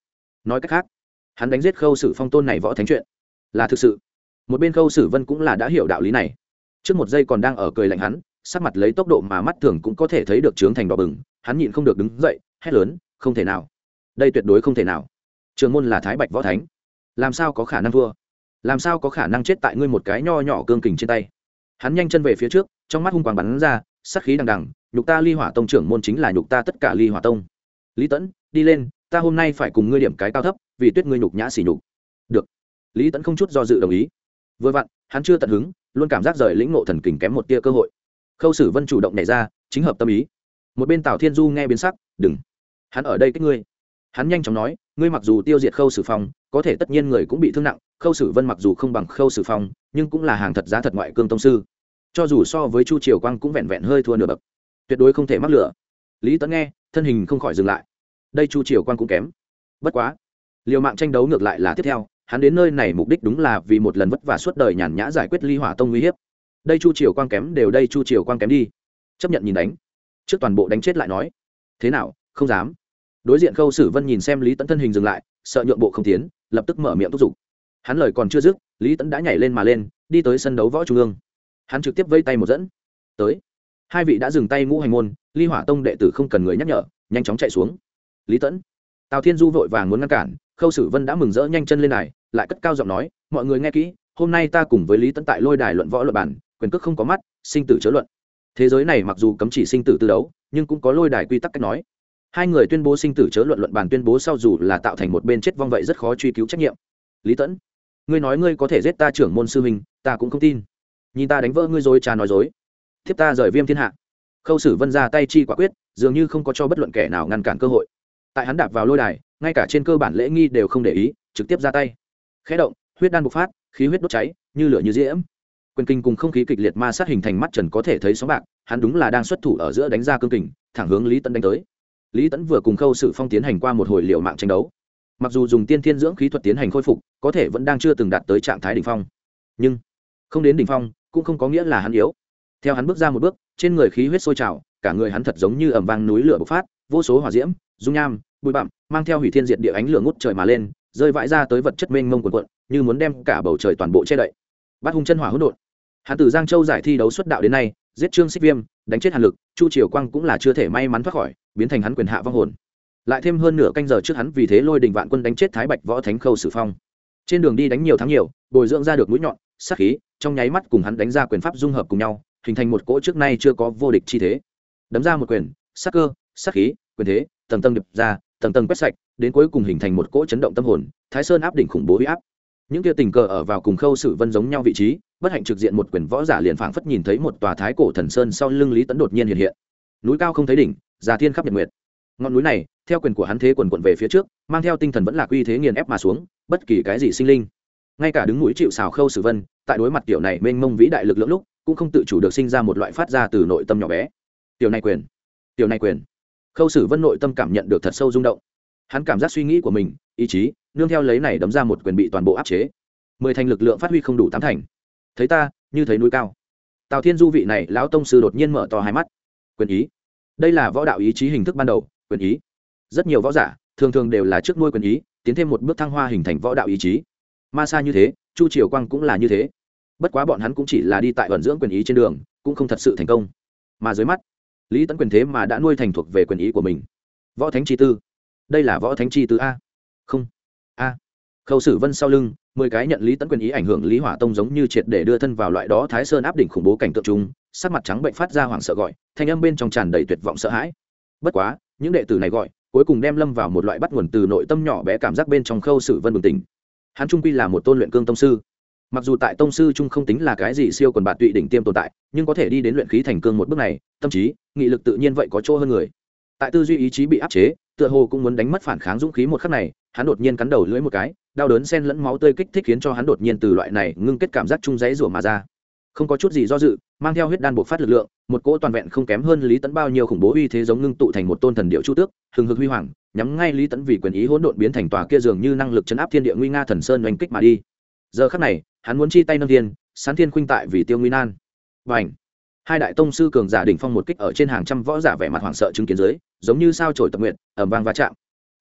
A: Nói cách khác, hắn đánh giết khâu sử phong tôn này võ thánh chuyện, là thực sự. Một bên khâu sử vân cũng là đã hiểu đạo lý này. Trước một giây còn đang ở cười lạnh hắn, sắc mặt lấy tốc độ mà mắt thường cũng có thể thấy được trướng thành đỏ bừng, hắn nhịn không được đứng dậy, hét lớn, không thể nào. Đây tuyệt đối không thể nào. Trường môn là thái bạch võ thánh. Làm sao có khả năng thua? Làm sao có khả năng chết tại ngươi một cái nho nhỏ cương kình trên tay? Hắn nhanh chân về phía trước, trong mắt hung quang bắn ra sắc khí đằng đằng, nhục ta ly hỏa tông trưởng môn chính là nhục ta tất cả ly hỏa tông. Lý tẫn đi lên, ta hôm nay phải cùng ngươi điểm cái cao thấp, vì tuyết ngươi nhục nhã xỉ nhục. Được. Lý tẫn không chút do dự đồng ý. Vừa vặn, hắn chưa tận hứng, luôn cảm giác rời lĩnh ngộ thần kình kém một tia cơ hội. Khâu sử vân chủ động nảy ra, chính hợp tâm ý. Một bên tào thiên du nghe biến sắc, đừng. Hắn ở đây kích ngươi. Hắn nhanh chóng nói, ngươi mặc dù tiêu diệt khâu sử phòng có thể tất nhiên người cũng bị thương nặng khâu sử vân mặc dù không bằng khâu sử phong, nhưng cũng là hàng thật giá thật ngoại cương tông sư. Cho dù so với chu triều quang cũng vẹn vẹn hơi thua nửa bậc. Tuyệt đối không thể mắc lửa. Lý tấn nghe, thân hình không khỏi dừng lại. Đây chu triều quang cũng kém. Bất quá, liều mạng tranh đấu ngược lại là tiếp theo, hắn đến nơi này mục đích đúng là vì một lần vất vả suốt đời nhàn nhã giải quyết ly hỏa tông uy hiếp. Đây chu triều quang kém đều đây chu triều quang kém đi. Chấp nhận nhìn đánh. Trước toàn bộ đánh chết lại nói. Thế nào, không dám. Đối diện khâu sử vân nhìn xem lý tẫn thân hình dừng lại, sợ nhượng bộ không tiến, lập tức mở miệng thúc giục hắn lời còn chưa dứt, lý tẫn đã nhảy lên mà lên, đi tới sân đấu võ trung ương. Hắn trực tiếp vây tay một dẫn. Tới. Hai vị đã dừng tay ngũ hành môn, ly hỏa tông đệ tử không cần người nhắc nhở, nhanh chóng chạy xuống. Lý tẫn tào thiên du vội vàng muốn ngăn cản, khâu sử vân đã mừng rỡ nhanh chân lên này lại cất cao giọng nói, mọi người nghe kỹ, hôm nay ta cùng với lý tẫn tại lôi đài luận võ luận bản quyền cước không có mắt, sinh tử chớ luận. Thế giới này mặc dù cấm chỉ sinh tử tư đấu, nhưng cũng có lôi đài quy tắc cách nói. Hai người tuyên bố sinh tử chớ luận luận bàn tuyên bố sau dù là tạo thành một bên chết vong vậy rất khó truy cứu trách nhiệm. Lý tẫn ngươi nói ngươi có thể giết ta trưởng môn sư huynh, ta cũng không tin. Nhìn ta đánh vỡ ngươi dối trà nói dối. Thiếp ta rời viêm thiên hạ. Khâu sử vân ra tay chi quả quyết, dường như không có cho bất luận kẻ nào ngăn cản cơ hội. Tại hắn đạp vào lôi đài, ngay cả trên cơ bản lễ nghi đều không để ý, trực tiếp ra tay. Khẽ động, huyết đan bộc phát, khí huyết đốt cháy, như lửa như diễm. Quyền kinh cùng không khí kịch liệt ma sát hình thành mắt trần có thể thấy sóng bạc, hắn đúng là đang xuất thủ ở giữa đánh ra cương kình, thẳng hướng lý tấn đánh tới. Lý tẫn vừa cùng khâu sử phong tiến hành qua một hồi liệu mạng tranh đấu mặc dù dùng tiên thiên dưỡng khí thuật tiến hành khôi phục, có thể vẫn đang chưa từng đạt tới trạng thái đ ỉ n h phong. Nhưng, không đến đ ỉ n h phong, cũng không có nghĩa là hắn yếu. Theo hắn bước ra một bước, trên người khí huyết sôi trào, cả người hắn thật giống như ẩm vang núi lửa bộc phát, vô số hỏa diễm, dung nham, bụi bặm, mang theo hủy thiên diệt địa ánh lửa ngút trời mà lên, rơi vãi ra tới vật chất mênh mông quần quận như muốn đem cả bầu trời toàn bộ che đậy. Bắt hung chân hỏa hỗn độn. Hắn từ giang châu giải thi đấu xuất đạo đến nay, giết trương xích viêm, đánh chết hàn lực, chu triều quang cũng là chưa thể may mắn thoát khỏi, biến thành hắn quyền hạ vong hồn lại thêm hơn nửa canh giờ trước hắn vì thế lôi đình vạn quân đánh chết thái bạch võ thánh khâu sử phong trên đường đi đánh nhiều tháng nhiều bồi dưỡng ra được mũi nhọn sắc khí trong nháy mắt cùng hắn đánh ra quyền pháp dung hợp cùng nhau hình thành một cỗ trước nay chưa có vô địch chi thế đấm ra một quyền sắc cơ sắc khí quyền thế tầng tầng đập ra tầng tầng quét sạch đến cuối cùng hình thành một cỗ chấn động tâm hồn thái sơn áp đỉnh khủng bố huy áp những kia tình cờ ở vào cùng khâu sử vân giống nhau vị trí bất hạnh trực diện một quyền võ giả liền phảng phất nhìn thấy một tòa thái cổ thần sơn sau lưng lý tấn đột nhiên hiện hiện núi cao không thấy đỉnh già thiên khắp nhật nguyệt ngọn núi này, theo quyền của hắn thế quần quận về phía trước, mang theo tinh thần vẫn là quy thế nghiền ép mà xuống, bất kỳ cái gì sinh linh. Ngay cả đứng núi chịu xào khâu sử vân, tại đối mặt tiểu này mênh mông vĩ đại lực lượng lúc, cũng không tự chủ được sinh ra một loại phát ra từ nội tâm nhỏ bé. Tiểu này quyền, tiểu này quyền. Khâu sử vân nội tâm cảm nhận được thật sâu rung động. Hắn cảm giác suy nghĩ của mình, ý chí, nương theo lấy này đấm ra một quyền bị toàn bộ áp chế. Mười thành lực lượng phát huy không đủ tám thành. Thấy ta, như thấy núi cao. Tào thiên du vị này, lão tông sư đột nhiên mở to hai mắt. Quyền ý. Đây là võ đạo ý chí hình thức ban đầu quyền ý. Rất nhiều võ giả, thường thường đều là trước nuôi quyền ý, tiến thêm một bước thăng hoa hình thành võ đạo ý chí. Ma sa như thế, chu triều quang cũng là như thế. Bất quá bọn hắn cũng chỉ là đi tại vận dưỡng quyền ý trên đường, cũng không thật sự thành công. Mà dưới mắt, lý tấn quyền thế mà đã nuôi thành thuộc về quyền ý của mình. Võ thánh chi tư. Đây là võ thánh chi tư a. Không. A. Khâu sử vân sau lưng, mười cái nhận lý tấn quyền ý ảnh hưởng lý hỏa tông giống như triệt để đưa thân vào loại đó thái sơn áp đỉnh khủng bố cảnh tượng chúng sắc mặt trắng bệnh phát ra hoảng sợ gọi, thanh âm bên trong tràn đầy tuyệt vọng sợ hãi. Bất quá những đệ tử này gọi, cuối cùng đem lâm vào một loại bắt nguồn từ nội tâm nhỏ bé cảm giác bên trong khâu sử vân bừng tỉnh. Hắn trung quy là một tôn luyện cương tông sư. Mặc dù tại tông sư trung không tính là cái gì siêu quần bạn tụy đỉnh tiêm tồn tại, nhưng có thể đi đến luyện khí thành cương một bước này, tâm trí, nghị lực tự nhiên vậy có chỗ hơn người. Tại tư duy ý chí bị áp chế, tựa hồ cũng muốn đánh mất phản kháng dũng khí một khắc này, hắn đột nhiên cắn đầu lưỡi một cái, đau đớn xen lẫn máu tươi kích thích khiến cho hắn đột nhiên từ loại này ngưng kết cảm giác chung giấy rủa mà ra không có chút gì do dự, mang theo huyết đan buộc phát lực lượng, một cỗ toàn vẹn không kém hơn lý tẫn bao nhiêu khủng bố uy thế giống ngưng tụ thành một tôn thần điệu chu tước, hừng hực huy hoàng, nhắm ngay lý tẫn vì quyền ý hỗn độn biến thành tòa kia dường như năng lực chấn áp thiên địa nguy nga thần sơn oanh kích mà đi. Giờ khắc này, hắn muốn chi tay nâng thiên, sán thiên khuynh tại vì tiêu nguy nan. Và ảnh hai đại tông sư cường giả đỉnh phong một kích ở trên hàng trăm võ giả vẻ mặt hoảng sợ chứng kiến dưới, giống như sao trổi tập nguyện ẩm vang va chạm.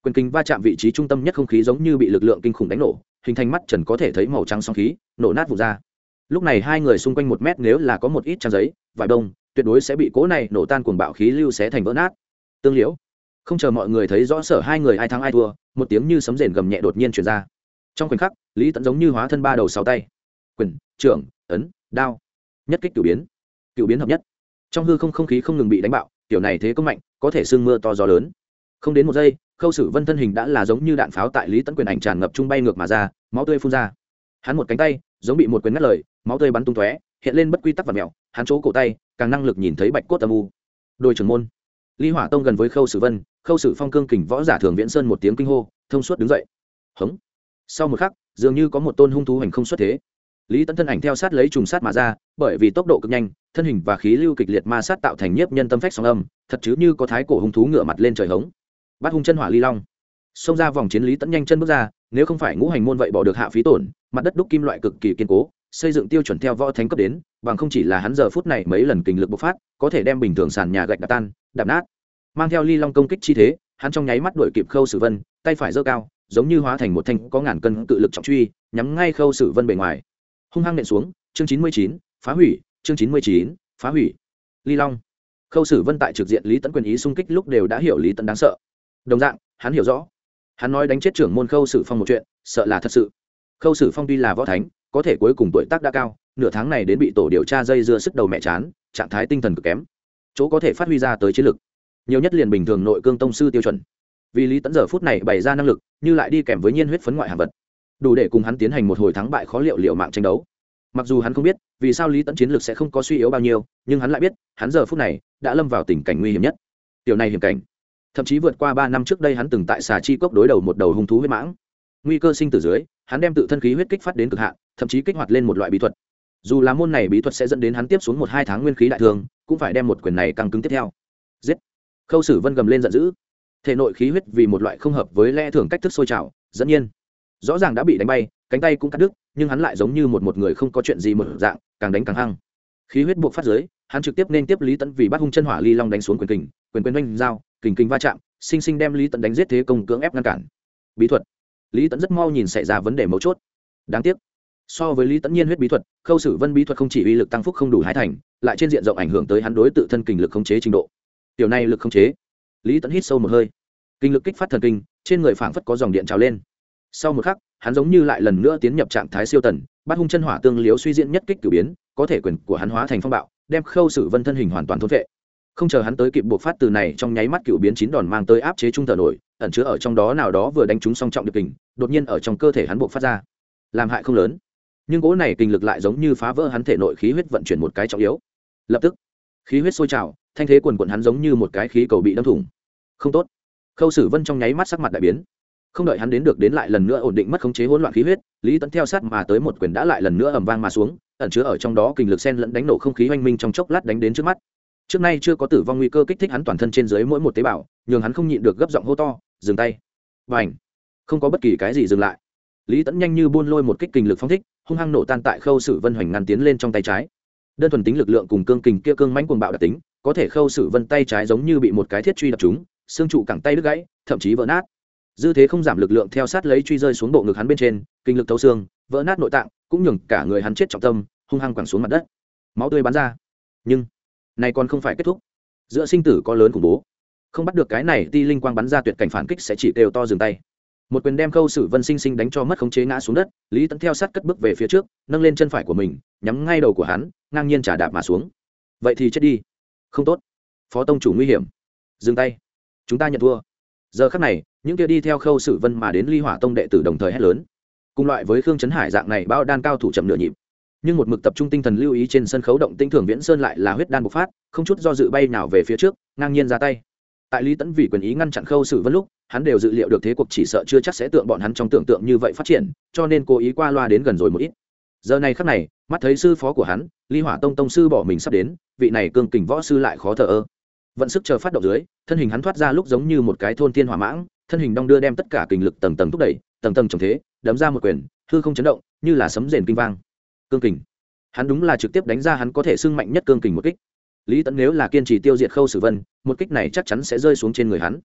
A: Quyền kinh va chạm vị trí trung tâm nhất không khí giống như bị lực lượng kinh khủng đánh nổ, hình thành mắt trần có thể thấy màu trắng song khí, nổ nát vụ ra lúc này hai người xung quanh một mét nếu là có một ít trang giấy, vải đông tuyệt đối sẽ bị cố này nổ tan cuồng bạo khí lưu xé thành vỡ nát. Tương liễu, không chờ mọi người thấy rõ sở hai người ai thắng ai thua, một tiếng như sấm rền gầm nhẹ đột nhiên chuyển ra. Trong khoảnh khắc, lý tẫn giống như hóa thân ba đầu sáu tay. Quyền, trưởng, ấn, đao. Nhất kích cửu biến. Cửu biến hợp nhất. Trong hư không không khí không ngừng bị đánh bạo kiểu này thế công mạnh, có thể sương mưa to gió lớn. Không đến một giây, khâu sử vân thân hình đã là giống như đạn pháo tại lý tẫn quyền ảnh tràn ngập trung bay ngược mà ra, máu tươi phun ra hắn một cánh tay, giống bị một quyền ngắt lời, máu tươi bắn tung tóe, hiện lên bất quy tắc và mèo hắn chỗ cổ tay, càng năng lực nhìn thấy bạch cốt âm u. Đôi trưởng môn. Ly hỏa tông gần với khâu sử vân, khâu sử phong cương kình võ giả thường viễn sơn một tiếng kinh hô, thông suốt đứng dậy. Hống. Sau một khắc, dường như có một tôn hung thú hành không xuất thế. Lý tấn thân ảnh theo sát lấy trùng sát mà ra, bởi vì tốc độ cực nhanh, thân hình và khí lưu kịch liệt ma sát tạo thành nhiếp nhân tâm phách song âm, thật chứ như có thái cổ hung thú ngửa mặt lên trời hống. Bắt hung chân hỏa ly long. Xông ra vòng chiến lý tấn nhanh chân bước ra nếu không phải ngũ hành môn vậy bỏ được hạ phí tổn, mặt đất đúc kim loại cực kỳ kiên cố, xây dựng tiêu chuẩn theo võ thánh cấp đến, bằng không chỉ là hắn giờ phút này mấy lần kinh lực bộc phát, có thể đem bình thường sàn nhà gạch đạp tan, đạp nát. Mang theo ly long công kích chi thế, hắn trong nháy mắt đuổi kịp khâu sử vân, tay phải giơ cao, giống như hóa thành một thanh có ngàn cân cự lực trọng truy, nhắm ngay khâu sử vân bề ngoài. Hung hăng nện xuống, chương chín mươi chín, phá hủy, chương chín mươi chín, phá hủy. Ly long. Khâu sử vân tại trực diện lý tấn quyền ý xung kích lúc đều đã hiểu lý tấn đáng sợ. Đồng dạng, hắn hiểu rõ hắn nói đánh chết trưởng môn khâu sử phong một chuyện, sợ là thật sự. Khâu sử phong tuy là võ thánh, có thể cuối cùng tuổi tác đã cao, nửa tháng này đến bị tổ điều tra dây dưa sức đầu mẹ chán, trạng thái tinh thần cực kém. Chỗ có thể phát huy ra tới chiến lực. Nhiều nhất liền bình thường nội cương tông sư tiêu chuẩn. Vì lý tẫn giờ phút này bày ra năng lực, như lại đi kèm với nhiên huyết phấn ngoại hạng vật. Đủ để cùng hắn tiến hành một hồi thắng bại khó liệu liệu mạng tranh đấu. Mặc dù hắn không biết, vì sao lý tẫn chiến lược sẽ không có suy yếu bao nhiêu, nhưng hắn lại biết, hắn giờ phút này đã lâm vào tình cảnh nguy hiểm nhất. Điều này hiểm cảnh thậm chí vượt qua ba năm trước đây hắn từng tại xà chi cốc đối đầu một đầu hung thú huyết mãng. Nguy cơ sinh từ dưới, hắn đem tự thân khí huyết kích phát đến cực hạn, thậm chí kích hoạt lên một loại bí thuật. Dù là môn này bí thuật sẽ dẫn đến hắn tiếp xuống một hai tháng nguyên khí đại thương, cũng phải đem một quyền này căng cứng tiếp theo. Giết! Khâu sử vân gầm lên giận dữ. Thể nội khí huyết vì một loại không hợp với lẽ thường cách thức sôi trào, dẫn nhiên. Rõ ràng đã bị đánh bay, cánh tay cũng cắt đứt, nhưng hắn lại giống như một một người không có chuyện gì một dạng, càng đánh càng hăng. Khí huyết buộc phát giới hắn trực tiếp nên tiếp lý tẫn vì bắt hung chân hỏa ly long đánh xuống quyền kình, quyền quyền oanh dao kình kình va chạm, sinh sinh đem lý tẫn đánh giết thế công cưỡng ép ngăn cản. Bí thuật. Lý tẫn rất mau nhìn xảy ra vấn đề mấu chốt. Đáng tiếc, so với lý tẫn nhiên huyết bí thuật, khâu sử vân bí thuật không chỉ uy lực tăng phúc không đủ hai thành, lại trên diện rộng ảnh hưởng tới hắn đối tự thân kình lực khống chế trình độ. Tiểu này lực khống chế, lý tẫn hít sâu một hơi. Kinh lực kích phát thần kinh, trên người phảng phất có dòng điện trào lên. Sau một khắc, hắn giống như lại lần nữa tiến nhập trạng thái siêu tần, bắt hung chân hỏa tương liếu suy diễn nhất kích cử biến, có thể quyền của hắn hóa thành phong bạo, đem khâu sử vân thân hình hoàn toàn thốt vệ không chờ hắn tới kịp buộc phát từ này, trong nháy mắt cựu biến chín đòn mang tới áp chế trung thở nổi, ẩn chứa ở trong đó nào đó vừa đánh trúng song trọng được kình, đột nhiên ở trong cơ thể hắn buộc phát ra. Làm hại không lớn. Nhưng gỗ này kinh lực lại giống như phá vỡ hắn thể nội khí huyết vận chuyển một cái trọng yếu. Lập tức, khí huyết sôi trào, thanh thế quần quận hắn giống như một cái khí cầu bị đâm thủng. Không tốt. Khâu sử vân trong nháy mắt sắc mặt đại biến. Không đợi hắn đến được đến lại lần nữa ổn định mất khống chế hỗn loạn khí huyết, lý tẫn theo sát mà tới một quyền đã lại lần nữa ầm vang mà xuống, ẩn chứa ở trong đó kinh lực sen lẫn đánh nổ không khí oanh minh trong chốc lát đánh đến trước mắt trước nay chưa có tử vong nguy cơ kích thích hắn toàn thân trên dưới mỗi một tế bào, nhường hắn không nhịn được gấp giọng hô to, dừng tay. Và ảnh không có bất kỳ cái gì dừng lại. Lý tẫn nhanh như buôn lôi một kích kình lực phong thích, hung hăng nổ tan tại khâu sử vân hoành ngăn tiến lên trong tay trái. Đơn thuần tính lực lượng cùng cương kình kia cương mãnh cuồng bạo đặc tính, có thể khâu sử vân tay trái giống như bị một cái thiết truy đập chúng xương trụ cẳng tay đứt gãy, thậm chí vỡ nát. Dư thế không giảm lực lượng theo sát lấy truy rơi xuống bộ ngực hắn bên trên, kinh lực thấu xương, vỡ nát nội tạng, cũng nhường cả người hắn chết trọng tâm, hung hăng quẳng xuống mặt đất. Máu tươi bắn ra. Nhưng này còn không phải kết thúc. Giữa sinh tử có lớn khủng bố. Không bắt được cái này, ti linh quang bắn ra tuyệt cảnh phản kích sẽ chỉ đều to dừng tay. Một quyền đem khâu sử vân sinh sinh đánh cho mất khống chế ngã xuống đất, lý tẫn theo sát cất bước về phía trước, nâng lên chân phải của mình, nhắm ngay đầu của hắn, ngang nhiên trả đạp mà xuống. Vậy thì chết đi. Không tốt. Phó tông chủ nguy hiểm. Dừng tay. Chúng ta nhận thua. Giờ khắc này, những kia đi theo khâu sử vân mà đến ly hỏa tông đệ tử đồng thời hét lớn. Cùng loại với khương trấn hải dạng này, bao đan cao thủ chậm nửa nhịp nhưng một mực tập trung tinh thần lưu ý trên sân khấu động tinh thường viễn sơn lại là huyết đan bộc phát, không chút do dự bay nào về phía trước, ngang nhiên ra tay. Tại lý tẫn vì quyền ý ngăn chặn khâu xử vân lúc, hắn đều dự liệu được thế cuộc chỉ sợ chưa chắc sẽ tượng bọn hắn trong tưởng tượng như vậy phát triển, cho nên cố ý qua loa đến gần rồi một ít. Giờ này khắc này, mắt thấy sư phó của hắn ly hỏa tông tông sư bỏ mình sắp đến, vị này cương kình võ sư lại khó thờ ơ. Vận sức chờ phát động dưới, thân hình hắn thoát ra lúc giống như một cái thôn thiên hỏa mãng, thân hình đong đưa đem tất cả kình lực tầng tầng thúc đẩy, tầng tầng trồng thế, đấm ra một quyền, hư không chấn động, như là sấm rền kinh vang cương kình. Hắn đúng là trực tiếp đánh ra hắn có thể sưng mạnh nhất cương kình một kích. Lý tẫn nếu là kiên trì tiêu diệt khâu sử vân, một kích này chắc chắn sẽ rơi xuống trên người hắn.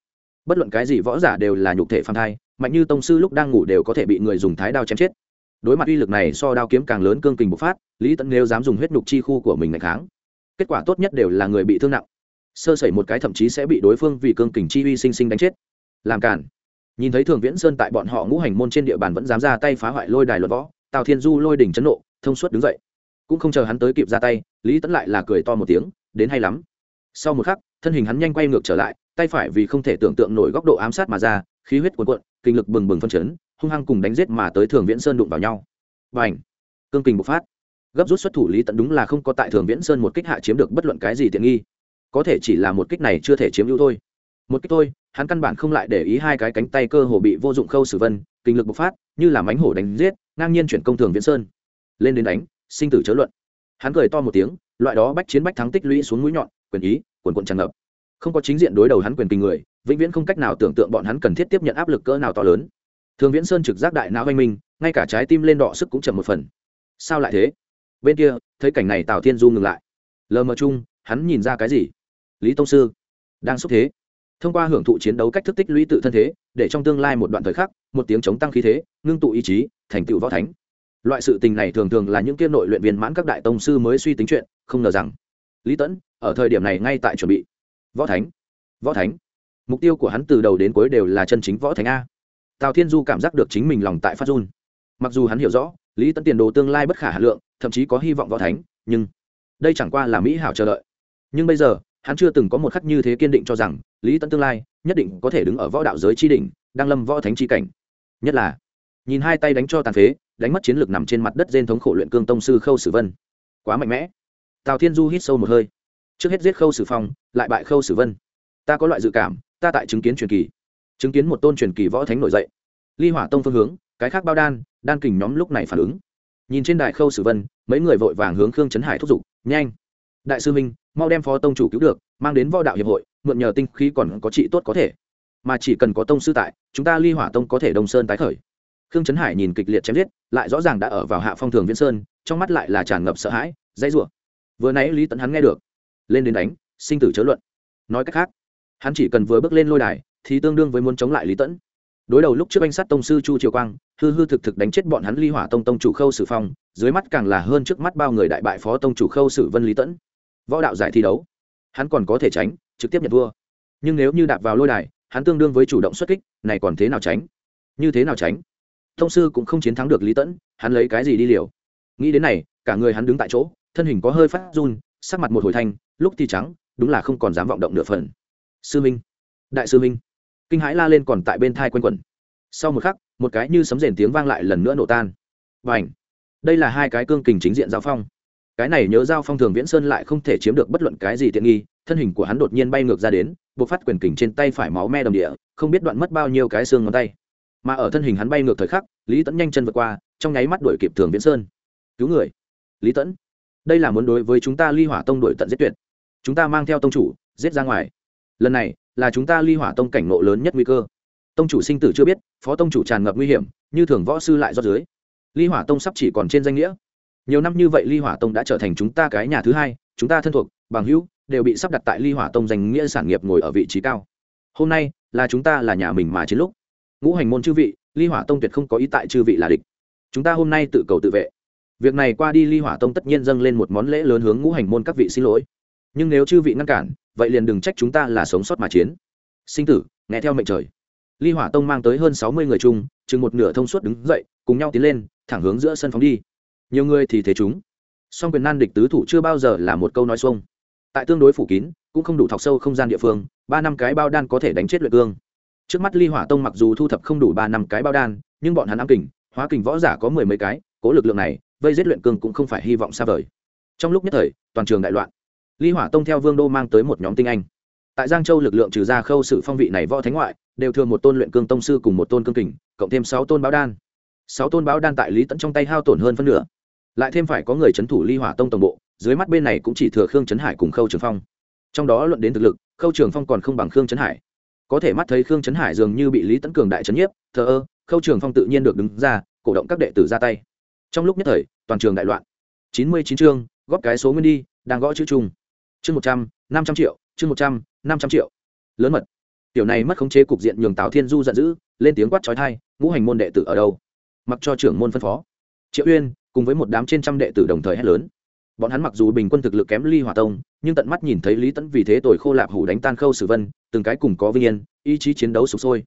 A: Bất luận cái gì võ giả đều là nhục thể phan thai, mạnh như tông sư lúc đang ngủ đều có thể bị người dùng thái đao chém chết. Đối mặt uy lực này so đao kiếm càng lớn cương kình bộc phát, lý tẫn nếu dám dùng huyết nhục chi khu của mình ngày kháng, kết quả tốt nhất đều là người bị thương nặng. Sơ sẩy một cái thậm chí sẽ bị đối phương vì cương kình chi uy sinh sinh đánh chết. Làm cản nhìn thấy thường viễn sơn tại bọn họ ngũ hành môn trên địa bàn vẫn dám ra tay phá hoại lôi đài luật võ, tào thiên du lôi đỉnh chấn nộ thông suốt đứng dậy. Cũng không chờ hắn tới kịp ra tay, lý tẫn lại là cười to một tiếng, đến hay lắm. Sau một khắc, thân hình hắn nhanh quay ngược trở lại, tay phải vì không thể tưởng tượng nổi góc độ ám sát mà ra, khí huyết cuồn cuộn, kinh lực bừng bừng phân chấn, hung hăng cùng đánh giết mà tới thường viễn sơn đụng vào nhau. Và ảnh cương kình bộc phát. Gấp rút xuất thủ lý tận đúng là không có tại thường viễn sơn một kích hạ chiếm được bất luận cái gì tiện nghi. Có thể chỉ là một kích này chưa thể chiếm ưu thôi. Một kích thôi, hắn căn bản không lại để ý hai cái cánh tay cơ hồ bị vô dụng khâu sử vân, kinh lực bộc phát, như là mánh hổ đánh giết, ngang nhiên chuyển công thường viễn sơn lên đến đánh, sinh tử chớ luận. Hắn cười to một tiếng, loại đó bách chiến bách thắng tích lũy xuống mũi nhọn, quyền ý quần quận tràn ngập. Không có chính diện đối đầu hắn quyền tình người, vĩnh viễn không cách nào tưởng tượng bọn hắn cần thiết tiếp nhận áp lực cỡ nào to lớn. Thường viễn sơn trực giác đại não oanh minh, ngay cả trái tim lên đọ sức cũng chậm một phần. Sao lại thế? Bên kia, thấy cảnh này tào thiên du ngừng lại. Lờ mờ chung, hắn nhìn ra cái gì? Lý tông sư, đang xúc thế. Thông qua hưởng thụ chiến đấu cách thức tích lũy tự thân thế, để trong tương lai một đoạn thời khắc, một tiếng chống tăng khí thế, ngưng tụ ý chí, thành tựu võ thánh loại sự tình này thường thường là những kia nội luyện viên mãn các đại tông sư mới suy tính chuyện, không ngờ rằng, lý tẫn ở thời điểm này ngay tại chuẩn bị. Võ thánh võ thánh. Mục tiêu của hắn từ đầu đến cuối đều là chân chính võ thánh a. Tào thiên du cảm giác được chính mình lòng tại phát run. Mặc dù hắn hiểu rõ, lý tẫn tiền đồ tương lai bất khả hà lượng, thậm chí có hy vọng võ thánh, nhưng đây chẳng qua là mỹ hảo chờ đợi. Nhưng bây giờ, hắn chưa từng có một khắc như thế kiên định cho rằng, lý tẫn tương lai nhất định có thể đứng ở võ đạo giới tri đỉnh, đang lâm võ thánh tri cảnh. Nhất là, nhìn hai tay đánh cho tàn phế đánh mất chiến lược nằm trên mặt đất trên thống khổ luyện cương tông sư khâu sử vân. Quá mạnh mẽ. Tào thiên du hít sâu một hơi. Trước hết giết khâu sử phong, lại bại khâu sử vân. Ta có loại dự cảm, ta tại chứng kiến truyền kỳ. Chứng kiến một tôn truyền kỳ võ thánh nổi dậy. Ly hỏa tông phương hướng, cái khác bao đan đan kình nhóm lúc này phản ứng. Nhìn trên đại khâu sử vân, mấy người vội vàng hướng khương trấn hải thúc giục, nhanh! Đại sư minh, mau đem phó tông chủ cứu được, mang đến võ đạo hiệp hội, mượn nhờ tinh khí còn có trị tốt có thể. Mà chỉ cần có tông sư tại, chúng ta ly hỏa tông có thể đồng sơn tái khởi khương trấn hải nhìn kịch liệt chém giết, lại rõ ràng đã ở vào hạ phong thường viễn sơn, trong mắt lại là tràn ngập sợ hãi, dãy rủa. Vừa nãy lý tấn hắn nghe được, lên đến đánh, sinh tử chớ luận. Nói cách khác, hắn chỉ cần vừa bước lên lôi đài, thì tương đương với muốn chống lại lý tẫn đối đầu lúc trước anh sát tông sư chu triều quang, hư hư thực thực đánh chết bọn hắn ly hỏa tông tông chủ khâu sử phong, dưới mắt càng là hơn trước mắt bao người đại bại phó tông chủ khâu sử vân lý tẫn võ đạo giải thi đấu, hắn còn có thể tránh, trực tiếp nhận vua. Nhưng nếu như đạp vào lôi đài, hắn tương đương với chủ động xuất kích, này còn thế nào tránh? Như thế nào tránh? Thông sư cũng không chiến thắng được lý tẫn, hắn lấy cái gì đi liều? Nghĩ đến này, cả người hắn đứng tại chỗ, thân hình có hơi phát run, sắc mặt một hồi thanh, lúc thì trắng, đúng là không còn dám vọng động nửa phần. Sư minh, đại sư minh, kinh hãi la lên còn tại bên thai quanh quẩn. Sau một khắc, một cái như sấm rền tiếng vang lại lần nữa nổ tan. Và ảnh đây là hai cái cương kình chính diện giao phong. Cái này nhớ giao phong thường viễn sơn lại không thể chiếm được bất luận cái gì tiện nghi, thân hình của hắn đột nhiên bay ngược ra đến, buộc phát quyền kình trên tay phải máu me đầm địa, không biết đoạn mất bao nhiêu cái xương ngón tay mà ở thân hình hắn bay ngược thời khắc, lý tẫn nhanh chân vượt qua, trong nháy mắt đuổi kịp thường viễn sơn. Cứu người. Lý tẫn đây là muốn đối với chúng ta ly hỏa tông đuổi tận giết tuyệt. Chúng ta mang theo tông chủ, giết ra ngoài. Lần này, là chúng ta ly hỏa tông cảnh nộ lớn nhất nguy cơ. Tông chủ sinh tử chưa biết, phó tông chủ tràn ngập nguy hiểm, như thường võ sư lại do dưới. Ly hỏa tông sắp chỉ còn trên danh nghĩa. Nhiều năm như vậy ly hỏa tông đã trở thành chúng ta cái nhà thứ hai, chúng ta thân thuộc, bằng hữu, đều bị sắp đặt tại ly hỏa tông danh nghĩa sản nghiệp ngồi ở vị trí cao. Hôm nay, là chúng ta là nhà mình mà chiến lúc ngũ hành môn chư vị, ly hỏa tông tuyệt không có ý tại chư vị là địch. Chúng ta hôm nay tự cầu tự vệ. Việc này qua đi ly hỏa tông tất nhiên dâng lên một món lễ lớn hướng ngũ hành môn các vị xin lỗi. Nhưng nếu chư vị ngăn cản, vậy liền đừng trách chúng ta là sống sót mà chiến. Sinh tử, nghe theo mệnh trời. Ly hỏa tông mang tới hơn sáu mươi người chung, chừng một nửa thông suốt đứng dậy, cùng nhau tiến lên, thẳng hướng giữa sân phóng đi. Nhiều người thì thế chúng. Song quyền nan địch tứ thủ chưa bao giờ là một câu nói xuông. Tại tương đối phủ kín, cũng không đủ thọc sâu không gian địa phương, ba năm cái bao đan có thể đánh chết luyện cương trước mắt ly hỏa tông mặc dù thu thập không đủ ba năm cái bao đan, nhưng bọn hắn ám kình, hóa kình võ giả có mười mấy cái, cố lực lượng này, vây giết luyện cương cũng không phải hy vọng xa vời. Trong lúc nhất thời, toàn trường đại loạn. Ly hỏa tông theo vương đô mang tới một nhóm tinh anh. Tại giang châu lực lượng trừ ra khâu sự phong vị này võ thánh ngoại, đều thường một tôn luyện cương tông sư cùng một tôn cương kình, cộng thêm sáu tôn báo đan. Sáu tôn báo đan tại lý tẫn trong tay hao tổn hơn phân nửa. Lại thêm phải có người c h ấ n thủ ly hỏa tông tổng bộ, dưới mắt bên này cũng chỉ thừa khương trấn hải cùng khâu trường phong. Trong đó luận đến thực lực, khâu trường phong còn không bằng khương trấn hải có thể mắt thấy khương trấn hải dường như bị lý tấn cường đại trấn nhiếp, thờ ơ, khâu trường phong tự nhiên được đứng ra, cổ động các đệ tử ra tay. Trong lúc nhất thời, toàn trường đại loạn. Chín mươi chín chương, góp cái số nguyên đi, đang gõ chữ chung. Chương một trăm, năm trăm triệu, chương một trăm, năm trăm triệu. Lớn mật. Tiểu này mất khống chế cục diện nhường tào thiên du giận dữ, lên tiếng quát trói thai, ngũ hành môn đệ tử ở đâu? Mặc cho trưởng môn phân phó. Triệu uyên, cùng với một đám trên trăm đệ tử đồng thời hét lớn. Bọn hắn mặc dù bình quân thực lực kém ly hòa tông, nhưng tận mắt nhìn thấy lý tẫn vì thế tội khô lạp hủ đánh tan khâu sử vân từng cái cùng có vinh yên, ý chí chiến đấu sụp sôi.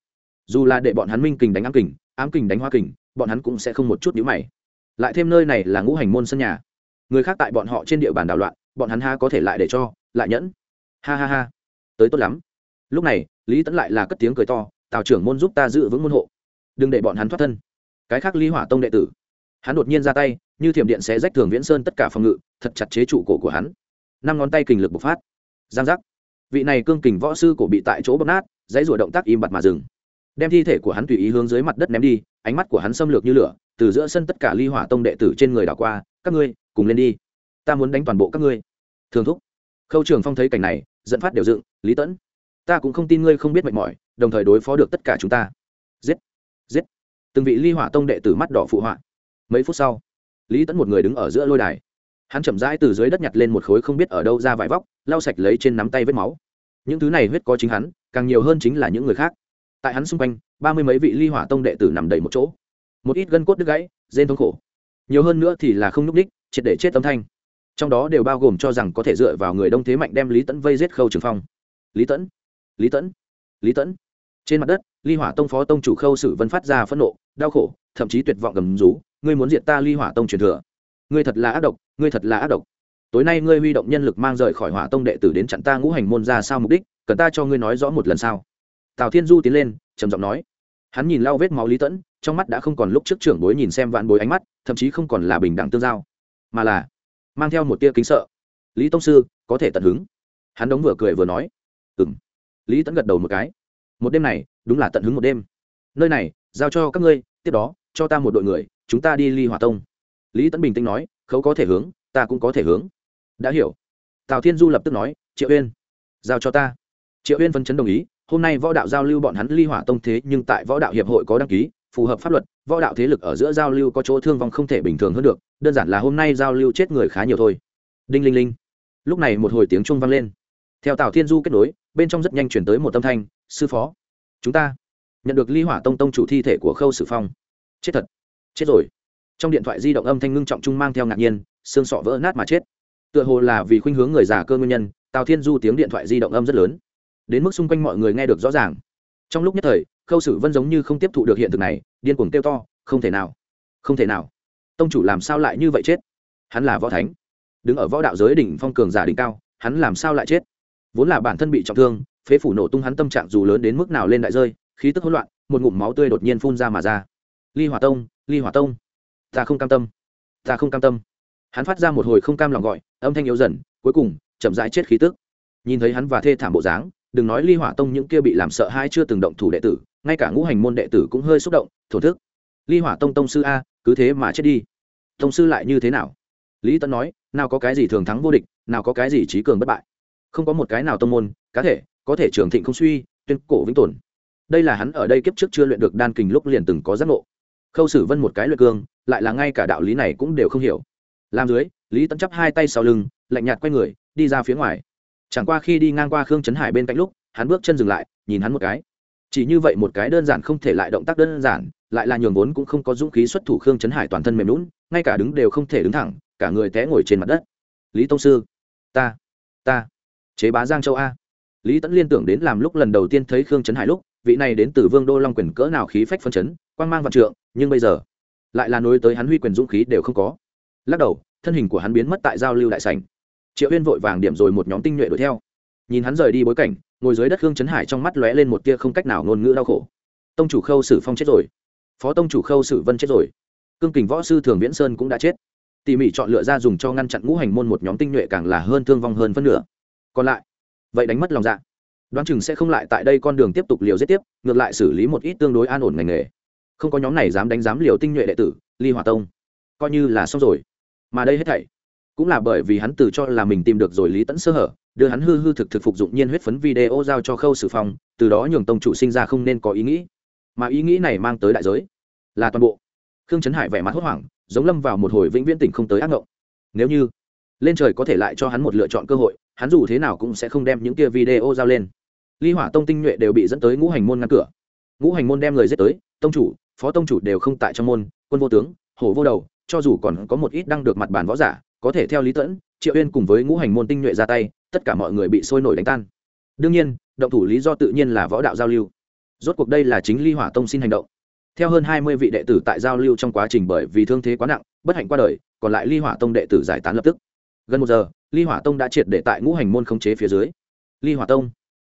A: Dù là để bọn hắn minh kình đánh ám kình ám kình đánh hoa kình, bọn hắn cũng sẽ không một chút nhữ mày. Lại thêm nơi này là ngũ hành môn sân nhà. Người khác tại bọn họ trên địa bàn đảo loạn, bọn hắn ha có thể lại để cho, lại nhẫn. Ha ha ha. Tới tốt lắm. Lúc này, lý tẫn lại là cất tiếng cười to, tào trưởng môn giúp ta giữ vững môn hộ. Đừng để bọn hắn thoát thân. Cái khác lý hỏa tông đệ tử. Hắn đột nhiên ra tay, như thiểm điện sẽ rách thường viễn sơn tất cả phòng ngự, thật chặt chế trụ cổ của hắn. Năm ngón tay kình lực bộc phát. Giang giác vị này cương kình võ sư cổ bị tại chỗ bóp nát, dãy rủa động tác im bặt mà dừng. Đem thi thể của hắn tùy ý hướng dưới mặt đất ném đi, ánh mắt của hắn xâm lược như lửa, từ giữa sân tất cả ly hỏa tông đệ tử trên người đảo qua, các ngươi, cùng lên đi. Ta muốn đánh toàn bộ các ngươi. Thường thúc. Khâu trường phong thấy cảnh này dẫn phát đều dựng, lý tẫn, ta cũng không tin ngươi không biết mệt mỏi, đồng thời đối phó được tất cả chúng ta. Giết giết. Từng vị ly hỏa tông đệ tử mắt đỏ phụ họa. Mấy phút sau, lý tẫn một người đứng ở giữa lôi đài hắn chậm rãi từ dưới đất nhặt lên một khối không biết ở đâu ra vải vóc, lau sạch lấy trên nắm tay vết máu. Những thứ này huyết có chính hắn, càng nhiều hơn chính là những người khác. Tại hắn xung quanh, ba mươi mấy vị ly hỏa tông đệ tử nằm đầy một chỗ. Một ít gân cốt đứt gãy, rên thống khổ. Nhiều hơn nữa thì là không nhúc ních triệt để chết âm thanh. Trong đó đều bao gồm cho rằng có thể dựa vào người đông thế mạnh đem lý tẫn vây giết khâu trường phong. Lý tẫn lý tẫn lý tẫn trên mặt đất, ly hỏa tông phó tông chủ khâu sử vân phát ra phẫn nộ, đau khổ, thậm chí tuyệt vọng gầm rú. Ngươi muốn diệt ta ly hỏa tông truyền thừa ngươi thật là ác độc, ngươi thật là ác độc. Tối nay ngươi huy động nhân lực mang rời khỏi hỏa tông đệ tử đến chặn ta ngũ hành môn ra sao mục đích, cần ta cho ngươi nói rõ một lần sao? Tào thiên du tiến lên, trầm giọng nói. Hắn nhìn lau vết máu lý tẫn, trong mắt đã không còn lúc trước trưởng bối nhìn xem vạn bối ánh mắt, thậm chí không còn là bình đẳng tương giao, mà là mang theo một tia kính sợ. Lý tông sư, có thể tận hứng. Hắn đống vừa cười vừa nói. Ừ m lý tẫn gật đầu một cái. Một đêm này, đúng là tận hứng một đêm. Nơi này, giao cho các ngươi, tiếp đó, cho ta một đội người, chúng ta đi ly hỏa tông lý tấn bình tĩnh nói, khấu có thể hướng, ta cũng có thể hướng. Đã hiểu. Tào thiên du lập tức nói, triệu uyên, giao cho ta. Triệu uyên phân chấn đồng ý, hôm nay võ đạo giao lưu bọn hắn ly hỏa tông thế, nhưng tại võ đạo hiệp hội có đăng ký, phù hợp pháp luật, võ đạo thế lực ở giữa giao lưu có chỗ thương vong không thể bình thường hơn được, đơn giản là hôm nay giao lưu chết người khá nhiều thôi. Đinh linh linh. Lúc này một hồi tiếng chuông vang lên. Theo tào thiên du kết nối, bên trong rất nhanh chuyển tới một tâm thanh, sư phó, chúng ta nhận được ly hỏa tông tông chủ thi thể của khâu sử phong. Chết thật, chết rồi trong điện thoại di động âm thanh ngưng trọng trung mang theo ngạc nhiên, xương sọ vỡ nát mà chết. Tựa hồ là vì khuynh hướng người già cơ nguyên nhân, tào thiên du tiếng điện thoại di động âm rất lớn. Đến mức xung quanh mọi người nghe được rõ ràng. Trong lúc nhất thời, khâu sử vân giống như không tiếp thụ được hiện thực này, điên cuồng kêu to, không thể nào! Không thể nào! Tông chủ làm sao lại như vậy chết? Hắn là võ thánh. Đứng ở võ đạo giới đỉnh phong cường giả đỉnh cao, hắn làm sao lại chết? Vốn là bản thân bị trọng thương, phế phủ nổ tung hắn tâm trạng dù lớn đến mức nào lên đại rơi, khí tức hỗn loạn, một ngụm máu tươi đột nhiên phun ra mà ra. Ly hỏa tông, ly hỏa tông! Ta không cam tâm. Ta không cam tâm. Hắn phát ra một hồi không cam lòng gọi, âm thanh yếu dần, cuối cùng, chậm rãi chết khí tức. Nhìn thấy hắn và thê thảm bộ dáng, đừng nói ly hỏa tông những kia bị làm sợ hai chưa từng động thủ đệ tử, ngay cả ngũ hành môn đệ tử cũng hơi xúc động thổ thức. Ly hỏa tông tông sư a, cứ thế mà chết đi. Tông sư lại như thế nào? Lý tân nói, nào có cái gì thường thắng vô địch, nào có cái gì trí cường bất bại. Không có một cái nào tông môn, cá thể, có thể trường thịnh không suy, tuyên cổ vĩnh tồn. Đây là hắn ở đây kiếp trước chưa luyện được đan kình lúc liền từng có giác ngộ khâu sử vân một cái luyện cương, lại là ngay cả đạo lý này cũng đều không hiểu. Làm dưới, lý tẫn chắp hai tay sau lưng, lạnh nhạt quay người, đi ra phía ngoài. Chẳng qua khi đi ngang qua khương trấn hải bên cạnh lúc, hắn bước chân dừng lại, nhìn hắn một cái. Chỉ như vậy một cái đơn giản không thể lại động tác đơn giản, lại là nhường vốn cũng không có dũng khí xuất thủ khương trấn hải toàn thân mềm lún ngay cả đứng đều không thể đứng thẳng, cả người té ngồi trên mặt đất. Lý tông sư, ta ta, chế bá giang châu a. Lý tẫn liên tưởng đến làm lúc lần đầu tiên thấy khương trấn hải lúc, vị này đến từ vương đô long quyền cỡ nào khí phách phân chấn quang mang vạn trượng, nhưng bây giờ lại là nối tới hắn huy quyền dũng khí đều không có. Lắc đầu, thân hình của hắn biến mất tại giao lưu đại sảnh. Triệu huyên vội vàng điểm rồi một nhóm tinh nhuệ đuổi theo. Nhìn hắn rời đi bối cảnh, ngồi dưới đất hương chấn hải trong mắt lóe lên một tia không cách nào ngôn ngữ đau khổ. Tông chủ khâu sử phong chết rồi. Phó tông chủ khâu sử vân chết rồi. Cương kình võ sư thường viễn sơn cũng đã chết. Tỉ mỉ chọn lựa ra dùng cho ngăn chặn ngũ hành môn một nhóm tinh nhuệ càng là hơn thương vong hơn phân nửa. Còn lại, vậy đánh mất lòng dạ. Đoán chừng sẽ không lại tại đây con đường tiếp tục liều giết tiếp, ngược lại xử lý một ít tương đối an ổn ngành nghề không có nhóm này dám đánh giám liều tinh nhuệ đệ tử, ly hòa tông. Coi như là xong rồi. Mà đây hết thảy, cũng là bởi vì hắn tự cho là mình tìm được rồi lý tẫn sơ hở, đưa hắn hư hư thực thực phục dụng nhiên huyết phấn video giao cho khâu sử phong, từ đó nhường tông chủ sinh ra không nên có ý nghĩ. Mà ý nghĩ này mang tới đại giới, là toàn bộ. Khương trấn hải vẻ mặt hốt hoảng, giống lâm vào một hồi vĩnh viễn tỉnh không tới ác ngộng. Nếu như lên trời có thể lại cho hắn một lựa chọn cơ hội, hắn dù thế nào cũng sẽ không đem những kia video giao lên. Ly hỏa tông tinh nhuệ đều bị dẫn tới ngũ hành môn ngăn cửa. Ngũ hành môn đem người giết tới, tông chủ phó tông chủ đều không tại trong môn, quân vô tướng, hổ vô đầu, cho dù còn có một ít đang được mặt bàn võ giả, có thể theo lý tẫn, triệu uyên cùng với ngũ hành môn tinh nhuệ ra tay, tất cả mọi người bị sôi nổi đánh tan. Đương nhiên, động thủ lý do tự nhiên là võ đạo giao lưu. Rốt cuộc đây là chính ly hỏa tông xin hành động. Theo hơn hai mươi vị đệ tử tại giao lưu trong quá trình bởi vì thương thế quá nặng, bất hạnh qua đời, còn lại ly hỏa tông đệ tử giải tán lập tức. Gần một giờ, ly hỏa tông đã triệt để tại ngũ hành môn khống chế phía dưới. Ly hỏa tông.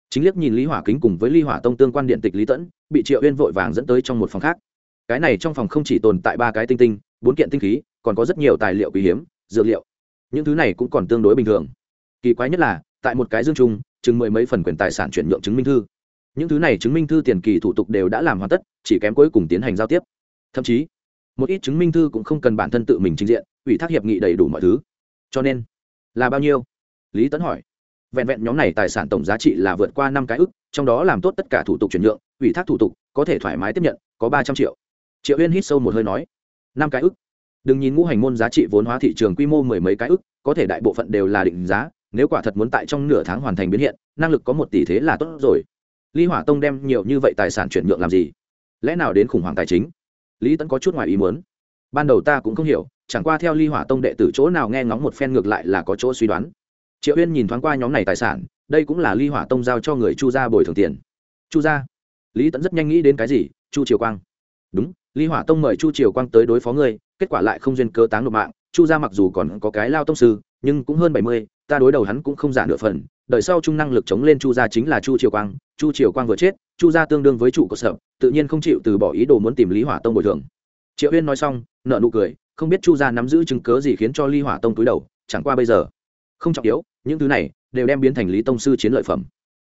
A: Chính liếc nhìn lý hỏa kính cùng với ly hỏa tông tương quan điện tịch lý tẫn, bị triệu uyên vội vàng dẫn tới trong một phòng khác cái này trong phòng không chỉ tồn tại ba cái tinh tinh, bốn kiện tinh khí, còn có rất nhiều tài liệu quý hiếm, dược liệu. Những thứ này cũng còn tương đối bình thường. Kỳ quái nhất là, tại một cái dương chung chừng mười mấy phần quyền tài sản chuyển nhượng chứng minh thư. Những thứ này chứng minh thư tiền kỳ thủ tục đều đã làm hoàn tất, chỉ kém cuối cùng tiến hành giao tiếp. Thậm chí, một ít chứng minh thư cũng không cần bản thân tự mình trình diện, ủy thác hiệp nghị đầy đủ mọi thứ. Cho nên, là bao nhiêu? Lý tấn hỏi. Vẹn vẹn nhóm này tài sản tổng giá trị là vượt qua năm cái ức, trong đó làm tốt tất cả thủ tục chuyển nhượng, ủy thác thủ tục, có thể thoải mái tiếp nhận, có ba trăm triệu triệu uyên hít sâu một hơi nói, năm cái ức. Đừng nhìn ngũ hành môn giá trị vốn hóa thị trường quy mô mười mấy cái ức, có thể đại bộ phận đều là định giá, nếu quả thật muốn tại trong nửa tháng hoàn thành biến hiện, năng lực có một tỷ thế là tốt rồi. Ly hỏa tông đem nhiều như vậy tài sản chuyển nhượng làm gì? Lẽ nào đến khủng hoảng tài chính? Lý tẫn có chút ngoài ý muốn. Ban đầu ta cũng không hiểu, chẳng qua theo ly hỏa tông đệ tử chỗ nào nghe ngóng một phen ngược lại là có chỗ suy đoán. Triệu uyên nhìn thoáng qua nhóm này tài sản, đây cũng là ly hỏa tông giao cho người chu gia bồi thường tiền. Chu gia? Lý tẫn rất nhanh nghĩ đến cái gì? Chu triều quang. Đúng ly hỏa tông mời chu triều quang tới đối phó ngươi, kết quả lại không duyên cơ táng nộp mạng. Chu gia mặc dù còn có cái lao tông sư, nhưng cũng hơn bảy mươi, ta đối đầu hắn cũng không giả nửa phần. Đợi sau trung năng lực chống lên chu gia chính là chu triều quang. Chu triều quang vừa chết, chu gia tương đương với chủ cơ sở, tự nhiên không chịu từ bỏ ý đồ muốn tìm lý hỏa tông bồi thường. Triệu uyên nói xong nợ nụ cười, không biết chu gia nắm giữ chứng cớ gì khiến cho ly hỏa tông túi đầu, chẳng qua bây giờ, không trọng yếu, những thứ này đều đem biến thành lý tông sư chiến lợi phẩm.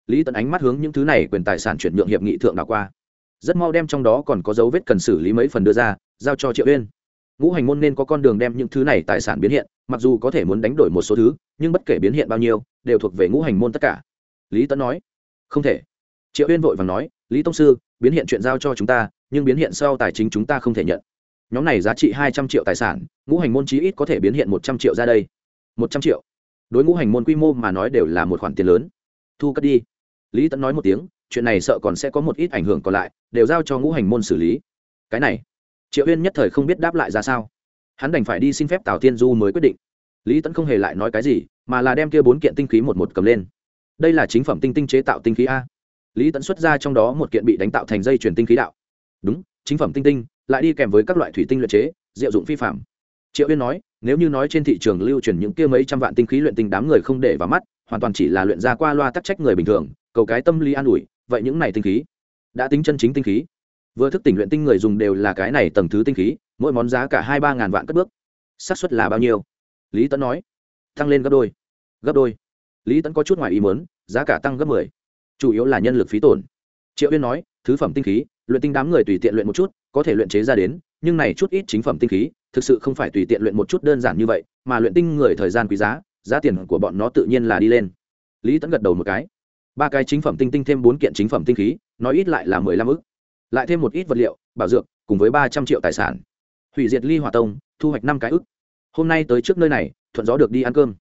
A: Lý tận ánh mắt hướng những thứ này quyền tài sản chuyển nhượng hiệp nghị thượng đạo qua rất mau đem trong đó còn có dấu vết cần xử lý mấy phần đưa ra, giao cho triệu uyên. Ngũ hành môn nên có con đường đem những thứ này tài sản biến hiện, mặc dù có thể muốn đánh đổi một số thứ, nhưng bất kể biến hiện bao nhiêu, đều thuộc về ngũ hành môn tất cả. Lý tấn nói, không thể. Triệu uyên vội vàng nói, lý tông sư, biến hiện chuyện giao cho chúng ta, nhưng biến hiện sau tài chính chúng ta không thể nhận. Nhóm này giá trị hai trăm triệu tài sản, ngũ hành môn chí ít có thể biến hiện một trăm triệu ra đây. Một trăm triệu? Đối ngũ hành môn quy mô mà nói đều là một khoản tiền lớn. Thu cất đi. Lý tấn nói một tiếng chuyện này sợ còn sẽ có một ít ảnh hưởng còn lại, đều giao cho ngũ hành môn xử lý. Cái này, triệu uyên nhất thời không biết đáp lại ra sao. Hắn đành phải đi xin phép tào Thiên du mới quyết định. Lý tẫn không hề lại nói cái gì, mà là đem kia bốn kiện tinh khí một một cầm lên. Đây là chính phẩm tinh tinh chế tạo tinh khí a. Lý tẫn xuất ra trong đó một kiện bị đánh tạo thành dây chuyển tinh khí đạo. Đúng, chính phẩm tinh tinh, lại đi kèm với các loại thủy tinh luyện chế, diệu dụng phi phạm. Triệu uyên nói, nếu như nói trên thị trường lưu truyền những kia mấy trăm vạn tinh khí luyện tinh đám người không để vào mắt, hoàn toàn chỉ là luyện ra qua loa tắc trách người bình thường, cầu cái tâm lý an ủi vậy những này tinh khí đã tính chân chính tinh khí. Vừa thức tỉnh luyện tinh người dùng đều là cái này tầng thứ tinh khí, mỗi món giá cả hai ba ngàn vạn cất bước. Xác suất là bao nhiêu? Lý tấn nói. Tăng lên gấp đôi. Gấp đôi. Lý tấn có chút ngoài ý muốn, giá cả tăng gấp mười. Chủ yếu là nhân lực phí tổn. Triệu uyên nói, thứ phẩm tinh khí, luyện tinh đám người tùy tiện luyện một chút, có thể luyện chế ra đến, nhưng này chút ít chính phẩm tinh khí, thực sự không phải tùy tiện luyện một chút đơn giản như vậy, mà luyện tinh người thời gian quý giá giá tiền của bọn nó tự nhiên là đi lên. Lý tấn gật đầu một cái ba cái chính phẩm tinh tinh thêm bốn kiện chính phẩm tinh khí nói ít lại là mười lăm ức. Lại thêm một ít vật liệu, bảo dược, cùng với ba trăm triệu tài sản. Hủy diệt ly hòa tông, thu hoạch năm cái ức. Hôm nay tới trước nơi này, thuận gió được đi ăn cơm.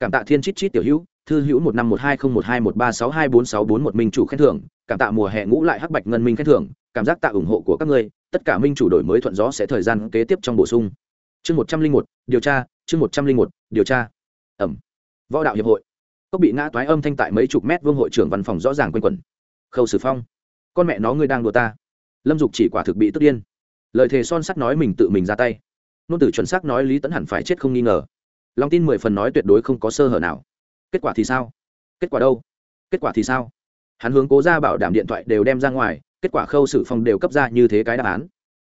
A: Cảm tạ thiên chít chít tiểu hữu, thư hữu một năm một hai không một hai một ba sáu hai bốn sáu bốn một minh chủ khen thưởng, cảm tạ mùa hè ngũ lại hắc bạch ngân minh khen thưởng, cảm giác tạ ủng hộ của các ngươi, tất cả minh chủ đổi mới thuận gió sẽ thời gian kế tiếp trong bổ sung. Chương một trăm linh một, điều tra, chương một trăm linh một, điều tra. Ẩm. Võ đạo hiệp hội có bị ngã toái âm thanh tại mấy chục mét vương hội trưởng văn phòng rõ ràng quanh quẩn. Khâu sử phong, con mẹ nó ngươi đang đùa ta. Lâm dục chỉ quả thực bị tức điên. Lời thề son sắt nói mình tự mình ra tay. Nôn tử chuẩn xác nói lý tẫn hẳn phải chết không nghi ngờ. Lòng tin mười phần nói tuyệt đối không có sơ hở nào. Kết quả thì sao? Kết quả đâu? Kết quả thì sao? Hắn hướng cố ra bảo đảm điện thoại đều đem ra ngoài, kết quả khâu sử phong đều cấp ra như thế cái đáp án.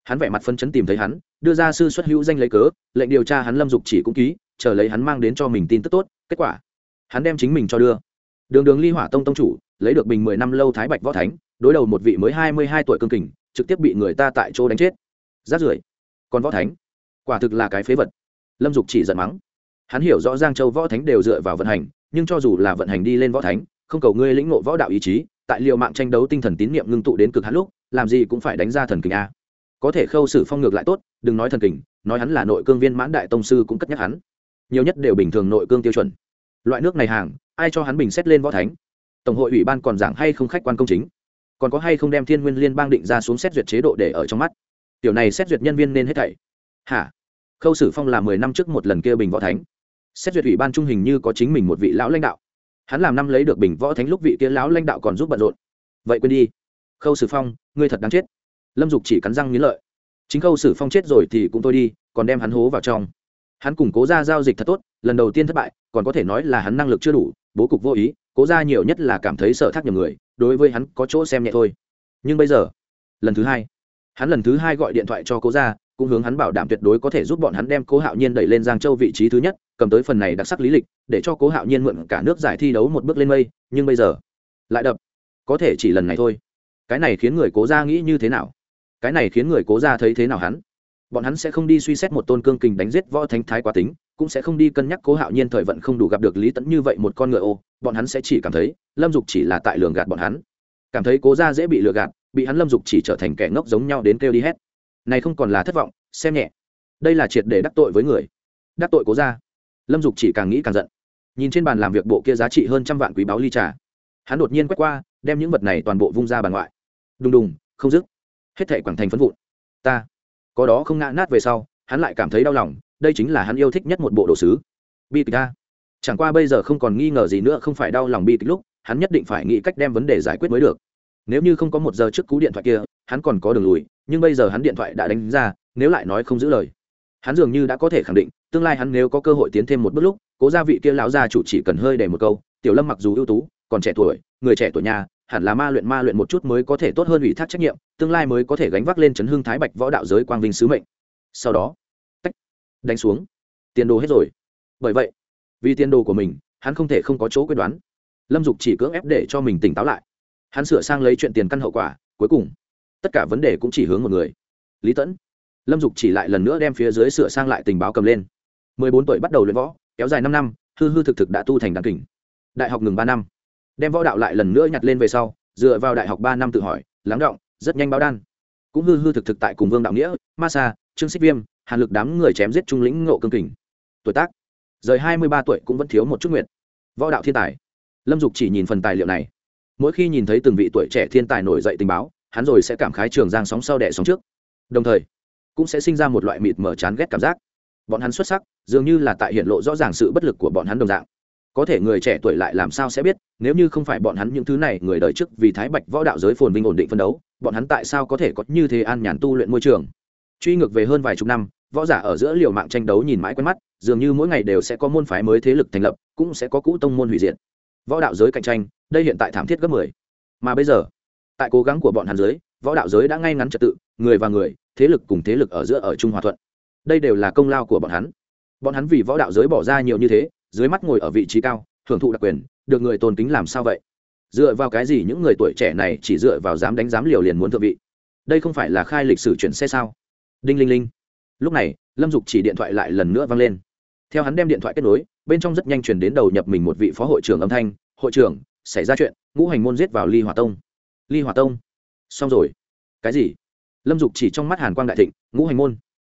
A: Hắn vẻ mặt phân chấn tìm thấy hắn, đưa ra sư xuất hữu danh lấy cớ, lệnh điều tra hắn lâm dục chỉ cũng ký, chờ lấy hắn mang đến cho mình tin tức tốt, kết quả hắn đem chính mình cho đưa. Đường đường ly hỏa tông tông chủ, lấy được bình mười năm lâu thái bạch võ thánh, đối đầu một vị mới hai mươi hai tuổi cương kình, trực tiếp bị người ta tại chỗ đánh chết. Rát rưởi. Còn võ thánh? Quả thực là cái phế vật. Lâm dục chỉ giận mắng. Hắn hiểu rõ giang châu võ thánh đều dựa vào vận hành, nhưng cho dù là vận hành đi lên võ thánh, không cầu ngươi lĩnh ngộ võ đạo ý chí, tại liệu mạng tranh đấu tinh thần tín nhiệm ngưng tụ đến cực hắn lúc, làm gì cũng phải đánh ra thần kình a. Có thể khâu xử phong ngược lại tốt, đừng nói thần kình, nói hắn là nội cương viên mãn đại tông sư cũng cất nhắc hắn. Nhiều nhất đều bình thường nội cương tiêu chuẩn loại nước này hàng, ai cho hắn bình xét lên võ thánh? Tổng hội ủy ban còn giảng hay không khách quan công chính? Còn có hay không đem thiên nguyên liên bang định ra xuống xét duyệt chế độ để ở trong mắt? Tiểu này xét duyệt nhân viên nên hết thảy. Hả? Khâu sử phong là mười năm trước một lần kia bình võ thánh. Xét duyệt ủy ban trung hình như có chính mình một vị lão lãnh đạo. Hắn làm năm lấy được bình võ thánh lúc vị kia lão lãnh đạo còn giúp bận rộn. Vậy quên đi. Khâu sử phong, ngươi thật đáng chết. Lâm dục chỉ cắn răng nghiến lợi. Chính khâu sử phong chết rồi thì cũng thôi đi, còn đem hắn hố vào trong hắn củng cố ra giao dịch thật tốt, lần đầu tiên thất bại, còn có thể nói là hắn năng lực chưa đủ, bố cục vô ý, cố ra nhiều nhất là cảm thấy sợ thác nhiều người, đối với hắn có chỗ xem nhẹ thôi. Nhưng bây giờ, lần thứ hai, hắn lần thứ hai gọi điện thoại cho cố ra cũng hướng hắn bảo đảm tuyệt đối có thể giúp bọn hắn đem cố hạo nhiên đẩy lên giang châu vị trí thứ nhất, cầm tới phần này đặc sắc lý lịch, để cho cố hạo nhiên mượn cả nước giải thi đấu một bước lên mây, nhưng bây giờ, lại đập, có thể chỉ lần này thôi. Cái này khiến người cố ra nghĩ như thế nào? Cái này khiến người cố ra thấy thế nào hắn? Bọn hắn sẽ không đi suy xét một tôn cương kình đánh giết võ thánh thái quá tính, cũng sẽ không đi cân nhắc cố hạo nhiên thời vận không đủ gặp được lý tẫn như vậy một con ngựa ô. Bọn hắn sẽ chỉ cảm thấy, lâm dục chỉ là tại lường gạt bọn hắn. Cảm thấy cố ra dễ bị lừa gạt, bị hắn lâm dục chỉ trở thành kẻ ngốc giống nhau đến kêu đi hết. Này không còn là thất vọng, xem nhẹ. Đây là triệt để đắc tội với người. Đắc tội cố ra lâm dục chỉ càng nghĩ càng giận. Nhìn trên bàn làm việc bộ kia giá trị hơn trăm vạn quý báo ly trà, hắn đột nhiên quét qua, đem những vật này toàn bộ vung ra bàn ngoại. Đùng đùng, không dứt. Hết thể quảng thành phấn vụn. Ta có đó không ngã nát về sau, hắn lại cảm thấy đau lòng, đây chính là hắn yêu thích nhất một bộ đồ sứ. Bi kịch ta chẳng qua bây giờ không còn nghi ngờ gì nữa, không phải đau lòng bi kịch lúc, hắn nhất định phải nghĩ cách đem vấn đề giải quyết mới được. Nếu như không có một giờ trước cú điện thoại kia, hắn còn có đường lùi, nhưng bây giờ hắn điện thoại đã đánh ra, nếu lại nói không giữ lời. Hắn dường như đã có thể khẳng định, tương lai hắn nếu có cơ hội tiến thêm một bước lúc, cố gia vị kia lão gia chủ chỉ cần hơi để một câu, tiểu lâm mặc dù ưu tú, còn trẻ tuổi, người trẻ tuổi nhà hẳn là ma luyện ma luyện một chút mới có thể tốt hơn ủy thác trách nhiệm, tương lai mới có thể gánh vác lên chấn hương thái bạch võ đạo giới quang vinh sứ mệnh. Sau đó, tách, đánh xuống. Tiền đồ hết rồi. Bởi vậy, vì tiền đồ của mình, hắn không thể không có chỗ quyết đoán. Lâm dục chỉ cưỡng ép để cho mình tỉnh táo lại. Hắn sửa sang lấy chuyện tiền căn hậu quả, cuối cùng, tất cả vấn đề cũng chỉ hướng một người. Lý tẫn. Lâm dục chỉ lại lần nữa đem phía dưới sửa sang lại tình báo cầm lên. Mười bốn tuổi bắt đầu luyện võ, kéo dài năm năm, hư hư thực thực đã tu thành đàn kình. Đại học ngừng ba năm đem võ đạo lại lần nữa nhặt lên về sau, dựa vào đại học ba năm tự hỏi, lắng động, rất nhanh báo đan. Cũng hư hư thực thực tại cùng vương đạo nghĩa ma sa trương xích viêm, hàn lực đám người chém giết trung lĩnh ngộ cương kình. Tuổi tác, rời hai mươi ba tuổi cũng vẫn thiếu một chút nguyện. Võ đạo thiên tài. Lâm dục chỉ nhìn phần tài liệu này. Mỗi khi nhìn thấy từng vị tuổi trẻ thiên tài nổi dậy tình báo, hắn rồi sẽ cảm khái trường giang sóng sau đẻ sóng trước. Đồng thời, cũng sẽ sinh ra một loại mịt mở chán ghét cảm giác. Bọn hắn xuất sắc, dường như là tại hiện lộ rõ ràng sự bất lực của bọn hắn đồng dạng. Có thể người trẻ tuổi lại làm sao sẽ biết? Nếu như không phải bọn hắn những thứ này người đời trước vì thái bạch võ đạo giới phồn vinh ổn định phân đấu, bọn hắn tại sao có thể có như thế an nhàn tu luyện môi trường? Truy ngược về hơn vài chục năm, võ giả ở giữa liều mạng tranh đấu nhìn mãi quen mắt, dường như mỗi ngày đều sẽ có môn phái mới thế lực thành lập, cũng sẽ có cũ tông môn hủy diệt. Võ đạo giới cạnh tranh, đây hiện tại thảm thiết gấp mười. Mà bây giờ, tại cố gắng của bọn hắn giới võ đạo giới đã ngay ngắn trật tự, người và người, thế lực cùng thế lực ở giữa ở trung hòa thuận. Đây đều là công lao của bọn hắn. Bọn hắn vì võ đạo giới bỏ ra nhiều như thế, dưới mắt ngồi ở vị trí cao, hưởng thụ đặc quyền được người tôn kính làm sao vậy? Dựa vào cái gì những người tuổi trẻ này chỉ dựa vào dám đánh dám liều liền muốn thượng vị? Đây không phải là khai lịch sử chuyển xe sao? Đinh linh linh. Lúc này, lâm dục chỉ điện thoại lại lần nữa vang lên. Theo hắn đem điện thoại kết nối, bên trong rất nhanh chuyển đến đầu nhập mình một vị phó hội trưởng âm thanh, hội trưởng, xảy ra chuyện, ngũ hành môn giết vào ly Hòa tông. Ly Hòa tông? Xong rồi. Cái gì? Lâm dục chỉ trong mắt hàn quang đại thịnh, ngũ hành môn?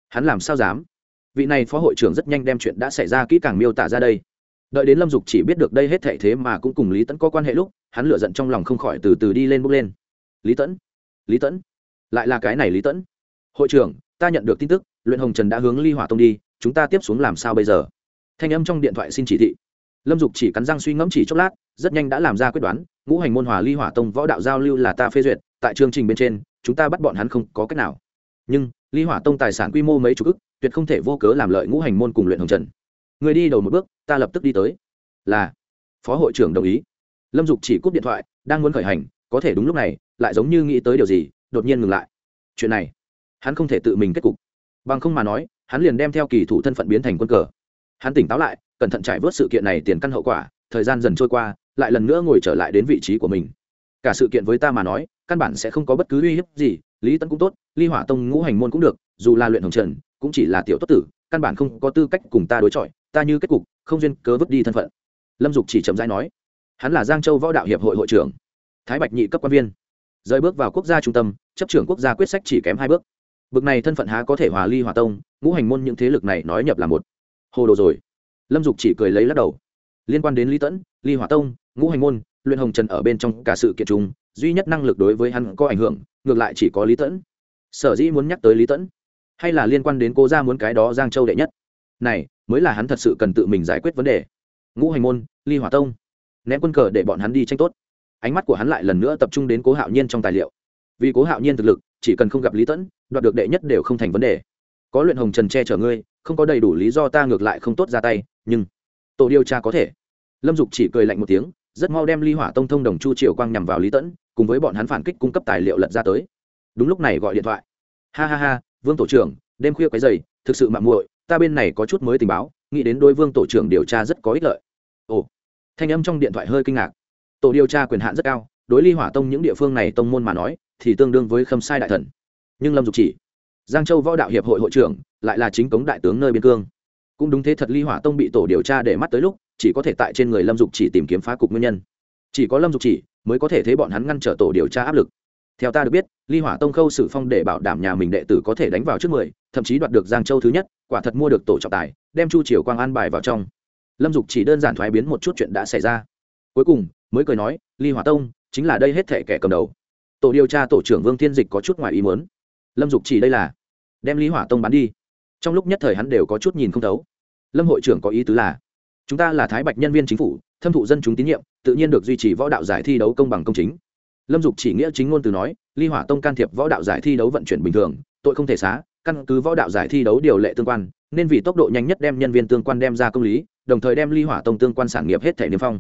A: Hắn làm sao dám? Vị này phó hội trưởng rất nhanh đem chuyện đã xảy ra kỹ càng miêu tả ra đây đợi đến lâm dục chỉ biết được đây hết thệ thế mà cũng cùng lý tẫn có quan hệ lúc, hắn lựa giận trong lòng không khỏi từ từ đi lên bước lên. Lý tẫn lý tẫn lại là cái này lý tẫn hội trưởng, ta nhận được tin tức, luyện hồng trần đã hướng ly hỏa tông đi, chúng ta tiếp xuống làm sao bây giờ? Thanh âm trong điện thoại xin chỉ thị. Lâm dục chỉ cắn răng suy ngẫm chỉ chốc lát, rất nhanh đã làm ra quyết đoán, ngũ hành môn hòa ly hỏa tông võ đạo giao lưu là ta phê duyệt, tại chương trình bên trên, chúng ta bắt bọn hắn không có cách nào. Nhưng, ly hỏa tông tài sản quy mô mấy chục ức, tuyệt không thể vô cớ làm lợi ngũ hành môn cùng luyện hồng trần. Người đi đầu một bước ta lập tức đi tới. Là, phó hội trưởng đồng ý. Lâm dục chỉ cúp điện thoại, đang muốn khởi hành, có thể đúng lúc này, lại giống như nghĩ tới điều gì, đột nhiên ngừng lại. Chuyện này, hắn không thể tự mình kết cục. Bằng không mà nói, hắn liền đem theo kỳ thủ thân phận biến thành quân cờ. Hắn tỉnh táo lại, cẩn thận trải vớt sự kiện này tiền căn hậu quả, thời gian dần trôi qua, lại lần nữa ngồi trở lại đến vị trí của mình. Cả sự kiện với ta mà nói, căn bản sẽ không có bất cứ uy hiếp gì, lý tấn cũng tốt, ly hỏa tông ngũ hành môn cũng được, dù là luyện hồng trần, cũng chỉ là tiểu tốt tử, căn bản không có tư cách cùng ta đối chọi, ta như kết cục không duyên cớ vứt đi thân phận. Lâm dục chỉ chậm rãi nói, hắn là giang châu võ đạo hiệp hội hội trưởng, thái bạch nhị cấp quan viên. Rời bước vào quốc gia trung tâm, chấp trưởng quốc gia quyết sách chỉ kém hai bước. Bực này thân phận há có thể hòa ly hòa tông, ngũ hành môn những thế lực này nói nhập là một. Hồ đồ rồi. Lâm dục chỉ cười lấy lắc đầu. Liên quan đến lý tẫn, ly hòa tông, ngũ hành môn, luyện hồng trần ở bên trong cả sự kiện chung, duy nhất năng lực đối với hắn có ảnh hưởng, ngược lại chỉ có lý tẫn. Sở dĩ muốn nhắc tới lý tẫn, hay là liên quan đến cô ra muốn cái đó giang châu đệ nhất? Này, mới là hắn thật sự cần tự mình giải quyết vấn đề. Ngũ hành môn, ly hỏa tông. Ném quân cờ để bọn hắn đi tranh tốt. Ánh mắt của hắn lại lần nữa tập trung đến cố hạo nhiên trong tài liệu. Vì cố hạo nhiên thực lực, chỉ cần không gặp lý tẫn, đoạt được đệ nhất đều không thành vấn đề. Có luyện hồng trần che chở ngươi, không có đầy đủ lý do ta ngược lại không tốt ra tay, nhưng tổ điều tra có thể. Lâm dục chỉ cười lạnh một tiếng, rất mau đem ly hỏa tông thông đồng chu triều quang nhằm vào lý tẫn, cùng với bọn hắn phản kích cung cấp tài liệu lật ra tới. Đúng lúc này gọi điện thoại. Ha ha ha, vương tổ trưởng, đêm khuya quấy dày thực sự mạng muội ta bên này có chút mới tình báo, nghĩ đến đôi vương tổ trưởng điều tra rất có ích lợi. Ồ, thanh âm trong điện thoại hơi kinh ngạc. Tổ điều tra quyền hạn rất cao, đối ly hỏa tông những địa phương này tông môn mà nói, thì tương đương với khâm sai đại thần. Nhưng lâm dục chỉ, giang châu võ đạo hiệp hội hội trưởng, lại là chính cống đại tướng nơi biên cương. Cũng đúng thế thật ly hỏa tông bị tổ điều tra để mắt tới lúc, chỉ có thể tại trên người lâm dục chỉ tìm kiếm phá cục nguyên nhân. Chỉ có lâm dục chỉ mới có thể thấy bọn hắn ngăn trở tổ điều tra áp lực. Theo ta được biết, ly hỏa tông khâu sử phong để bảo đảm nhà mình đệ tử có thể đánh vào trước mười, thậm chí đoạt được giang châu thứ nhất quả thật mua được tổ trọng tài, đem chu triều quang an bài vào trong. Lâm dục chỉ đơn giản thoái biến một chút chuyện đã xảy ra. Cuối cùng, mới cười nói, ly hỏa tông, chính là đây hết thể kẻ cầm đầu. Tổ điều tra tổ trưởng vương thiên dịch có chút ngoài ý muốn. Lâm dục chỉ đây là, đem lý hỏa tông bán đi. Trong lúc nhất thời hắn đều có chút nhìn không thấu. Lâm hội trưởng có ý tứ là, chúng ta là thái bạch nhân viên chính phủ, thâm thụ dân chúng tín nhiệm, tự nhiên được duy trì võ đạo giải thi đấu công bằng công chính. Lâm dục chỉ nghĩa chính ngôn từ nói, ly hỏa tông can thiệp võ đạo giải thi đấu vận chuyển bình thường, tội không thể xá căn cứ võ đạo giải thi đấu điều lệ tương quan, nên vì tốc độ nhanh nhất đem nhân viên tương quan đem ra công lý, đồng thời đem ly hỏa tông tương quan sản nghiệp hết thể niêm phong.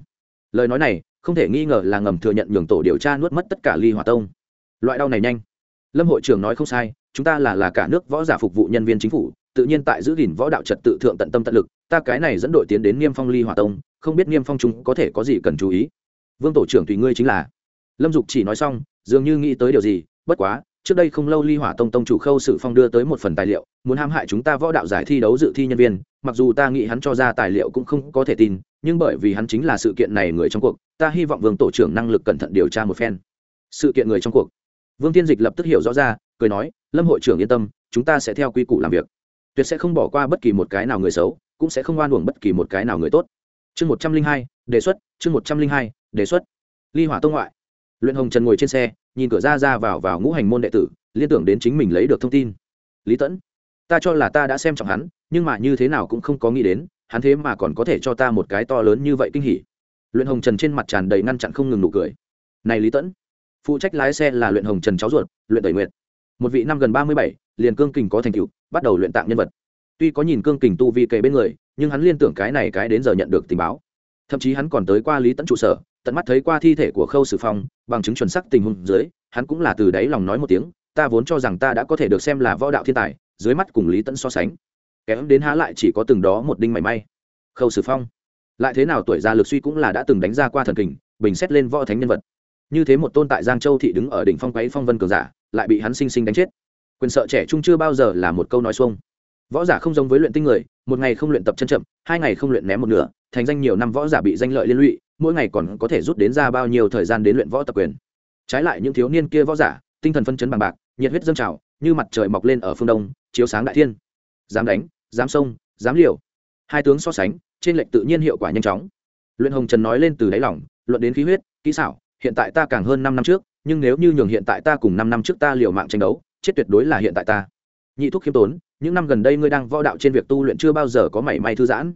A: Lời nói này, không thể nghi ngờ là ngầm thừa nhận nhường tổ điều tra nuốt mất tất cả ly hỏa tông. Loại đau này nhanh. Lâm hội trưởng nói không sai, chúng ta là là cả nước võ giả phục vụ nhân viên chính phủ, tự nhiên tại giữ gìn võ đạo trật tự thượng tận tâm tận lực, ta cái này dẫn đội tiến đến niêm phong ly hỏa tông, không biết niêm phong chúng có thể có gì cần chú ý. Vương tổ trưởng tùy ngươi chính là. Lâm dục chỉ nói xong, dường như nghĩ tới điều gì, bất quá trước đây không lâu ly hỏa tông tông chủ khâu sự phong đưa tới một phần tài liệu, muốn hãm hại chúng ta võ đạo giải thi đấu dự thi nhân viên, mặc dù ta nghĩ hắn cho ra tài liệu cũng không có thể tin, nhưng bởi vì hắn chính là sự kiện này người trong cuộc, ta hy vọng vương tổ trưởng năng lực cẩn thận điều tra một phen. Sự kiện người trong cuộc. Vương tiên dịch lập tức hiểu rõ ra, cười nói, lâm hội trưởng yên tâm, chúng ta sẽ theo quy củ làm việc. Tuyệt sẽ không bỏ qua bất kỳ một cái nào người xấu, cũng sẽ không oan uổng bất kỳ một cái nào người tốt. Chương một trăm linh hai, đề xuất, chương một trăm linh hai, đề xuất. Ly hỏa tông ngoại luyện hồng trần ngồi trên xe, nhìn cửa ra ra vào vào ngũ hành môn đệ tử, liên tưởng đến chính mình lấy được thông tin. Lý tẫn, ta cho là ta đã xem trọng hắn, nhưng mà như thế nào cũng không có nghĩ đến, hắn thế mà còn có thể cho ta một cái to lớn như vậy kinh hỉ. Luyện hồng trần trên mặt tràn đầy ngăn chặn không ngừng nụ cười. Này lý tẫn, phụ trách lái xe là luyện hồng trần cháu ruột, luyện tẩy nguyệt. Một vị năm gần ba mươi bảy, liền cương kình có thành tựu, bắt đầu luyện tạng nhân vật. Tuy có nhìn cương kình tu vi kề bên người, nhưng hắn liên tưởng cái này cái đến giờ nhận được tình báo. Thậm chí hắn còn tới qua lý tẫn trụ sở tận mắt thấy qua thi thể của khâu sử phong, bằng chứng chuẩn sắc tình huống dưới, hắn cũng là từ đáy lòng nói một tiếng, ta vốn cho rằng ta đã có thể được xem là võ đạo thiên tài, dưới mắt cùng lý tẫn so sánh. Kém đến há lại chỉ có từng đó một đinh mảy may. Khâu sử phong, lại thế nào tuổi già lực suy cũng là đã từng đánh ra qua thần kình, bình xét lên võ thánh nhân vật. Như thế một tôn tại giang châu thị đứng ở đỉnh phong quấy phong vân cường giả, lại bị hắn sinh sinh đánh chết. Quyền sợ trẻ trung chưa bao giờ là một câu nói xuông. Võ giả không giống với luyện tinh người, một ngày không luyện tập chân chậm, hai ngày không luyện ném một nửa, thành danh nhiều năm võ giả bị danh lợi liên lụy mỗi ngày còn có thể rút đến ra bao nhiêu thời gian đến luyện võ tập quyền. Trái lại những thiếu niên kia võ giả, tinh thần phân chấn bằng bạc, nhiệt huyết dâng trào, như mặt trời mọc lên ở phương đông, chiếu sáng đại thiên. Dám đánh, dám sông dám liều. Hai tướng so sánh, trên lệnh tự nhiên hiệu quả nhanh chóng. Luyện hồng trần nói lên từ đáy lỏng luận đến khí huyết, kỹ xảo, hiện tại ta càng hơn năm năm trước, nhưng nếu như nhường hiện tại ta cùng năm năm trước ta liều mạng tranh đấu, chết tuyệt đối là hiện tại ta. Nhị thuốc khiêm tốn, những năm gần đây ngươi đang võ đạo trên việc tu luyện chưa bao giờ có mảy may thư giãn.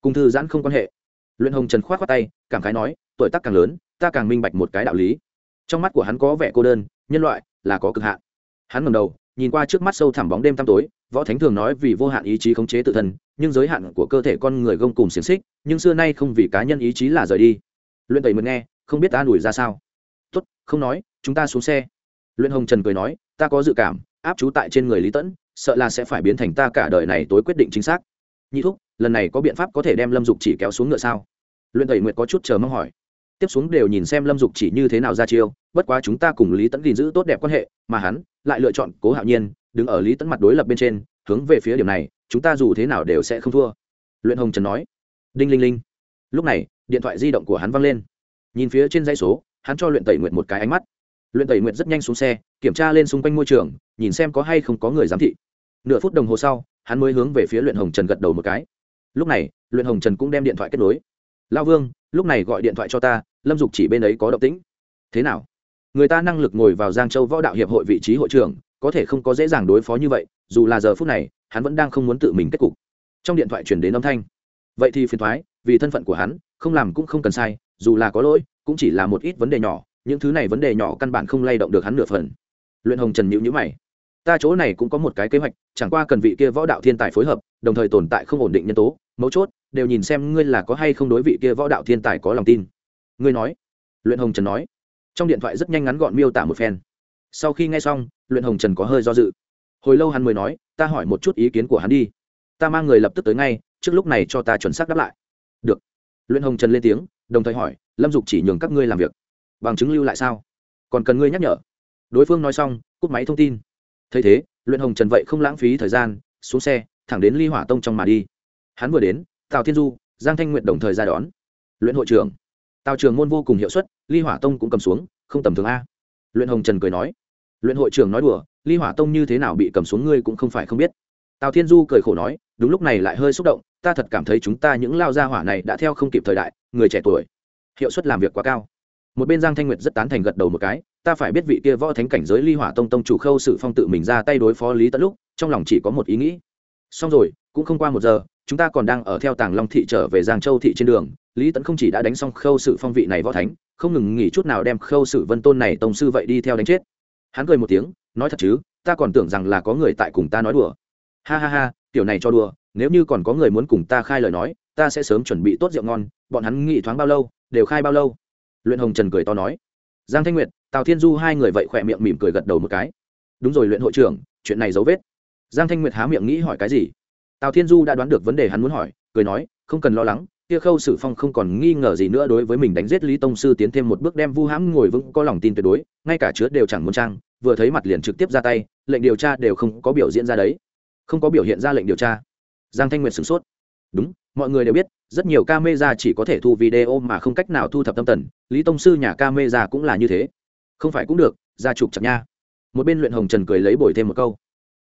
A: Cùng thư giãn không quan hệ luyện hồng trần khoát khoát tay, cảm khái nói, tuổi tác càng lớn, ta càng minh bạch một cái đạo lý. Trong mắt của hắn có vẻ cô đơn, nhân loại là có cực hạn. Hắn ngầm đầu, nhìn qua trước mắt sâu thẳm bóng đêm tăm tối, võ thánh thường nói vì vô hạn ý chí khống chế tự thân, nhưng giới hạn của cơ thể con người gông cùng xiềng xích, nhưng xưa nay không vì cá nhân ý chí là rời đi. Luyện tẩy mượn nghe, không biết ta đuổi ra sao. Tốt, không nói, chúng ta xuống xe. Luyện hồng trần cười nói, ta có dự cảm, áp chú tại trên người lý tẫn, sợ là sẽ phải biến thành ta cả đời này tối quyết định chính xác. Nhị thúc lần này có biện pháp có thể đem lâm dục chỉ kéo xuống ngựa sao? Luyện tẩy nguyệt có chút chờ mong hỏi. Tiếp xuống đều nhìn xem lâm dục chỉ như thế nào ra chiêu, bất quá chúng ta cùng lý tẫn gìn giữ tốt đẹp quan hệ, mà hắn lại lựa chọn cố hạo nhiên, đứng ở lý tẫn mặt đối lập bên trên, hướng về phía điểm này, chúng ta dù thế nào đều sẽ không thua. Luyện hồng trần nói. Đinh linh linh. Lúc này, điện thoại di động của hắn văng lên. Nhìn phía trên dãy số, hắn cho luyện tẩy nguyệt một cái ánh mắt. Luyện tẩy nguyệt rất nhanh xuống xe, kiểm tra lên xung quanh môi trường, nhìn xem có hay không có người giám thị. Nửa phút đồng hồ sau, hắn mới hướng về phía luyện hồng trần gật đầu một cái lúc này, luyện hồng trần cũng đem điện thoại kết nối. Lao vương, lúc này gọi điện thoại cho ta, lâm dục chỉ bên ấy có động tĩnh. Thế nào? Người ta năng lực ngồi vào giang châu võ đạo hiệp hội vị trí hội trưởng, có thể không có dễ dàng đối phó như vậy, dù là giờ phút này, hắn vẫn đang không muốn tự mình kết cục. Trong điện thoại chuyển đến âm thanh. Vậy thì phiền thoái vì thân phận của hắn, không làm cũng không cần sai, dù là có lỗi, cũng chỉ là một ít vấn đề nhỏ, những thứ này vấn đề nhỏ căn bản không lay động được hắn nửa phần. Luyện hồng trần nhữ nhữ mày. Ta chỗ này cũng có một cái kế hoạch, chẳng qua cần vị kia võ đạo thiên tài phối hợp đồng thời tồn tại không ổn định nhân tố, mấu chốt, đều nhìn xem ngươi là có hay không đối vị kia võ đạo thiên tài có lòng tin. Ngươi nói. Luyện hồng trần nói. Trong điện thoại rất nhanh ngắn gọn miêu tả một phen. Sau khi nghe xong, luyện hồng trần có hơi do dự. Hồi lâu hắn mới nói, ta hỏi một chút ý kiến của hắn đi. Ta mang người lập tức tới ngay, trước lúc này cho ta chuẩn xác đáp lại. Được. Luyện hồng trần lên tiếng, đồng thời hỏi, lâm dục chỉ nhường các ngươi làm việc. Bằng chứng lưu lại sao? Còn cần ngươi nhắc nhở. Đối phương nói xong, cúp máy thông tin. Thấy thế, luyện hồng trần vậy không lãng phí thời gian, xuống xe thẳng đến ly hỏa tông trong mà đi. Hắn vừa đến, tào thiên du, giang thanh nguyện đồng thời ra đón. Luyện hội trưởng. Tào trường môn vô cùng hiệu suất, ly hỏa tông cũng cầm xuống, không tầm thường a. Luyện hồng trần cười nói. Luyện hội trưởng nói đùa, ly hỏa tông như thế nào bị cầm xuống ngươi cũng không phải không biết. Tào thiên du cười khổ nói, đúng lúc này lại hơi xúc động, ta thật cảm thấy chúng ta những lao gia hỏa này đã theo không kịp thời đại, người trẻ tuổi, hiệu suất làm việc quá cao. Một bên giang thanh nguyệt rất tán thành gật đầu một cái, ta phải biết vị kia võ thánh cảnh giới ly hỏa tông tông chủ khâu sự phong tự mình ra tay đối phó lý tận lúc, trong lòng chỉ có một ý nghĩ xong rồi, cũng không qua một giờ, chúng ta còn đang ở theo tàng long thị trở về giang châu thị trên đường. Lý tẫn không chỉ đã đánh xong khâu sự phong vị này võ thánh, không ngừng nghỉ chút nào đem khâu sự vân tôn này tông sư vậy đi theo đánh chết. Hắn cười một tiếng, nói thật chứ, ta còn tưởng rằng là có người tại cùng ta nói đùa. Ha ha ha, tiểu này cho đùa, nếu như còn có người muốn cùng ta khai lời nói, ta sẽ sớm chuẩn bị tốt rượu ngon, bọn hắn nghĩ thoáng bao lâu, đều khai bao lâu? Luyện hồng trần cười to nói. Giang thanh nguyệt, tào thiên du hai người vậy khỏe miệng mỉm cười gật đầu một cái. Đúng rồi, luyện hội trưởng, chuyện này dấu vết giang thanh nguyệt há miệng nghĩ hỏi cái gì? Tào thiên du đã đoán được vấn đề hắn muốn hỏi, cười nói, không cần lo lắng, kia khâu sử phong không còn nghi ngờ gì nữa đối với mình đánh giết lý tông sư tiến thêm một bước đem vu hãm ngồi vững có lòng tin tuyệt đối, ngay cả chứa đều chẳng muốn trang, vừa thấy mặt liền trực tiếp ra tay, lệnh điều tra đều không có biểu diễn ra đấy. Không có biểu hiện ra lệnh điều tra. Giang thanh nguyệt sửng sốt. Đúng, mọi người đều biết, rất nhiều ca mây ra chỉ có thể thu video mà không cách nào thu thập tâm tần, lý tông sư nhà ca mây ra cũng là như thế. Không phải cũng được ra chụp chặt nha. Một bên luyện hồng trần cười lấy bồi thêm một câu.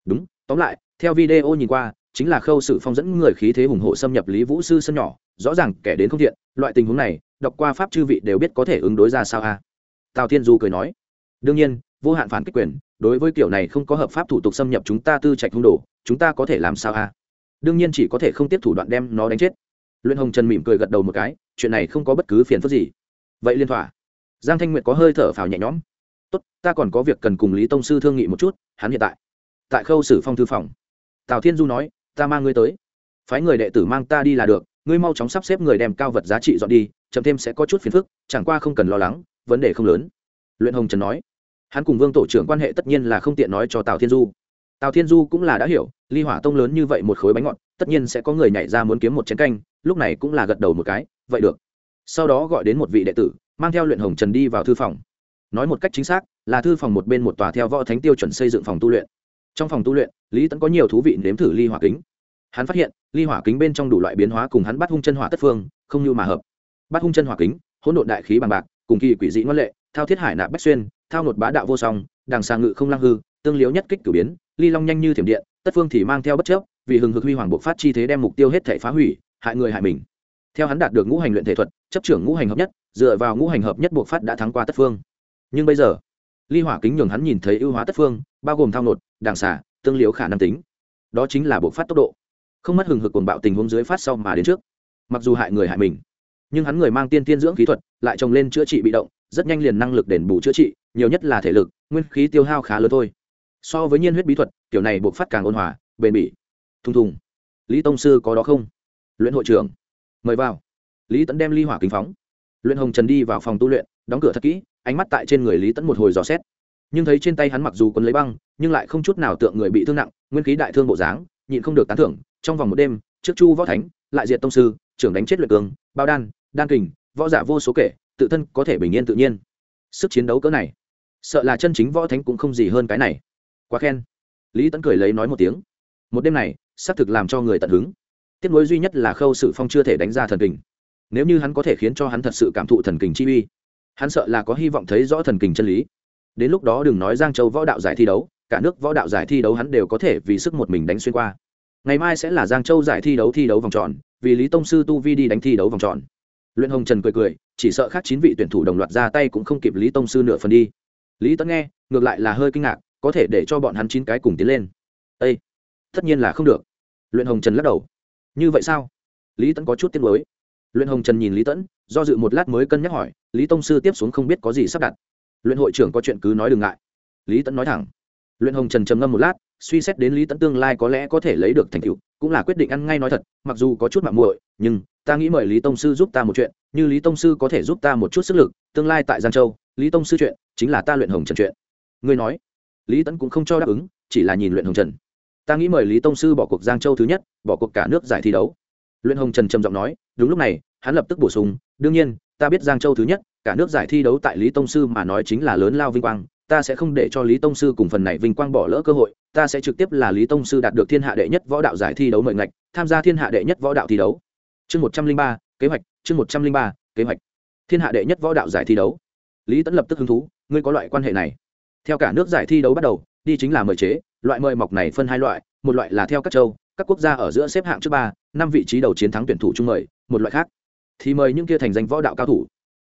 A: Đúng tóm lại, theo video nhìn qua, chính là khâu sự phong dẫn người khí thế hùng hộ xâm nhập lý vũ sư sân nhỏ, rõ ràng kẻ đến không thiện, loại tình huống này, đọc qua pháp chư vị đều biết có thể ứng đối ra sao a. Tào thiên du cười nói, đương nhiên, vô hạn phản kích quyền, đối với kiểu này không có hợp pháp thủ tục xâm nhập chúng ta tư trạch hung đồ chúng ta có thể làm sao a? Đương nhiên chỉ có thể không tiếp thủ đoạn đem nó đánh chết. Luyện hồng trần mỉm cười gật đầu một cái, chuyện này không có bất cứ phiền phức gì. Vậy liên thỏa? Giang thanh nguyệt có hơi thở phào nhẹ nhõm. Tốt, ta còn có việc cần cùng lý tông sư thương nghị một chút, hắn hiện tại tại khâu sử phong thư phòng. Tào thiên du nói, ta mang ngươi tới. Phái người đệ tử mang ta đi là được, ngươi mau chóng sắp xếp người đem cao vật giá trị dọn đi, chậm thêm sẽ có chút phiền phức, chẳng qua không cần lo lắng, vấn đề không lớn. Luyện hồng trần nói. Hắn cùng vương tổ trưởng quan hệ tất nhiên là không tiện nói cho tào thiên du. Tào thiên du cũng là đã hiểu, ly hỏa tông lớn như vậy một khối bánh ngọt, tất nhiên sẽ có người nhảy ra muốn kiếm một chén canh, lúc này cũng là gật đầu một cái, vậy được. Sau đó gọi đến một vị đệ tử, mang theo luyện hồng trần đi vào thư phòng. Nói một cách chính xác, là thư phòng một bên một tòa theo võ thánh tiêu chuẩn xây dựng phòng tu luyện trong phòng tu luyện, lý tẫn có nhiều thú vị nếm thử ly hỏa kính. Hắn phát hiện, ly hỏa kính bên trong đủ loại biến hóa cùng hắn bắt hung chân hỏa tất phương, không như mà hợp. Bắt hung chân hỏa kính, hỗn độn đại khí bằng bạc, cùng kỳ quỷ dị ngoan lệ, thao thiết hải nạp bách xuyên, thao nột bá đạo vô song, đằng xà ngự không lăng hư, tương liếu nhất kích cử biến, ly long nhanh như thiểm điện, tất phương thì mang theo bất chấp vì hừng hực huy hoàng bộ phát chi thế đem mục tiêu hết thể phá hủy, hại người hại mình. Theo hắn đạt được ngũ hành luyện thể thuật, chấp trưởng ngũ hành hợp nhất, dựa vào ngũ hành hợp nhất buộc phát đã thắng qua tất phương. Nhưng bây giờ, ly hỏa kính nhường hắn nhìn thấy ưu hóa tất phương, bao gồm thao nột đàng xả tương liếu khả năng tính. Đó chính là buộc phát tốc độ. Không mất hừng hực cuồng bạo tình huống dưới phát sau mà đến trước. Mặc dù hại người hại mình, nhưng hắn người mang tiên tiên dưỡng kỹ thuật, lại trồng lên chữa trị bị động, rất nhanh liền năng lực đền bù chữa trị, nhiều nhất là thể lực, nguyên khí tiêu hao khá lớn thôi. So với nhiên huyết bí thuật, kiểu này buộc phát càng ôn hòa, bền bỉ. Thùng thùng. Lý tông sư có đó không? Luyện hội trưởng. Mời vào. Lý tẫn đem ly hỏa kính phóng. Luyện hồng trần đi vào phòng tu luyện, đóng cửa thật kỹ, ánh mắt tại trên người lý tẫn một hồi dò xét nhưng thấy trên tay hắn mặc dù còn lấy băng, nhưng lại không chút nào tượng người bị thương nặng, nguyên khí đại thương bộ dáng, nhịn không được tán thưởng, trong vòng một đêm, trước chu võ thánh, lại diệt tông sư, trưởng đánh chết luyện cường, bao đan đan kình, võ giả vô số kể, tự thân có thể bình yên tự nhiên. Sức chiến đấu cỡ này, sợ là chân chính võ thánh cũng không gì hơn cái này. Quá khen. Lý tấn cười lấy nói một tiếng. Một đêm này, xác thực làm cho người tận hứng. Tiếc nối duy nhất là khâu sự phong chưa thể đánh ra thần kình. Nếu như hắn có thể khiến cho hắn thật sự cảm thụ thần kình chi uy, hắn sợ là có hy vọng thấy rõ thần kình chân lý đến lúc đó đừng nói giang châu võ đạo giải thi đấu, cả nước võ đạo giải thi đấu hắn đều có thể vì sức một mình đánh xuyên qua. Ngày mai sẽ là giang châu giải thi đấu thi đấu vòng tròn, vì lý tông sư tu vi đi đánh thi đấu vòng tròn. Luyện hồng trần cười cười, chỉ sợ khác chín vị tuyển thủ đồng loạt ra tay cũng không kịp lý tông sư nửa phần đi. Lý tấn nghe, ngược lại là hơi kinh ngạc, có thể để cho bọn hắn chín cái cùng tiến lên. Ây tất nhiên là không được. Luyện hồng trần lắc đầu. Như vậy sao? Lý Tấn có chút tiếc lối luyện hồng trần nhìn lý tẫn do dự một lát mới cân nhắc hỏi, lý tông sư tiếp xuống không biết có gì sắp đặt luyện hội trưởng có chuyện cứ nói đừng ngại. Lý tẫn nói thẳng. Luyện hồng trần trầm ngâm một lát, suy xét đến lý tẫn tương lai có lẽ có thể lấy được thành tựu, cũng là quyết định ăn ngay nói thật, mặc dù có chút mạng muội, nhưng ta nghĩ mời lý tông sư giúp ta một chuyện, như lý tông sư có thể giúp ta một chút sức lực, tương lai tại giang châu, lý tông sư chuyện chính là ta luyện hồng trần chuyện. Ngươi nói. Lý tẫn cũng không cho đáp ứng, chỉ là nhìn luyện hồng trần. Ta nghĩ mời lý tông sư bỏ cuộc giang châu thứ nhất, bỏ cuộc cả nước giải thi đấu. Luyện hồng trần trầm giọng nói, đúng lúc này, hắn lập tức bổ sung, đương nhiên ta biết giang châu thứ nhất, cả nước giải thi đấu tại lý tông sư mà nói chính là lớn lao vinh quang, ta sẽ không để cho lý tông sư cùng phần này vinh quang bỏ lỡ cơ hội, ta sẽ trực tiếp là lý tông sư đạt được thiên hạ đệ nhất võ đạo giải thi đấu mời ngạch, tham gia thiên hạ đệ nhất võ đạo thi đấu. Chương một trăm linh ba, kế hoạch, chương một trăm linh ba, kế hoạch. Thiên hạ đệ nhất võ đạo giải thi đấu. Lý tẫn lập tức hứng thú, ngươi có loại quan hệ này. Theo cả nước giải thi đấu bắt đầu, đi chính là mời chế, loại mời mọc này phân hai loại, một loại là theo các châu, các quốc gia ở giữa xếp hạng trước ba, năm vị trí đầu chiến thắng tuyển thủ chung mời, một loại khác thì mời những kia thành danh võ đạo cao thủ.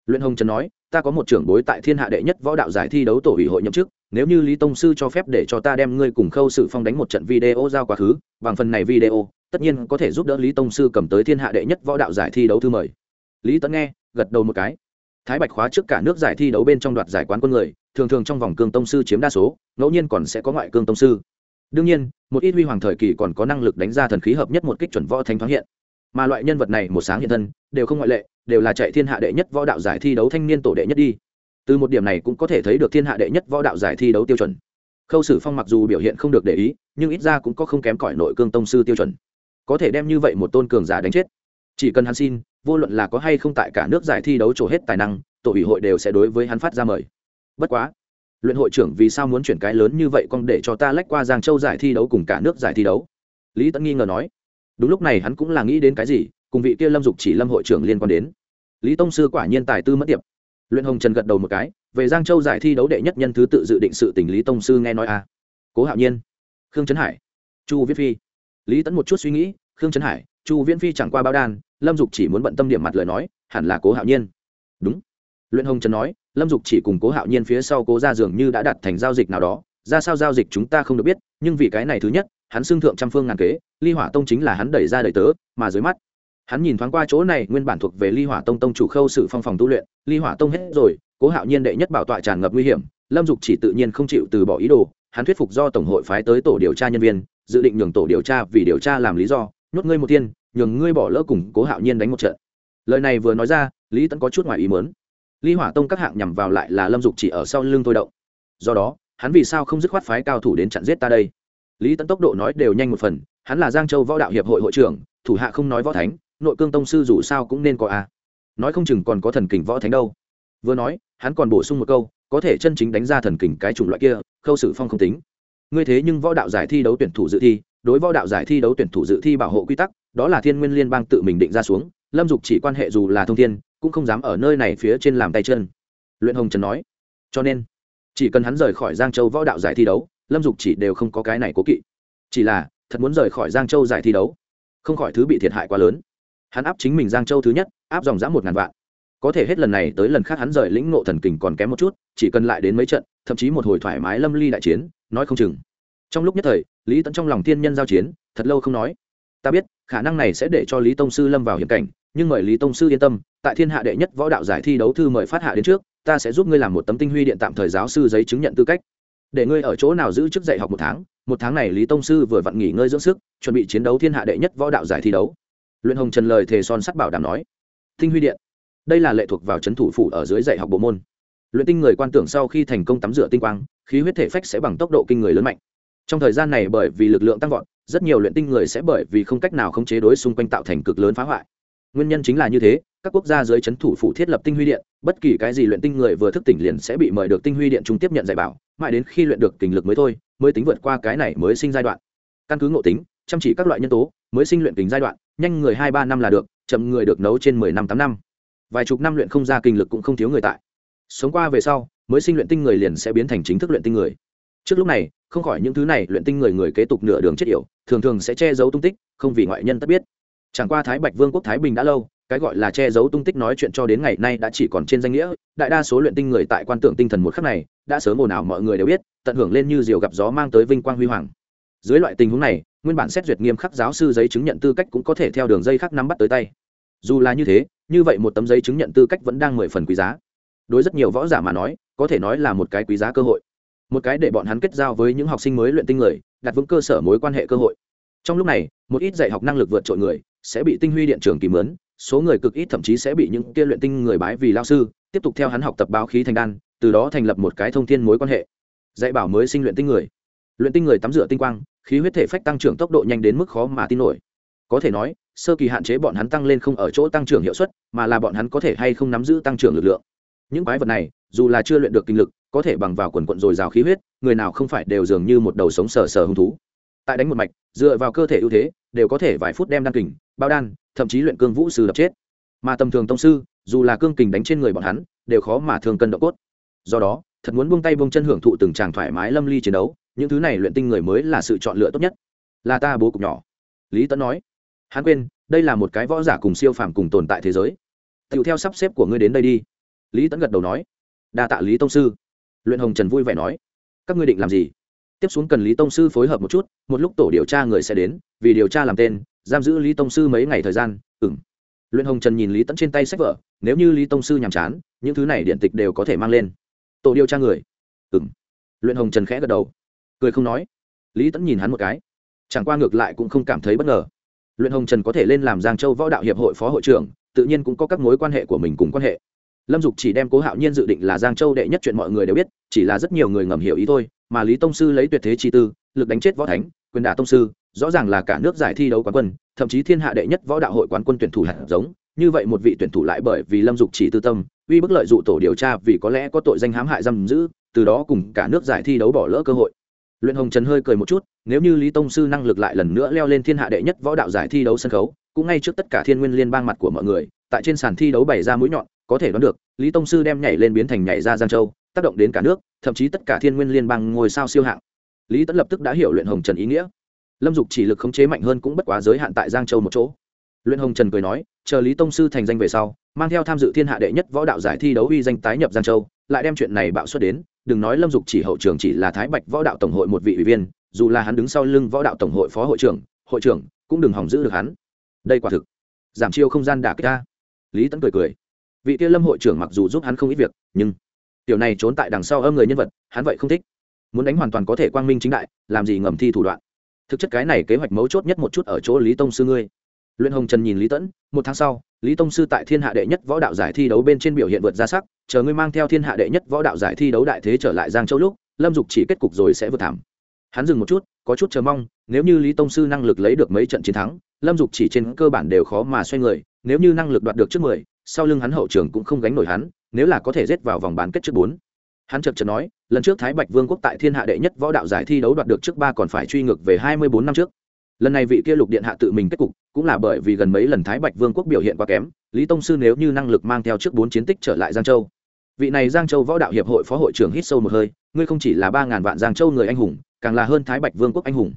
A: Luyện hồng trần nói, ta có một trưởng bối tại thiên hạ đệ nhất võ đạo giải thi đấu tổ ủy hội nhậm chức, nếu như lý tông sư cho phép để cho ta đem ngươi cùng khâu sự phong đánh một trận video giao quá khứ, bằng phần này video, tất nhiên có thể giúp đỡ lý tông sư cầm tới thiên hạ đệ nhất võ đạo giải thi đấu thư mời. Lý tấn nghe, gật đầu một cái. Thái bạch khóa trước cả nước giải thi đấu bên trong đoạt giải quán quân người, thường thường trong vòng cương tông sư chiếm đa số, ngẫu nhiên còn sẽ có ngoại cương tông sư. Đương nhiên, một ít huy hoàng thời kỳ còn có năng lực đánh ra thần khí hợp nhất một kích chuẩn võ thánh thoáng hiện mà loại nhân vật này một sáng hiện thân, đều không ngoại lệ, đều là chạy thiên hạ đệ nhất võ đạo giải thi đấu thanh niên tổ đệ nhất đi. Từ một điểm này cũng có thể thấy được thiên hạ đệ nhất võ đạo giải thi đấu tiêu chuẩn. Khâu sử phong mặc dù biểu hiện không được để ý, nhưng ít ra cũng có không kém cỏi nội cương tông sư tiêu chuẩn. Có thể đem như vậy một tôn cường giả đánh chết. Chỉ cần hắn xin, vô luận là có hay không tại cả nước giải thi đấu trổ hết tài năng, tổ ủy hội đều sẽ đối với hắn phát ra mời. Bất quá, luyện hội trưởng vì sao muốn chuyển cái lớn như vậy con để cho ta lách qua giang châu giải thi đấu cùng cả nước giải thi đấu? Lý tẫn nghi ngờ nói đúng lúc này hắn cũng là nghĩ đến cái gì, cùng vị kia lâm dục chỉ lâm hội trưởng liên quan đến. Lý tông sư quả nhiên tài tư mất tiệp luyện hồng trần gật đầu một cái, về giang châu giải thi đấu đệ nhất nhân thứ tự dự định sự tình lý tông sư nghe nói a. À. cố hạo nhiên, khương trấn hải, chu viết phi. Lý tẫn một chút suy nghĩ, khương trấn hải, chu viễn phi chẳng qua bao đan lâm dục chỉ muốn bận tâm điểm mặt lời nói, hẳn là cố hạo nhiên. Đúng. Luyện hồng trần nói, lâm dục chỉ cùng cố hạo nhiên phía sau cố ra dường như đã đặt thành giao dịch nào đó, ra sao giao dịch chúng ta không được biết, nhưng vì cái này thứ nhất hắn xưng thượng trăm phương ngàn kế, ly hỏa tông chính là hắn đẩy ra đẩy tớ, mà dưới mắt, hắn nhìn thoáng qua chỗ này, nguyên bản thuộc về ly hỏa tông tông chủ khâu sự phong phòng tu luyện, ly hỏa tông hết rồi, cố hạo nhiên đệ nhất bảo tọa tràn ngập nguy hiểm, lâm dục chỉ tự nhiên không chịu từ bỏ ý đồ, hắn thuyết phục do tổng hội phái tới tổ điều tra nhân viên, dự định nhường tổ điều tra vì điều tra làm lý do, nhốt ngươi một tiên, nhường ngươi bỏ lỡ cùng cố hạo nhiên đánh một trận. Lời này vừa nói ra, lý tẫn có chút ngoài ý mớn ly hỏa tông các hạng nhằm vào lại là lâm dục chỉ ở sau lưng tôi động. Do đó, hắn vì sao không dứt khoát phái cao thủ đến chặn giết ta đây? Lý Tấn tốc độ nói đều nhanh một phần, hắn là giang châu võ đạo hiệp hội hội trưởng, thủ hạ không nói võ thánh, nội cương tông sư dù sao cũng nên có a. Nói không chừng còn có thần kình võ thánh đâu. Vừa nói, hắn còn bổ sung một câu, có thể chân chính đánh ra thần kình cái chủng loại kia, khâu sử phong không tính. Ngươi thế nhưng võ đạo giải thi đấu tuyển thủ dự thi, đối võ đạo giải thi đấu tuyển thủ dự thi bảo hộ quy tắc, đó là thiên nguyên liên bang tự mình định ra xuống, lâm dục chỉ quan hệ dù là thông thiên, cũng không dám ở nơi này phía trên làm tay chân. Luyện hồng trần nói. Cho nên, chỉ cần hắn rời khỏi giang châu võ đạo giải thi đấu lâm dục chỉ đều không có cái này cố kỵ. Chỉ là, thật muốn rời khỏi giang châu giải thi đấu, không khỏi thứ bị thiệt hại quá lớn. Hắn áp chính mình giang châu thứ nhất, áp dòng dã một ngàn vạn. Có thể hết lần này tới lần khác hắn rời lĩnh ngộ thần kình còn kém một chút, chỉ cần lại đến mấy trận, thậm chí một hồi thoải mái lâm ly đại chiến, nói không chừng. Trong lúc nhất thời, lý tẫn trong lòng thiên nhân giao chiến, thật lâu không nói. Ta biết, khả năng này sẽ để cho lý tông sư lâm vào hiểm cảnh, nhưng mời lý tông sư yên tâm, tại thiên hạ đệ nhất võ đạo giải thi đấu thư mời phát hạ đến trước, ta sẽ giúp ngươi làm một tấm tinh huy điện tạm thời giáo sư giấy chứng nhận tư cách để ngươi ở chỗ nào giữ chức dạy học một tháng một tháng này lý tông sư vừa vặn nghỉ ngơi dưỡng sức, chuẩn bị chiến đấu thiên hạ đệ nhất võ đạo giải thi đấu. Luyện hồng trần lời thề son sắc bảo đảm nói, tinh huy điện, đây là lệ thuộc vào trấn thủ phủ ở dưới dạy học bộ môn. Luyện tinh người quan tưởng sau khi thành công tắm rửa tinh quang, khí huyết thể phách sẽ bằng tốc độ kinh người lớn mạnh. Trong thời gian này bởi vì lực lượng tăng vọt, rất nhiều luyện tinh người sẽ bởi vì không cách nào khống chế đối xung quanh tạo thành cực lớn phá hoại. Nguyên nhân chính là như thế các quốc gia dưới c h ấ n thủ phủ thiết lập tinh huy điện, bất kỳ cái gì luyện tinh người vừa thức tỉnh liền sẽ bị mời được tinh huy điện chúng tiếp nhận dạy bảo, mãi đến khi luyện được kình lực mới thôi, mới tính vượt qua cái này mới sinh giai đoạn. Căn cứ ngộ tính, chăm chỉ các loại nhân tố, mới sinh luyện kình giai đoạn, nhanh người hai ba năm là được, chậm người được nấu trên mười năm tám năm. Vài chục năm luyện không ra kinh lực cũng không thiếu người tại. Sống qua về sau, mới sinh luyện tinh người liền sẽ biến thành chính thức luyện tinh người. Trước lúc này, không khỏi những thứ này luyện tinh người người kế tục nửa đường chết yểu, thường thường sẽ che giấu tung tích, không vì ngoại nhân tất biết. Chẳng qua thái bạch vương quốc thái bình đã lâu cái gọi là che giấu tung tích nói chuyện cho đến ngày nay đã chỉ còn trên danh nghĩa, đại đa số luyện tinh người tại quan tưởng tinh thần một khắc này, đã sớm ồn ào mọi người đều biết, tận hưởng lên như diều gặp gió mang tới vinh quang huy hoàng. Dưới loại tình huống này, nguyên bản xét duyệt nghiêm khắc giáo sư giấy chứng nhận tư cách cũng có thể theo đường dây khác nắm bắt tới tay. Dù là như thế, như vậy một tấm giấy chứng nhận tư cách vẫn đang mười phần quý giá. Đối rất nhiều võ giả mà nói, có thể nói là một cái quý giá cơ hội. Một cái để bọn hắn kết giao với những học sinh mới luyện tinh người, đặt vững cơ sở mối quan hệ cơ hội. Trong lúc này, một ít dạy học năng lực vượt trội người sẽ bị tinh huy điện trường kìm lớn số người cực ít thậm chí sẽ bị những kia luyện tinh người bái vì lao sư, tiếp tục theo hắn học tập báo khí thành đan, từ đó thành lập một cái thông thiên mối quan hệ. Dạy bảo mới sinh luyện tinh người. Luyện tinh người tắm rửa tinh quang, khí huyết thể phách tăng trưởng tốc độ nhanh đến mức khó mà tin nổi. Có thể nói, sơ kỳ hạn chế bọn hắn tăng lên không ở chỗ tăng trưởng hiệu suất, mà là bọn hắn có thể hay không nắm giữ tăng trưởng lực lượng. Những quái vật này, dù là chưa luyện được kinh lực, có thể bằng vào quần quận dồi dào khí huyết, người nào không phải đều dường như một đầu sống sờ sờ hung thú. Tại đánh một mạch, dựa vào cơ thể ưu thế, đều có thể vài phút đem đan kình, bao đan thậm chí luyện cương vũ sư đập chết. Mà tầm thường tông sư, dù là cương kình đánh trên người bọn hắn, đều khó mà thường cân độ cốt. Do đó, thật muốn buông tay buông chân hưởng thụ từng tràng thoải mái lâm ly chiến đấu, những thứ này luyện tinh người mới là sự chọn lựa tốt nhất. Là ta bố cục nhỏ. Lý tấn nói. Hắn quên, đây là một cái võ giả cùng siêu phàm cùng tồn tại thế giới. Tựu theo sắp xếp của ngươi đến đây đi. Lý tấn gật đầu nói. Đa tạ lý tông sư. Luyện hồng trần vui vẻ nói. Các ngươi định làm gì? Tiếp xuống cần lý tông sư phối hợp một chút, một lúc tổ điều tra người sẽ đến, vì điều tra làm tên giam giữ lý tông sư mấy ngày thời gian ừng luyện hồng trần nhìn lý tẫn trên tay sách vở, nếu như lý tông sư nhàm chán, những thứ này điện tịch đều có thể mang lên. Tổ điều tra người. Ừng luyện hồng trần khẽ gật đầu. Cười không nói. Lý tẫn nhìn hắn một cái. Chẳng qua ngược lại cũng không cảm thấy bất ngờ. Luyện hồng trần có thể lên làm giang châu võ đạo hiệp hội phó hội trưởng, tự nhiên cũng có các mối quan hệ của mình cùng quan hệ. Lâm dục chỉ đem cố hạo nhiên dự định là giang châu đệ nhất chuyện mọi người đều biết, chỉ là rất nhiều người ngầm hiểu ý thôi, mà lý tông sư lấy tuyệt thế chi tư, lực đánh chết võ thánh, quyền đả tông sư rõ ràng là cả nước giải thi đấu quán quân, thậm chí thiên hạ đệ nhất võ đạo hội quán quân tuyển thủ hạt giống. Như vậy một vị tuyển thủ lại bởi vì lâm dục chỉ tư tâm, uy bức lợi dụ tổ điều tra vì có lẽ có tội danh hãm hại giam giữ, từ đó cùng cả nước giải thi đấu bỏ lỡ cơ hội. Luyện hồng trần hơi cười một chút, nếu như lý tông sư năng lực lại lần nữa leo lên thiên hạ đệ nhất võ đạo giải thi đấu sân khấu, cũng ngay trước tất cả thiên nguyên liên bang mặt của mọi người, tại trên sàn thi đấu bày ra mũi nhọn, có thể đoán được, lý tông sư đem nhảy lên biến thành nhảy ra giang châu, tác động đến cả nước, thậm chí tất cả thiên nguyên liên bang ngôi sao siêu hạng. Lý tẫn lập tức đã hiểu luyện hồng trần ý nghĩa lâm dục chỉ lực khống chế mạnh hơn cũng bất quá giới hạn tại giang châu một chỗ. Luyện hồng trần cười nói, chờ lý tông sư thành danh về sau, mang theo tham dự thiên hạ đệ nhất võ đạo giải thi đấu uy danh tái nhập giang châu, lại đem chuyện này bạo xuất đến, đừng nói lâm dục chỉ hậu trường chỉ là thái bạch võ đạo tổng hội một vị ủy viên, dù là hắn đứng sau lưng võ đạo tổng hội phó hội trưởng hội trưởng cũng đừng hỏng giữ được hắn. Đây quả thực, giảm chiêu không gian đả kích ta. Lý tấn cười cười. Vị kia lâm hội trưởng mặc dù giúp hắn không ít việc, nhưng tiểu này trốn tại đằng sau âm người nhân vật, hắn vậy không thích. Muốn đánh hoàn toàn có thể quang minh chính đại, làm gì ngầm thi thủ đoạn thực chất cái này kế hoạch mấu chốt nhất một chút ở chỗ lý tông sư ngươi. Luyện hồng trần nhìn lý tẫn, một tháng sau, lý tông sư tại thiên hạ đệ nhất võ đạo giải thi đấu bên trên biểu hiện vượt ra sắc, chờ ngươi mang theo thiên hạ đệ nhất võ đạo giải thi đấu đại thế trở lại giang châu lúc, lâm dục chỉ kết cục rồi sẽ vượt thảm. Hắn dừng một chút, có chút chờ mong, nếu như lý tông sư năng lực lấy được mấy trận chiến thắng, lâm dục chỉ trên cơ bản đều khó mà xoay người, nếu như năng lực đoạt được trước mười, sau lưng hắn hậu trường cũng không gánh nổi hắn, nếu là có thể rết vào vòng bán kết trước bốn hắn chật chật nói, lần trước thái bạch vương quốc tại thiên hạ đệ nhất võ đạo giải thi đấu đoạt được trước ba còn phải truy ngược về hai mươi bốn năm trước. Lần này vị kia lục điện hạ tự mình kết cục, cũng là bởi vì gần mấy lần thái bạch vương quốc biểu hiện quá kém, lý tông sư nếu như năng lực mang theo trước bốn chiến tích trở lại giang châu. Vị này giang châu võ đạo hiệp hội phó hội trưởng hít sâu một hơi, ngươi không chỉ là ba ngàn vạn giang châu người anh hùng, càng là hơn thái bạch vương quốc anh hùng.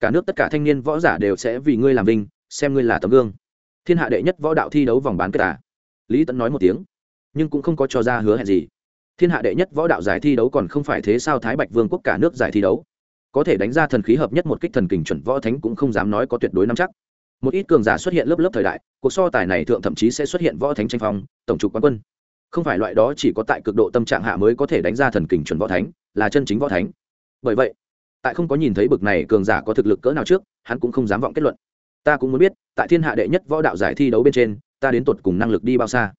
A: Cả nước tất cả thanh niên võ giả đều sẽ vì ngươi làm vinh, xem ngươi là tấm gương. Thiên hạ đệ nhất võ đạo thi đấu vòng bán kết à. lý tẫn nói một tiếng, nhưng cũng không có cho ra hứa hẹn gì thiên hạ đệ nhất võ đạo giải thi đấu còn không phải thế sao thái bạch vương quốc cả nước giải thi đấu? Có thể đánh ra thần khí hợp nhất một kích thần kình chuẩn võ thánh cũng không dám nói có tuyệt đối nắm chắc. Một ít cường giả xuất hiện lớp lớp thời đại, cuộc so tài này thượng thậm chí sẽ xuất hiện võ thánh tranh phong, tổng trục quán quân. Không phải loại đó chỉ có tại cực độ tâm trạng hạ mới có thể đánh ra thần kình chuẩn võ thánh, là chân chính võ thánh. Bởi vậy, tại không có nhìn thấy bực này cường giả có thực lực cỡ nào trước, hắn cũng không dám vọng kết luận. Ta cũng muốn biết, tại thiên hạ đệ nhất võ đạo giải thi đấu bên trên, ta đến tột cùng năng lực đi bao xa?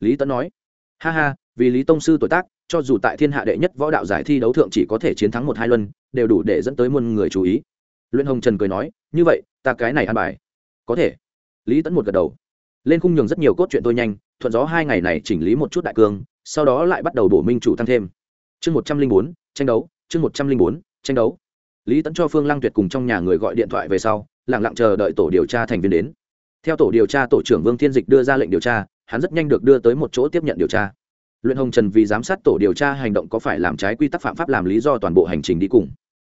A: Lý tấn nói. Ha ha vì lý tông sư tuổi tác, cho dù tại thiên hạ đệ nhất võ đạo giải thi đấu thượng chỉ có thể chiến thắng một hai luân, đều đủ để dẫn tới muôn người chú ý. Luyện hồng trần cười nói, như vậy, ta cái này ăn bài. Có thể. Lý tẫn một gật đầu. Lên khung nhường rất nhiều cốt truyện tôi nhanh, thuận gió hai ngày này chỉnh lý một chút đại cương, sau đó lại bắt đầu bổ minh chủ tăng thêm. Chương một trăm linh bốn, tranh đấu, chương một trăm linh bốn, tranh đấu. Lý tẫn cho phương lăng tuyệt cùng trong nhà người gọi điện thoại về sau lẳng lặng chờ đợi tổ điều tra thành viên đến. Theo tổ điều tra, tổ trưởng vương thiên dịch đưa ra lệnh điều tra, hắn rất nhanh được đưa tới một chỗ tiếp nhận điều tra luyện hồng trần vì giám sát tổ điều tra hành động có phải làm trái quy tắc phạm pháp làm lý do toàn bộ hành trình đi cùng.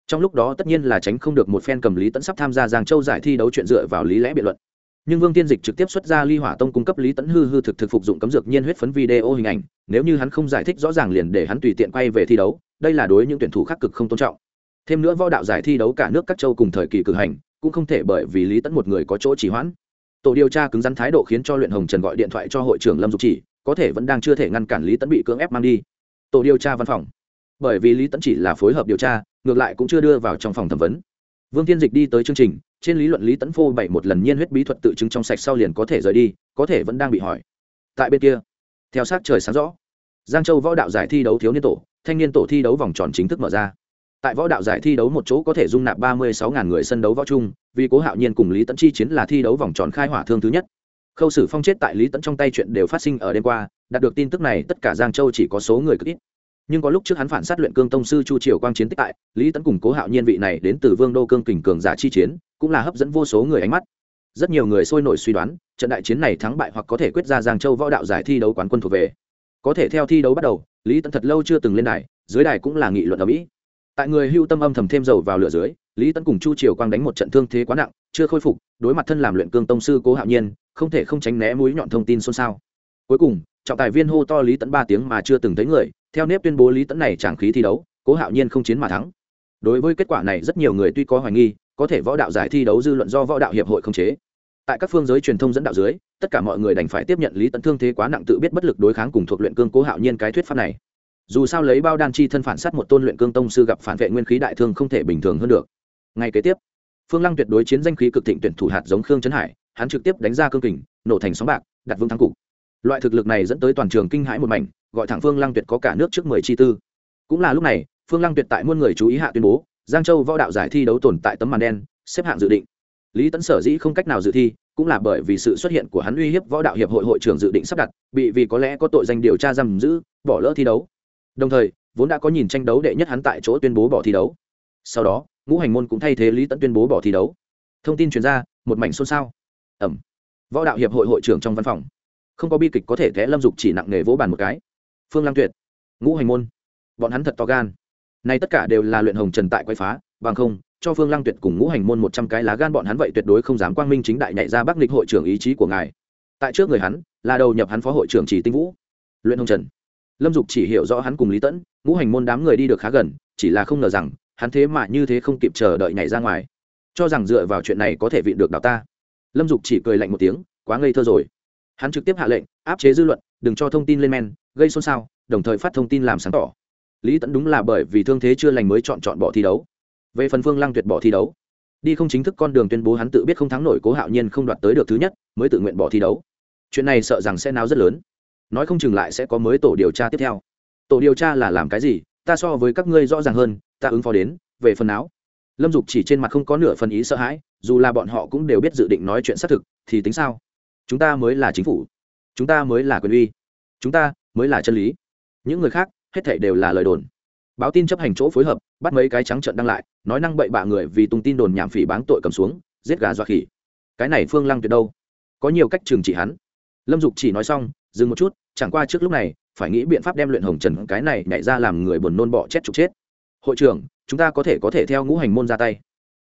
A: Trong lúc đó tất nhiên là tránh không được một phen cầm lý tẫn sắp tham gia giang châu giải thi đấu chuyện dựa vào lý lẽ biện luận. Nhưng vương tiên dịch trực tiếp xuất ra ly hỏa tông cung cấp lý tẫn hư hư thực thực phục dụng cấm dược nhiên huyết phấn video hình ảnh, nếu như hắn không giải thích rõ ràng liền để hắn tùy tiện quay về thi đấu, đây là đối những tuyển thủ khắc cực không tôn trọng. Thêm nữa võ đạo giải thi đấu cả nước các châu cùng thời kỳ cử hành, cũng không thể bởi vì lý tẫn một người có chỗ chỉ hoãn. Tổ điều tra cứng rắn thái độ khiến cho luyện hồng trần gọi điện thoại cho hội trưởng lâm dục chỉ có thể vẫn đang chưa thể ngăn cản lý tẫn bị cưỡng ép mang đi. Tổ điều tra văn phòng. Bởi vì lý tẫn chỉ là phối hợp điều tra, ngược lại cũng chưa đưa vào trong phòng thẩm vấn. Vương tiên dịch đi tới chương trình, trên lý luận lý tẫn phô bảy một lần nhiên huyết bí thuật tự chứng trong sạch sau liền có thể rời đi, có thể vẫn đang bị hỏi. Tại bên kia, theo sát trời sáng rõ, giang châu võ đạo giải thi đấu thiếu niên tổ, thanh niên tổ thi đấu vòng tròn chính thức mở ra. Tại võ đạo giải thi đấu một chỗ có thể dung nạp ba mươi sáu người sân đấu võ chung, vì cố hạo nhiên cùng lý tẫn chi chiến là thi đấu vòng tròn khai hỏa thương thứ nhất khâu sử phong chết tại lý tẫn trong tay chuyện đều phát sinh ở đêm qua, đạt được tin tức này, tất cả giang châu chỉ có số người cực ít. Nhưng có lúc trước hắn phản sát luyện cương tông sư chu triều quang chiến tích tại, lý tẫn cùng cố hạo nhiên vị này đến từ vương đô cương kình cường giả chi chiến, cũng là hấp dẫn vô số người ánh mắt. Rất nhiều người sôi nổi suy đoán, trận đại chiến này thắng bại hoặc có thể quyết ra giang châu võ đạo giải thi đấu quán quân thuộc về. Có thể theo thi đấu bắt đầu, lý tẫn thật lâu chưa từng lên đài, dưới đài cũng là nghị luận ở mỹ tại người hưu tâm âm thầm thêm dầu vào lửa dưới, lý Tấn cùng chu triều quang đánh một trận thương thế quá nặng, chưa khôi phục, đối mặt thân làm luyện cương tông sư cố hạo nhiên, không thể không tránh né mũi nhọn thông tin xôn xao. Cuối cùng, trọng tài viên hô to lý Tấn ba tiếng mà chưa từng thấy người, theo nếp tuyên bố lý Tấn này chẳng khí thi đấu, cố hạo nhiên không chiến mà thắng. Đối với kết quả này rất nhiều người tuy có hoài nghi, có thể võ đạo giải thi đấu dư luận do võ đạo hiệp hội không chế. Tại các phương giới truyền thông dẫn đạo dưới, tất cả mọi người đành phải tiếp nhận lý Tấn thương thế quá nặng tự biết bất lực đối kháng cùng thuộc luyện cương cố hạo nhiên cái thuyết pháp này dù sao lấy bao đan chi thân phản sát một tôn luyện cương tông sư gặp phản vệ nguyên khí đại thương không thể bình thường hơn được. Ngay kế tiếp, phương lăng tuyệt đối chiến danh khí cực thịnh tuyển thủ hạt giống khương trấn hải, hắn trực tiếp đánh ra cương kình, nổ thành sóng bạc, đặt vương thắng cục. Loại thực lực này dẫn tới toàn trường kinh hãi một mảnh, gọi thẳng phương lăng tuyệt có cả nước trước mười chi tư. Cũng là lúc này, phương lăng tuyệt tại muôn người chú ý hạ tuyên bố, giang châu võ đạo giải thi đấu tồn tại tấm màn đen, xếp hạng dự định. Lý tấn sở dĩ không cách nào dự thi, cũng là bởi vì sự xuất hiện của hắn uy hiếp võ đạo hiệp hội hội trưởng dự định sắp đặt, bị vì có lẽ có tội danh điều tra giam giữ, bỏ lỡ thi đấu đồng thời, vốn đã có nhìn tranh đấu đệ nhất hắn tại chỗ tuyên bố bỏ thi đấu. Sau đó, ngũ hành môn cũng thay thế lý tẫn tuyên bố bỏ thi đấu. Thông tin chuyển ra, một mảnh xôn xao. Ẩm. Võ đạo hiệp hội hội trưởng trong văn phòng. Không có bi kịch có thể té lâm dục chỉ nặng nghề vỗ bàn một cái. Phương lam tuyệt. Ngũ hành môn. Bọn hắn thật to gan. Nay tất cả đều là luyện hồng trần tại quay phá, bằng không, cho phương lăng tuyệt cùng ngũ hành môn một trăm cái lá gan bọn hắn vậy tuyệt đối không dám quang minh chính đại nhảy ra bắc lịch hội trưởng ý chí của ngài. Tại trước người hắn, là đầu nhập hắn phó hội trưởng chỉ tinh vũ. Luyện hồng trần lâm dục chỉ hiểu rõ hắn cùng lý tẫn, ngũ hành môn đám người đi được khá gần, chỉ là không ngờ rằng, hắn thế mà như thế không kịp chờ đợi nhảy ra ngoài. Cho rằng dựa vào chuyện này có thể vịn được đào ta. Lâm dục chỉ cười lạnh một tiếng, quá ngây thơ rồi. Hắn trực tiếp hạ lệnh, áp chế dư luận, đừng cho thông tin lên men, gây xôn xao, đồng thời phát thông tin làm sáng tỏ. Lý tẫn đúng là bởi vì thương thế chưa lành mới chọn chọn bỏ thi đấu. Về phần phương lăng tuyệt bỏ thi đấu, đi không chính thức con đường tuyên bố hắn tự biết không thắng nổi cố hạo nhiên không đoạt tới được thứ nhất, mới tự nguyện bỏ thi đấu. Chuyện này sợ rằng sẽ náo rất lớn nói không chừng lại sẽ có mới tổ điều tra tiếp theo. Tổ điều tra là làm cái gì, ta so với các ngươi rõ ràng hơn, ta ứng phó đến, về phần áo lâm dục chỉ trên mặt không có nửa phần ý sợ hãi, dù là bọn họ cũng đều biết dự định nói chuyện xác thực, thì tính sao? Chúng ta mới là chính phủ. Chúng ta mới là quyền uy. Chúng ta mới là chân lý. Những người khác, hết thảy đều là lời đồn. Báo tin chấp hành chỗ phối hợp, bắt mấy cái trắng trợn đăng lại, nói năng bậy bạ người vì tung tin đồn nhảm phỉ báng tội cầm xuống, giết gà dọa khỉ. Cái này phương lăng tuyệt đâu? Có nhiều cách trừng trị hắn lâm dục chỉ nói xong, dừng một chút, chẳng qua trước lúc này, phải nghĩ biện pháp đem luyện hồng trần cái này nhảy ra làm người buồn nôn bọ chết trục chết. Hội trưởng, chúng ta có thể có thể theo ngũ hành môn ra tay.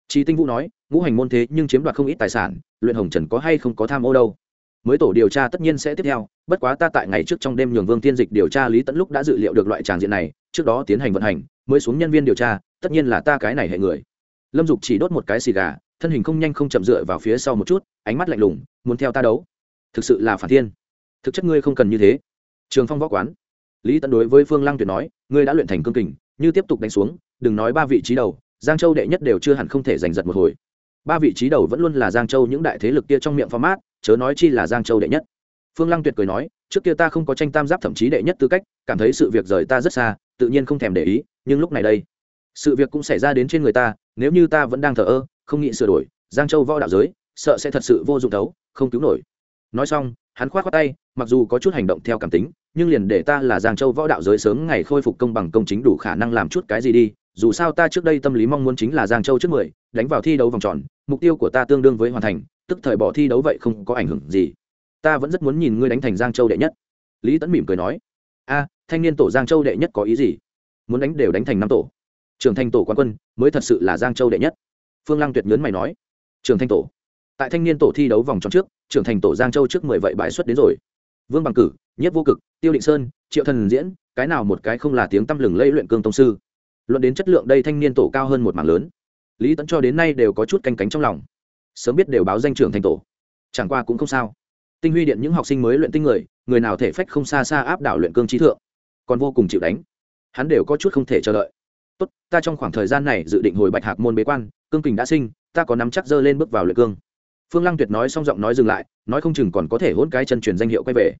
A: Chi tinh vũ nói, ngũ hành môn thế nhưng chiếm đoạt không ít tài sản, luyện hồng trần có hay không có tham ô đâu. Mới tổ điều tra tất nhiên sẽ tiếp theo, bất quá ta tại ngày trước trong đêm nhường vương tiên dịch điều tra lý tẫn lúc đã dự liệu được loại tràng diện này, trước đó tiến hành vận hành, mới xuống nhân viên điều tra, tất nhiên là ta cái này hệ người. Lâm dục chỉ đốt một cái xì gà, thân hình không nhanh không chậm dựa vào phía sau một chút, ánh mắt lạnh lùng, muốn theo ta đấu thực sự là phản thiên. Thực chất ngươi không cần như thế. Trường phong võ quán. Lý tẫn đối với phương lăng tuyệt nói ngươi đã luyện thành cương kình như tiếp tục đánh xuống đừng nói ba vị trí đầu giang châu đệ nhất đều chưa hẳn không thể giành giật một hồi. Ba vị trí đầu vẫn luôn là giang châu những đại thế lực kia trong miệng format chớ nói chi là giang châu đệ nhất. Phương lăng tuyệt cười nói trước kia ta không có tranh tam giáp thậm chí đệ nhất tư cách cảm thấy sự việc rời ta rất xa tự nhiên không thèm để ý nhưng lúc này đây sự việc cũng xảy ra đến trên người ta nếu như ta vẫn đang thờ ơ không nghĩ sửa đổi giang châu võ đạo giới sợ sẽ thật sự vô dụng thấu, không cứu nổi nói xong, hắn khoát khoát tay, mặc dù có chút hành động theo cảm tính, nhưng liền để ta là giang châu võ đạo giới sớm ngày khôi phục công bằng công chính đủ khả năng làm chút cái gì đi, dù sao ta trước đây tâm lý mong muốn chính là giang châu trước mười, đánh vào thi đấu vòng tròn, mục tiêu của ta tương đương với hoàn thành, tức thời bỏ thi đấu vậy không có ảnh hưởng gì. Ta vẫn rất muốn nhìn ngươi đánh thành giang châu đệ nhất. Lý tẫn mỉm cười nói. A, thanh niên tổ giang châu đệ nhất có ý gì? Muốn đánh đều đánh thành năm tổ. Trường thanh tổ quan quân mới thật sự là giang châu đệ nhất. Phương lăng tuyệt nhớn mày nói. Trường thanh tổ tại thanh niên tổ thi đấu vòng tròn trước, trưởng thành tổ giang châu trước mười vậy bãi xuất đến rồi. Vương bằng cử, nhất vô cực, tiêu định sơn, triệu thần diễn, cái nào một cái không là tiếng tăm lừng lây luyện cương tông sư. Luận đến chất lượng đây thanh niên tổ cao hơn một mảng lớn. Lý tẫn cho đến nay đều có chút canh cánh trong lòng. Sớm biết đều báo danh trưởng thành tổ. Chẳng qua cũng không sao. Tinh huy điện những học sinh mới luyện tinh người người nào thể phách không xa xa áp đảo luyện cương trí thượng. Còn vô cùng chịu đánh. Hắn đều có chút không thể chờ đợi. Tốt, ta trong khoảng thời gian này dự định hồi bạch hạc môn bế quan, cương kình đã sinh, ta có nắm chắc dơ lên bước vào luyện cương phương lăng tuyệt nói xong giọng nói dừng lại, nói không chừng còn có thể hôn cái chân truyền danh hiệu quay về.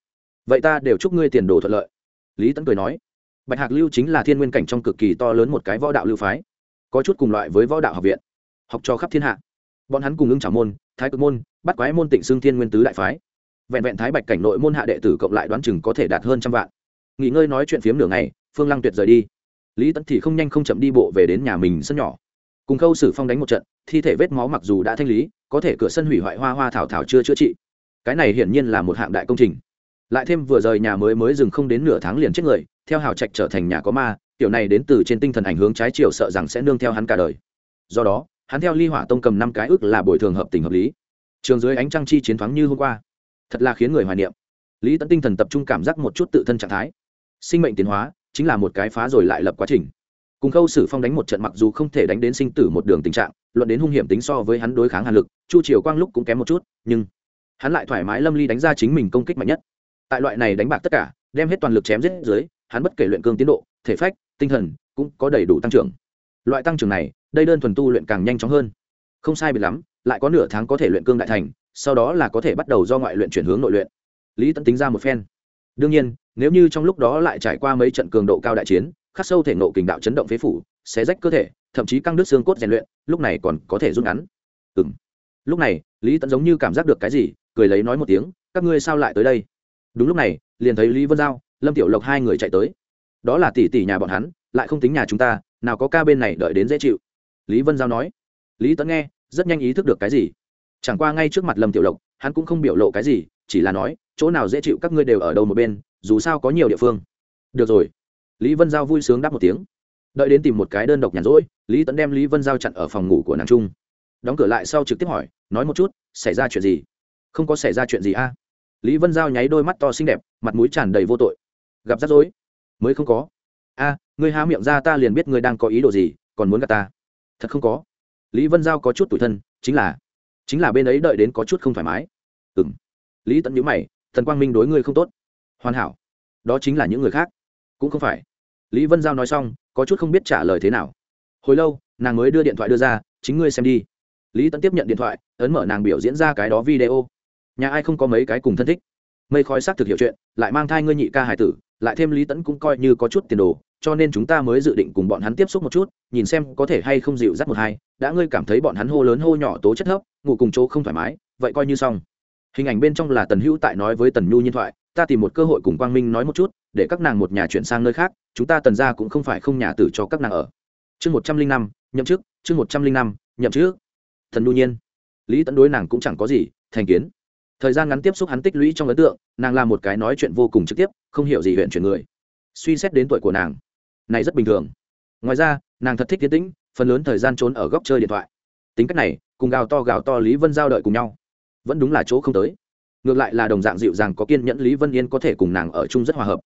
A: Vậy ta đều chúc ngươi tiền đồ thuận lợi. Lý tấn cười nói, bạch hạc lưu chính là thiên nguyên cảnh trong cực kỳ to lớn một cái võ đạo lưu phái, có chút cùng loại với võ đạo học viện, học cho khắp thiên hạ. Bọn hắn cùng ứng trả môn, thái cực môn bắt quái môn tịnh xương thiên nguyên tứ đại phái. Vẹn vẹn thái bạch cảnh nội môn hạ đệ tử cộng lại đoán chừng có thể đạt hơn trăm vạn. Nghỉ ngơi nói chuyện phiếm nửa ngày, phương lăng tuyệt rời đi. Lý tấn thì không nhanh không chậm đi bộ về đến nhà mình sân nhỏ. Cùng khâu sử phong đánh một trận thi thể vết máu mặc dù đã thanh lý, có thể cửa sân hủy hoại hoa hoa thảo thảo chưa chữa trị. Cái này hiển nhiên là một hạng đại công trình. Lại thêm vừa rời nhà mới mới dừng không đến nửa tháng liền chết người, theo hào trạch trở thành nhà có ma, tiểu này đến từ trên tinh thần ảnh hướng trái chiều sợ rằng sẽ nương theo hắn cả đời. Do đó, hắn theo ly hỏa tông cầm năm cái ức là bồi thường hợp tình hợp lý. Trường dưới ánh trăng chi chiến thoáng như hôm qua. Thật là khiến người hoài niệm. Lý tẫn tinh thần tập trung cảm giác một chút tự thân trạng thái. Sinh mệnh tiến hóa, chính là một cái phá rồi lại lập quá trình. Cùng khâu sử phong đánh một trận mặc dù không thể đánh đến sinh tử một đường tình trạng luận đến hung hiểm tính so với hắn đối kháng hàn lực, chu triều quang lúc cũng kém một chút, nhưng hắn lại thoải mái lâm ly đánh ra chính mình công kích mạnh nhất. Tại loại này đánh bạc tất cả, đem hết toàn lực chém giết dưới, hắn bất kể luyện cương tiến độ, thể phách, tinh thần cũng có đầy đủ tăng trưởng. Loại tăng trưởng này, đây đơn thuần tu luyện càng nhanh chóng hơn. Không sai biệt lắm, lại có nửa tháng có thể luyện cương đại thành, sau đó là có thể bắt đầu do ngoại luyện chuyển hướng nội luyện. Lý tẫn tính ra một phen. Đương nhiên, nếu như trong lúc đó lại trải qua mấy trận cường độ cao đại chiến, khắc sâu thể nộ kình đạo chấn động phế phủ xé rách cơ thể, thậm chí căng đứt xương cốt rèn luyện, lúc này còn có thể rút ngắn. Ừ m lúc này, lý tẫn giống như cảm giác được cái gì, cười lấy nói một tiếng, các ngươi sao lại tới đây? Đúng lúc này, liền thấy lý vân giao, lâm tiểu lộc hai người chạy tới. Đó là tỷ tỷ nhà bọn hắn, lại không tính nhà chúng ta, nào có ca bên này đợi đến dễ chịu. Lý vân giao nói. Lý tẫn nghe, rất nhanh ý thức được cái gì. Chẳng qua ngay trước mặt lâm tiểu lộc, hắn cũng không biểu lộ cái gì, chỉ là nói, chỗ nào dễ chịu các ngươi đều ở đâu một bên, dù sao có nhiều địa phương. Được rồi. Lý vân giao vui sướng đáp một tiếng đợi đến tìm một cái đơn độc nhàn rỗi, lý tẫn đem lý vân giao chặn ở phòng ngủ của nàng trung đóng cửa lại sau trực tiếp hỏi, nói một chút, xảy ra chuyện gì? Không có xảy ra chuyện gì a. Lý vân giao nháy đôi mắt to xinh đẹp, mặt mũi tràn đầy vô tội. Gặp rắc rối? Mới không có. A, ngươi há miệng ra ta liền biết ngươi đang có ý đồ gì, còn muốn gặp ta. Thật không có. Lý vân giao có chút tủi thân, chính là chính là bên ấy đợi đến có chút không thoải mái. Ừ m lý tẫn nhữ mày thần quang minh đối ngươi không tốt. Hoàn hảo. Đó chính là những người khác. Cũng không phải lý vân giao nói xong, có chút không biết trả lời thế nào. Hồi lâu, nàng mới đưa điện thoại đưa ra, chính ngươi xem đi. Lý tẫn tiếp nhận điện thoại, ấn mở nàng biểu diễn ra cái đó video. Nhà ai không có mấy cái cùng thân thích? Mây khói xác thực hiểu chuyện, lại mang thai ngươi nhị ca hải tử, lại thêm lý tẫn cũng coi như có chút tiền đồ, cho nên chúng ta mới dự định cùng bọn hắn tiếp xúc một chút, nhìn xem có thể hay không dịu dắt một hai. Đã ngươi cảm thấy bọn hắn hô lớn hô nhỏ tố chất thấp, ngủ cùng chỗ không thoải mái, vậy coi như xong. Hình ảnh bên trong là tần hữu tại nói với tần nhu nhiên thoại, ta tìm một cơ hội cùng quang minh nói một chút để các nàng một nhà chuyển sang nơi khác, chúng ta tần ra cũng không phải không nhà tử cho các nàng ở. Chương một trăm linh năm, nhậm chức, chương một trăm linh năm, nhậm chức. Thần nhu nhiên. Lý tẫn đối nàng cũng chẳng có gì, thành kiến. Thời gian ngắn tiếp xúc hắn tích lũy trong ấn tượng, nàng là một cái nói chuyện vô cùng trực tiếp, không hiểu gì huyện chuyển người. Suy xét đến tuổi của nàng, này rất bình thường. Ngoài ra, nàng thật thích tiến tĩnh, phần lớn thời gian trốn ở góc chơi điện thoại. Tính cách này, cùng gào to gào to lý vân giao đợi cùng nhau. Vẫn đúng là chỗ không tới. Ngược lại là đồng dạng dịu dàng có kiên nhẫn lý vân yên có thể cùng nàng ở chung rất hòa hợp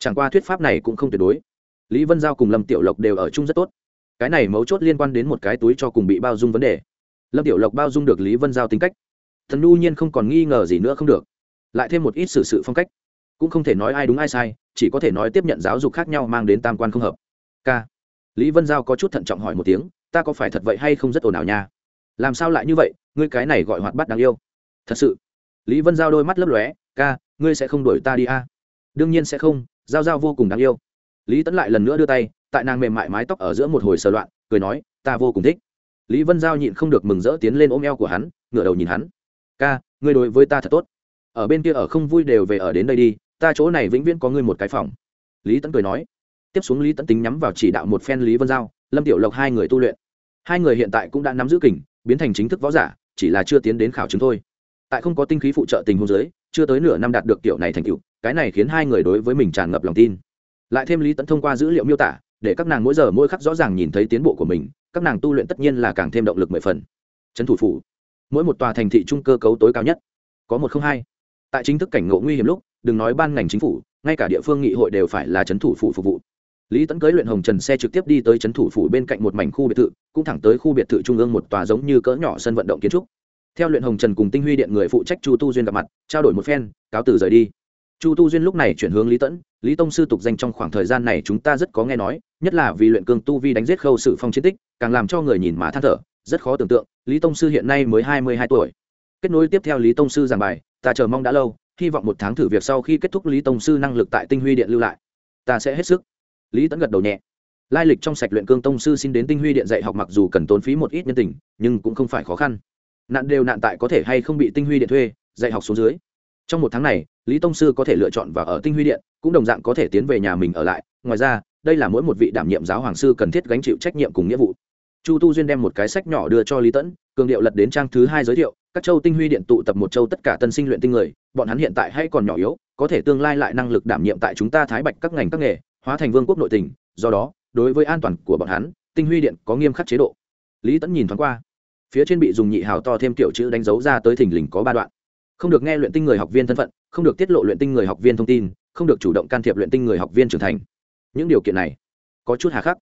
A: chẳng qua thuyết pháp này cũng không tuyệt đối. Lý vân giao cùng lâm tiểu lộc đều ở chung rất tốt. Cái này mấu chốt liên quan đến một cái túi cho cùng bị bao dung vấn đề. Lâm tiểu lộc bao dung được lý vân giao tính cách. Thần nhu nhiên không còn nghi ngờ gì nữa không được. Lại thêm một ít xử sự phong cách. Cũng không thể nói ai đúng ai sai, chỉ có thể nói tiếp nhận giáo dục khác nhau mang đến tam quan không hợp. K. Lý vân giao có chút thận trọng hỏi một tiếng, ta có phải thật vậy hay không rất ồn ào nha? Làm sao lại như vậy? Ngươi cái này gọi hoạt bát đáng yêu. Thật sự. Lý vân giao đôi mắt lấp lóe, ca, ngươi sẽ không đuổi ta đi a? À? đương nhiên sẽ không giao giao vô cùng đáng yêu. Lý tẫn lại lần nữa đưa tay, tại nàng mềm mại mái tóc ở giữa một hồi sờ loạn, cười nói, ta vô cùng thích. Lý vân giao nhịn không được mừng rỡ tiến lên ôm eo của hắn, ngửa đầu nhìn hắn. Ca, ngươi đối với ta thật tốt. Ở bên kia ở không vui đều về ở đến đây đi, ta chỗ này vĩnh viễn có ngươi một cái phòng. Lý tẫn cười nói. Tiếp xuống lý tẫn tính nhắm vào chỉ đạo một phen lý vân giao, lâm tiểu lộc hai người tu luyện. Hai người hiện tại cũng đã nắm giữ kình, biến thành chính thức võ giả, chỉ là chưa tiến đến khảo chứng thôi. Tại không có tinh khí phụ trợ tình huống giới chưa tới nửa năm đạt được kiểu này thành tựu cái này khiến hai người đối với mình tràn ngập lòng tin. Lại thêm lý tẫn thông qua dữ liệu miêu tả, để các nàng mỗi giờ mỗi khắc rõ ràng nhìn thấy tiến bộ của mình, các nàng tu luyện tất nhiên là càng thêm động lực mười phần. Trấn thủ phủ, mỗi một tòa thành thị trung cơ cấu tối cao nhất, có một không hai. Tại chính thức cảnh ngộ nguy hiểm lúc, đừng nói ban ngành chính phủ, ngay cả địa phương nghị hội đều phải là trấn thủ phủ phục vụ. Lý tẫn cưới luyện hồng trần xe trực tiếp đi tới trấn thủ phủ bên cạnh một mảnh khu biệt thự, cũng thẳng tới khu biệt thự trung ương một tòa giống như cỡ nhỏ sân vận động kiến trúc. Theo luyện hồng trần cùng tinh huy điện người phụ trách chu tu duyên gặp mặt, trao đổi một phen, cáo từ rời đi chu tu duyên lúc này chuyển hướng lý tẫn, lý tông sư tục danh trong khoảng thời gian này chúng ta rất có nghe nói, nhất là vì luyện cương tu vi đánh giết khâu sự phong chiến tích, càng làm cho người nhìn mà than thở, rất khó tưởng tượng, lý tông sư hiện nay mới hai mươi hai tuổi. Kết nối tiếp theo lý tông sư giảng bài, ta chờ mong đã lâu, hy vọng một tháng thử việc sau khi kết thúc lý tông sư năng lực tại tinh huy điện lưu lại. Ta sẽ hết sức. Lý tẫn gật đầu nhẹ. Lai lịch trong sạch luyện cương tông sư xin đến tinh huy điện dạy học mặc dù cần tốn phí một ít nhân tình, nhưng cũng không phải khó khăn. Nạn đều nạn tại có thể hay không bị tinh huy điện thuê, dạy học xuống dưới trong một tháng này, lý tông sư có thể lựa chọn và ở tinh huy điện, cũng đồng dạng có thể tiến về nhà mình ở lại. Ngoài ra, đây là mỗi một vị đảm nhiệm giáo hoàng sư cần thiết gánh chịu trách nhiệm cùng nghĩa vụ. Chu tu duyên đem một cái sách nhỏ đưa cho lý tẫn, cường điệu lật đến trang thứ hai giới thiệu. Các châu tinh huy điện tụ tập một châu tất cả tân sinh luyện tinh người, bọn hắn hiện tại hay còn nhỏ yếu, có thể tương lai lại năng lực đảm nhiệm tại chúng ta thái bạch các ngành các nghề, hóa thành vương quốc nội tỉnh do đó, đối với an toàn của bọn hắn, tinh huy điện có nghiêm khắc chế độ. Lý tẫn nhìn thoáng qua, phía trên bị dùng nhị hào to thêm kiểu chữ đánh dấu ra tới thình lình có ba đoạn không được nghe luyện tinh người học viên thân phận, không được tiết lộ luyện tinh người học viên thông tin, không được chủ động can thiệp luyện tinh người học viên trưởng thành. Những điều kiện này, có chút hà khắc.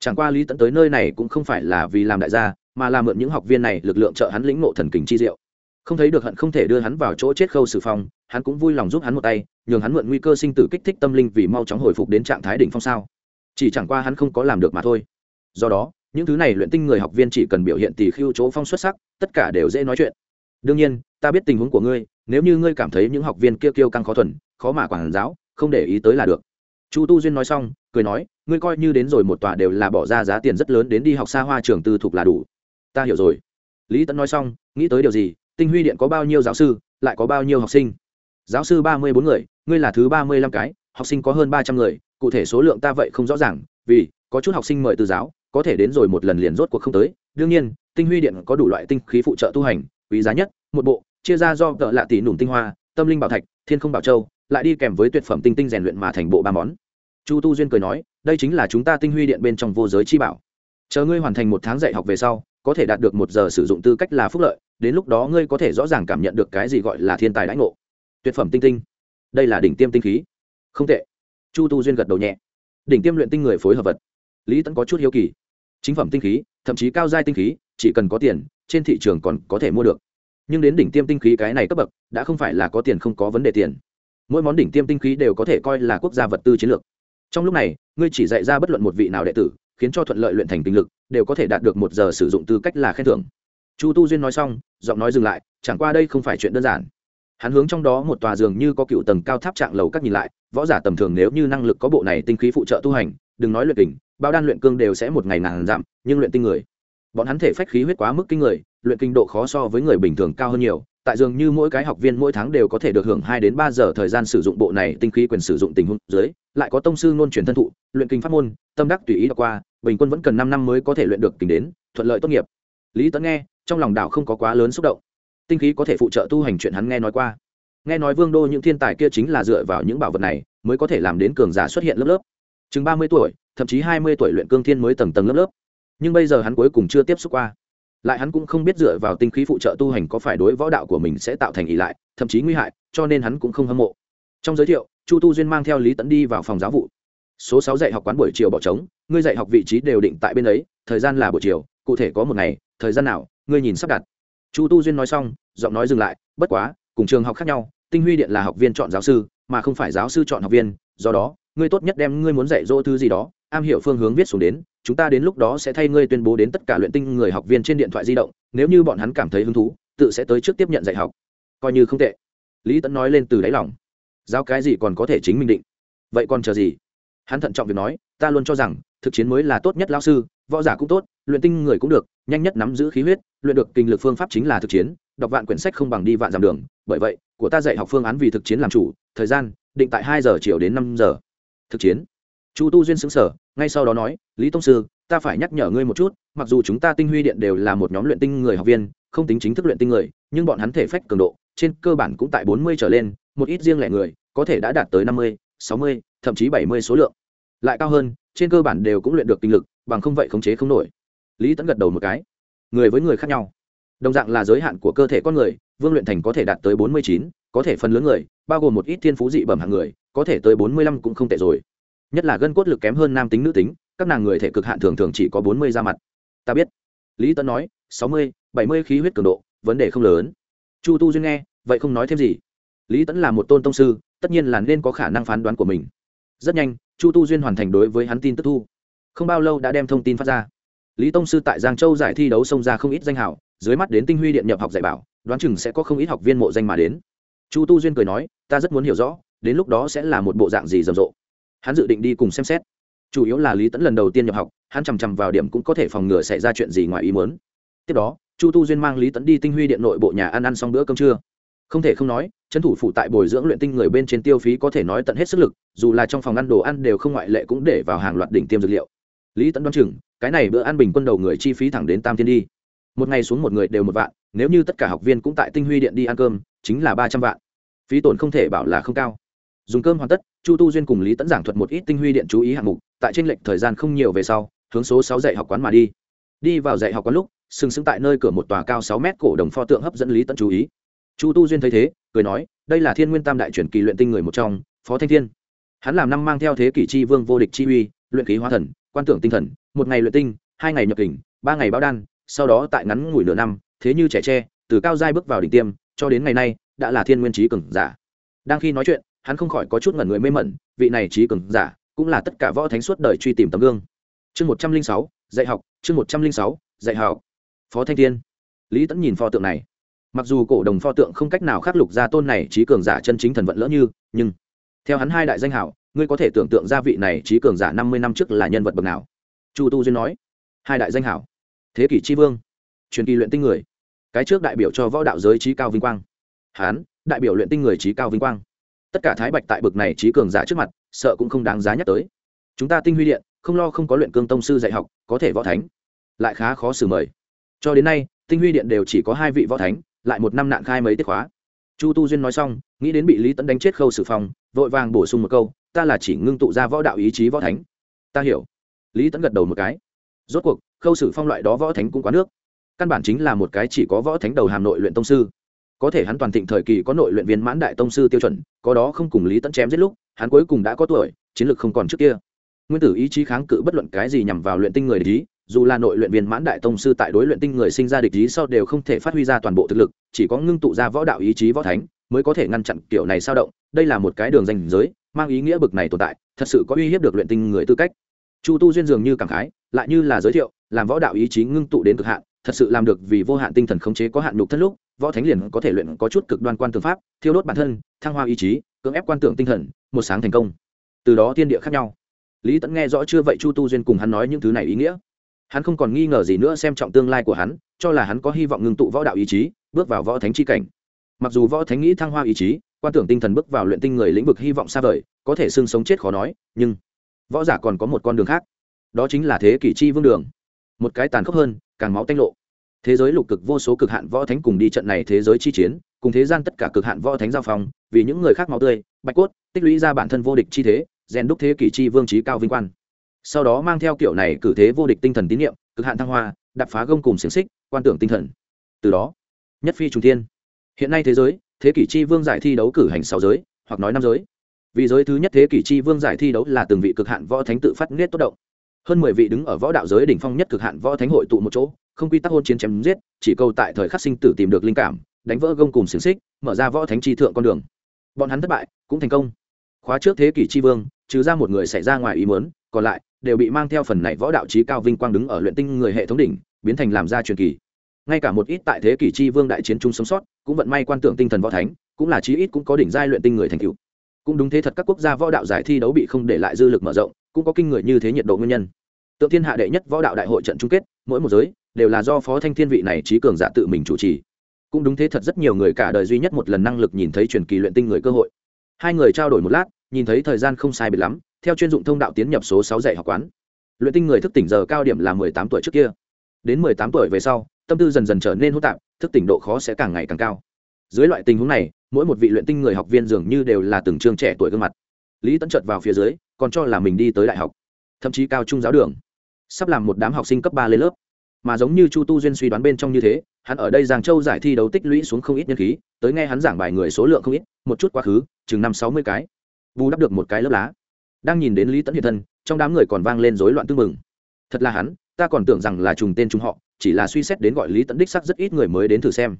A: Chẳng qua lý tẫn tới nơi này cũng không phải là vì làm đại gia, mà là mượn những học viên này lực lượng trợ hắn lĩnh ngộ thần kình chi diệu. Không thấy được hận không thể đưa hắn vào chỗ chết khâu xử phong, hắn cũng vui lòng giúp hắn một tay, nhường hắn mượn nguy cơ sinh tử kích thích tâm linh vì mau chóng hồi phục đến trạng thái đỉnh phong sao. Chỉ chẳng qua hắn không có làm được mà thôi. Do đó, những thứ này luyện tinh người học viên chỉ cần biểu hiện tỷ khiêu chỗ phong xuất sắc, tất cả đều dễ nói chuyện đương nhiên, ta biết tình huống của ngươi, nếu như ngươi cảm thấy những học viên kia kêu căng khó thuần, khó mà quản giáo, không để ý tới là được. Chu tu duyên nói xong, cười nói, ngươi coi như đến rồi một tòa đều là bỏ ra giá tiền rất lớn đến đi học xa hoa trường tư thục là đủ. Ta hiểu rồi. Lý tẫn nói xong, nghĩ tới điều gì, tinh huy điện có bao nhiêu giáo sư, lại có bao nhiêu học sinh? Giáo sư ba mươi bốn người, ngươi là thứ ba mươi lăm cái, học sinh có hơn ba trăm người, cụ thể số lượng ta vậy không rõ ràng, vì, có chút học sinh mời từ giáo, có thể đến rồi một lần liền rốt cuộc không tới. Đương nhiên, tinh huy điện có đủ loại tinh khí phụ trợ tu hành quý giá nhất, một bộ, chia ra do tợ lạ tỷ nùng tinh hoa, tâm linh bảo thạch, thiên không bảo châu, lại đi kèm với tuyệt phẩm tinh tinh rèn luyện mà thành bộ ba món. Chu tu duyên cười nói, đây chính là chúng ta tinh huy điện bên trong vô giới chi bảo. Chờ ngươi hoàn thành một tháng dạy học về sau, có thể đạt được một giờ sử dụng tư cách là phúc lợi, đến lúc đó ngươi có thể rõ ràng cảm nhận được cái gì gọi là thiên tài đãi ngộ. Tuyệt phẩm tinh tinh. Đây là đỉnh tiêm tinh khí. Không tệ. Chu tu duyên gật đầu nhẹ. Đỉnh tiêm luyện tinh người phối hợp vật. Lý tẫn có chút hiếu kỳ. Chính phẩm tinh khí, thậm chí cao giai tinh khí, chỉ cần có tiền trên thị trường còn có thể mua được. Nhưng đến đỉnh tiêm tinh khí cái này cấp bậc, đã không phải là có tiền không có vấn đề tiền. Mỗi món đỉnh tiêm tinh khí đều có thể coi là quốc gia vật tư chiến lược. Trong lúc này, ngươi chỉ dạy ra bất luận một vị nào đệ tử, khiến cho thuận lợi luyện thành tinh lực, đều có thể đạt được một giờ sử dụng tư cách là khen thưởng. Chu tu duyên nói xong, giọng nói dừng lại, chẳng qua đây không phải chuyện đơn giản. Hắn hướng trong đó một tòa giường như có cựu tầng cao tháp trạng lầu các nhìn lại, võ giả tầm thường nếu như năng lực có bộ này tinh khí phụ trợ tu hành, đừng nói luyện kình, bao đan luyện cương đều sẽ một ngày ngàn giảm, nhưng luyện tinh người bọn hắn thể phách khí huyết quá mức kinh người, luyện kinh độ khó so với người bình thường cao hơn nhiều, tại dường như mỗi cái học viên mỗi tháng đều có thể được hưởng hai đến ba giờ thời gian sử dụng bộ này tinh khí quyền sử dụng tình huống dưới, lại có tông sư ngôn truyền thân thụ, luyện kinh pháp môn, tâm đắc tùy ý đọc qua, bình quân vẫn cần năm năm mới có thể luyện được kinh đến, thuận lợi tốt nghiệp. Lý tấn nghe, trong lòng đạo không có quá lớn xúc động. Tinh khí có thể phụ trợ tu hành chuyện hắn nghe nói qua. Nghe nói vương đô những thiên tài kia chính là dựa vào những bảo vật này mới có thể làm đến cường giả xuất hiện lớp lớp. Chừng ba mươi tuổi, thậm chí hai mươi tuổi luyện cương thiên mới tầng tầng lớp lớp nhưng bây giờ hắn cuối cùng chưa tiếp xúc qua. Lại hắn cũng không biết dựa vào tinh khí phụ trợ tu hành có phải đối võ đạo của mình sẽ tạo thành ý lại, thậm chí nguy hại, cho nên hắn cũng không hâm mộ. Trong giới thiệu, chu tu duyên mang theo lý tẫn đi vào phòng giáo vụ. Số sáu dạy học quán buổi chiều bỏ trống, ngươi dạy học vị trí đều định tại bên ấy, thời gian là buổi chiều, cụ thể có một ngày, thời gian nào, ngươi nhìn sắp đặt. Chu tu duyên nói xong, giọng nói dừng lại, bất quá, cùng trường học khác nhau, tinh huy điện là học viên chọn giáo sư, mà không phải giáo sư chọn học viên, do đó, ngươi tốt nhất đem ngươi muốn dạy dỗ thứ gì đó, am hiểu phương hướng viết xuống đến chúng ta đến lúc đó sẽ thay ngươi tuyên bố đến tất cả luyện tinh người học viên trên điện thoại di động, nếu như bọn hắn cảm thấy hứng thú, tự sẽ tới trước tiếp nhận dạy học. Coi như không tệ. Lý tẫn nói lên từ đáy lòng. Giao cái gì còn có thể chính mình định? Vậy còn chờ gì? Hắn thận trọng việc nói, ta luôn cho rằng, thực chiến mới là tốt nhất lao sư, võ giả cũng tốt, luyện tinh người cũng được, nhanh nhất nắm giữ khí huyết, luyện được kinh lực phương pháp chính là thực chiến, đọc vạn quyển sách không bằng đi vạn dặm đường, bởi vậy, của ta dạy học phương án vì thực chiến làm chủ, thời gian, định tại hai giờ chiều đến năm giờ. Thực chiến. Chu tu duyên xứng sở ngay sau đó nói, lý tông sư, ta phải nhắc nhở ngươi một chút, mặc dù chúng ta tinh huy điện đều là một nhóm luyện tinh người học viên, không tính chính thức luyện tinh người, nhưng bọn hắn thể phách cường độ, trên cơ bản cũng tại bốn mươi trở lên, một ít riêng lẻ người, có thể đã đạt tới năm mươi, sáu mươi, thậm chí bảy mươi số lượng. Lại cao hơn, trên cơ bản đều cũng luyện được tinh lực, bằng không vậy khống chế không nổi. Lý tẫn gật đầu một cái. Người với người khác nhau. Đồng dạng là giới hạn của cơ thể con người, vương luyện thành có thể đạt tới bốn mươi chín, có thể phần lớn người, bao gồm một ít thiên phú dị bẩm hạng người, có thể tới bốn mươi lăm cũng không tệ rồi nhất là gân cốt lực kém hơn nam tính nữ tính, các nàng người thể cực hạn thường thường chỉ có bốn mươi da mặt. Ta biết. Lý tấn nói, sáu mươi, bảy mươi khí huyết cường độ, vấn đề không lớn. Chu tu duyên nghe, vậy không nói thêm gì. Lý tấn là một tôn tông sư, tất nhiên là nên có khả năng phán đoán của mình. Rất nhanh, chu tu duyên hoàn thành đối với hắn tin tức thu. Không bao lâu đã đem thông tin phát ra. Lý tông sư tại giang châu giải thi đấu xông ra không ít danh hảo dưới mắt đến tinh huy điện nhập học dạy bảo, đoán chừng sẽ có không ít học viên mộ danh mà đến. Chu tu duyên cười nói, ta rất muốn hiểu rõ, đến lúc đó sẽ là một bộ dạng gì rầm rộ hắn dự định đi cùng xem xét. Chủ yếu là lý tẫn lần đầu tiên nhập học, hắn chằm chằm vào điểm cũng có thể phòng ngừa xảy ra chuyện gì ngoài ý muốn. Tiếp đó, chu tu duyên mang lý tẫn đi tinh huy điện nội bộ nhà ăn ăn xong bữa cơm trưa. Không thể không nói, trấn thủ phụ tại bồi dưỡng luyện tinh người bên trên tiêu phí có thể nói tận hết sức lực, dù là trong phòng ăn đồ ăn đều không ngoại lệ cũng để vào hàng loạt đỉnh tiêm dược liệu. Lý tẫn đoán chừng, cái này bữa ăn bình quân đầu người chi phí thẳng đến tam thiên đi. Một ngày xuống một người đều một vạn, nếu như tất cả học viên cũng tại tinh huy điện đi ăn cơm, chính là ba trăm vạn. Phí tổn không thể bảo là không cao dùng cơm hoàn tất, chu tu duyên cùng lý tẫn giảng thuật một ít tinh huy điện chú ý hạng mục, tại tranh lệch thời gian không nhiều về sau, hướng số sáu dạy học quán mà đi. Đi vào dạy học quán lúc, sừng sững tại nơi cửa một tòa cao sáu mét cổ đồng pho tượng hấp dẫn lý tẫn chú ý. Chu tu duyên thấy thế, cười nói, đây là thiên nguyên tam đại truyền kỳ luyện tinh người một trong, phó thanh thiên. Hắn làm năm mang theo thế kỷ chi vương vô địch chi uy, luyện khí hóa thần, quan tưởng tinh thần, một ngày luyện tinh, hai ngày nhập kình, ba ngày báo đan, sau đó tại ngắn ngủi nửa năm, thế như trẻ tre, từ cao giai bước vào đỉnh tiêm, cho đến ngày nay, đã là thiên nguyên trí cường giả. Đang khi nói chuyện hắn không khỏi có chút ngẩn người mê mẩn, vị này trí cường giả, cũng là tất cả võ thánh suốt đời truy tìm tấm gương. Chương một trăm linh sáu, dạy học, chương một trăm linh sáu, dạy học. Phó thanh thiên. Lý tẫn nhìn pho tượng này. Mặc dù cổ đồng pho tượng không cách nào khắc lục ra tôn này trí cường giả chân chính thần vận lỡ như, nhưng theo hắn hai đại danh hảo, ngươi có thể tưởng tượng ra vị này trí cường giả năm mươi năm trước là nhân vật bậc nào. Chu tu duyên nói. Hai đại danh hảo. Thế kỷ tri vương. Truyền kỳ luyện tinh người. Cái trước đại biểu cho võ đạo giới trí cao vinh quang. Hán, đại biểu luyện tinh người trí cao vinh quang tất cả thái bạch tại bực này trí cường giả trước mặt, sợ cũng không đáng giá nhắc tới. Chúng ta tinh huy điện, không lo không có luyện cương tông sư dạy học, có thể võ thánh. Lại khá khó xử mời. Cho đến nay, tinh huy điện đều chỉ có hai vị võ thánh, lại một năm nạn khai mấy tiết khóa. Chu tu duyên nói xong, nghĩ đến bị lý tẫn đánh chết khâu xử phong, vội vàng bổ sung một câu, ta là chỉ ngưng tụ ra võ đạo ý chí võ thánh. Ta hiểu. Lý tẫn gật đầu một cái. Rốt cuộc, khâu xử phong loại đó võ thánh cũng quá nước. Căn bản chính là một cái chỉ có võ thánh đầu hàm nội luyện tông sư có thể hắn toàn thịnh thời kỳ có nội luyện viên mãn đại tông sư tiêu chuẩn, có đó không cùng lý tẫn chém giết lúc, hắn cuối cùng đã có tuổi, chiến lược không còn trước kia. Nguyên tử ý chí kháng cự bất luận cái gì nhằm vào luyện tinh người địch ý, dù là nội luyện viên mãn đại tông sư tại đối luyện tinh người sinh ra địch ý sau đều không thể phát huy ra toàn bộ thực lực, chỉ có ngưng tụ ra võ đạo ý chí võ thánh mới có thể ngăn chặn kiểu này sao động, đây là một cái đường danh giới, mang ý nghĩa bực này tồn tại, thật sự có uy hiếp được luyện tinh người tư cách. Chu tu duyên dường như cảm khái, lại như là giới thiệu, làm võ đạo ý chí ngưng tụ đến cực hạn thật sự làm được vì vô hạn tinh thần khống chế có hạn nhục thân lúc, võ thánh liền có thể luyện có chút cực đoan quan tưởng pháp, thiêu đốt bản thân, thăng hoa ý chí, cưỡng ép quan tưởng tinh thần, một sáng thành công. Từ đó tiên địa khác nhau. Lý tẫn nghe rõ chưa vậy chu tu duyên cùng hắn nói những thứ này ý nghĩa. Hắn không còn nghi ngờ gì nữa xem trọng tương lai của hắn, cho là hắn có hy vọng ngưng tụ võ đạo ý chí, bước vào võ thánh chi cảnh. Mặc dù võ thánh nghĩ thăng hoa ý chí, quan tưởng tinh thần bước vào luyện tinh người lĩnh vực hy vọng xa vời, có thể xương sống chết khó nói, nhưng võ giả còn có một con đường khác. Đó chính là thế kỷ chi vương đường. Một cái tàn khốc hơn càng máu tanh lộ. Thế giới lục cực vô số cực hạn võ thánh cùng đi trận này thế giới chi chiến, cùng thế gian tất cả cực hạn võ thánh giao phong, vì những người khác máu tươi, bạch cốt, tích lũy ra bản thân vô địch chi thế, rèn đúc thế kỷ chi vương trí cao vinh quan sau đó mang theo kiểu này cử thế vô địch tinh thần tín nhiệm cực hạn thăng hoa đập phá gông cùng xiềng xích, quan tưởng tinh thần. Từ đó, nhất phi trùng thiên. Hiện nay thế giới, thế kỷ chi vương giải thi đấu cử hành sáu giới, hoặc nói năm giới. Vì giới thứ nhất thế kỷ chi vương giải thi đấu là từng vị cực hạn võ thánh tự phát nết tốt động hơn mười vị đứng ở võ đạo giới đỉnh phong nhất cực hạn võ thánh hội tụ một chỗ, không quy tắc hôn chiến chém giết, chỉ câu tại thời khắc sinh tử tìm được linh cảm, đánh vỡ gông cùng xiềng xích, mở ra võ thánh chi thượng con đường. Bọn hắn thất bại, cũng thành công. Khóa trước thế kỷ chi vương, trừ ra một người xảy ra ngoài ý muốn, còn lại đều bị mang theo phần này võ đạo trí cao vinh quang đứng ở luyện tinh người hệ thống đỉnh, biến thành làm ra truyền kỳ. Ngay cả một ít tại thế kỷ chi vương đại chiến chung sống sót, cũng vận may quan tưởng tinh thần võ thánh, cũng là chí ít cũng có đỉnh giai luyện tinh người thành cựu cũng đúng thế thật các quốc gia võ đạo giải thi đấu bị không để lại dư lực mở rộng, cũng có kinh người như thế nhiệt độ nguyên nhân. Tượng thiên hạ đệ nhất võ đạo đại hội trận chung kết, mỗi một giới đều là do phó thanh thiên vị này trí cường giả tự mình chủ trì. Cũng đúng thế thật rất nhiều người cả đời duy nhất một lần năng lực nhìn thấy truyền kỳ luyện tinh người cơ hội. Hai người trao đổi một lát, nhìn thấy thời gian không sai biệt lắm, theo chuyên dụng thông đạo tiến nhập số sáu dạy học quán. Luyện tinh người thức tỉnh giờ cao điểm là mười tám tuổi trước kia. Đến mười tám tuổi về sau, tâm tư dần dần trở nên hỗn tạp, thức tỉnh độ khó sẽ càng ngày càng cao. Dưới loại tình huống này mỗi một vị luyện tinh người học viên dường như đều là từng trường trẻ tuổi gương mặt. Lý tẫn chợt vào phía dưới, còn cho là mình đi tới đại học, thậm chí cao trung giáo đường. Sắp làm một đám học sinh cấp ba lên lớp. Mà giống như chu tu duyên suy đoán bên trong như thế, hắn ở đây giang châu giải thi đấu tích lũy xuống không ít nhân khí, tới nghe hắn giảng bài người số lượng không ít, một chút quá khứ, chừng năm sáu mươi cái. Bù đắp được một cái lớp lá. Đang nhìn đến lý tẫn hiện thân, trong đám người còn vang lên rối loạn tư mừng thật là hắn, ta còn tưởng rằng là trùng tên trùng họ, chỉ là suy xét đến gọi lý tẫn đích sắc rất ít người mới đến thử xem.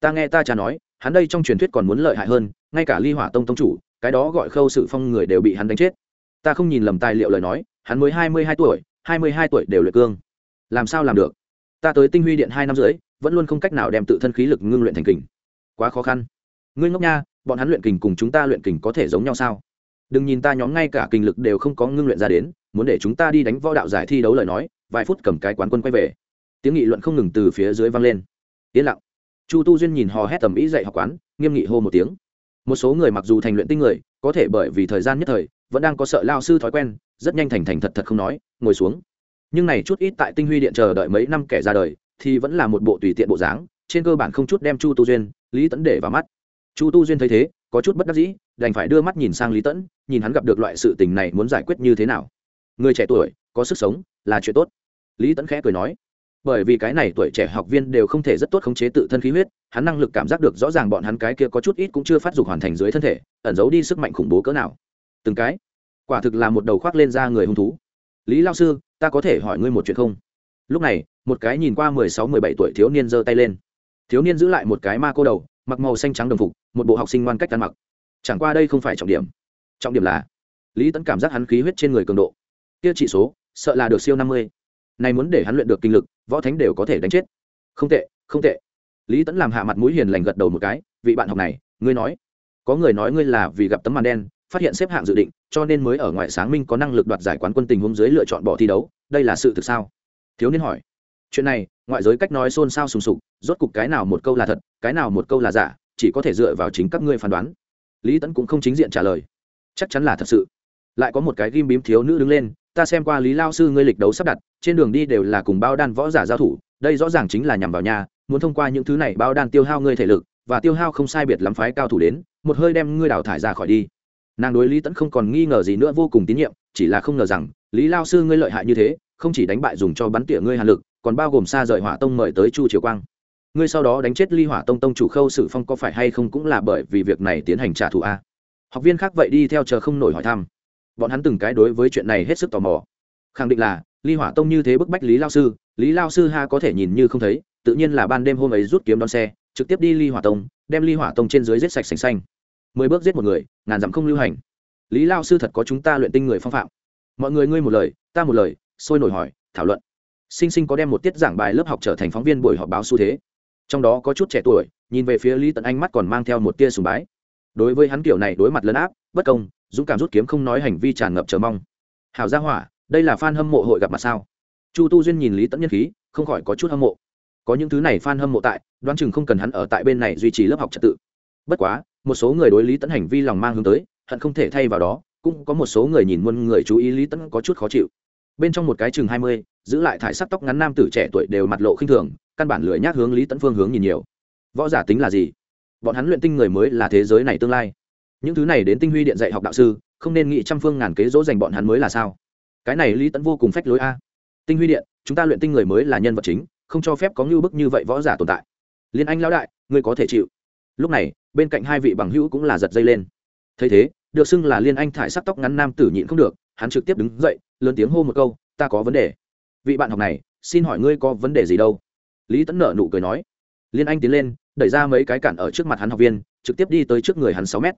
A: Ta nghe ta cha nói hắn đây trong truyền thuyết còn muốn lợi hại hơn, ngay cả ly hỏa tông tông chủ, cái đó gọi khâu sự phong người đều bị hắn đánh chết. Ta không nhìn lầm tài liệu lời nói, hắn mới hai mươi hai tuổi, hai mươi hai tuổi đều luyện cương. Làm sao làm được? Ta tới tinh huy điện hai năm rưỡi, vẫn luôn không cách nào đem tự thân khí lực ngưng luyện thành kình. Quá khó khăn. Ngươi ngốc nha, bọn hắn luyện kình cùng chúng ta luyện kình có thể giống nhau sao? Đừng nhìn ta nhóm ngay cả kình lực đều không có ngưng luyện ra đến, muốn để chúng ta đi đánh võ đạo giải thi đấu lời nói, vài phút cầm cái quán quân quay về. Tiếng nghị luận không ngừng từ phía dưới vang lên. Yên lặng chu tu duyên nhìn hò hét tầm ý dạy học quán, nghiêm nghị hô một tiếng. Một số người mặc dù thành luyện tinh người, có thể bởi vì thời gian nhất thời, vẫn đang có sợ lao sư thói quen, rất nhanh thành thành thật thật không nói, ngồi xuống. Nhưng này chút ít tại tinh huy điện chờ đợi mấy năm kẻ ra đời, thì vẫn là một bộ tùy tiện bộ dáng, trên cơ bản không chút đem chu tu duyên, lý tẫn để vào mắt. Chu tu duyên thấy thế, có chút bất đắc dĩ, đành phải đưa mắt nhìn sang lý tẫn nhìn hắn gặp được loại sự tình này muốn giải quyết như thế nào. Người trẻ tuổi, có sức sống, là chuyện tốt. Lý tẫn khẽ cười nói bởi vì cái này tuổi trẻ học viên đều không thể rất tốt khống chế tự thân khí huyết, hắn năng lực cảm giác được rõ ràng bọn hắn cái kia có chút ít cũng chưa phát dục hoàn thành dưới thân thể, ẩn giấu đi sức mạnh khủng bố cỡ nào. Từng cái. Quả thực là một đầu khoác lên ra người hung thú. Lý lao sư, ta có thể hỏi ngươi một chuyện không? Lúc này, một cái nhìn qua mười sáu, mười bảy tuổi thiếu niên giơ tay lên. Thiếu niên giữ lại một cái ma cô đầu, mặc màu xanh trắng đồng phục, một bộ học sinh ngoan cách ăn mặc. Chẳng qua đây không phải trọng điểm. Trọng điểm là, lý tẫn cảm giác hắn khí huyết trên người cường độ. Kia trị số, sợ là được siêu năm mươi. Này muốn để hắn luyện được kinh lực võ thánh đều có thể đánh chết. Không tệ không tệ. Lý tẫn làm hạ mặt mũi hiền lành gật đầu một cái, vị bạn học này, ngươi nói. Có người nói ngươi là vì gặp tấm màn đen, phát hiện xếp hạng dự định, cho nên mới ở ngoại sáng minh có năng lực đoạt giải quán quân tình huống dưới lựa chọn bỏ thi đấu, đây là sự thực sao? Thiếu niên hỏi. Chuyện này, ngoại giới cách nói xôn xao sùng sục, rốt cục cái nào một câu là thật, cái nào một câu là giả, chỉ có thể dựa vào chính các ngươi phán đoán. Lý tẫn cũng không chính diện trả lời. Chắc chắn là thật sự. Lại có một cái ghim bím thiếu nữ đứng lên, ta xem qua lý lao sư ngươi lịch đấu sắp đặt trên đường đi đều là cùng bao đan võ giả giao thủ, đây rõ ràng chính là nhằm vào nhà, muốn thông qua những thứ này bao đan tiêu hao ngươi thể lực, và tiêu hao không sai biệt lắm phái cao thủ đến, một hơi đem ngươi đào thải ra khỏi đi. Nàng đối lý tẫn không còn nghi ngờ gì nữa vô cùng tín nhiệm, chỉ là không ngờ rằng, lý lao sư ngươi lợi hại như thế, không chỉ đánh bại dùng cho bắn tỉa ngươi hàn lực, còn bao gồm xa rời hỏa tông mời tới chu triều quang. Ngươi sau đó đánh chết ly hỏa tông tông chủ khâu sử phong có phải hay không cũng là bởi vì việc này tiến hành trả thù a? Học viên khác vậy đi theo chờ không nổi hỏi thăm. Bọn hắn từng cái đối với chuyện này hết sức tò mò. Khẳng định là ly hỏa tông như thế bức bách lý lao sư, lý lao sư ha có thể nhìn như không thấy, tự nhiên là ban đêm hôm ấy rút kiếm đón xe, trực tiếp đi ly hỏa tông, đem ly hỏa tông trên dưới giết sạch sành xanh. Mười bước giết một người, ngàn dặm không lưu hành. Lý lao sư thật có chúng ta luyện tinh người phong phạm. Mọi người ngươi một lời, ta một lời, sôi nổi hỏi, thảo luận. Sinh sinh có đem một tiết giảng bài lớp học trở thành phóng viên buổi họp báo xu thế. Trong đó có chút trẻ tuổi, nhìn về phía lý tận anh mắt còn mang theo một tia sùng bái. Đối với hắn kiểu này đối mặt lấn áp, bất công, dũng cảm rút kiếm không nói hành vi tràn ngập chờ mong. Hảo gia hỏa đây là fan hâm mộ hội gặp mặt sao? Chu tu duyên nhìn lý tẫn nhân khí, không khỏi có chút hâm mộ. Có những thứ này fan hâm mộ tại, đoán chừng không cần hắn ở tại bên này duy trì lớp học trật tự. Bất quá, một số người đối lý tẫn hành vi lòng mang hướng tới, hận không thể thay vào đó, cũng có một số người nhìn muôn người chú ý lý tẫn có chút khó chịu. Bên trong một cái chừng hai mươi, giữ lại thải sắc tóc ngắn nam tử trẻ tuổi đều mặt lộ khinh thường, căn bản lười nhác hướng lý tẫn phương hướng nhìn nhiều. Võ giả tính là gì? Bọn hắn luyện tinh người mới là thế giới này tương lai. Những thứ này đến tinh huy điện dạy học đạo sư, không nên nghĩ trăm phương ngàn kế dỗ dành bọn hắn mới là sao? Cái này lý tẫn vô cùng phách lối a. Tinh huy điện, chúng ta luyện tinh người mới là nhân vật chính, không cho phép có ngưu bức như vậy võ giả tồn tại. Liên anh lão đại, ngươi có thể chịu. Lúc này, bên cạnh hai vị bằng hữu cũng là giật dây lên. Thấy thế, được xưng là liên anh thải sắc tóc ngắn nam tử nhịn không được, hắn trực tiếp đứng dậy, lớn tiếng hô một câu, ta có vấn đề. Vị bạn học này, xin hỏi ngươi có vấn đề gì đâu? Lý tẫn nở nụ cười nói. Liên anh tiến lên, đẩy ra mấy cái cản ở trước mặt hắn học viên, trực tiếp đi tới trước người hắn sáu mét.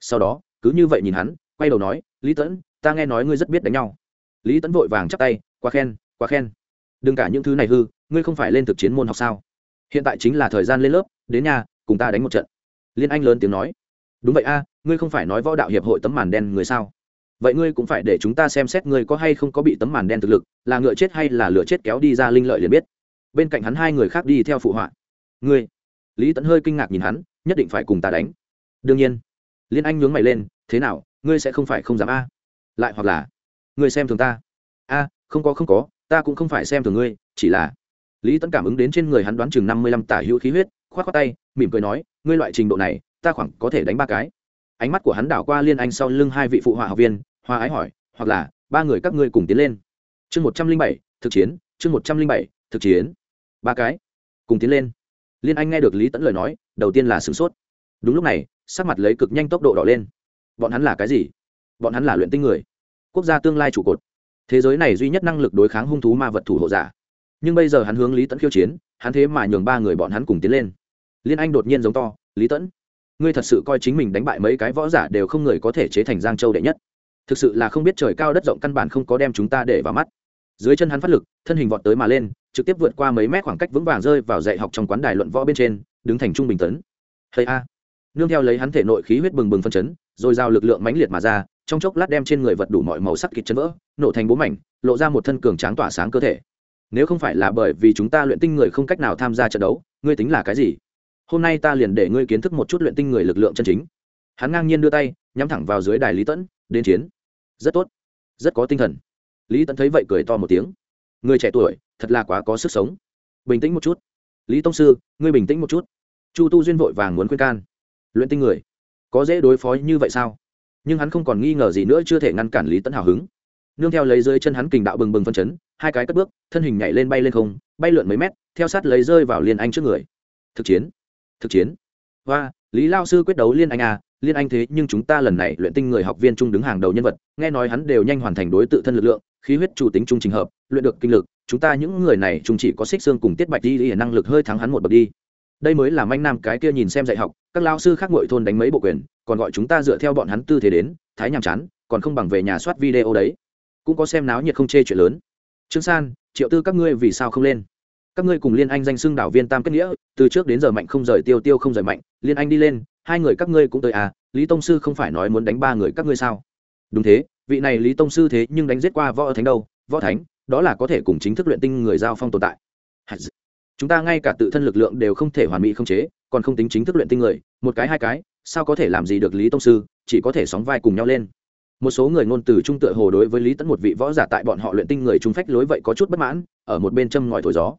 A: Sau đó, cứ như vậy nhìn hắn, quay đầu nói, lý tẫn ta nghe nói ngươi rất biết đánh nhau lý tẫn vội vàng chắp tay, quá khen quá khen. Đừng cả những thứ này hư, ngươi không phải lên thực chiến môn học sao? Hiện tại chính là thời gian lên lớp, đến nhà, cùng ta đánh một trận. Liên anh lớn tiếng nói, đúng vậy a, ngươi không phải nói võ đạo hiệp hội tấm màn đen người sao? Vậy ngươi cũng phải để chúng ta xem xét ngươi có hay không có bị tấm màn đen thực lực, là ngựa chết hay là lửa chết kéo đi ra linh lợi liền biết. Bên cạnh hắn hai người khác đi theo phụ họa. Ngươi? Lý tẫn hơi kinh ngạc nhìn hắn, nhất định phải cùng ta đánh. Đương nhiên. Liên anh nhướng mày lên, thế nào, ngươi sẽ không phải không dám a? Lại hoặc là ngươi xem thường ta. A, không có không có, ta cũng không phải xem thường ngươi, chỉ là lý tẫn cảm ứng đến trên người hắn đoán chừng năm mươi lăm tả hữu khí huyết k h o á t k tay, mỉm cười nói, ngươi loại trình độ này, ta khoảng có thể đánh ba cái. Ánh mắt của hắn đảo qua liên anh sau lưng hai vị phụ họa học viên hoa ái hỏi, hoặc là ba người các ngươi cùng tiến lên. Chương một trăm linh bảy, thực chiến, chương một trăm linh bảy, thực chiến. Ba cái, cùng tiến lên. Liên anh nghe được lý tẫn lời nói, đầu tiên là sửng sốt. Đúng lúc này, sắc mặt lấy cực nhanh tốc độ đỏ lên. Bọn hắn là cái gì? Bọn hắn là luyện tinh người quốc gia tương lai trụ cột. Thế giới này duy nhất năng lực đối kháng hung thú ma vật thủ hộ giả. Nhưng bây giờ hắn hướng lý tẫn khiêu chiến, hắn thế mà nhường ba người bọn hắn cùng tiến lên. Liên anh đột nhiên giống to, lý tẫn ngươi thật sự coi chính mình đánh bại mấy cái võ giả đều không người có thể chế thành giang châu đệ nhất. Thực sự là không biết trời cao đất rộng căn bản không có đem chúng ta để vào mắt. Dưới chân hắn phát lực, thân hình vọt tới mà lên, trực tiếp vượt qua mấy mét khoảng cách vững vàng rơi vào dạy học trong quán đài luận võ bên trên, đứng thành trung bình tấn. Hay a. Nương theo lấy hắn thể nội khí huyết bừng bừng phân chấn, rồi giao lực lượng mãnh liệt mà ra trong chốc lát đem trên người vật đủ mọi màu sắc kịch chân vỡ, nổ thành bố mảnh, lộ ra một thân cường tráng tỏa sáng cơ thể. Nếu không phải là bởi vì chúng ta luyện tinh người không cách nào tham gia trận đấu, ngươi tính là cái gì? Hôm nay ta liền để ngươi kiến thức một chút luyện tinh người lực lượng chân chính. Hắn ngang nhiên đưa tay, nhắm thẳng vào dưới đài lý tẫn, đến chiến. Rất tốt, rất có tinh thần. Lý tẫn thấy vậy cười to một tiếng. Người trẻ tuổi, thật là quá có sức sống. Bình tĩnh một chút. Lý tông sư, ngươi bình tĩnh một chút. Chu tu duyên vội vàng muốn khuyên can. Luyện tinh người, có dễ đối phó như vậy sao? Nhưng hắn không còn nghi ngờ gì nữa chưa thể ngăn cản lý tẫn hào hứng. Nương theo lấy rơi chân hắn kình đạo bừng bừng phân chấn, hai cái cất bước, thân hình nhảy lên bay lên không, bay lượn mấy mét, theo sát lấy rơi vào liên anh trước người. Thực chiến thực chiến. Và lý lao sư quyết đấu liên anh à liên anh thế nhưng chúng ta lần này luyện tinh người học viên trung đứng hàng đầu nhân vật, nghe nói hắn đều nhanh hoàn thành đối tự thân lực lượng, khí huyết chủ tính trung trình hợp, luyện được kinh lực, chúng ta những người này chúng chỉ có xích xương cùng tiết bạch đi năng lực hơi thắng hắn một bậc đi. Đây mới là manh nam cái kia nhìn xem dạy học, các lao sư khác ngội thôn đánh mấy bộ quyền còn gọi chúng ta dựa theo bọn hắn tư thế đến, thái nhàm chán, còn không bằng về nhà soát video đấy. Cũng có xem náo nhiệt không chê chuyện lớn. Trương san, triệu tư các ngươi vì sao không lên? Các ngươi cùng liên anh danh xưng đảo viên tam kết nghĩa, từ trước đến giờ mạnh không rời tiêu tiêu không rời mạnh, liên anh đi lên, hai người các ngươi cũng tới à lý tông sư không phải nói muốn đánh ba người các ngươi sao? Đúng thế, vị này lý tông sư thế nhưng đánh giết qua võ thánh đâu, võ thánh, đó là có thể cùng chính thức luyện tinh người giao phong tồn tại. Chúng ta ngay cả tự thân lực lượng đều không thể hoàn mỹ không chế, còn không tính chính thức luyện tinh người, một cái hai cái sao có thể làm gì được lý tông sư, chỉ có thể sóng vai cùng nhau lên. Một số người ngôn từ trung tựa hồ đối với lý tẫn một vị võ giả tại bọn họ luyện tinh người trung phách lối vậy có chút bất mãn, ở một bên châm ngòi thổi gió.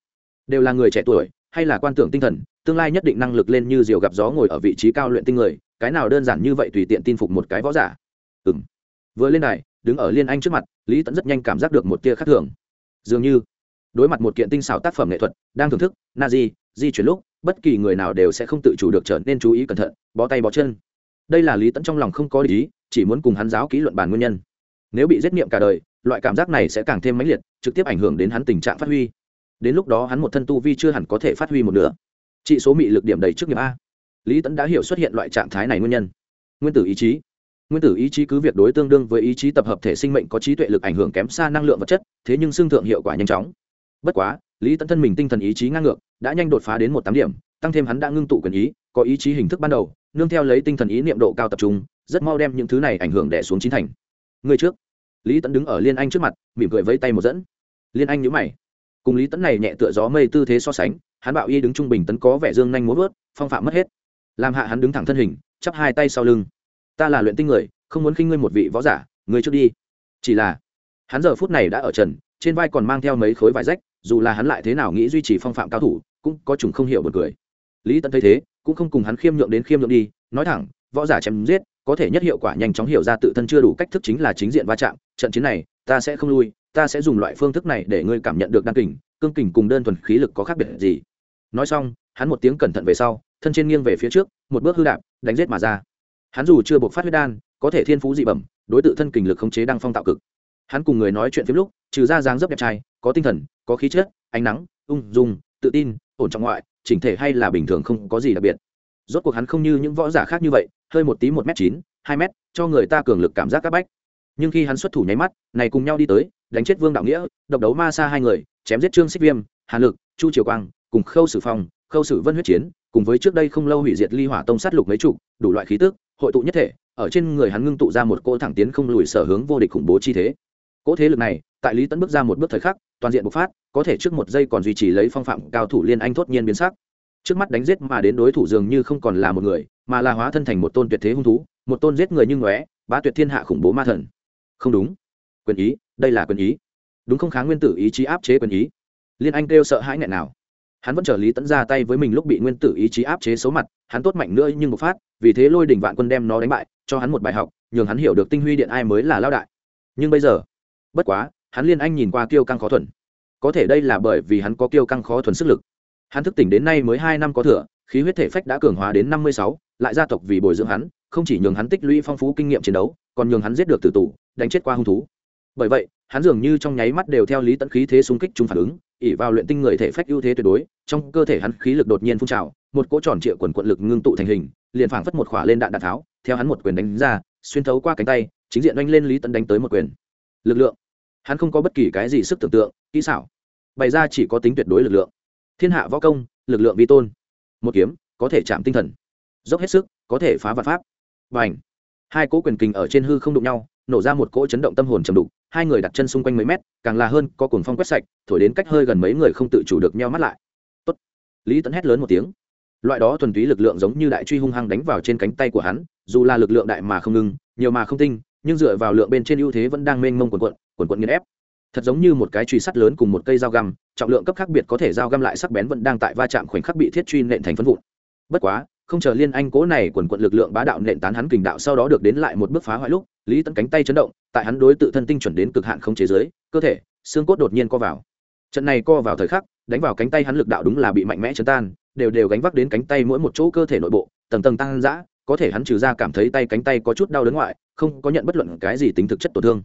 A: Đều là người trẻ tuổi, hay là quan tưởng tinh thần, tương lai nhất định năng lực lên như diều gặp gió ngồi ở vị trí cao luyện tinh người, cái nào đơn giản như vậy tùy tiện tin phục một cái võ giả. Ừ m vừa lên này đứng ở liên anh trước mặt, lý tẫn rất nhanh cảm giác được một tia khác thường. Dường như, đối mặt một kiện tinh xảo tác phẩm nghệ thuật, đang thưởng thức na di di chuyển lúc bất kỳ người nào đều sẽ không tự chủ được trở nên chú ý cẩn thận, bó tay bó chân. Đây là lý tẫn trong lòng không có ý, chỉ muốn cùng hắn giáo ký luận bàn nguyên nhân. Nếu bị giết niệm cả đời, loại cảm giác này sẽ càng thêm mãnh liệt, trực tiếp ảnh hưởng đến hắn tình trạng phát huy. Đến lúc đó hắn một thân tu vi chưa hẳn có thể phát huy một nửa. trị số mị lực điểm đầy trước nghiệp a. Lý tẫn đã hiểu xuất hiện loại trạng thái này nguyên nhân. Nguyên tử ý chí. Nguyên tử ý chí cứ việc đối tương đương với ý chí tập hợp thể sinh mệnh có trí tuệ lực ảnh hưởng kém xa năng lượng vật chất, thế nhưng xương thượng hiệu quả nhanh chóng. Bất quá lý tẫn thân mình tinh thần ý chí ngang ngược, đã nhanh đột phá đến một tám điểm, tăng thêm hắn đã ngưng tụ quyền ý, có ý chí hình thức ban đầu, nương theo lấy tinh thần ý niệm độ cao tập trung, rất mau đem những thứ này ảnh hưởng đẻ xuống chín thành. Người trước. Lý tẫn đứng ở liên anh trước mặt, mỉm cười vẫy tay một dẫn. Liên anh nhữ mày. Cùng lý tẫn này nhẹ tựa gió mây tư thế so sánh, hắn bạo y đứng trung bình tấn có vẻ dương nhanh muốn vớt, phong phạm mất hết. Làm hạ hắn đứng thẳng thân hình, chắp hai tay sau lưng. Ta là luyện tinh người, không muốn khinh ngươi một vị võ giả, ngươi trước đi. Chỉ là, hắn giờ phút này đã ở trần, trên vai còn mang theo mấy khối vải rách dù là hắn lại thế nào nghĩ duy trì phong phạm cao thủ, cũng có trùng không hiểu một cười. Lý tẫn thấy thế, cũng không cùng hắn khiêm nhượng đến khiêm nhượng đi, nói thẳng, võ giả chém giết, có thể nhất hiệu quả nhanh chóng hiểu ra tự thân chưa đủ cách thức chính là chính diện va chạm, trận chiến này, ta sẽ không lui, ta sẽ dùng loại phương thức này để ngươi cảm nhận được đăng kình, cương kình cùng đơn thuần khí lực có khác biệt gì. Nói xong, hắn một tiếng cẩn thận về sau, thân trên nghiêng về phía trước, một bước hư đạp, đánh giết mà ra. Hắn dù chưa buộc phát huyết đan, có thể thiên phú dị bẩm, đối tự thân kình lực khống chế đăng phong tạo cực hắn cùng người nói chuyện phim lúc, trừ ra dáng dấp đẹp trai, có tinh thần, có khí chất, ánh nắng, ung dung, tự tin, ổn trọng ngoại, chỉnh thể hay là bình thường không có gì đặc biệt. Rốt cuộc hắn không như những võ giả khác như vậy, hơi một tí một m chín, hai m cho người ta cường lực cảm giác các bách. Nhưng khi hắn xuất thủ nháy mắt, này cùng nhau đi tới, đánh chết vương đạo nghĩa, độc đấu ma xa hai người, chém giết trương xích viêm hà lực, chu triều quang, cùng khâu sử phong, khâu sử vân huyết chiến, cùng với trước đây không lâu hủy diệt ly hỏa tông sát lục mấy chục, đủ loại khí tức, hội tụ nhất thể, ở trên người hắn ngưng tụ ra một cỗ thẳng tiến không lùi sở hướng vô địch khủng bố chi thế cỗ thế lực này, tại lý tấn bước ra một bước thời khắc, toàn diện bộc phát, có thể trước một giây còn duy trì lấy phong phạm cao thủ liên anh thốt nhiên biến sắc. Trước mắt đánh giết mà đến đối thủ dường như không còn là một người, mà là hóa thân thành một tôn tuyệt thế hung thú, một tôn giết người như ngóe, bá tuyệt thiên hạ khủng bố ma thần. Không đúng. Quyền ý, đây là quyền ý. Đúng không kháng nguyên tử ý chí áp chế quyền ý? Liên anh kêu sợ hãi nghẹn nào. Hắn vẫn chờ lý tẫn ra tay với mình lúc bị nguyên tử ý chí áp chế xấu mặt, hắn tốt mạnh nữa nhưng một phát, vì thế lôi đỉnh vạn quân đem nó đánh bại, cho hắn một bài học, nhường hắn hiểu được tinh huy điện ai mới là lao đại. Nhưng bây giờ bất quá, hắn liên anh nhìn qua kiêu căng khó thuần. Có thể đây là bởi vì hắn có kiêu căng khó thuần sức lực. Hắn thức tỉnh đến nay mới hai năm có thừa, khí huyết thể phách đã cường hóa đến năm mươi sáu, lại gia tộc vì bồi dưỡng hắn, không chỉ nhường hắn tích lũy phong phú kinh nghiệm chiến đấu, còn nhường hắn giết được tử tù, đánh chết qua hung thú. Bởi vậy, hắn dường như trong nháy mắt đều theo lý tận khí thế xung kích chung phản ứng ỉ vào luyện tinh người thể phách ưu thế tuyệt đối, trong cơ thể hắn khí lực đột nhiên phun trào, một cỗ tròn trịa quần quận lực ngưng tụ thành hình, liền phảng phất một khỏa lên đạn đạn tháo, theo hắn một quyền đánh ra, xuyên thấu qua cánh tay, chính diện oanh lên lý tận đánh tới một quyền lực lượng. Hắn không có bất kỳ cái gì sức tưởng tượng, kỹ xảo. Bày ra chỉ có tính tuyệt đối lực lượng. Thiên hạ võ công, lực lượng vi tôn. Một kiếm, có thể chạm tinh thần. Dốc hết sức, có thể phá vật pháp. Và ảnh hai cỗ quyền kình ở trên hư không đụng nhau, nổ ra một cỗ chấn động tâm hồn trầm đục, hai người đặt chân xung quanh mấy mét, càng là hơn có cuồng phong quét sạch, thổi đến cách hơi gần mấy người không tự chủ được nhau mắt lại. Tốt. lý tấn hét lớn một tiếng. Loại đó thuần túy lực lượng giống như đại truy hung hăng đánh vào trên cánh tay của hắn, dù là lực lượng đại mà không ngừng, nhiều mà không tinh nhưng dựa vào lượng bên trên ưu thế vẫn đang mênh mông quần quận quần quận nghiền ép. Thật giống như một cái truy sắt lớn cùng một cây dao găm, trọng lượng cấp khác biệt có thể dao găm lại sắc bén vẫn đang tại va chạm khoảnh khắc bị thiết truy nện thành phân vụn. Bất quá, không chờ liên anh cố này quần quận lực lượng bá đạo nện tán hắn kình đạo sau đó được đến lại một bước phá hoại lúc, lý tấn cánh tay chấn động, tại hắn đối tự thân tinh chuẩn đến cực hạn không chế giới cơ thể, xương cốt đột nhiên co vào. Trận này co vào thời khắc, đánh vào cánh tay hắn lực đạo đúng là bị mạnh mẽ chấn tan, đều đều gánh vác đến cánh tay mỗi một chỗ cơ thể nội bộ, tầng tầng tăng dã có thể hắn trừ ra cảm thấy tay cánh tay có chút đau đớn ngoại, không có nhận bất luận cái gì tính thực chất tổn thương.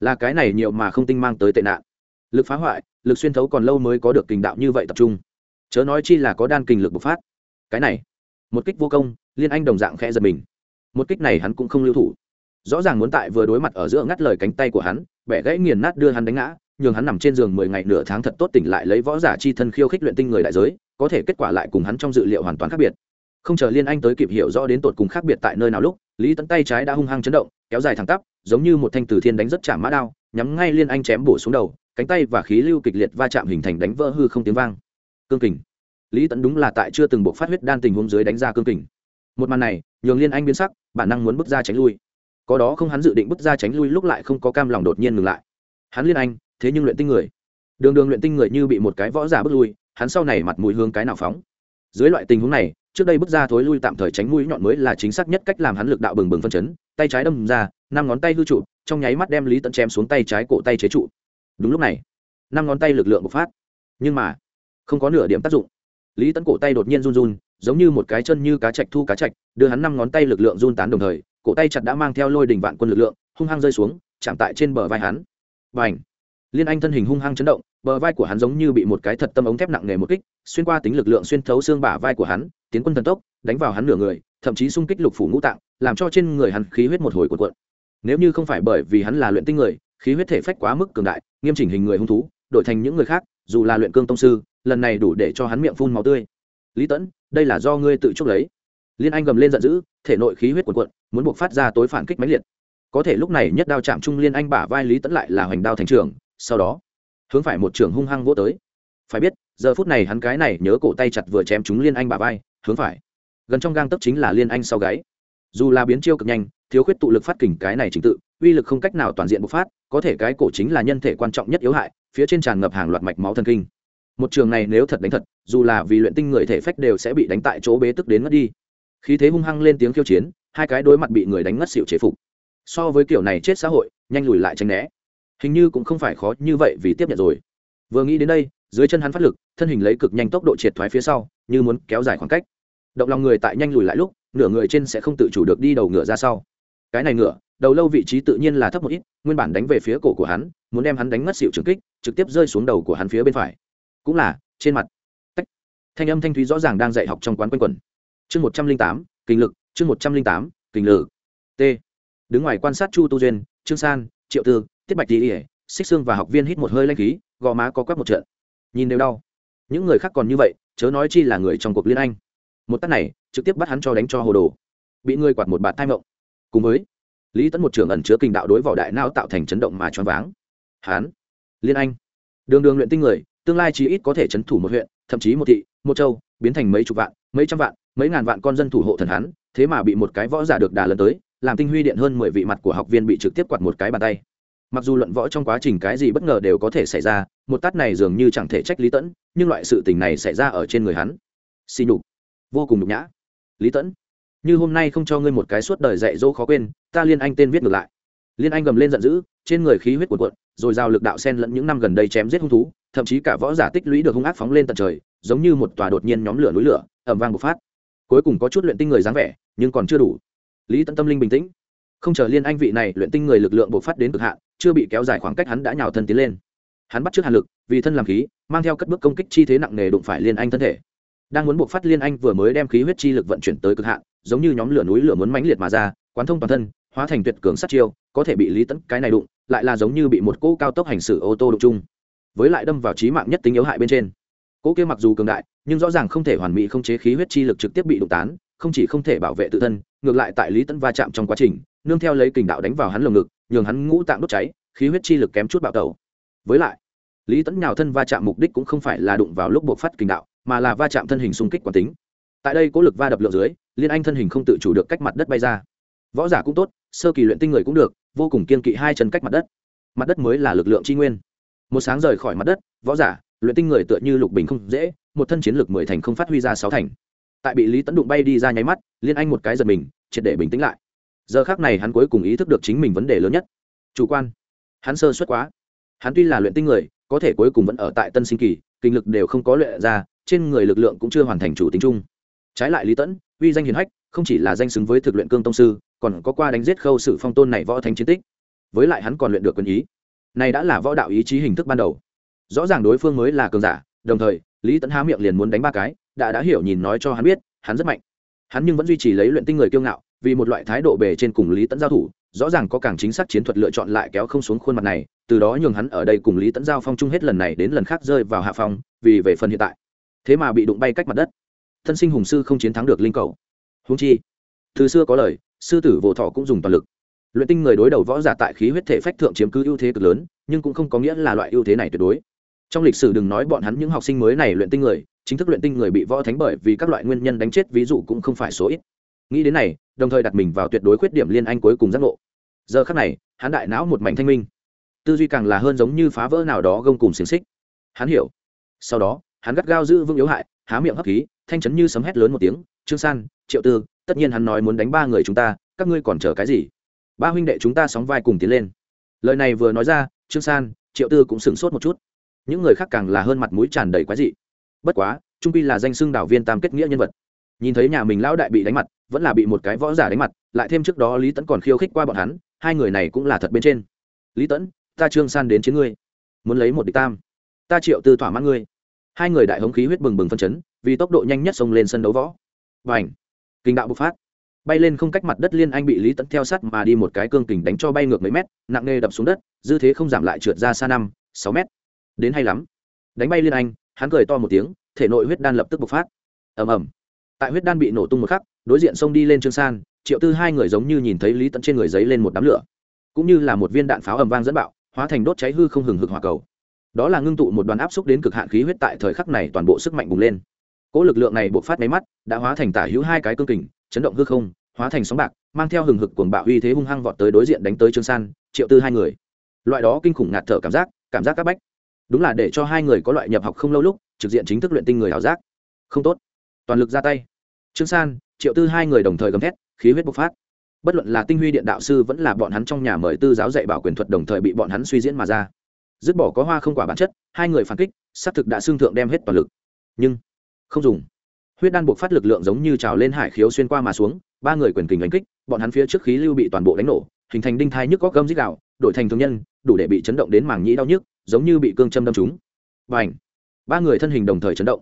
A: Là cái này nhiều mà không tinh mang tới tệ nạn. Lực phá hoại, lực xuyên thấu còn lâu mới có được kình đạo như vậy tập trung. Chớ nói chi là có đan kình lực bộc phát. Cái này, một kích vô công, liên anh đồng dạng khẽ giật mình. Một kích này hắn cũng không lưu thủ. Rõ ràng muốn tại vừa đối mặt ở giữa ngắt lời cánh tay của hắn, bẻ gãy nghiền nát đưa hắn đánh ngã, nhường hắn nằm trên giường mười ngày nửa tháng thật tốt tỉnh lại lấy võ giả chi thân khiêu khích luyện tinh người đại giới, có thể kết quả lại cùng hắn trong dự liệu hoàn toàn khác biệt không chờ liên anh tới kịp hiểu rõ đến tột cùng khác biệt tại nơi nào lúc, lý tấn tay trái đã hung hăng chấn động, kéo dài thẳng tắp, giống như một thanh tử thiên đánh rất chạm mã đao, nhắm ngay liên anh chém bổ xuống đầu, cánh tay và khí lưu kịch liệt va chạm hình thành đánh vỡ hư không tiếng vang. Cương kình. Lý tấn đúng là tại chưa từng buộc phát huyết đan tình huống dưới đánh ra cương kình. Một màn này, nhường liên anh biến sắc, bản năng muốn bước ra tránh lui. Có đó không hắn dự định bước ra tránh lui lúc lại không có cam lòng đột nhiên ngừng lại. Hắn liên anh, thế nhưng luyện tinh người. Đường đường luyện tinh người như bị một cái võ giả bước lui, hắn sau này mặt mũi hướng cái nào phóng. Dưới loại tình huống này trước đây bước ra thối lui tạm thời tránh mũi nhọn mới là chính xác nhất cách làm hắn lực đạo bừng bừng phân chấn, tay trái đâm ra, năm ngón tay hư trụ, trong nháy mắt đem lý tận chém xuống tay trái cổ tay chế trụ. Đúng lúc này, năm ngón tay lực lượng bộc phát. Nhưng mà, không có nửa điểm tác dụng. Lý tấn cổ tay đột nhiên run run, giống như một cái chân như cá chạch thu cá chạch, đưa hắn năm ngón tay lực lượng run tán đồng thời, cổ tay chặt đã mang theo lôi đỉnh vạn quân lực lượng, hung hăng rơi xuống, chạm tại trên bờ vai hắn. Và ảnh liên anh thân hình hung hăng chấn động, bờ vai của hắn giống như bị một cái thật tâm ống thép nặng nề một kích, xuyên qua tính lực lượng xuyên thấu xương bả vai của hắn tiến quân thần tốc, đánh vào hắn nửa người, thậm chí xung kích lục phủ ngũ tạng, làm cho trên người hắn khí huyết một hồi cuộn cuộn. Nếu như không phải bởi vì hắn là luyện tinh người, khí huyết thể phách quá mức cường đại, nghiêm chỉnh hình người hung thú, đổi thành những người khác, dù là luyện cương tông sư, lần này đủ để cho hắn miệng phun máu tươi. Lý tẫn, đây là do ngươi tự chuốc lấy. Liên anh gầm lên giận dữ, thể nội khí huyết cuộn cuộn, muốn buộc phát ra tối phản kích mãnh liệt. Có thể lúc này nhất đao chạm trung liên anh bả vai lý tẫn lại là hoành đao thành trường, sau đó, hướng phải một trường hung hăng vỗ tới. Phải biết, giờ phút này hắn cái này nhớ cổ tay chặt vừa chém chúng liên anh bả vai hướng phải. Gần trong gang tấp chính là liên anh sau gáy. Dù là biến chiêu cực nhanh, thiếu khuyết tụ lực phát kình cái này trình tự, uy lực không cách nào toàn diện bộc phát, có thể cái cổ chính là nhân thể quan trọng nhất yếu hại, phía trên tràn ngập hàng loạt mạch máu thần kinh. Một trường này nếu thật đánh thật, dù là vì luyện tinh người thể phách đều sẽ bị đánh tại chỗ bế tức đến mất đi. Khí thế hung hăng lên tiếng khiêu chiến, hai cái đối mặt bị người đánh ngất xịu chế phục. So với kiểu này chết xã hội, nhanh lùi lại tranh né. Hình như cũng không phải khó như vậy vì tiếp nhận rồi. Vừa nghĩ đến đây, dưới chân hắn phát lực, thân hình lấy cực nhanh tốc độ triệt thoái phía sau, như muốn kéo dài khoảng cách động lòng người tại nhanh lùi lại lúc, nửa người trên sẽ không tự chủ được đi đầu ngựa ra sau. Cái này ngựa, đầu lâu vị trí tự nhiên là thấp một ít, nguyên bản đánh về phía cổ của hắn, muốn đem hắn đánh ngất xịu trừng kích, trực tiếp rơi xuống đầu của hắn phía bên phải. Cũng là, trên mặt. Tách. Thanh âm thanh thúy rõ ràng đang dạy học trong quán quanh quẩn. Chương một trăm linh tám, kinh lực, chương một trăm linh tám, kinh lử t. Đứng ngoài quan sát chu tu duyên, trương san, triệu tư, tiết bạch tỉ ỉa xích xương và học viên hít một hơi lanh khí, gò má có quắp một trận. Nhìn đều đau. Những người khác còn như vậy, chớ nói chi là người trong cuộc liên anh một tắt này trực tiếp bắt hắn cho đánh cho hồ đồ. Bị người quạt một bạt thai mộng. Cùng với, lý tấn một trường ẩn chứa kinh đạo đối vào đại não tạo thành chấn động mà choáng váng. Hán liên anh, đường đường luyện tinh người, tương lai chí ít có thể chấn thủ một huyện, thậm chí một thị, một châu, biến thành mấy chục vạn, mấy trăm vạn, mấy ngàn vạn con dân thủ hộ thần hắn, thế mà bị một cái võ giả được đà lần tới, làm tinh huy điện hơn mười vị mặt của học viên bị trực tiếp quạt một cái bàn tay. Mặc dù luận võ trong quá trình cái gì bất ngờ đều có thể xảy ra, một tát này dường như chẳng thể trách lý tẫn nhưng loại sự tình này xảy ra ở trên người hắn. Xì nhục vô cùng nhục nhã. Lý tẫn, như hôm nay không cho ngươi một cái suốt đời dạy dỗ khó quên, ta liên anh tên viết ngược lại. Liên anh gầm lên giận dữ, trên người khí huyết cuộn cuộn, rồi giao lực đạo sen lẫn những năm gần đây chém giết hung thú, thậm chí cả võ giả tích lũy được hung ác phóng lên tận trời, giống như một tòa đột nhiên nhóm lửa núi lửa ẩm vang bộc phát. Cuối cùng có chút luyện tinh người dáng vẻ, nhưng còn chưa đủ. Lý tẫn tâm linh bình tĩnh. Không chờ liên anh vị này luyện tinh người lực lượng bộc phát đến cực hạn, chưa bị kéo dài khoảng cách hắn đã nhào thân tiến lên. Hắn bắt trước hàn lực, vì thân làm khí, mang theo cất bước công kích chi thế nặng nề đụng phải liên anh thân thể đang muốn buộc phát liên anh vừa mới đem khí huyết chi lực vận chuyển tới cực hạn, giống như nhóm lửa núi lửa muốn mãnh liệt mà ra, quán thông toàn thân, hóa thành tuyệt cường sát chiêu, có thể bị lý tẫn cái này đụng, lại là giống như bị một cỗ cao tốc hành xử ô tô đụng chung. Với lại đâm vào trí mạng nhất tính yếu hại bên trên. Cỗ kia mặc dù cường đại, nhưng rõ ràng không thể hoàn mỹ không chế khí huyết chi lực trực tiếp bị đụng tán, không chỉ không thể bảo vệ tự thân, ngược lại tại lý tẫn va chạm trong quá trình, nương theo lấy kình đạo đánh vào hắn lồng ngực, nhường hắn ngũ tạng đốt cháy, khí huyết chi lực kém chút bạo tẩu. Với lại, lý tẫn nhào thân va chạm mục đích cũng không phải là đụng vào lúc buộc phát kình đạo mà là va chạm thân hình xung kích quán tính. Tại đây cố lực va đập lượng dưới, liên anh thân hình không tự chủ được cách mặt đất bay ra. Võ giả cũng tốt, sơ kỳ luyện tinh người cũng được, vô cùng kiên kỵ hai chân cách mặt đất. Mặt đất mới là lực lượng tri nguyên. Một sáng rời khỏi mặt đất, võ giả, luyện tinh người tựa như lục bình không dễ, một thân chiến lực mười thành không phát huy ra sáu thành. Tại bị lý tấn đụng bay đi ra nháy mắt, liên anh một cái giật mình, triệt để bình tĩnh lại. Giờ khác này hắn cuối cùng ý thức được chính mình vấn đề lớn nhất. Chủ quan. Hắn sơ suất quá. Hắn tuy là luyện tinh người có thể cuối cùng vẫn ở tại tân sinh kỳ, kinh lực đều không có luyện ra, trên người lực lượng cũng chưa hoàn thành chủ tính chung. Trái lại lý tẫn, uy danh hiền hách, không chỉ là danh xứng với thực luyện cương tông sư, còn có qua đánh giết khâu sự phong tôn này võ thánh chiến tích. Với lại hắn còn luyện được quân ý. Này đã là võ đạo ý chí hình thức ban đầu. Rõ ràng đối phương mới là cường giả, đồng thời, lý tẫn há miệng liền muốn đánh ba cái, đã đã hiểu nhìn nói cho hắn biết, hắn rất mạnh. Hắn nhưng vẫn duy trì lấy luyện tinh người kiêu ngạo, vì một loại thái độ bề trên cùng lý tẫn giao thủ rõ ràng có càng chính xác chiến thuật lựa chọn lại kéo không xuống khuôn mặt này, từ đó nhường hắn ở đây cùng lý tẫn giao phong chung hết lần này đến lần khác rơi vào hạ phong, vì về phần hiện tại. Thế mà bị đụng bay cách mặt đất. Thân sinh hùng sư không chiến thắng được linh cầu. Húng chi, từ xưa có lời, sư tử vỗ thọ cũng dùng toàn lực. Luyện tinh người đối đầu võ giả tại khí huyết thể phách thượng chiếm cứ ưu thế cực lớn, nhưng cũng không có nghĩa là loại ưu thế này tuyệt đối. Trong lịch sử đừng nói bọn hắn những học sinh mới này luyện tinh người, chính thức luyện tinh người bị võ thánh bởi vì các loại nguyên nhân đánh chết ví dụ cũng không phải số ít. Nghĩ đến này đồng thời đặt mình vào tuyệt đối khuyết điểm liên anh cuối cùng giác ngộ. Giờ khắc này, hắn đại não một mảnh thanh minh. Tư duy càng là hơn giống như phá vỡ nào đó gông cùng xiềng xích. Hắn hiểu. Sau đó, hắn gắt gao giữ vững yếu hại, há miệng hấp khí, thanh chấn như sấm hét lớn một tiếng, trương san, triệu tư, tất nhiên hắn nói muốn đánh ba người chúng ta, các ngươi còn chờ cái gì? Ba huynh đệ chúng ta sóng vai cùng tiến lên. Lời này vừa nói ra, trương san, triệu tư cũng sửng sốt một chút. Những người khác càng là hơn mặt mũi tràn đầy quái dị. Bất quá, trung pi là danh xưng đảo viên tam kết nghĩa nhân vật. Nhìn thấy nhà mình lão đại bị đánh mặt vẫn là bị một cái võ giả đánh mặt, lại thêm trước đó lý tẫn còn khiêu khích qua bọn hắn, hai người này cũng là thật bên trên. Lý tẫn ta trương san đến chiến ngươi, muốn lấy một địch tam. Ta triệu tư thỏa mãn ngươi. Hai người đại hống khí huyết bừng bừng phân chấn, vì tốc độ nhanh nhất xông lên sân đấu võ. Và ảnh kinh đạo bộc phát. Bay lên không cách mặt đất liên anh bị lý tẫn theo sát mà đi một cái cương kình đánh cho bay ngược mấy mét, nặng nề đập xuống đất, dư thế không giảm lại trượt ra xa năm, sáu mét. Đến hay lắm. Đánh bay liên anh, hắn cười to một tiếng, thể nội huyết đan lập tức bộc phát. Ầm ầm tại huyết đan bị nổ tung một khắc, đối diện xông đi lên trương san, triệu tư hai người giống như nhìn thấy lý tẫn trên người giấy lên một đám lửa. Cũng như là một viên đạn pháo ầm vang dẫn bạo, hóa thành đốt cháy hư không hừng hực hỏa cầu. Đó là ngưng tụ một đoàn áp xúc đến cực hạn khí huyết tại thời khắc này toàn bộ sức mạnh bùng lên. Cỗ lực lượng này buộc phát máy mắt, đã hóa thành tả hữu hai cái cương kình, chấn động hư không, hóa thành sóng bạc, mang theo hừng hực cuồng bạo uy thế hung hăng vọt tới đối diện đánh tới trương san, triệu tư hai người. Loại đó kinh khủng ngạt thở cảm giác cảm giác các bách. Đúng là để cho hai người có loại nhập học không lâu lúc, trực diện chính thức luyện tinh người ảo giác. Không tốt toàn lực ra tay. Trương san, triệu tư hai người đồng thời gầm thét, khí huyết bộc phát. Bất luận là tinh huy điện đạo sư vẫn là bọn hắn trong nhà mời tư giáo dạy bảo quyền thuật đồng thời bị bọn hắn suy diễn mà ra. Dứt bỏ có hoa không quả bản chất, hai người phản kích xác thực đã xương thượng đem hết toàn lực. Nhưng, không dùng. Huyết đan buộc phát lực lượng giống như trào lên hải khiếu xuyên qua mà xuống, ba người quyền kình đánh kích, bọn hắn phía trước khí lưu bị toàn bộ đánh nổ, hình thành đinh thai nhức góc gâm dích đạo đổi thành thương nhân, đủ để bị chấn động đến mảng nhĩ đau nhức, giống như bị cương châm đâm trúng. Và ảnh ba người thân hình đồng thời chấn động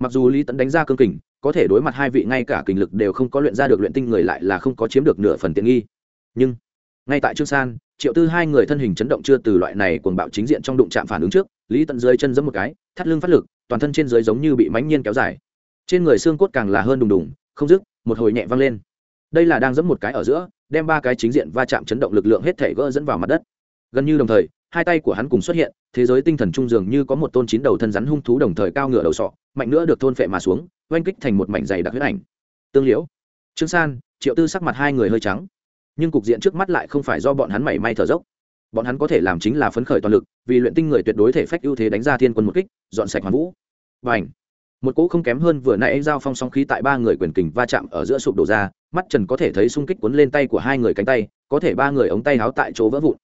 A: mặc dù lý tẫn đánh ra cương kình, có thể đối mặt hai vị ngay cả kình lực đều không có luyện ra được luyện tinh người lại là không có chiếm được nửa phần tiện nghi. Nhưng, ngay tại trương san, triệu tư hai người thân hình chấn động chưa từ loại này cuồng bạo chính diện trong đụng chạm phản ứng trước, lý tận dưới chân giẫm một cái, thắt lưng phát lực, toàn thân trên dưới giống như bị mãnh nhiên kéo dài. Trên người xương cốt càng là hơn đùng đùng, không dứt, một hồi nhẹ văng lên. Đây là đang giẫm một cái ở giữa, đem ba cái chính diện va chạm chấn động lực lượng hết thể gỡ dẫn vào mặt đất. Gần như đồng thời hai tay của hắn cùng xuất hiện, thế giới tinh thần trung dường như có một tôn chín đầu thân rắn hung thú đồng thời cao ngựa đầu sọ, mạnh nữa được thôn phệ mà xuống, oanh kích thành một mảnh dày đặc huyết ảnh. Tương liễu, trương san, triệu tư sắc mặt hai người hơi trắng, nhưng cục diện trước mắt lại không phải do bọn hắn mảy may thở dốc. Bọn hắn có thể làm chính là phấn khởi toàn lực, vì luyện tinh người tuyệt đối thể phách ưu thế đánh ra thiên quân một kích, dọn sạch hoàn vũ. Và ảnh một cỗ không kém hơn vừa nãy giao phong song khí tại ba người quyền kình va chạm ở giữa sụp đổ ra, mắt trần có thể thấy xung kích cuốn lên tay của hai người cánh tay, có thể ba người ống tay háo tại chỗ vỡ vụn.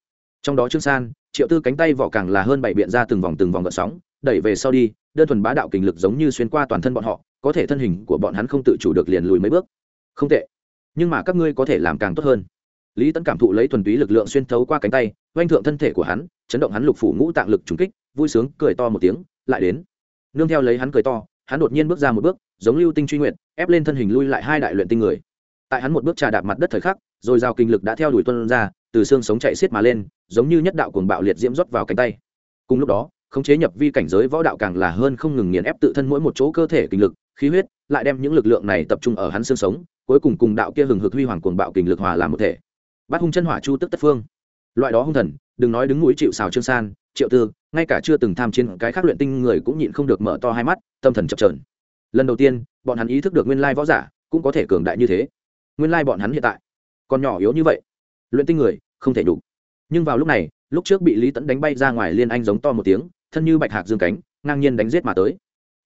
A: Trong đó trương san triệu tư cánh tay vỏ càng là hơn bảy biện ra từng vòng từng vòng gợn sóng, đẩy về sau đi, đơn thuần bá đạo kình lực giống như xuyên qua toàn thân bọn họ, có thể thân hình của bọn hắn không tự chủ được liền lùi mấy bước. Không tệ. Nhưng mà các ngươi có thể làm càng tốt hơn. Lý tấn cảm thụ lấy thuần túy lực lượng xuyên thấu qua cánh tay oanh thượng thân thể của hắn, chấn động hắn lục phủ ngũ tạng lực trúng kích, vui sướng, cười to một tiếng, lại đến. Nương theo lấy hắn cười to, hắn đột nhiên bước ra một bước, giống lưu tinh truy nguyện ép lên thân hình lui lại hai đại luyện tinh người. Tại hắn một bước trà đạp mặt đất thời khắc, rồi giao kinh lực đã theo đuổi tuân ra, từ xương sống chạy xiết mà lên giống như nhất đạo cuồng bạo liệt diễm rót vào cánh tay. Cùng lúc đó, khống chế nhập vi cảnh giới võ đạo càng là hơn không ngừng nghiền ép tự thân mỗi một chỗ cơ thể kinh lực, khí huyết, lại đem những lực lượng này tập trung ở hắn xương sống, cuối cùng cùng đạo kia hừng hực huy hoàng cuồng bạo kinh lực hòa làm một thể. Bắt hung chân hỏa chu tức tất phương. Loại đó hung thần, đừng nói đứng núi chịu xào trương san, triệu tư, ngay cả chưa từng tham chiến cái khác luyện tinh người cũng nhịn không được mở to hai mắt, tâm thần chập trờn lần đầu tiên, bọn hắn ý thức được nguyên lai võ giả cũng có thể cường đại như thế. Nguyên lai bọn hắn hiện tại còn nhỏ yếu như vậy. Luyện tinh người, không thể đủ nhưng vào lúc này, lúc trước bị lý tẫn đánh bay ra ngoài liên anh giống to một tiếng, thân như bạch hạc dương cánh, ngang nhiên đánh giết mà tới.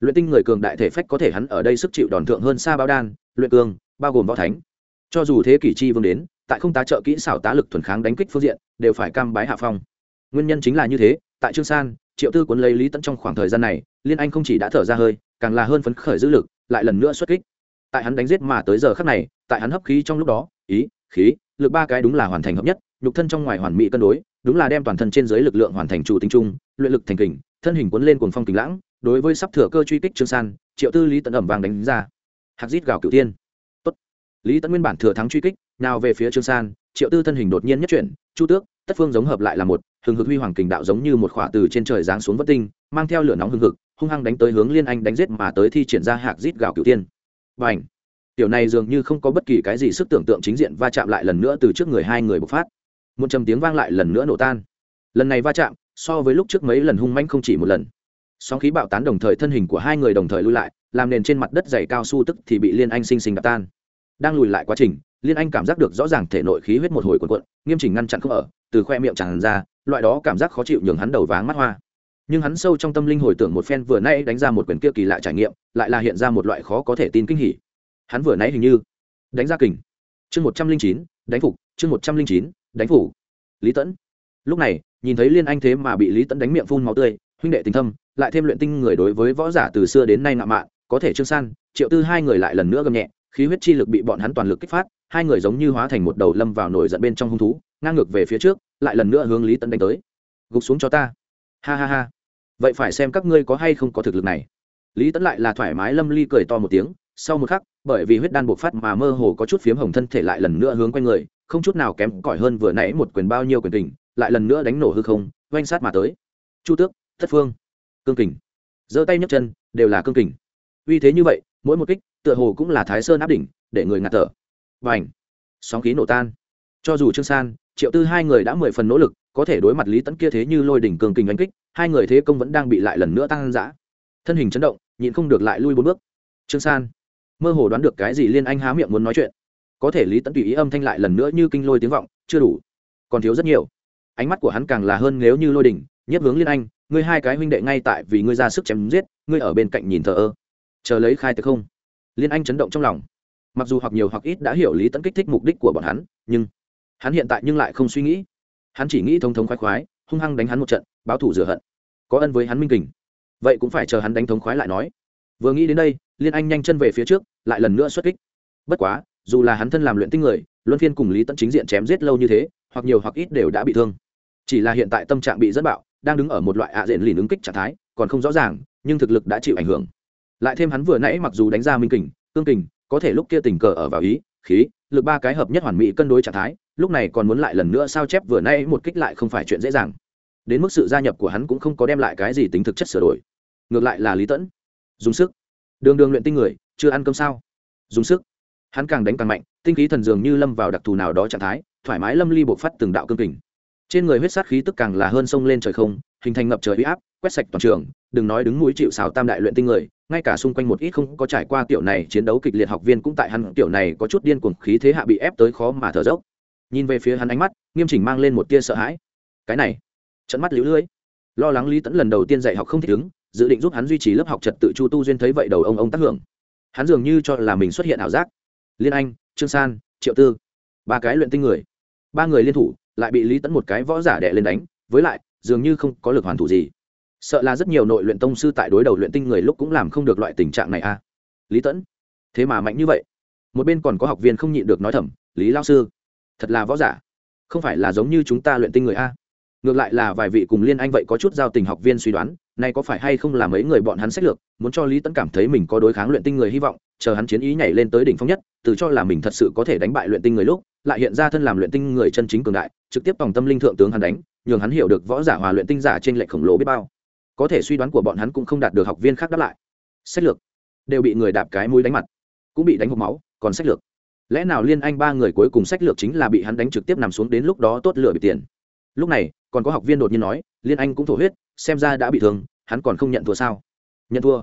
A: Luyện tinh người cường đại thể phách có thể hắn ở đây sức chịu đòn thượng hơn xa bao đan, luyện cường, bao gồm võ thánh. Cho dù thế kỷ chi vương đến, tại không tá trợ kỹ xảo tá lực thuần kháng đánh kích phương diện, đều phải cam bái hạ phong. Nguyên nhân chính là như thế, tại trương san, triệu tư cuốn lấy lý tẫn trong khoảng thời gian này, liên anh không chỉ đã thở ra hơi, càng là hơn phấn khởi dữ lực, lại lần nữa xuất kích. Tại hắn đánh giết mà tới giờ khắc này, tại hắn hấp khí trong lúc đó, ý, khí, lực ba cái đúng là hoàn thành hợp nhất nhục thân trong ngoài hoàn mỹ cân đối, đúng là đem toàn thân trên dưới lực lượng hoàn thành chủ tính chung, luyện lực thành kình, thân hình cuốn lên cuồng phong kình lãng, đối với sắp thừa cơ truy kích trương san, triệu tư lý tận ẩm vàng đánh ra. Hạc rít gào cửu tiên. Tốt. Lý tận nguyên bản thừa thắng truy kích, nào về phía trương san, triệu tư thân hình đột nhiên nhất chuyển, chu tước, tất phương giống hợp lại là một, hừng hực huy hoàng kình đạo giống như một khỏa từ trên trời giáng xuống vất tinh, mang theo lửa nóng hừng hực, hung hăng đánh tới hướng liên anh đánh giết mà tới thi triển ra hạc rít gào cửu tiên. Và ảnh tiểu này dường như không có bất kỳ cái gì sức tưởng tượng chính diện va chạm lại lần nữa từ trước người hai người bộc phát một trầm tiếng vang lại lần nữa nổ tan. Lần này va chạm, so với lúc trước mấy lần hung manh không chỉ một lần. Sóng khí bạo tán đồng thời thân hình của hai người đồng thời lui lại, làm nền trên mặt đất dày cao su tức thì bị liên anh sinh sinh đập tan. Đang lùi lại quá trình, liên anh cảm giác được rõ ràng thể nội khí huyết một hồi cuộn cuộn, nghiêm chỉnh ngăn chặn không ở, từ khoe miệng tràn ra, loại đó cảm giác khó chịu nhường hắn đầu váng mắt hoa. Nhưng hắn sâu trong tâm linh hồi tưởng một phen vừa nay đánh ra một quyền kia kỳ lạ trải nghiệm, lại là hiện ra một loại khó có thể tin kinh hỉ. Hắn vừa nãy hình như đánh ra kình. Chương một trăm linh chín, đánh phục, chương một trăm linh chín đánh phủ. Lý tẫn. Lúc này, nhìn thấy liên anh thế mà bị lý tẫn đánh miệng phun máu tươi, huynh đệ tình thâm, lại thêm luyện tinh người đối với võ giả từ xưa đến nay ngạo mạn, có thể trương san, triệu tư hai người lại lần nữa gầm nhẹ, khí huyết chi lực bị bọn hắn toàn lực kích phát, hai người giống như hóa thành một đầu lâm vào nổi giận bên trong hung thú, ngang ngược về phía trước, lại lần nữa hướng lý tẫn đánh tới. Gục xuống cho ta. Ha ha ha. Vậy phải xem các ngươi có hay không có thực lực này. Lý tẫn lại là thoải mái, lâm ly cười to một tiếng sau một khắc, bởi vì huyết đan bộc phát mà mơ hồ có chút phiếm hồng thân thể lại lần nữa hướng quanh người, không chút nào kém cỏi hơn vừa nãy một quyền bao nhiêu quyền tình lại lần nữa đánh nổ hư không, oanh sát mà tới. Chu tước, thất phương, cương kình. Giơ tay nhấc chân, đều là cương kình. Uy thế như vậy, mỗi một kích, tựa hồ cũng là thái sơn áp đỉnh, để người ngạt thở. Và ảnh sóng khí nổ tan. Cho dù trương san, triệu tư hai người đã mười phần nỗ lực, có thể đối mặt lý tẫn kia thế như lôi đỉnh cường kình đánh kích, hai người thế công vẫn đang bị lại lần nữa tăng giã thân hình chấn động, nhịn không được lại lui bốn bước. Trương san mơ hồ đoán được cái gì liên anh há miệng muốn nói chuyện. Có thể lý tẫn tùy ý âm thanh lại lần nữa như kinh lôi tiếng vọng, chưa đủ. Còn thiếu rất nhiều. Ánh mắt của hắn càng là hơn nếu như lôi đỉnh nhất hướng liên anh, ngươi hai cái huynh đệ ngay tại vì ngươi ra sức chém giết, ngươi ở bên cạnh nhìn thờ ơ. Chờ lấy khai thực không? Liên anh chấn động trong lòng. Mặc dù hoặc nhiều hoặc ít đã hiểu lý tẫn kích thích mục đích của bọn hắn, nhưng hắn hiện tại nhưng lại không suy nghĩ. Hắn chỉ nghĩ thống thống khoái khoái, hung hăng đánh hắn một trận, báo thủ rửa hận. Có ân với hắn minh kình. Vậy cũng phải chờ hắn đánh thống khoái lại nói. Vừa nghĩ đến đây, liên anh nhanh chân về phía trước lại lần nữa xuất kích. Bất quá, dù là hắn thân làm luyện tinh người, luân phiên cùng lý tẫn chính diện chém giết lâu như thế, hoặc nhiều hoặc ít đều đã bị thương. Chỉ là hiện tại tâm trạng bị dẫn bạo, đang đứng ở một loại ạ diện lìn ứng kích trạng thái, còn không rõ ràng, nhưng thực lực đã chịu ảnh hưởng. Lại thêm hắn vừa nãy mặc dù đánh ra minh kình, cương kình, có thể lúc kia tình cờ ở vào ý, khí, lực ba cái hợp nhất hoàn mỹ cân đối trạng thái, lúc này còn muốn lại lần nữa sao chép vừa nãy một kích lại không phải chuyện dễ dàng. Đến mức sự gia nhập của hắn cũng không có đem lại cái gì tính thực chất sửa đổi. Ngược lại là lý tẫn dùng sức. Đường đường luyện tinh người chưa ăn cơm sao? Dùng sức. Hắn càng đánh càng mạnh, tinh khí thần dường như lâm vào đặc thù nào đó trạng thái, thoải mái lâm ly bộc phát từng đạo cương kình. Trên người huyết sát khí tức càng là hơn sông lên trời không, hình thành ngập trời huy áp, quét sạch toàn trường, đừng nói đứng mũi chịu xào tam đại luyện tinh người, ngay cả xung quanh một ít không có trải qua tiểu này chiến đấu kịch liệt học viên cũng tại hắn tiểu này có chút điên cuồng khí thế hạ bị ép tới khó mà thở dốc. Nhìn về phía hắn ánh mắt, nghiêm chỉnh mang lên một tia sợ hãi. Cái này, trận mắt lũ lưỡi lo lắng lý tẫn lần đầu tiên dạy học không thích ứng, dự định giúp hắn duy trì lớp học trật tự chu tu duyên thấy vậy đầu ông ông tác hưởng hắn dường như cho là mình xuất hiện ảo giác. Liên anh, trương san, triệu tư. Ba cái luyện tinh người. Ba người liên thủ, lại bị lý tẫn một cái võ giả đẻ lên đánh, với lại, dường như không có lực hoàn thủ gì. Sợ là rất nhiều nội luyện tông sư tại đối đầu luyện tinh người lúc cũng làm không được loại tình trạng này a à. lý tẫn thế mà mạnh như vậy. Một bên còn có học viên không nhịn được nói thầm, lý lao sư, thật là võ giả. Không phải là giống như chúng ta luyện tinh người a? Ngược lại là vài vị cùng liên anh vậy có chút giao tình học viên suy đoán, nay có phải hay không là mấy người bọn hắn sách lược, muốn cho lý tẫn cảm thấy mình có đối kháng luyện tinh người hy vọng, chờ hắn chiến ý nhảy lên tới đỉnh phong nhất, từ cho là mình thật sự có thể đánh bại luyện tinh người lúc, lại hiện ra thân làm luyện tinh người chân chính cường đại, trực tiếp tòng tâm linh thượng tướng hắn đánh, nhường hắn hiểu được võ giả hòa luyện tinh giả trên lệnh khổng lồ biết bao. Có thể suy đoán của bọn hắn cũng không đạt được học viên khác đáp lại. Sách lược đều bị người đạp cái mũi đánh mặt, cũng bị đánh hộp máu, còn sách lược. Lẽ nào liên anh ba người cuối cùng sách lược chính là bị hắn đánh trực tiếp nằm xuống đến lúc đó tốt lửa bị tiền? Lúc này, còn có học viên đột nhiên nói, liên anh cũng thổ huyết, xem ra đã bị thương, hắn còn không nhận thua sao? Nhận thua?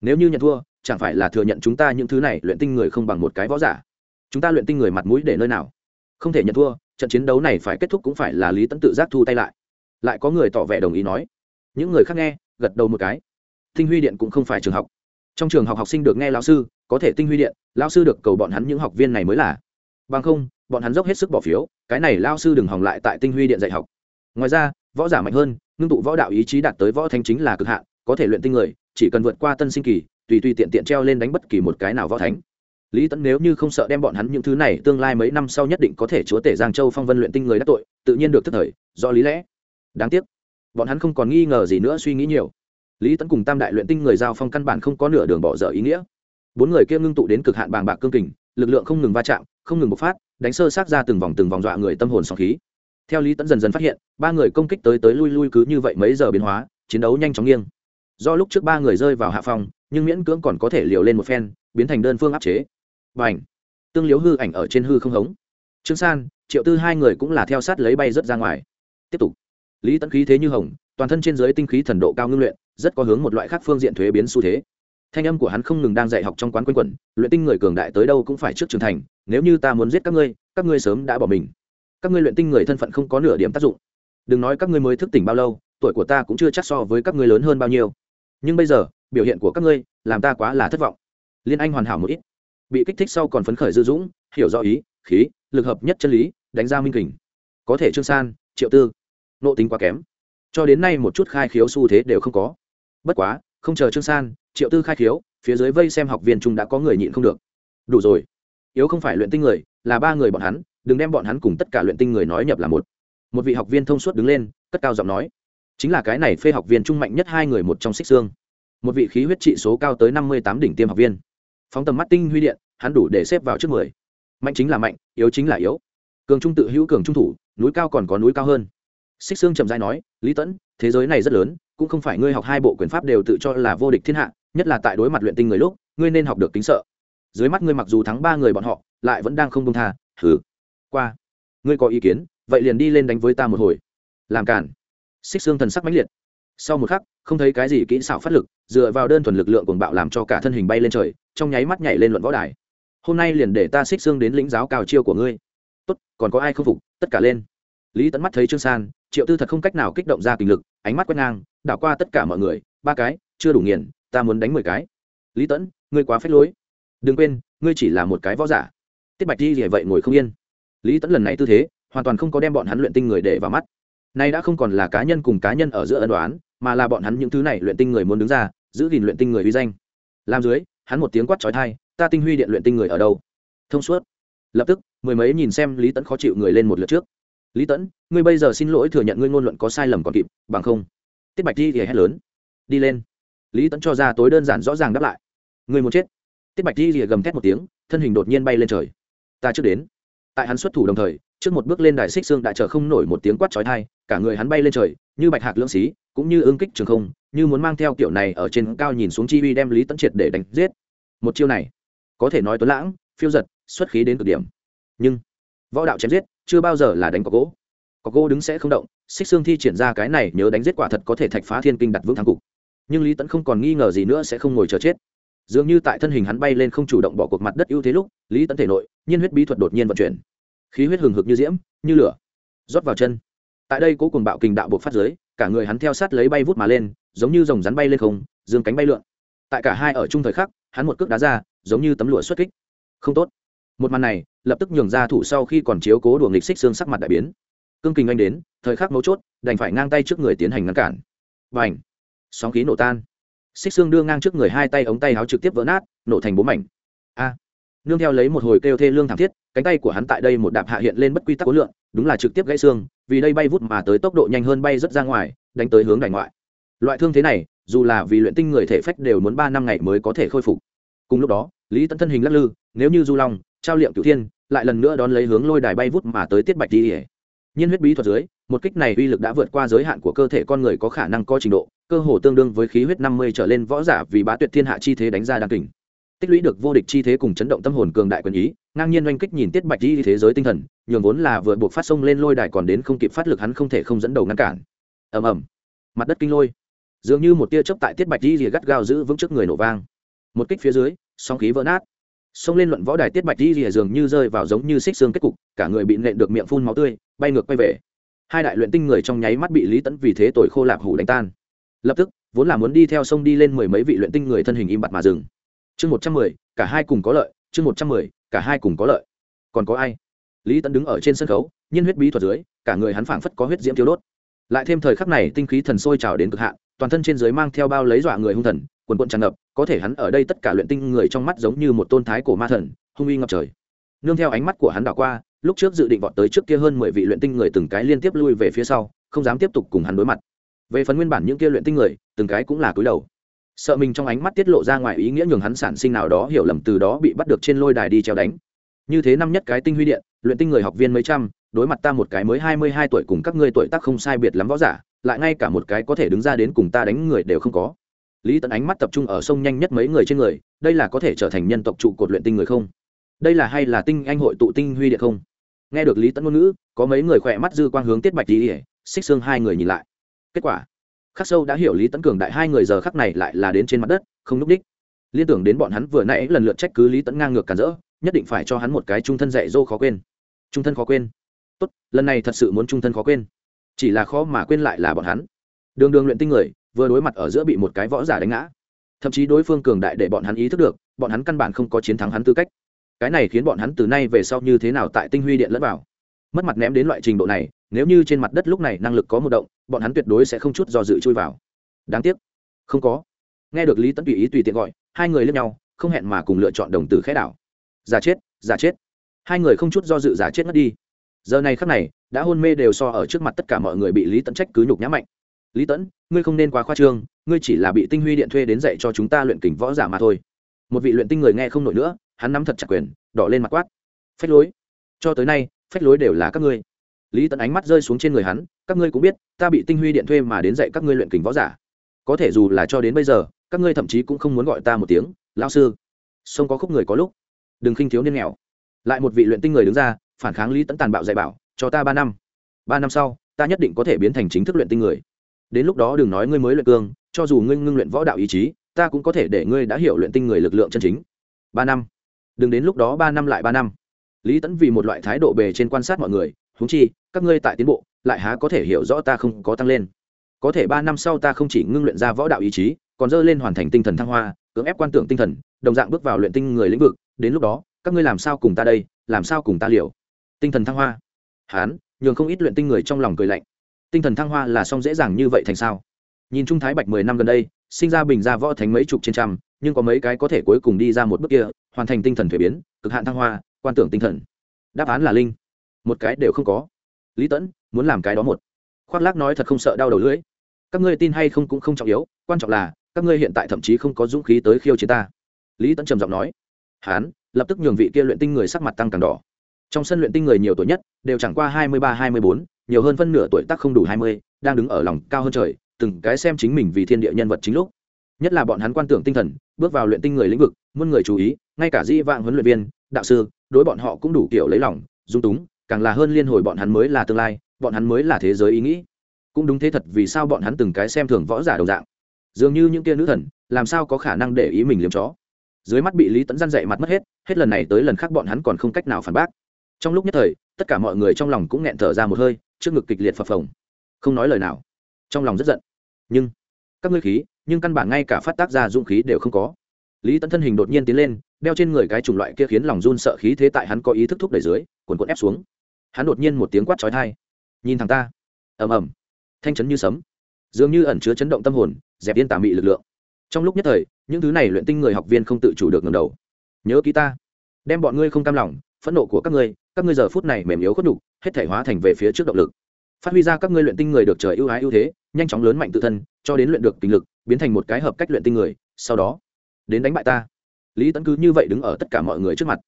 A: Nếu như nhận thua, chẳng phải là thừa nhận chúng ta những thứ này luyện tinh người không bằng một cái võ giả? Chúng ta luyện tinh người mặt mũi để nơi nào? Không thể nhận thua, trận chiến đấu này phải kết thúc cũng phải là lý tấn tự giác thu tay lại. Lại có người tỏ vẻ đồng ý nói. Những người khác nghe, gật đầu một cái. Tinh huy điện cũng không phải trường học. Trong trường học học sinh được nghe lão sư, có thể tinh huy điện, lão sư được cầu bọn hắn những học viên này mới là. Bằng không, bọn hắn dốc hết sức bỏ phiếu, cái này lao sư đừng hòng lại tại tinh huy điện dạy học ngoài ra, võ giả mạnh hơn, ngưng tụ võ đạo ý chí đạt tới võ thanh chính là cực hạn, có thể luyện tinh người, chỉ cần vượt qua tân sinh kỳ, tùy tùy tiện tiện treo lên đánh bất kỳ một cái nào võ thánh. Lý tẫn nếu như không sợ đem bọn hắn những thứ này tương lai mấy năm sau nhất định có thể chúa tể giang châu phong vân luyện tinh người đắc tội, tự nhiên được thất thời, do lý lẽ. Đáng tiếc, bọn hắn không còn nghi ngờ gì nữa suy nghĩ nhiều. Lý tẫn cùng tam đại luyện tinh người giao phong căn bản không có nửa đường bỏ dở ý nghĩa. Bốn người kia ngưng tụ đến cực hạn bàng bạc cương kình, lực lượng không ngừng va chạm, không ngừng bộc phát, đánh sơ sát ra từng vòng từng vòng dọa người tâm hồn sóng khí theo lý tẫn dần dần phát hiện, ba người công kích tới tới lui lui cứ như vậy mấy giờ biến hóa, chiến đấu nhanh chóng nghiêng. Do lúc trước ba người rơi vào hạ phòng, nhưng miễn cưỡng còn có thể liều lên một phen, biến thành đơn phương áp chế. Và ảnh tương liếu hư ảnh ở trên hư không hống. Trương san, triệu tư hai người cũng là theo sát lấy bay rớt ra ngoài. Tiếp tục. Lý tẫn khí thế như hồng, toàn thân trên giới tinh khí thần độ cao ngưng luyện, rất có hướng một loại khác phương diện thuế biến xu thế. Thanh âm của hắn không ngừng đang dạy học trong quán quanh quẩn luyện tinh người cường đại tới đâu cũng phải trước trưởng thành, nếu như ta muốn giết các ngươi các ngươi sớm đã bỏ mình các ngươi luyện tinh người thân phận không có nửa điểm tác dụng. Đừng nói các ngươi mới thức tỉnh bao lâu, tuổi của ta cũng chưa chắc so với các ngươi lớn hơn bao nhiêu. Nhưng bây giờ, biểu hiện của các ngươi làm ta quá là thất vọng. Liên anh hoàn hảo một ít. Bị kích thích sau còn phấn khởi dư dũng, hiểu rõ ý, khí, lực hợp nhất chân lý, đánh ra minh kình. Có thể trương san, triệu tư, nộ tính quá kém. Cho đến nay một chút khai khiếu xu thế đều không có. Bất quá, không chờ trương san, triệu tư khai khiếu, phía dưới vây xem học viên trung đã có người nhịn không được. Đủ rồi. Yếu không phải luyện tinh người, là ba người bọn hắn đừng đem bọn hắn cùng tất cả luyện tinh người nói nhập là một. Một vị học viên thông suốt đứng lên, cất cao giọng nói, chính là cái này phê học viên trung mạnh nhất hai người một trong xích xương. Một vị khí huyết trị số cao tới năm mươi tám đỉnh tiêm học viên. Phóng tầm mắt tinh huy điện, hắn đủ để xếp vào trước mười. Mạnh chính là mạnh, yếu chính là yếu. Cường trung tự hữu cường trung thủ, núi cao còn có núi cao hơn. Xích xương trầm dai nói, lý tẫn thế giới này rất lớn, cũng không phải ngươi học hai bộ quyền pháp đều tự cho là vô địch thiên hạ, nhất là tại đối mặt luyện tinh người lúc, ngươi nên học được tính sợ. Dưới mắt ngươi mặc dù thắng ba người bọn họ, lại vẫn đang không công tha thử qua. Ngươi có ý kiến, vậy liền đi lên đánh với ta một hồi. Làm cản xích xương thần sắc mãnh liệt. Sau một khắc, không thấy cái gì kỹ xảo phát lực, dựa vào đơn thuần lực lượng cuồng bạo làm cho cả thân hình bay lên trời, trong nháy mắt nhảy lên luận võ đài. Hôm nay liền để ta xích xương đến lĩnh giáo cao chiêu của ngươi. Tốt, còn có ai không phục, tất cả lên. Lý tấn mắt thấy trương san, triệu tư thật không cách nào kích động ra kinh lực, ánh mắt quét ngang, đảo qua tất cả mọi người, ba cái, chưa đủ nghiền, ta muốn đánh mười cái. Lý tẫn ngươi quá phép lối. Đừng quên, ngươi chỉ là một cái võ giả. Tiết bạch đi thì vậy ngồi không yên lý tẫn lần này tư thế, hoàn toàn không có đem bọn hắn luyện tinh người để vào mắt. Nay đã không còn là cá nhân cùng cá nhân ở giữa ân đoán mà là bọn hắn những thứ này luyện tinh người muốn đứng ra, giữ gìn luyện tinh người uy danh. Làm dưới, hắn một tiếng quát trói thai ta tinh huy điện luyện tinh người ở đâu? Thông suốt. Lập tức, mười mấy nhìn xem lý tẫn khó chịu người lên một lượt trước. Lý tẫn ngươi bây giờ xin lỗi thừa nhận ngươi ngôn luận có sai lầm còn kịp, bằng không. Tiết bạch thi thì hét lớn. Đi lên. Lý tẫn cho ra tối đơn giản rõ ràng đáp lại. Ngươi muốn chết. Tiết bạch thi thì gầm thét một tiếng, thân hình đột nhiên bay lên trời. Ta trước đến tại hắn xuất thủ đồng thời, trước một bước lên đài xích xương đại chờ không nổi một tiếng quát trói thai cả người hắn bay lên trời, như bạch hạc lưỡng xí, cũng như ương kích trường không, như muốn mang theo kiểu này ở trên cao nhìn xuống chi uy đem lý tẫn triệt để đánh giết. Một chiêu này, có thể nói tuấn lãng, phiêu giật, xuất khí đến cực điểm. Nhưng, võ đạo chém giết, chưa bao giờ là đánh có gỗ. Có gỗ đứng sẽ không động xích xương thi triển ra cái này nhớ đánh giết quả thật có thể thạch phá thiên kinh đặt vững thắng cục. Nhưng lý tẫn không còn nghi ngờ gì nữa sẽ không ngồi chờ chết dường như tại thân hình hắn bay lên không chủ động bỏ cuộc mặt đất ưu thế lúc, lý tẫn thể nội, nhiên huyết bí thuật đột nhiên vận chuyển. Khí huyết hừng hực như diễm, như lửa, rót vào chân. Tại đây cố cùng bạo kình đạo buộc phát giới cả người hắn theo sát lấy bay vút mà lên, giống như dòng rắn bay lên không, dương cánh bay lượn. Tại cả hai ở chung thời khắc, hắn một cước đá ra, giống như tấm lụa xuất kích. Không tốt. Một màn này, lập tức nhường ra thủ sau khi còn chiếu cố đùa nghịch xích xương sắc mặt đại biến. Cương kình anh đến, thời khắc mấu chốt, đành phải ngang tay trước người tiến hành ngăn cản. Và ảnh sóng khí nổ tan xích xương đưa ngang trước người hai tay ống tay áo trực tiếp vỡ nát, nổ thành bố mảnh. A. Nương theo lấy một hồi kêu thê lương thảm thiết, cánh tay của hắn tại đây một đạp hạ hiện lên bất quy tắc khối lượng đúng là trực tiếp gãy xương, vì đây bay vút mà tới tốc độ nhanh hơn bay rất ra ngoài, đánh tới hướng đài ngoại. Loại thương thế này, dù là vì luyện tinh người thể phách đều muốn ba năm ngày mới có thể khôi phục. Cùng lúc đó, lý tấn thân hình lắc lư, nếu như du long, trao liệm cửu thiên, lại lần nữa đón lấy hướng lôi đài bay vút mà tới tiết bạch đi nhiên huyết bí thuật dưới một kích này uy lực đã vượt qua giới hạn của cơ thể con người có khả năng có trình độ, cơ hồ tương đương với khí huyết năm mươi trở lên võ giả vì bá tuyệt thiên hạ chi thế đánh ra đăng kình. Tích lũy được vô địch chi thế cùng chấn động tâm hồn cường đại quyền ý, ngang nhiên oanh kích nhìn tiết bạch đi thế giới tinh thần, nhường vốn là vừa buộc phát sông lên lôi đài còn đến không kịp phát lực hắn không thể không dẫn đầu ngăn cản. Ầm ầm. Mặt đất kinh lôi. Dường như một tia chớp tại tiết bạch đi rìa gắt gao giữ vững trước người nổ vang. Một kích phía dưới song khí vỡ nát. Xông lên luận võ đài tiết bạch đi rìa dường như rơi vào giống như xích xương kết cục, cả người bị nện được miệng phun máu tươi, bay ngược quay về hai đại luyện tinh người trong nháy mắt bị lý tẫn vì thế tội khô lạp hủ đánh tan. Lập tức, vốn là muốn đi theo sông đi lên mười mấy vị luyện tinh người thân hình im bặt mà dừng. Chương một trăm mười, cả hai cùng có lợi, chương một trăm mười, cả hai cùng có lợi. Còn có ai? Lý tẫn đứng ở trên sân khấu, nhiên huyết bí thuật dưới, cả người hắn phảng phất có huyết diễm thiếu đốt. Lại thêm thời khắc này tinh khí thần sôi trào đến cực hạn, toàn thân trên dưới mang theo bao lấy dọa người hung thần, quần quận tràn ngập, có thể hắn ở đây tất cả luyện tinh người trong mắt giống như một tôn thái cổ ma thần, hung uy ngập trời. Nương theo ánh mắt của hắn đảo qua lúc trước dự định vọt tới trước kia hơn mười vị luyện tinh người từng cái liên tiếp lui về phía sau, không dám tiếp tục cùng hắn đối mặt. Về phần nguyên bản những kia luyện tinh người, từng cái cũng là cúi đầu. Sợ mình trong ánh mắt tiết lộ ra ngoài ý nghĩa nhường hắn sản sinh nào đó hiểu lầm từ đó bị bắt được trên lôi đài đi treo đánh. Như thế năm nhất cái tinh huy điện, luyện tinh người học viên mấy trăm, đối mặt ta một cái mới hai mươi hai tuổi cùng các ngươi tuổi tác không sai biệt lắm võ giả, lại ngay cả một cái có thể đứng ra đến cùng ta đánh người đều không có. Lý tấn ánh mắt tập trung ở sông nhanh nhất mấy người trên người, đây là có thể trở thành nhân tộc trụ cột luyện tinh người không? Đây là hay là tinh anh hội tụ tinh huy điện không? Nghe được lý tấn ngôn ngữ, có mấy người khỏe mắt dư quang hướng tiết bạch đi ỉa xích xương hai người nhìn lại. Kết quả, khắc sâu đã hiểu lý tấn cường đại hai người giờ khắc này lại là đến trên mặt đất, không núp đích. Liên tưởng đến bọn hắn vừa nãy lần lượt trách cứ lý tấn ngang ngược cản rỡ, nhất định phải cho hắn một cái trung thân dạy dô khó quên. Trung thân khó quên. Tốt, lần này thật sự muốn trung thân khó quên. Chỉ là khó mà quên lại là bọn hắn. Đường đường luyện tinh người, vừa đối mặt ở giữa bị một cái võ giả đánh ngã. Thậm chí đối phương cường đại để bọn hắn ý thức được, bọn hắn căn bản không có chiến thắng hắn tư cách cái này khiến bọn hắn từ nay về sau như thế nào tại tinh huy điện lẫn vào. Mất mặt ném đến loại trình độ này, nếu như trên mặt đất lúc này năng lực có một động, bọn hắn tuyệt đối sẽ không chút do dự chui vào. Đáng tiếc. Không có. Nghe được lý tấn tùy ý tùy tiện gọi, hai người lên nhau, không hẹn mà cùng lựa chọn đồng tử khẽ đảo. Giả chết giả chết. Hai người không chút do dự giả chết mất đi. Giờ này khắc này, đã hôn mê đều so ở trước mặt tất cả mọi người bị lý Tấn trách cứ nhục nhã mạnh. Lý tẫn ngươi không nên quá khoa trương, ngươi chỉ là bị tinh huy điện thuê đến dạy cho chúng ta luyện kình võ giả mà thôi. Một vị luyện tinh người nghe không nổi nữa hắn nắm thật chặt quyền, đỏ lên mặt quát. Phách lối. Cho tới nay, phách lối đều là các ngươi. Lý tẫn ánh mắt rơi xuống trên người hắn, các ngươi cũng biết, ta bị tinh huy điện thuê mà đến dạy các ngươi luyện kình võ giả. Có thể dù là cho đến bây giờ, các ngươi thậm chí cũng không muốn gọi ta một tiếng, lão sư. Sông có khúc người có lúc. Đừng khinh thiếu niên nghèo. Lại một vị luyện tinh người đứng ra, phản kháng lý tẫn tàn bạo dạy bảo, cho ta ba năm. Ba năm sau, ta nhất định có thể biến thành chính thức luyện tinh người. Đến lúc đó đừng nói ngươi mới luyện cương, cho dù ngươi ngưng luyện võ đạo ý chí, ta cũng có thể để ngươi đã hiểu luyện tinh người lực lượng chân chính. Ba năm đừng đến lúc đó ba năm lại ba năm. Lý tẫn vì một loại thái độ bề trên quan sát mọi người húng chi, các ngươi tại tiến bộ, lại há có thể hiểu rõ ta không có tăng lên. Có thể ba năm sau ta không chỉ ngưng luyện ra võ đạo ý chí, còn dơ lên hoàn thành tinh thần thăng hoa, cưỡng ép quan tưởng tinh thần, đồng dạng bước vào luyện tinh người lĩnh vực. Đến lúc đó, các ngươi làm sao cùng ta đây, làm sao cùng ta liều? Tinh thần thăng hoa. Hán, nhường không ít luyện tinh người trong lòng cười lạnh. Tinh thần thăng hoa là xong dễ dàng như vậy thành sao? Nhìn trung thái bạch mười năm gần đây, sinh ra bình ra võ thánh mấy chục trên trăm nhưng có mấy cái có thể cuối cùng đi ra một bước kia, hoàn thành tinh thần thuế biến, cực hạn thăng hoa, quan tưởng tinh thần. Đáp án là linh. Một cái đều không có. Lý tẫn, muốn làm cái đó một. Khoác lác nói thật không sợ đau đầu lưỡi. Các ngươi tin hay không cũng không trọng yếu, quan trọng là, các ngươi hiện tại thậm chí không có dũng khí tới khiêu chiến ta. Lý tẫn trầm giọng nói. Hán, lập tức nhường vị kia luyện tinh người sắc mặt tăng càng đỏ. Trong sân luyện tinh người nhiều tuổi nhất, đều chẳng qua hai mươi ba, hai mươi bốn, nhiều hơn phân nửa tuổi tác không đủ hai mươi, đang đứng ở lòng cao hơn trời, từng cái xem chính mình vì thiên địa nhân vật chính lúc nhất là bọn hắn quan tưởng tinh thần, bước vào luyện tinh người lĩnh vực, muôn người chú ý, ngay cả di vạn huấn luyện viên, đạo sư, đối bọn họ cũng đủ kiểu lấy lòng, dung túng, càng là hơn liên hồi bọn hắn mới là tương lai, bọn hắn mới là thế giới ý nghĩ. Cũng đúng thế thật vì sao bọn hắn từng cái xem thường võ giả đồng dạng. Dường như những kia nữ thần, làm sao có khả năng để ý mình liếm chó. Dưới mắt bị lý tẫn răn dậy mặt mất hết hết lần này tới lần khác bọn hắn còn không cách nào phản bác. Trong lúc nhất thời, tất cả mọi người trong lòng cũng nghẹn thở ra một hơi, trước ngực kịch liệt phập phồng. Không nói lời nào. Trong lòng rất giận. Nhưng, các ngươi khí nhưng căn bản ngay cả phát tác ra dũng khí đều không có. Lý Tấn thân hình đột nhiên tiến lên, đeo trên người cái chủng loại kia khiến lòng run sợ khí thế tại hắn có ý thức thúc đẩy dưới, cuồn cuộn ép xuống. Hắn đột nhiên một tiếng quát trói thai nhìn thằng ta. Ầm ầm. Thanh chấn như sấm. Dường như ẩn chứa chấn động tâm hồn, dẹp yên tà mị lực lượng. Trong lúc nhất thời, những thứ này luyện tinh người học viên không tự chủ được ngầm đầu. Nhớ ký ta. Đem bọn ngươi không cam lòng, phẫn nộ của các ngươi các ngươi giờ phút này mềm yếu khuất đục hết thể hóa thành về phía trước động lực. Phát huy ra các ngươi luyện tinh người được trời ưu ái ưu thế, nhanh chóng lớn mạnh tự thân, cho đến luyện được kinh lực biến thành một cái hợp cách luyện tinh người, sau đó, đến đánh bại ta. Lý tấn cứ như vậy đứng ở tất cả mọi người trước mặt.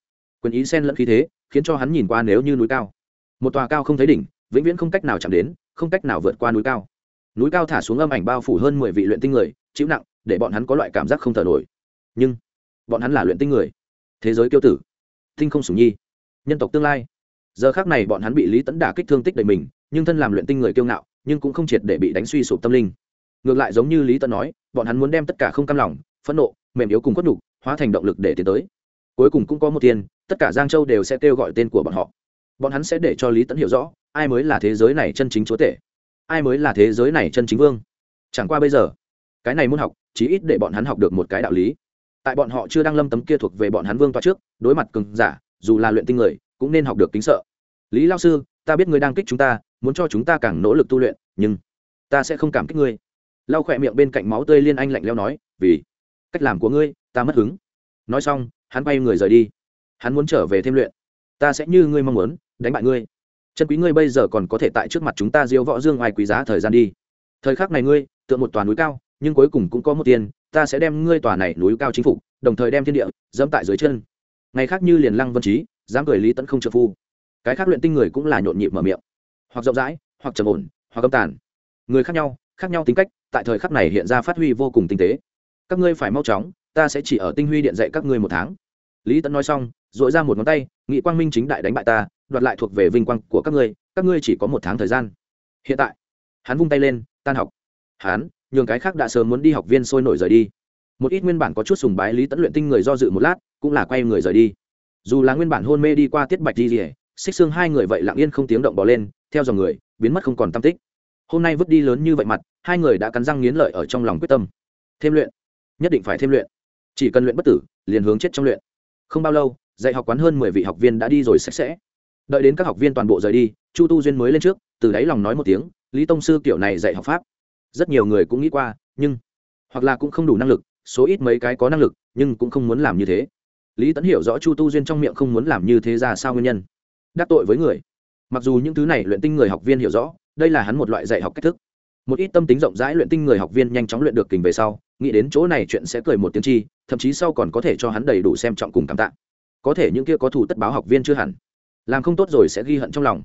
A: Quyền ý xen lẫn khí thế, khiến cho hắn nhìn qua nếu như núi cao. Một tòa cao không thấy đỉnh, vĩnh viễn không cách nào chạm đến, không cách nào vượt qua núi cao. Núi cao thả xuống âm ảnh bao phủ hơn mười vị luyện tinh người, chịu nặng, để bọn hắn có loại cảm giác không thở nổi. Nhưng, bọn hắn là luyện tinh người. Thế giới kiêu tử. Tinh không sủng nhi. Nhân tộc tương lai. Giờ khác này bọn hắn bị lý tấn đả kích thương tích đầy mình, nhưng thân làm luyện tinh người kiêu ngạo, nhưng cũng không triệt để bị đánh suy sụp tâm linh ngược lại giống như lý tận nói, bọn hắn muốn đem tất cả không cam lòng, phẫn nộ, mềm yếu cùng khuất nhục, hóa thành động lực để tiến tới. Cuối cùng cũng có một tiền, tất cả giang châu đều sẽ kêu gọi tên của bọn họ. Bọn hắn sẽ để cho lý Tẫn hiểu rõ, ai mới là thế giới này chân chính chúa tể, ai mới là thế giới này chân chính vương. Chẳng qua bây giờ, cái này muốn học chí ít để bọn hắn học được một cái đạo lý. Tại bọn họ chưa đăng lâm tấm kia thuộc về bọn hắn vương toa trước, đối mặt cường giả, dù là luyện tinh người, cũng nên học được kính sợ. Lý lao sư, ta biết ngươi đang kích chúng ta, muốn cho chúng ta càng nỗ lực tu luyện, nhưng ta sẽ không cảm kích ngươi lau khỏe miệng bên cạnh máu tươi liên anh lạnh leo nói, vì cách làm của ngươi, ta mất hứng. Nói xong, hắn bay người rời đi. Hắn muốn trở về thêm luyện. Ta sẽ như ngươi mong muốn, đánh bại ngươi. Chân quý ngươi bây giờ còn có thể tại trước mặt chúng ta diêu võ dương ngoài quý giá thời gian đi. Thời khắc này ngươi, tượng một tòa núi cao, nhưng cuối cùng cũng có một tiền, ta sẽ đem ngươi tòa này núi cao chính phủ đồng thời đem thiên địa dẫm tại dưới chân. Ngày khác như liền lăng vân trí, dám cười lý tẫn không trợ phu. Cái khác luyện tinh người cũng là nhộn nhịp mở miệng. Hoặc rộng rãi, hoặc trầm ổn, hoặc âm tàn. Người khác nhau khác nhau tính cách, tại thời khắc này hiện ra phát huy vô cùng tinh tế. Các ngươi phải mau chóng, ta sẽ chỉ ở tinh huy điện dạy các ngươi một tháng. Lý tẫn nói xong dội ra một ngón tay, nghị quang minh chính đại đánh bại ta, đoạt lại thuộc về vinh quang của các ngươi các ngươi chỉ có một tháng thời gian. Hiện tại, hắn vung tay lên, tan học. Hắn, nhường cái khác đã sớm muốn đi học viên sôi nổi rời đi. Một ít nguyên bản có chút sùng bái lý tẫn luyện tinh người do dự một lát, cũng là quay người rời đi. Dù là nguyên bản hôn mê đi qua tiết bạch di rỉa xích xương hai người vậy lặng yên không tiếng động bỏ lên, theo dòng người, biến mất không còn tam tích hôm nay vứt đi lớn như vậy mặt, hai người đã cắn răng nghiến lợi ở trong lòng quyết tâm. Thêm luyện. Nhất định phải thêm luyện. Chỉ cần luyện bất tử, liền hướng chết trong luyện. Không bao lâu, dạy học quán hơn mười vị học viên đã đi rồi sạch sẽ. Đợi đến các học viên toàn bộ rời đi, chu tu duyên mới lên trước, từ đáy lòng nói một tiếng, lý tông sư kiểu này dạy học pháp. Rất nhiều người cũng nghĩ qua, nhưng hoặc là cũng không đủ năng lực, số ít mấy cái có năng lực, nhưng cũng không muốn làm như thế. Lý tẫn hiểu rõ chu tu duyên trong miệng không muốn làm như thế ra sao nguyên nhân. Đắc tội với người. Mặc dù những thứ này luyện tinh người học viên hiểu rõ đây là hắn một loại dạy học cách thức. Một ít tâm tính rộng rãi luyện tinh người học viên nhanh chóng luyện được kình về sau, nghĩ đến chỗ này chuyện sẽ cười một tiếng chi, thậm chí sau còn có thể cho hắn đầy đủ xem trọng cùng cảm tạ. Có thể những kia có thủ tất báo học viên chưa hẳn. Làm không tốt rồi sẽ ghi hận trong lòng.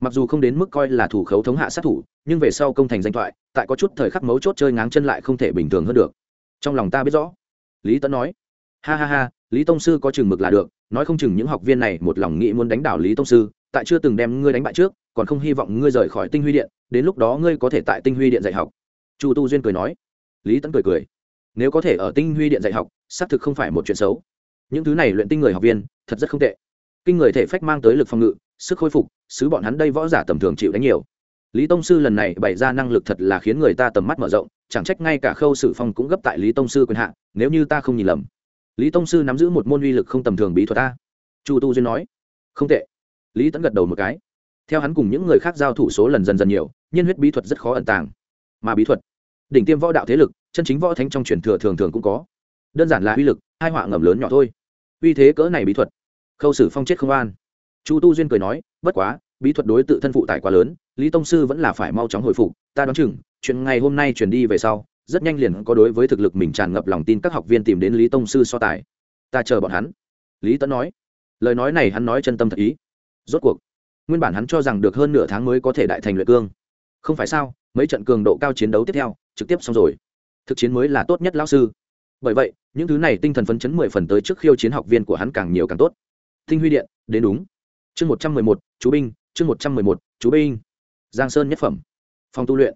A: Mặc dù không đến mức coi là thủ khấu thống hạ sát thủ, nhưng về sau công thành danh thoại, tại có chút thời khắc mấu chốt chơi ngáng chân lại không thể bình thường hơn được. Trong lòng ta biết rõ. Lý tấn nói. Ha ha ha, lý tông sư có chừng mực là được, nói không chừng những học viên này một lòng nghĩ muốn đánh đảo lý tông sư, tại chưa từng đem ngươi đánh bại trước còn không hy vọng ngươi rời khỏi tinh huy điện, đến lúc đó ngươi có thể tại tinh huy điện dạy học. Chu tu duyên cười nói. Lý tấn cười cười. Nếu có thể ở tinh huy điện dạy học, xác thực không phải một chuyện xấu. Những thứ này luyện tinh người học viên, thật rất không tệ. Kinh người thể phách mang tới lực phòng ngự, sức khôi phục, xứ bọn hắn đây võ giả tầm thường chịu đánh nhiều. Lý tông sư lần này bày ra năng lực thật là khiến người ta tầm mắt mở rộng, chẳng trách ngay cả khâu sử phong cũng gấp tại lý tông sư quyền hạn nếu như ta không nhìn lầm. Lý tông sư nắm giữ một môn uy lực không tầm thường bí thuật ta chu tu duyên nói. Không tệ. Lý tẫn gật đầu một cái theo hắn cùng những người khác giao thủ số lần dần dần nhiều, nhiên huyết bí thuật rất khó ẩn tàng. Mà bí thuật, đỉnh tiêm võ đạo thế lực, chân chính võ thánh trong truyền thừa thường thường cũng có. Đơn giản là uy lực, hai họa ngầm lớn nhỏ thôi. Uy thế cỡ này bí thuật, khâu sử phong chết không an. Chu tu duyên cười nói, bất quá, bí thuật đối tự thân phụ tải quá lớn, lý tông sư vẫn là phải mau chóng hồi phục, ta đoán chừng, chuyện ngày hôm nay chuyển đi về sau, rất nhanh liền có đối với thực lực mình tràn ngập lòng tin các học viên tìm đến lý tông sư so tài. Ta chờ bọn hắn. Lý tấn nói. Lời nói này hắn nói chân tâm thật ý. Rốt cuộc nguyên bản hắn cho rằng được hơn nửa tháng mới có thể đại thành luyện cương. Không phải sao, mấy trận cường độ cao chiến đấu tiếp theo, trực tiếp xong rồi. Thực chiến mới là tốt nhất lão sư. Bởi vậy, những thứ này tinh thần phấn chấn mười phần tới trước khiêu chiến học viên của hắn càng nhiều càng tốt. Tinh huy điện, đến đúng. Chương một trăm mười một, chú binh, chương một trăm mười một, chú binh. Giang sơn nhất phẩm. Phòng tu luyện.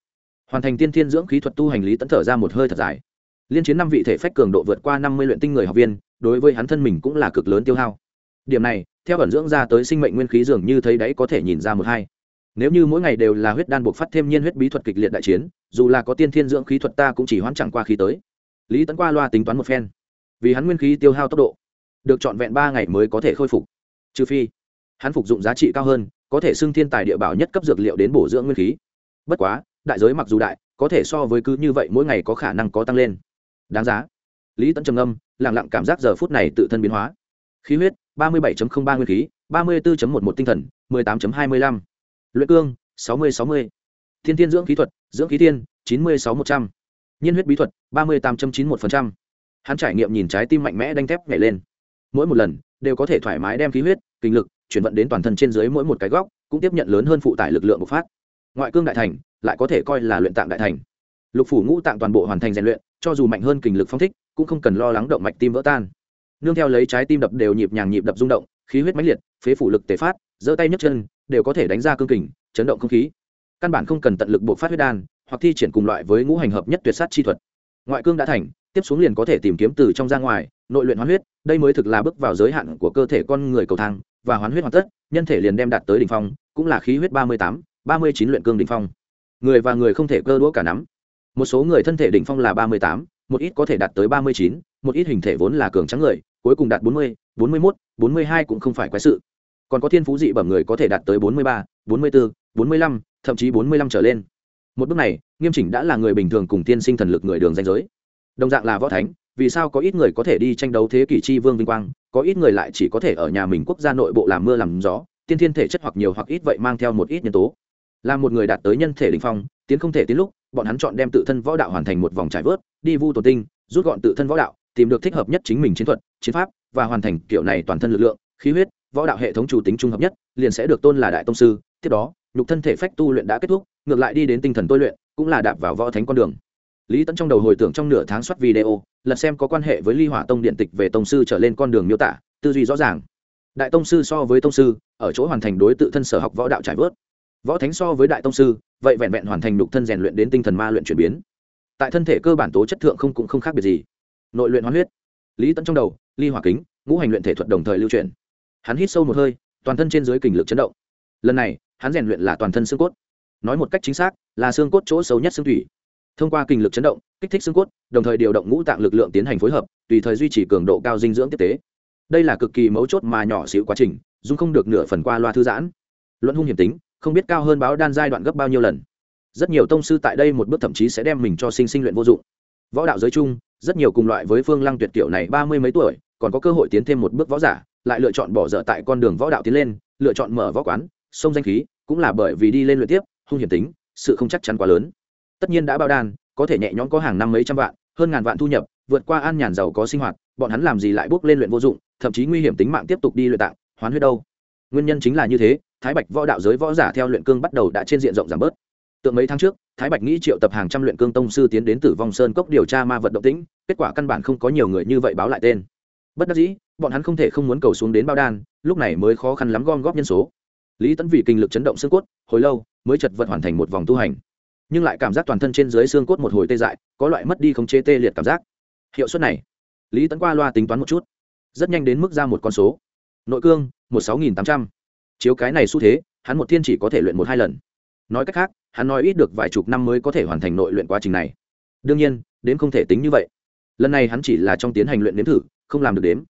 A: Hoàn thành tiên thiên dưỡng khí thuật tu hành lý tẫn thở ra một hơi thật dài. Liên chiến năm vị thể phách cường độ vượt qua năm mươi luyện tinh người học viên, đối với hắn thân mình cũng là cực lớn tiêu hao điểm này, theo ẩn dưỡng ra tới sinh mệnh nguyên khí dường như thấy đấy có thể nhìn ra một hai. Nếu như mỗi ngày đều là huyết đan buộc phát thêm nhiên huyết bí thuật kịch liệt đại chiến, dù là có tiên thiên dưỡng khí thuật ta cũng chỉ hoãn chẳng qua khí tới. Lý tấn qua loa tính toán một phen. Vì hắn nguyên khí tiêu hao tốc độ, được trọn vẹn ba ngày mới có thể khôi phục. Trừ phi, hắn phục dụng giá trị cao hơn, có thể xưng thiên tài địa bảo nhất cấp dược liệu đến bổ dưỡng nguyên khí. Bất quá, đại giới mặc dù đại, có thể so với cứ như vậy mỗi ngày có khả năng có tăng lên. Đáng giá. Lý tấn trầm âm lẳng lặng cảm giác giờ phút này tự thân biến hóa. Khí huyết ba mươi bảy ba nguyên khí, ba mươi bốn một một tinh thần, mười tám hai mươi lăm. Luyện cương, sáu mươi sáu mươi. Thiên thiên dưỡng khí thuật, dưỡng khí tiên, chín mươi sáu một trăm. Nhiên huyết bí thuật, ba mươi tám chín một hắn trải nghiệm nhìn trái tim mạnh mẽ đanh thép nhảy lên. Mỗi một lần, đều có thể thoải mái đem khí huyết, kinh lực, chuyển vận đến toàn thân trên dưới mỗi một cái góc, cũng tiếp nhận lớn hơn phụ tải lực lượng bộc phát. Ngoại cương đại thành, lại có thể coi là luyện tạng đại thành. Lục phủ ngũ tạng toàn bộ hoàn thành rèn luyện, cho dù mạnh hơn kinh lực phong thích, cũng không cần lo lắng động mạch tim vỡ tan nương theo lấy trái tim đập đều nhịp nhàng nhịp đập rung động, khí huyết mãnh liệt, phế phủ lực tề phát, giơ tay nhấc chân, đều có thể đánh ra cương kình, chấn động không khí. Căn bản không cần tận lực buộc phát huyết đan, hoặc thi triển cùng loại với ngũ hành hợp nhất tuyệt sát chi thuật. Ngoại cương đã thành, tiếp xuống liền có thể tìm kiếm từ trong ra ngoài, nội luyện hoán huyết, đây mới thực là bước vào giới hạn của cơ thể con người cầu thang, và hoán huyết hoàn tất, nhân thể liền đem đạt tới đ ỉ n h phong, cũng là khí huyết ba mươi tám, ba mươi chín luyện cương đ ỉ n h phong. Người và người không thể cơ đũa cả nắm. Một số người thân thể đ ỉ n h phong là ba mươi tám, một ít có thể đạt tới ba mươi chín, một ít hình thể vốn là cường trắng người cuối cùng đạt bốn mươi bốn mươi mốt, bốn mươi hai cũng không phải quái sự. Còn có thiên phú dị bẩm người có thể đạt tới bốn mươi ba, bốn mươi bốn bốn mươi lăm, thậm chí bốn mươi lăm trở lên. Một bước này, nghiêm chỉnh đã là người bình thường cùng tiên sinh thần lực người đường danh giới. Đồng dạng là võ thánh, vì sao có ít người có thể đi tranh đấu thế kỷ chi vương vinh quang, có ít người lại chỉ có thể ở nhà mình quốc gia nội bộ làm mưa làm gió, tiên thiên thể chất hoặc nhiều hoặc ít vậy mang theo một ít nhân tố. Là một người đạt tới nhân thể đình phong, tiến không thể tiến lúc, bọn hắn chọn đem tự thân võ đạo hoàn thành một vòng trải vớt, đi vu tổ tinh, rút gọn tự thân võ đạo tìm được thích hợp nhất chính mình chiến thuật, chiến pháp, và hoàn thành kiểu này toàn thân lực lượng, khí huyết, võ đạo hệ thống chủ tính trung hợp nhất, liền sẽ được tôn là đại tông sư. Tiếp đó, nhục thân thể phách tu luyện đã kết thúc, ngược lại đi đến tinh thần tôi luyện, cũng là đạp vào võ thánh con đường. Lý tẫn trong đầu hồi tưởng trong nửa tháng soát video, lật xem có quan hệ với ly hỏa tông điện tịch về tông sư trở lên con đường miêu tả, tư duy rõ ràng. Đại tông sư so với tông sư, ở chỗ hoàn thành đối tự thân sở học võ đạo trải vớt. Võ thánh so với đại tông sư, vậy vẹn vẹn hoàn thành nhục thân rèn luyện đến tinh thần ma luyện chuyển biến. Tại thân thể cơ bản tố chất thượng không cũng không khác biệt gì nội luyện hoán huyết. Lý tẫn trong đầu, ly hỏa kính, ngũ hành luyện thể thuật đồng thời lưu truyền. Hắn hít sâu một hơi, toàn thân trên dưới kình lực chấn động. Lần này, hắn rèn luyện là toàn thân xương cốt. Nói một cách chính xác, là xương cốt chỗ xấu nhất xương thủy. Thông qua kinh lực chấn động, kích thích xương cốt, đồng thời điều động ngũ tạng lực lượng tiến hành phối hợp, tùy thời duy trì cường độ cao dinh dưỡng tiếp tế. Đây là cực kỳ mấu chốt mà nhỏ xíu quá trình dung không được nửa phần qua loa thư giãn. Luận hung hiểm tính, không biết cao hơn báo đan giai đoạn gấp bao nhiêu lần. Rất nhiều tông sư tại đây một bước thậm chí sẽ đem mình cho sinh sinh luyện vô dụng. Võ đạo giới chung rất nhiều cùng loại với phương lăng tuyệt kiểu này ba mươi mấy tuổi, còn có cơ hội tiến thêm một bước võ giả, lại lựa chọn bỏ dở tại con đường võ đạo tiến lên, lựa chọn mở võ quán, sông danh khí, cũng là bởi vì đi lên luyện tiếp, hung hiểm tính, sự không chắc chắn quá lớn. Tất nhiên đã bao đan, có thể nhẹ nhõm có hàng năm mấy trăm vạn, hơn ngàn vạn thu nhập, vượt qua an nhàn giàu có sinh hoạt, bọn hắn làm gì lại bước lên luyện vô dụng, thậm chí nguy hiểm tính mạng tiếp tục đi luyện tạng, hoán huyết đâu. Nguyên nhân chính là như thế, thái bạch võ đạo giới võ giả theo luyện cương bắt đầu đã trên diện rộng giảm bớt tượng mấy tháng trước, thái bạch nghĩ triệu tập hàng trăm luyện cương tông sư tiến đến tử vong sơn cốc điều tra ma vật động tĩnh, kết quả căn bản không có nhiều người như vậy báo lại tên. Bất đắc dĩ, bọn hắn không thể không muốn cầu xuống đến bao đan, lúc này mới khó khăn lắm gom góp nhân số. Lý tấn vì kinh lực chấn động xương cốt, hồi lâu, mới chật vật hoàn thành một vòng tu hành. Nhưng lại cảm giác toàn thân trên dưới xương cốt một hồi tê dại, có loại mất đi không chế tê liệt cảm giác. Hiệu suất này, lý tấn qua loa tính toán một chút, rất nhanh đến mức ra một con số. Nội cương, một sáu nghìn tám trăm. Chiếu cái này xu thế, hắn một thiên chỉ có thể luyện một hai lần nói cách khác, hắn nói ít được vài chục năm mới có thể hoàn thành nội luyện quá trình này. Đương nhiên đến không thể tính như vậy. Lần này hắn chỉ là trong tiến hành luyện nếm thử, không làm được đếm.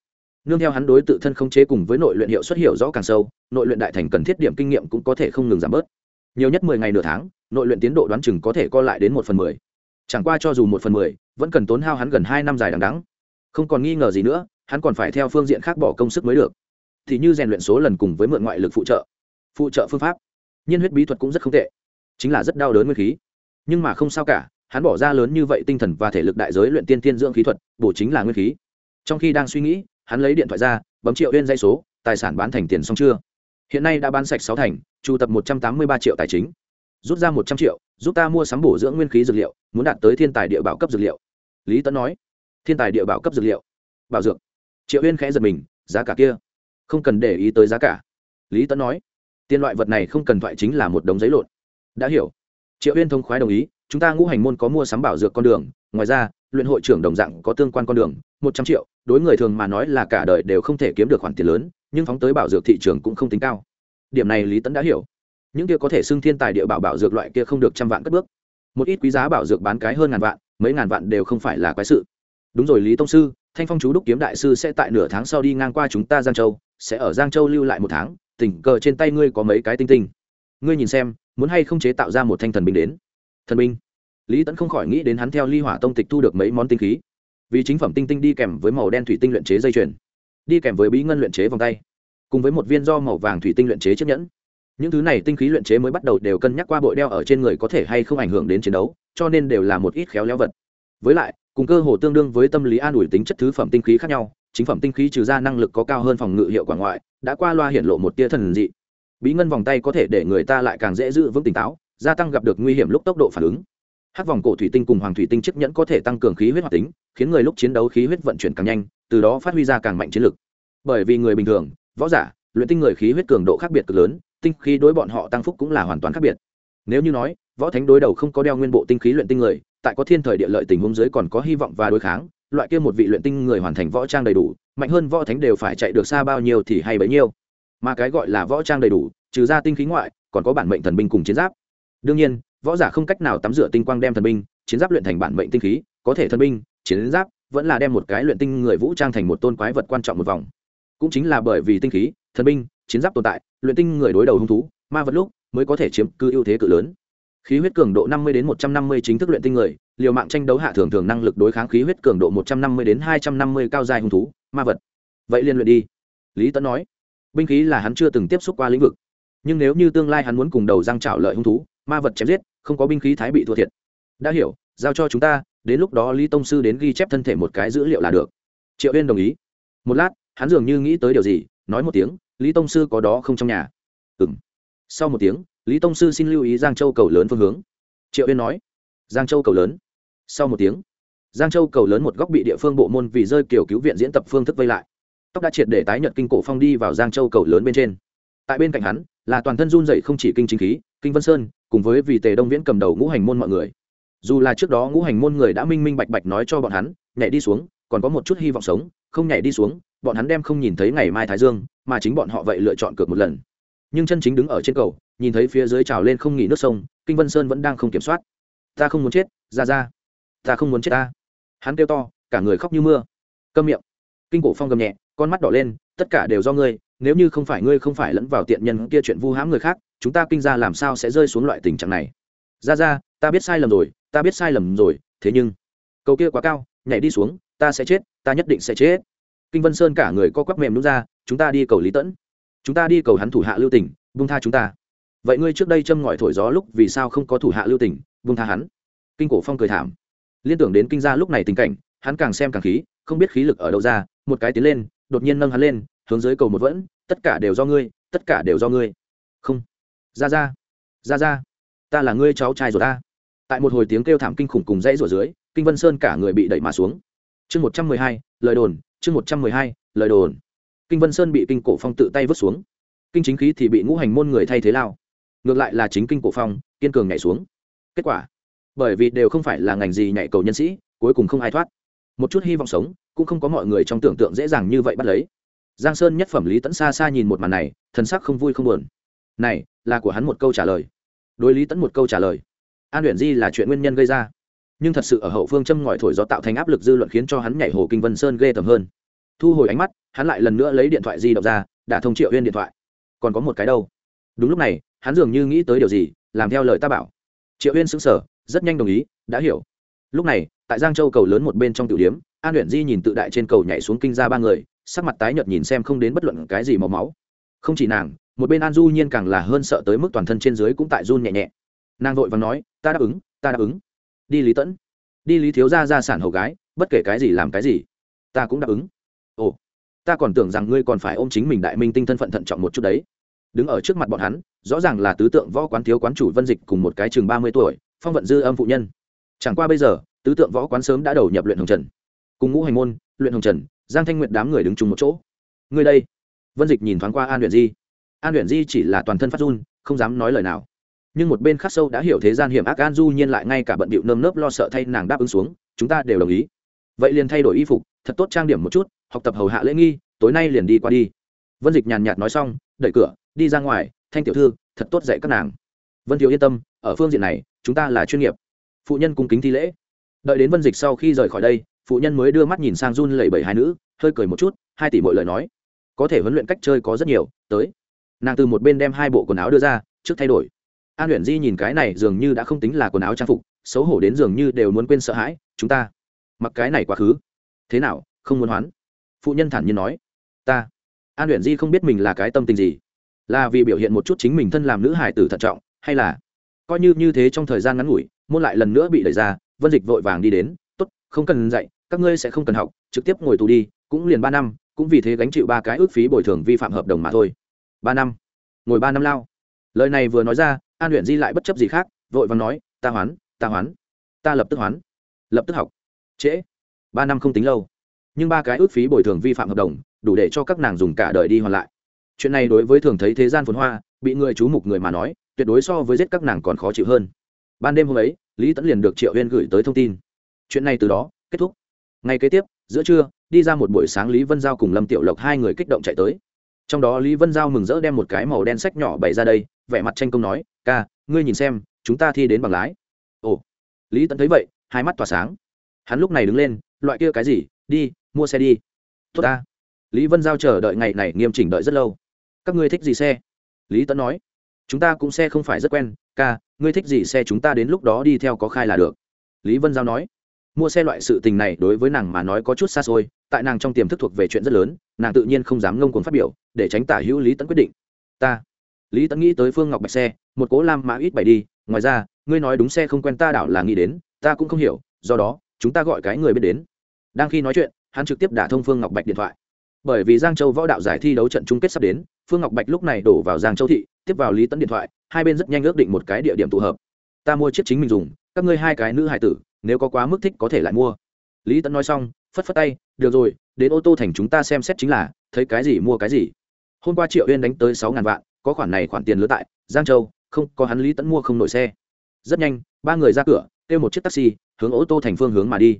A: Nương theo hắn đối tự thân không chế cùng với nội luyện hiệu xuất hiệu rõ càng sâu, nội luyện đại thành cần thiết điểm kinh nghiệm cũng có thể không ngừng giảm bớt. Nhiều nhất mười ngày nửa tháng, nội luyện tiến độ đoán chừng có thể co lại đến một phần mười. Chẳng qua cho dù một phần mười, vẫn cần tốn hao hắn gần hai năm dài đằng đắng không còn nghi ngờ gì nữa, hắn còn phải theo phương diện khác bỏ công sức mới được. Thì như rèn luyện số lần cùng với mượn ngoại lực phụ trợ. Phụ trợ phương pháp nhiên huyết bí thuật cũng rất không tệ. Chính là rất đau đớn nguyên khí. Nhưng mà không sao cả, hắn bỏ ra lớn như vậy tinh thần và thể lực đại giới luyện tiên tiên dưỡng khí thuật, bổ chính là nguyên khí. Trong khi đang suy nghĩ, hắn lấy điện thoại ra, bấm triệu uyên dây số, tài sản bán thành tiền xong chưa? Hiện nay đã bán sạch sáu thành trụ tập một trăm tám mươi ba triệu tài chính. Rút ra một trăm triệu, giúp ta mua sắm bổ dưỡng nguyên khí dược liệu, muốn đạt tới thiên tài địa bảo cấp dược liệu. Lý tấn nói. Thiên tài địa bảo cấp dược liệu. Bảo dược. Triệu uyên khẽ giật mình, giá cả kia. Không cần để ý tới giá cả. Lý tấn nói tiền loại vật này không cần thoại chính là một đống giấy lộn. Đã hiểu. Triệu uyên thông khoái đồng ý, chúng ta ngũ hành môn có mua sắm bảo dược con đường, ngoài ra, luyện hội trưởng đồng dạng có tương quan con đường, một trăm triệu, đối người thường mà nói là cả đời đều không thể kiếm được khoản tiền lớn, nhưng phóng tới bảo dược thị trường cũng không tính cao. Điểm này lý tấn đã hiểu. Những kia có thể xưng thiên tài địa bảo bảo dược loại kia không được trăm vạn cất bước. Một ít quý giá bảo dược bán cái hơn ngàn vạn, mấy ngàn vạn đều không phải là quái sự. Đúng rồi lý tông sư, thanh phong chú đúc kiếm đại sư sẽ tại nửa tháng sau đi ngang qua chúng ta giang châu, sẽ ở giang châu lưu lại một tháng tình cờ trên tay ngươi có mấy cái tinh tinh? Ngươi nhìn xem, muốn hay không chế tạo ra một thanh thần binh đến? Thần binh? Lý tẫn không khỏi nghĩ đến hắn theo ly hỏa tông tịch thu được mấy món tinh khí. Vì chính phẩm tinh tinh đi kèm với màu đen thủy tinh luyện chế dây chuyền, đi kèm với bí ngân luyện chế vòng tay, cùng với một viên do màu vàng thủy tinh luyện chế chiếc nhẫn. Những thứ này tinh khí luyện chế mới bắt đầu đều cân nhắc qua bội đeo ở trên người có thể hay không ảnh hưởng đến chiến đấu, cho nên đều là một ít khéo léo vật. Với lại, cùng cơ hồ tương đương với tâm lý an ủi tính chất thứ phẩm tinh khí khác nhau, chính phẩm tinh khí trừ ra năng lực có cao hơn phòng ngự hiệu quả ngoại đã qua loa hiện lộ một tia thần dị. Bí ngân vòng tay có thể để người ta lại càng dễ giữ vững tỉnh táo, gia tăng gặp được nguy hiểm lúc tốc độ phản ứng. Hát vòng cổ thủy tinh cùng hoàng thủy tinh chiếc nhẫn có thể tăng cường khí huyết hoạt tính, khiến người lúc chiến đấu khí huyết vận chuyển càng nhanh, từ đó phát huy ra càng mạnh chiến lực. Bởi vì người bình thường, võ giả, luyện tinh người khí huyết cường độ khác biệt cực lớn, tinh khí đối bọn họ tăng phúc cũng là hoàn toàn khác biệt. Nếu như nói, võ thánh đối đầu không có đeo nguyên bộ tinh khí luyện tinh người, tại có thiên thời địa lợi tình huống dưới còn có hy vọng và đối kháng loại kia một vị luyện tinh người hoàn thành võ trang đầy đủ, mạnh hơn võ thánh đều phải chạy được xa bao nhiêu thì hay bấy nhiêu. Mà cái gọi là võ trang đầy đủ, trừ ra tinh khí ngoại, còn có bản mệnh thần binh cùng chiến giáp. Đương nhiên, võ giả không cách nào tắm rửa tinh quang đem thần binh, chiến giáp luyện thành bản mệnh tinh khí, có thể thần binh, chiến giáp, vẫn là đem một cái luyện tinh người vũ trang thành một tôn quái vật quan trọng một vòng. Cũng chính là bởi vì tinh khí, thần binh, chiến giáp tồn tại, luyện tinh người đối đầu hung thú, ma vật lúc, mới có thể chiếm cư ưu thế cự lớn khí huyết cường độ 50 đến 150 chính thức luyện tinh người, liều mạng tranh đấu hạ thường thường năng lực đối kháng khí huyết cường độ 150 đến 250 cao dài hung thú, ma vật. Vậy liên luyện đi. Lý tấn nói. Binh khí là hắn chưa từng tiếp xúc qua lĩnh vực. Nhưng nếu như tương lai hắn muốn cùng đầu răng trảo lợi hung thú, ma vật chém giết, không có binh khí thái bị thua thiệt. Đã hiểu, giao cho chúng ta, đến lúc đó lý tông sư đến ghi chép thân thể một cái dữ liệu là được. Triệu uyên đồng ý. Một lát, hắn dường như nghĩ tới điều gì, nói một tiếng, lý tông sư có đó không trong nhà? Ừ sau một tiếng lý tông sư xin lưu ý giang châu cầu lớn phương hướng. Triệu uyên nói. Giang châu cầu lớn. Sau một tiếng, giang châu cầu lớn một góc bị địa phương bộ môn vì rơi kiểu cứu viện diễn tập phương thức vây lại. Tóc đã triệt để tái nhận kinh cổ phong đi vào giang châu cầu lớn bên trên. Tại bên cạnh hắn, là toàn thân run dậy không chỉ kinh chính khí, kinh vân sơn, cùng với vì tề đông viễn cầm đầu ngũ hành môn mọi người. Dù là trước đó ngũ hành môn người đã minh minh bạch bạch nói cho bọn hắn, nhảy đi xuống, còn có một chút hy vọng sống, không nhảy đi xuống, bọn hắn đem không nhìn thấy ngày mai thái dương, mà chính bọn họ vậy lựa chọn cược một lần nhưng chân chính đứng ở trên cầu, nhìn thấy phía dưới trào lên không nghỉ nước sông, kinh vân sơn vẫn đang không kiểm soát. Ta không muốn chết, ra ra. Ta không muốn chết ta. Hắn kêu to, cả người khóc như mưa. Câm miệng. Kinh cổ phong gầm nhẹ, con mắt đỏ lên, tất cả đều do ngươi, nếu như không phải ngươi không phải lẫn vào tiện nhân kia chuyện vu hãm người khác, chúng ta kinh ra làm sao sẽ rơi xuống loại tình trạng này? Ra ra, ta biết sai lầm rồi, ta biết sai lầm rồi, thế nhưng cầu kia quá cao, nhảy đi xuống, ta sẽ chết, ta nhất định sẽ chết. Kinh vân sơn cả người co quắp mềm đúng ra, chúng ta đi cầu lý tẫn chúng ta đi cầu hắn thủ hạ lưu tỉnh vung tha chúng ta. Vậy ngươi trước đây châm ngòi thổi gió lúc vì sao không có thủ hạ lưu tỉnh vung tha hắn? Kinh cổ phong cười thảm. Liên tưởng đến kinh gia lúc này tình cảnh, hắn càng xem càng khí, không biết khí lực ở đâu ra, một cái tiến lên, đột nhiên nâng hắn lên, hướng dưới cầu một vẫn, tất cả đều do ngươi, tất cả đều do ngươi. Không. Ra ra. Ra ra. Ta là ngươi cháu trai rồi ta. Tại một hồi tiếng kêu thảm kinh khủng cùng dãy rủa dưới, kinh vân sơn cả người bị đẩy mà xuống. Chương một trăm mười hai, lời đồn, chương một trăm mười hai, lời đồn kinh vân sơn bị kinh cổ phong tự tay vứt xuống. Kinh chính khí thì bị ngũ hành môn người thay thế lao. Ngược lại là chính kinh cổ phong, kiên cường nhảy xuống. Kết quả, bởi vì đều không phải là ngành gì nhảy cầu nhân sĩ, cuối cùng không ai thoát. Một chút hy vọng sống, cũng không có mọi người trong tưởng tượng dễ dàng như vậy bắt lấy. Giang sơn nhất phẩm lý tẫn xa xa nhìn một màn này, thần sắc không vui không buồn. Này, là của hắn một câu trả lời. Đối lý tẫn một câu trả lời. An luyện di là chuyện nguyên nhân gây ra. Nhưng thật sự ở hậu phương châm ngòi thổi gió tạo thành áp lực dư luận khiến cho hắn nhảy hồ kinh vân sơn ghê tởm hơn thu hồi ánh mắt, hắn lại lần nữa lấy điện thoại di động ra đã thông triệu huyên điện thoại. Còn có một cái đâu? Đúng lúc này, hắn dường như nghĩ tới điều gì, làm theo lời ta bảo. Triệu huyên xứng sở rất nhanh đồng ý, đã hiểu. Lúc này, tại giang châu cầu lớn một bên trong tiểu điếm, an luyện di nhìn tự đại trên cầu nhảy xuống kinh ra ba người, sắc mặt tái nhợt nhìn xem không đến bất luận cái gì màu máu. Không chỉ nàng, một bên an du nhiên càng là hơn sợ tới mức toàn thân trên dưới cũng tại run nhẹ nhẹ. Nàng vội và nói, ta đáp ứng, ta đáp ứng. Đi lý tẫn. Đi lý thiếu gia gia sản hầu gái, bất kể cái gì làm cái gì, ta cũng đáp ứng ồ, ta còn tưởng rằng ngươi còn phải ôm chính mình đại minh tinh thân phận thận trọng một chút đấy. Đứng ở trước mặt bọn hắn, rõ ràng là tứ tượng võ quán thiếu quán chủ vân dịch cùng một cái chừng ba mươi tuổi, phong vận dư âm phụ nhân. Chẳng qua bây giờ, tứ tượng võ quán sớm đã đầu nhập luyện hồng trần. Cùng ngũ hành môn, luyện hồng trần, giang thanh nguyện đám người đứng chung một chỗ. Ngươi đây. Vân dịch nhìn thoáng qua an luyện di. An luyện di chỉ là toàn thân phát run, không dám nói lời nào. Nhưng một bên khắc sâu đã hiểu thế gian hiểm ác an du nhiên lại ngay cả bận bịu nơm nớp lo sợ thay nàng đáp ứng xuống, chúng ta đều đồng ý. Vậy liền thay đổi y phục, thật tốt trang điểm một chút học tập hầu hạ lễ nghi, tối nay liền đi qua đi. Vân dịch nhàn nhạt nói xong, đẩy cửa, đi ra ngoài, thanh tiểu thư, thật tốt dạy các nàng. Vân thiếu yên tâm, ở phương diện này, chúng ta là chuyên nghiệp. Phụ nhân cung kính thi lễ. Đợi đến vân dịch sau khi rời khỏi đây, phụ nhân mới đưa mắt nhìn sang run lẩy bẩy hai nữ, hơi cười một chút, hai tỷ mọi lời nói. Có thể huấn luyện cách chơi có rất nhiều, tới. Nàng từ một bên đem hai bộ quần áo đưa ra, trước thay đổi. An luyện di nhìn cái này dường như đã không tính là quần áo trang phục, xấu hổ đến dường như đều muốn quên sợ hãi, chúng ta, mặc cái này quá khứ. Thế nào, không muốn hoán? Phụ nhân thản nhiên nói, ta, an luyện di không biết mình là cái tâm tình gì, là vì biểu hiện một chút chính mình thân làm nữ hải tử thận trọng, hay là coi như như thế trong thời gian ngắn ngủi, môn lại lần nữa bị đẩy ra, vân dịch vội vàng đi đến, tốt, không cần dạy, các ngươi sẽ không cần học, trực tiếp ngồi tù đi, cũng liền ba năm, cũng vì thế gánh chịu ba cái ước phí bồi thường vi phạm hợp đồng mà thôi. Ba năm, ngồi ba năm lao. Lời này vừa nói ra, an luyện di lại bất chấp gì khác, vội vàng nói, ta hoán ta hoán, ta lập tức hoán, lập tức học, trễ, ba năm không tính lâu nhưng ba cái ước phí bồi thường vi phạm hợp đồng, đủ để cho các nàng dùng cả đời đi hoàn lại. Chuyện này đối với thường thấy thế gian phồn hoa, bị người chú mục người mà nói, tuyệt đối so với giết các nàng còn khó chịu hơn. Ban đêm hôm ấy, lý tẫn liền được triệu huyên gửi tới thông tin. Chuyện này từ đó, kết thúc. Ngay kế tiếp, giữa trưa, đi ra một buổi sáng lý vân giao cùng lâm tiểu lộc hai người kích động chạy tới. Trong đó lý vân giao mừng rỡ đem một cái màu đen sách nhỏ bày ra đây, vẻ mặt tranh công nói, ca, ngươi nhìn xem, chúng ta thi đến bằng lái. Ồ. Lý tẫn thấy vậy, hai mắt tỏa sáng. Hắn lúc này đứng lên, loại kia cái gì? Đi mua xe đi. Tốt ta. Lý vân giao chờ đợi ngày này, nghiêm chỉnh đợi rất lâu. Các ngươi thích gì xe? Lý Tấn nói. Chúng ta cũng xe không phải rất quen. Ca, ngươi thích gì xe chúng ta đến lúc đó đi theo có khai là được. Lý vân giao nói. Mua xe loại sự tình này đối với nàng mà nói có chút xa xôi. Tại nàng trong tiềm thức thuộc về chuyện rất lớn, nàng tự nhiên không dám ngông cuồng phát biểu, để tránh tả hữu lý Tấn quyết định. Ta. Lý Tấn nghĩ tới phương ngọc bạch xe, một cố lam mã ít bảy đi. Ngoài ra, ngươi nói đúng xe không quen ta đảo là nghĩ đến, ta cũng không hiểu, do đó, chúng ta gọi cái người biết đến. Đang khi nói chuyện hắn trực tiếp đả thông phương ngọc bạch điện thoại. Bởi vì giang châu võ đạo giải thi đấu trận chung kết sắp đến, phương ngọc bạch lúc này đổ vào giang châu thị, tiếp vào lý tấn điện thoại, hai bên rất nhanh ước định một cái địa điểm tụ hợp. Ta mua chiếc chính mình dùng, các ngươi hai cái nữ hải tử, nếu có quá mức thích có thể lại mua. Lý tấn nói xong, phất phất tay, được rồi, đến ô tô thành chúng ta xem xét chính là, thấy cái gì mua cái gì. Hôm qua triệu uyên đánh tới sáu ngàn vạn, có khoản này khoản tiền lứa tại, giang châu, không, có hắn lý tẫn mua không nổi xe. Rất nhanh, ba người ra cửa, kêu một chiếc taxi, hướng ô tô thành phương hướng mà đi.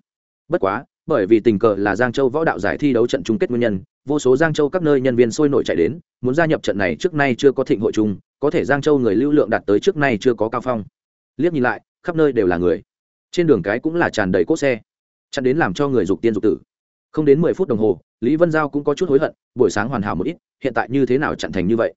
A: Bất quá bởi vì tình cờ là giang châu võ đạo giải thi đấu trận chung kết nguyên nhân, vô số giang châu các nơi nhân viên sôi nổi chạy đến, muốn gia nhập trận này trước nay chưa có thịnh hội chung, có thể giang châu người lưu lượng đạt tới trước nay chưa có cao phong. Liếc nhìn lại, khắp nơi đều là người. Trên đường cái cũng là tràn đầy cốt xe. Chặn đến làm cho người dục tiên dục tử. Không đến mười phút đồng hồ, lý vân giao cũng có chút hối hận, buổi sáng hoàn hảo một ít, hiện tại như thế nào chặn thành như vậy?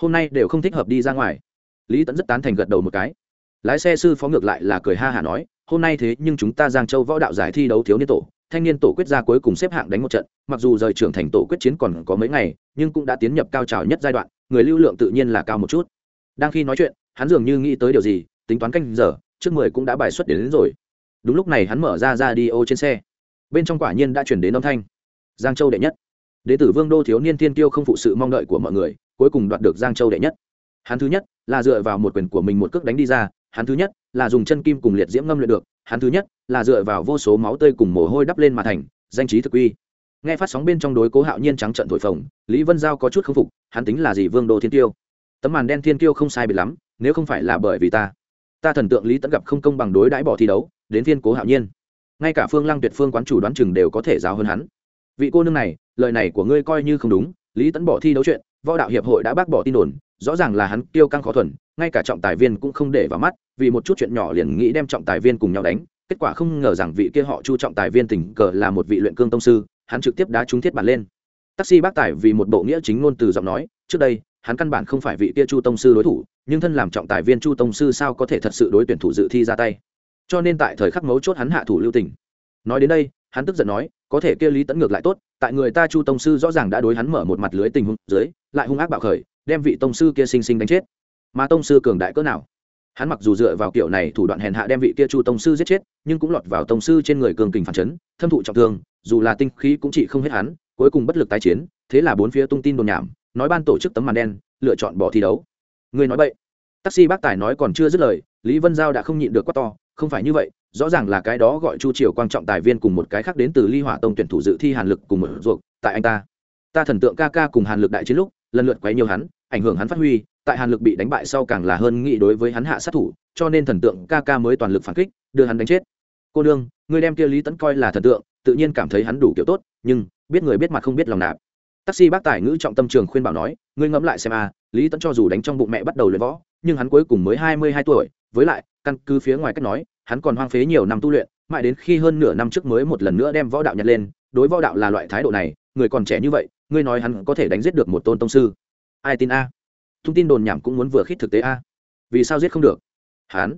A: Hôm nay đều không thích hợp đi ra ngoài. Lý tẫn rất tán thành gật đầu một cái. Lái xe sư phó ngược lại là cười ha hả nói, hôm nay thế nhưng chúng ta giang châu võ đạo giải thi đấu thiếu niên tổ thanh niên tổ quyết ra cuối cùng xếp hạng đánh một trận mặc dù rời trưởng thành tổ quyết chiến còn có mấy ngày nhưng cũng đã tiến nhập cao trào nhất giai đoạn người lưu lượng tự nhiên là cao một chút. Đang khi nói chuyện hắn dường như nghĩ tới điều gì tính toán canh giờ trước mười cũng đã bài xuất đến, đến rồi. Đúng lúc này hắn mở ra ra đi ô trên xe. Bên trong quả nhiên đã chuyển đến âm thanh. Giang châu đệ nhất. Đệ tử vương đô thiếu niên tiên tiêu không phụ sự mong đợi của mọi người cuối cùng đoạt được giang châu đệ nhất. Hắn thứ nhất là dựa vào một quyền của mình một cước đánh đi ra hắn thứ nhất là dùng chân kim cùng liệt diễm ngâm luyện được hắn thứ nhất là dựa vào vô số máu tươi cùng mồ hôi đắp lên mà thành, danh trí thực uy. Nghe phát sóng bên trong đối cố hạo nhiên trắng trận thổi phồng, lý vân giao có chút k phục, hắn tính là gì vương đô thiên tiêu tấm màn đen thiên tiêu không sai biệt lắm, nếu không phải là bởi vì ta. Ta thần tượng lý tẫn gặp không công bằng đối đãi bỏ thi đấu, đến viên cố hạo nhiên. Ngay cả phương lăng tuyệt phương quán chủ đoán chừng đều có thể giáo hơn hắn. Vị cô nương này, lời này của ngươi coi như không đúng, lý tẫn bỏ thi đấu chuyện, võ đạo hiệp hội đã bác bỏ tin đồn rõ ràng là hắn tiêu căng khó thuần, ngay cả trọng tài viên cũng không để vào mắt, vì một chút chuyện nhỏ liền nghĩ đem trọng tài viên cùng nhau đánh. Kết quả không ngờ rằng vị kia họ chu trọng tài viên tình cờ là một vị luyện cương tông sư, hắn trực tiếp đá trúng thiết bản lên. Taxi bác tải vì một bộ nghĩa chính ngôn từ giọng nói, trước đây, hắn căn bản không phải vị kia chu tông sư đối thủ, nhưng thân làm trọng tài viên chu tông sư sao có thể thật sự đối tuyển thủ dự thi ra tay? Cho nên tại thời khắc mấu chốt hắn hạ thủ lưu tình. Nói đến đây, hắn tức giận nói, có thể kia lý tẫn ngược lại tốt, tại người ta chu tông sư rõ ràng đã đối hắn mở một mặt lưới tình huống dưới, lại hung ác bạo khởi đem vị tông sư kia sinh sinh đánh chết. Mà tông sư cường đại cỡ nào? Hắn mặc dù dựa vào kiểu này thủ đoạn hèn hạ đem vị kia chu tông sư giết chết, nhưng cũng lọt vào tông sư trên người cường kình phản chấn, thâm thụ trọng thương, dù là tinh khí cũng chỉ không hết hắn, cuối cùng bất lực tái chiến, thế là bốn phía tung tin đồn nhảm, nói ban tổ chức tấm màn đen, lựa chọn bỏ thi đấu. Người nói vậy taxi bác tài nói còn chưa dứt lời, lý vân giao đã không nhịn được quát to, không phải như vậy, rõ ràng là cái đó gọi chu triều quan trọng tài viên cùng một cái khác đến từ ly hỏa tông tuyển thủ dự thi hàn lực cùng một ruột, tại anh ta. Ta thần tượng ca ca cùng hàn lực đại chiến lúc lần lượt quấy nhiều hắn, ảnh hưởng hắn phát huy, tại hàn lực bị đánh bại sau càng là hơn nghị đối với hắn hạ sát thủ, cho nên thần tượng ca ca mới toàn lực phản kích, đưa hắn đánh chết. Cô đương người đem kia lý tẫn coi là thần tượng, tự nhiên cảm thấy hắn đủ kiểu tốt, nhưng, biết người biết mặt không biết lòng nạp. Taxi bác tài ngữ trọng tâm trường khuyên bảo nói, ngươi ngẫm lại xem a, lý tẫn cho dù đánh trong bụng mẹ bắt đầu luyện võ, nhưng hắn cuối cùng mới hai mươi hai tuổi, với lại, căn cứ phía ngoài cách nói, hắn còn hoang phế nhiều năm tu luyện, mãi đến khi hơn nửa năm trước mới một lần nữa đem võ đạo nhặt lên, đối võ đạo là loại thái độ này người còn trẻ như vậy, ngươi nói hắn có thể đánh giết được một tôn tông sư? Ai tin a? Thông tin đồn nhảm cũng muốn vừa khít thực tế a. Vì sao giết không được? Hắn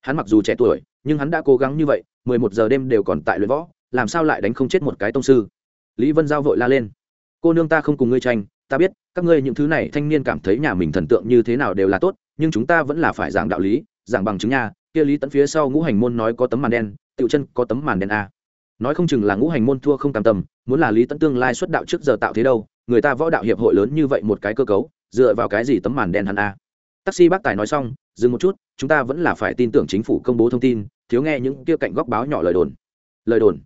A: hắn mặc dù trẻ tuổi, nhưng hắn đã cố gắng như vậy, mười một giờ đêm đều còn tại luyện võ, làm sao lại đánh không chết một cái tông sư? Lý vân giao vội la lên. Cô nương ta không cùng ngươi tranh, ta biết, các ngươi những thứ này thanh niên cảm thấy nhà mình thần tượng như thế nào đều là tốt, nhưng chúng ta vẫn là phải giảng đạo lý, giảng bằng chứng nha. Kia lý tận phía sau ngũ hành môn nói có tấm màn đen, tiểu chân có tấm màn đen a nói không chừng là ngũ hành môn thua không cam tâm, muốn là lý tẫn tương lai xuất đạo trước giờ tạo thế đâu, người ta võ đạo hiệp hội lớn như vậy một cái cơ cấu, dựa vào cái gì tấm màn đen hắn a? Taxi bác tài nói xong, dừng một chút, chúng ta vẫn là phải tin tưởng chính phủ công bố thông tin, thiếu nghe những kia cạnh góc báo nhỏ lời đồn. Lời đồn?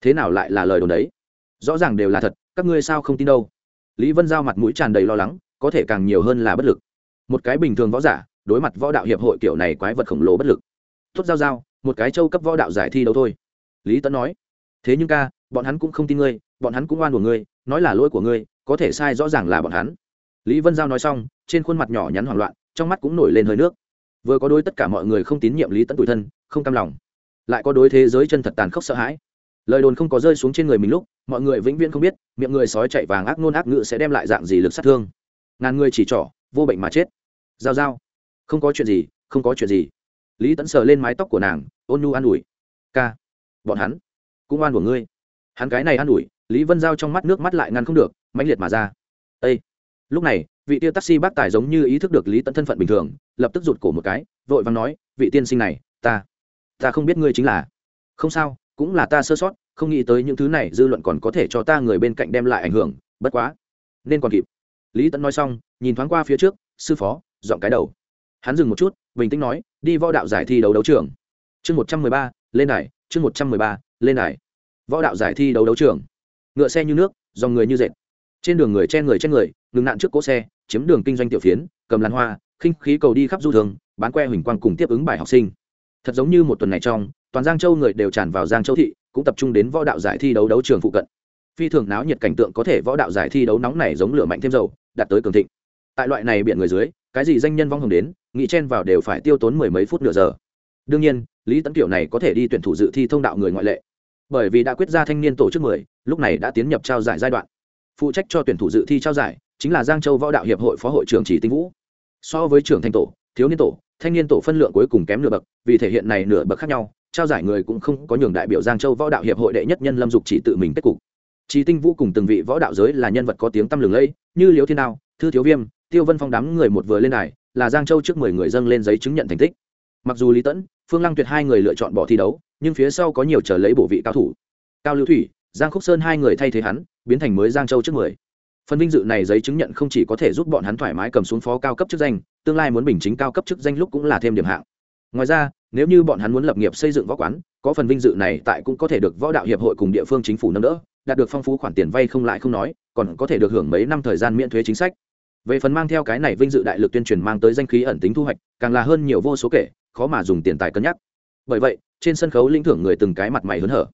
A: Thế nào lại là lời đồn đấy? Rõ ràng đều là thật, các ngươi sao không tin đâu? Lý vân giao mặt mũi tràn đầy lo lắng, có thể càng nhiều hơn là bất lực. Một cái bình thường võ giả, đối mặt võ đạo hiệp hội kiểu này quái vật khổng lồ bất lực. Tốt giao giao, một cái châu cấp võ đạo giải thi đấu thôi. Lý tấn nói thế nhưng ca, bọn hắn cũng không tin ngươi, bọn hắn cũng oan của ngươi, nói là lỗi của ngươi, có thể sai rõ ràng là bọn hắn. Lý vân giao nói xong, trên khuôn mặt nhỏ nhắn hoảng loạn, trong mắt cũng nổi lên hơi nước. Vừa có đối tất cả mọi người không tín nhiệm lý tấn tủi thân, không cam lòng. Lại có đối thế giới chân thật tàn khốc sợ hãi. Lời đồn không có rơi xuống trên người mình lúc, mọi người vĩnh viễn không biết, miệng người sói chạy vàng ác nôn ác ngự sẽ đem lại dạng gì lực sát thương. Ngàn người chỉ trỏ, vô bệnh mà chết. Giao giao. Không có chuyện gì, không có chuyện gì. Lý tẫn sờ lên mái tóc của nàng, ôn nhu an ủi. Ca. Bọn hắn cũng oan của ngươi. Hắn cái này an ủi, lý vân giao trong mắt nước mắt lại ngăn không được, mãnh liệt mà ra. Â lúc này, vị tiêu taxi bác tài giống như ý thức được lý tẫn thân phận bình thường, lập tức rụt cổ một cái, vội vàng nói, vị tiên sinh này, ta ta không biết ngươi chính là. Không sao, cũng là ta sơ sót, không nghĩ tới những thứ này dư luận còn có thể cho ta người bên cạnh đem lại ảnh hưởng, bất quá, nên còn kịp. Lý tẫn nói xong, nhìn thoáng qua phía trước, sư phó dọn cái đầu. Hắn dừng một chút, bình tĩnh nói, đi võ đạo giải thi đấu đấu trường. Chương một trăm mười ba, lên đài, chương một trăm mười ba lên đài. Võ đạo giải thi đấu đấu trường. Ngựa xe như nước, dòng người như dệt. Trên đường người chen người chen người, ngừng nạn trước cỗ xe, chiếm đường kinh doanh tiểu phiến, cầm làn hoa, khinh khí cầu đi khắp du thường, bán que huỳnh quang cùng tiếp ứng bài học sinh. Thật giống như một tuần này trong, toàn giang châu người đều tràn vào giang châu thị, cũng tập trung đến võ đạo giải thi đấu đấu trường phụ cận. Phi thường náo nhiệt cảnh tượng có thể võ đạo giải thi đấu nóng này giống lửa mạnh thêm dầu, đạt tới cường thịnh. Tại loại này biển người dưới, cái gì danh nhân vong hồng đến, nghĩ chen vào đều phải tiêu tốn mười mấy phút nửa giờ đương nhiên, lý tấn kiểu này có thể đi tuyển thủ dự thi thông đạo người ngoại lệ. Bởi vì đã quyết ra thanh niên tổ chức mười, lúc này đã tiến nhập trao giải giai đoạn. Phụ trách cho tuyển thủ dự thi trao giải chính là giang châu võ đạo hiệp hội phó hội trưởng chỉ tinh vũ. So với trưởng thanh tổ, thiếu niên tổ, thanh niên tổ phân lượng cuối cùng kém nửa bậc, vì thể hiện này nửa bậc khác nhau, trao giải người cũng không có nhường đại biểu giang châu võ đạo hiệp hội đệ nhất nhân lâm dục chỉ tự mình kết cục. Chỉ tinh vũ cùng từng vị võ đạo giới là nhân vật có tiếng tăm lừng lẫy, như liễu thiên đao, thư thiếu viêm, tiêu vân phong đám người một vừa lên này là giang châu trước mười người dâng lên giấy chứng nhận thành tích. Mặc dù lý tẫn phương lăng tuyệt hai người lựa chọn bỏ thi đấu, nhưng phía sau có nhiều chờ lấy bổ vị cao thủ. Cao lưu thủy, giang khúc sơn hai người thay thế hắn, biến thành mới giang châu trước người. phần vinh dự này giấy chứng nhận không chỉ có thể giúp bọn hắn thoải mái cầm xuống phó cao cấp chức danh, tương lai muốn bình chính cao cấp chức danh lúc cũng là thêm điểm hạng. Ngoài ra, nếu như bọn hắn muốn lập nghiệp xây dựng võ quán, có phần vinh dự này tại cũng có thể được võ đạo hiệp hội cùng địa phương chính phủ nâng đỡ, đạt được phong phú khoản tiền vay không lại không nói, còn có thể được hưởng mấy năm thời gian miễn thuế chính sách. Về phần mang theo cái này vinh dự đại lực tuyên truyền mang tới danh khí ẩn tính thu hoạch, càng là hơn nhiều vô số kể khó mà dùng tiền tài cân nhắc. Bởi vậy, trên sân khấu linh thưởng người từng cái mặt mày hớn hở.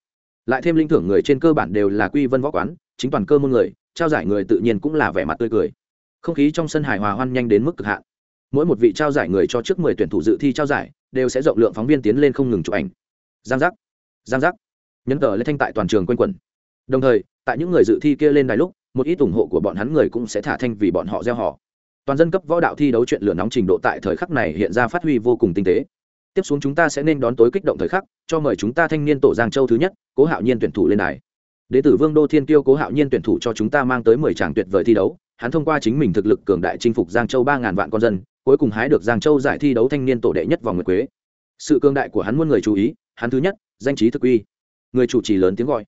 A: Lại thêm linh thưởng người trên cơ bản đều là quy vân võ quán, chính toàn cơ môn người, trao giải người tự nhiên cũng là vẻ mặt tươi cười. Không khí trong sân hài hòa hoan nhanh đến mức cực hạn. Mỗi một vị trao giải người cho trước mười tuyển thủ dự thi trao giải, đều sẽ rộng lượng phóng viên tiến lên không ngừng chụp ảnh. Giang giác giang giác. Nhấn tờ lên thanh tại toàn trường quanh quẩn. Đồng thời, tại những người dự thi kia lên đài lúc, một ít ủng hộ của bọn hắn người cũng sẽ thả thanh vì bọn họ gieo họ. Toàn dân cấp võ đạo thi đấu chuyện lửa nóng trình độ tại thời khắc này hiện ra phát huy vô cùng tinh tế tiếp xuống chúng ta sẽ nên đón tối kích động thời khắc, cho mời chúng ta thanh niên tổ giang châu thứ nhất, cố hạo nhiên tuyển thủ lên đài. Đế tử vương đô thiên kiêu cố hạo nhiên tuyển thủ cho chúng ta mang tới mười tràng tuyệt vời thi đấu, hắn thông qua chính mình thực lực cường đại chinh phục giang châu ba ngàn vạn con dân, cuối cùng hái được giang châu giải thi đấu thanh niên tổ đệ nhất vòng nguyệt quế. Sự cường đại của hắn muôn người chú ý, hắn thứ nhất, danh trí thực uy. Người chủ trì lớn tiếng gọi.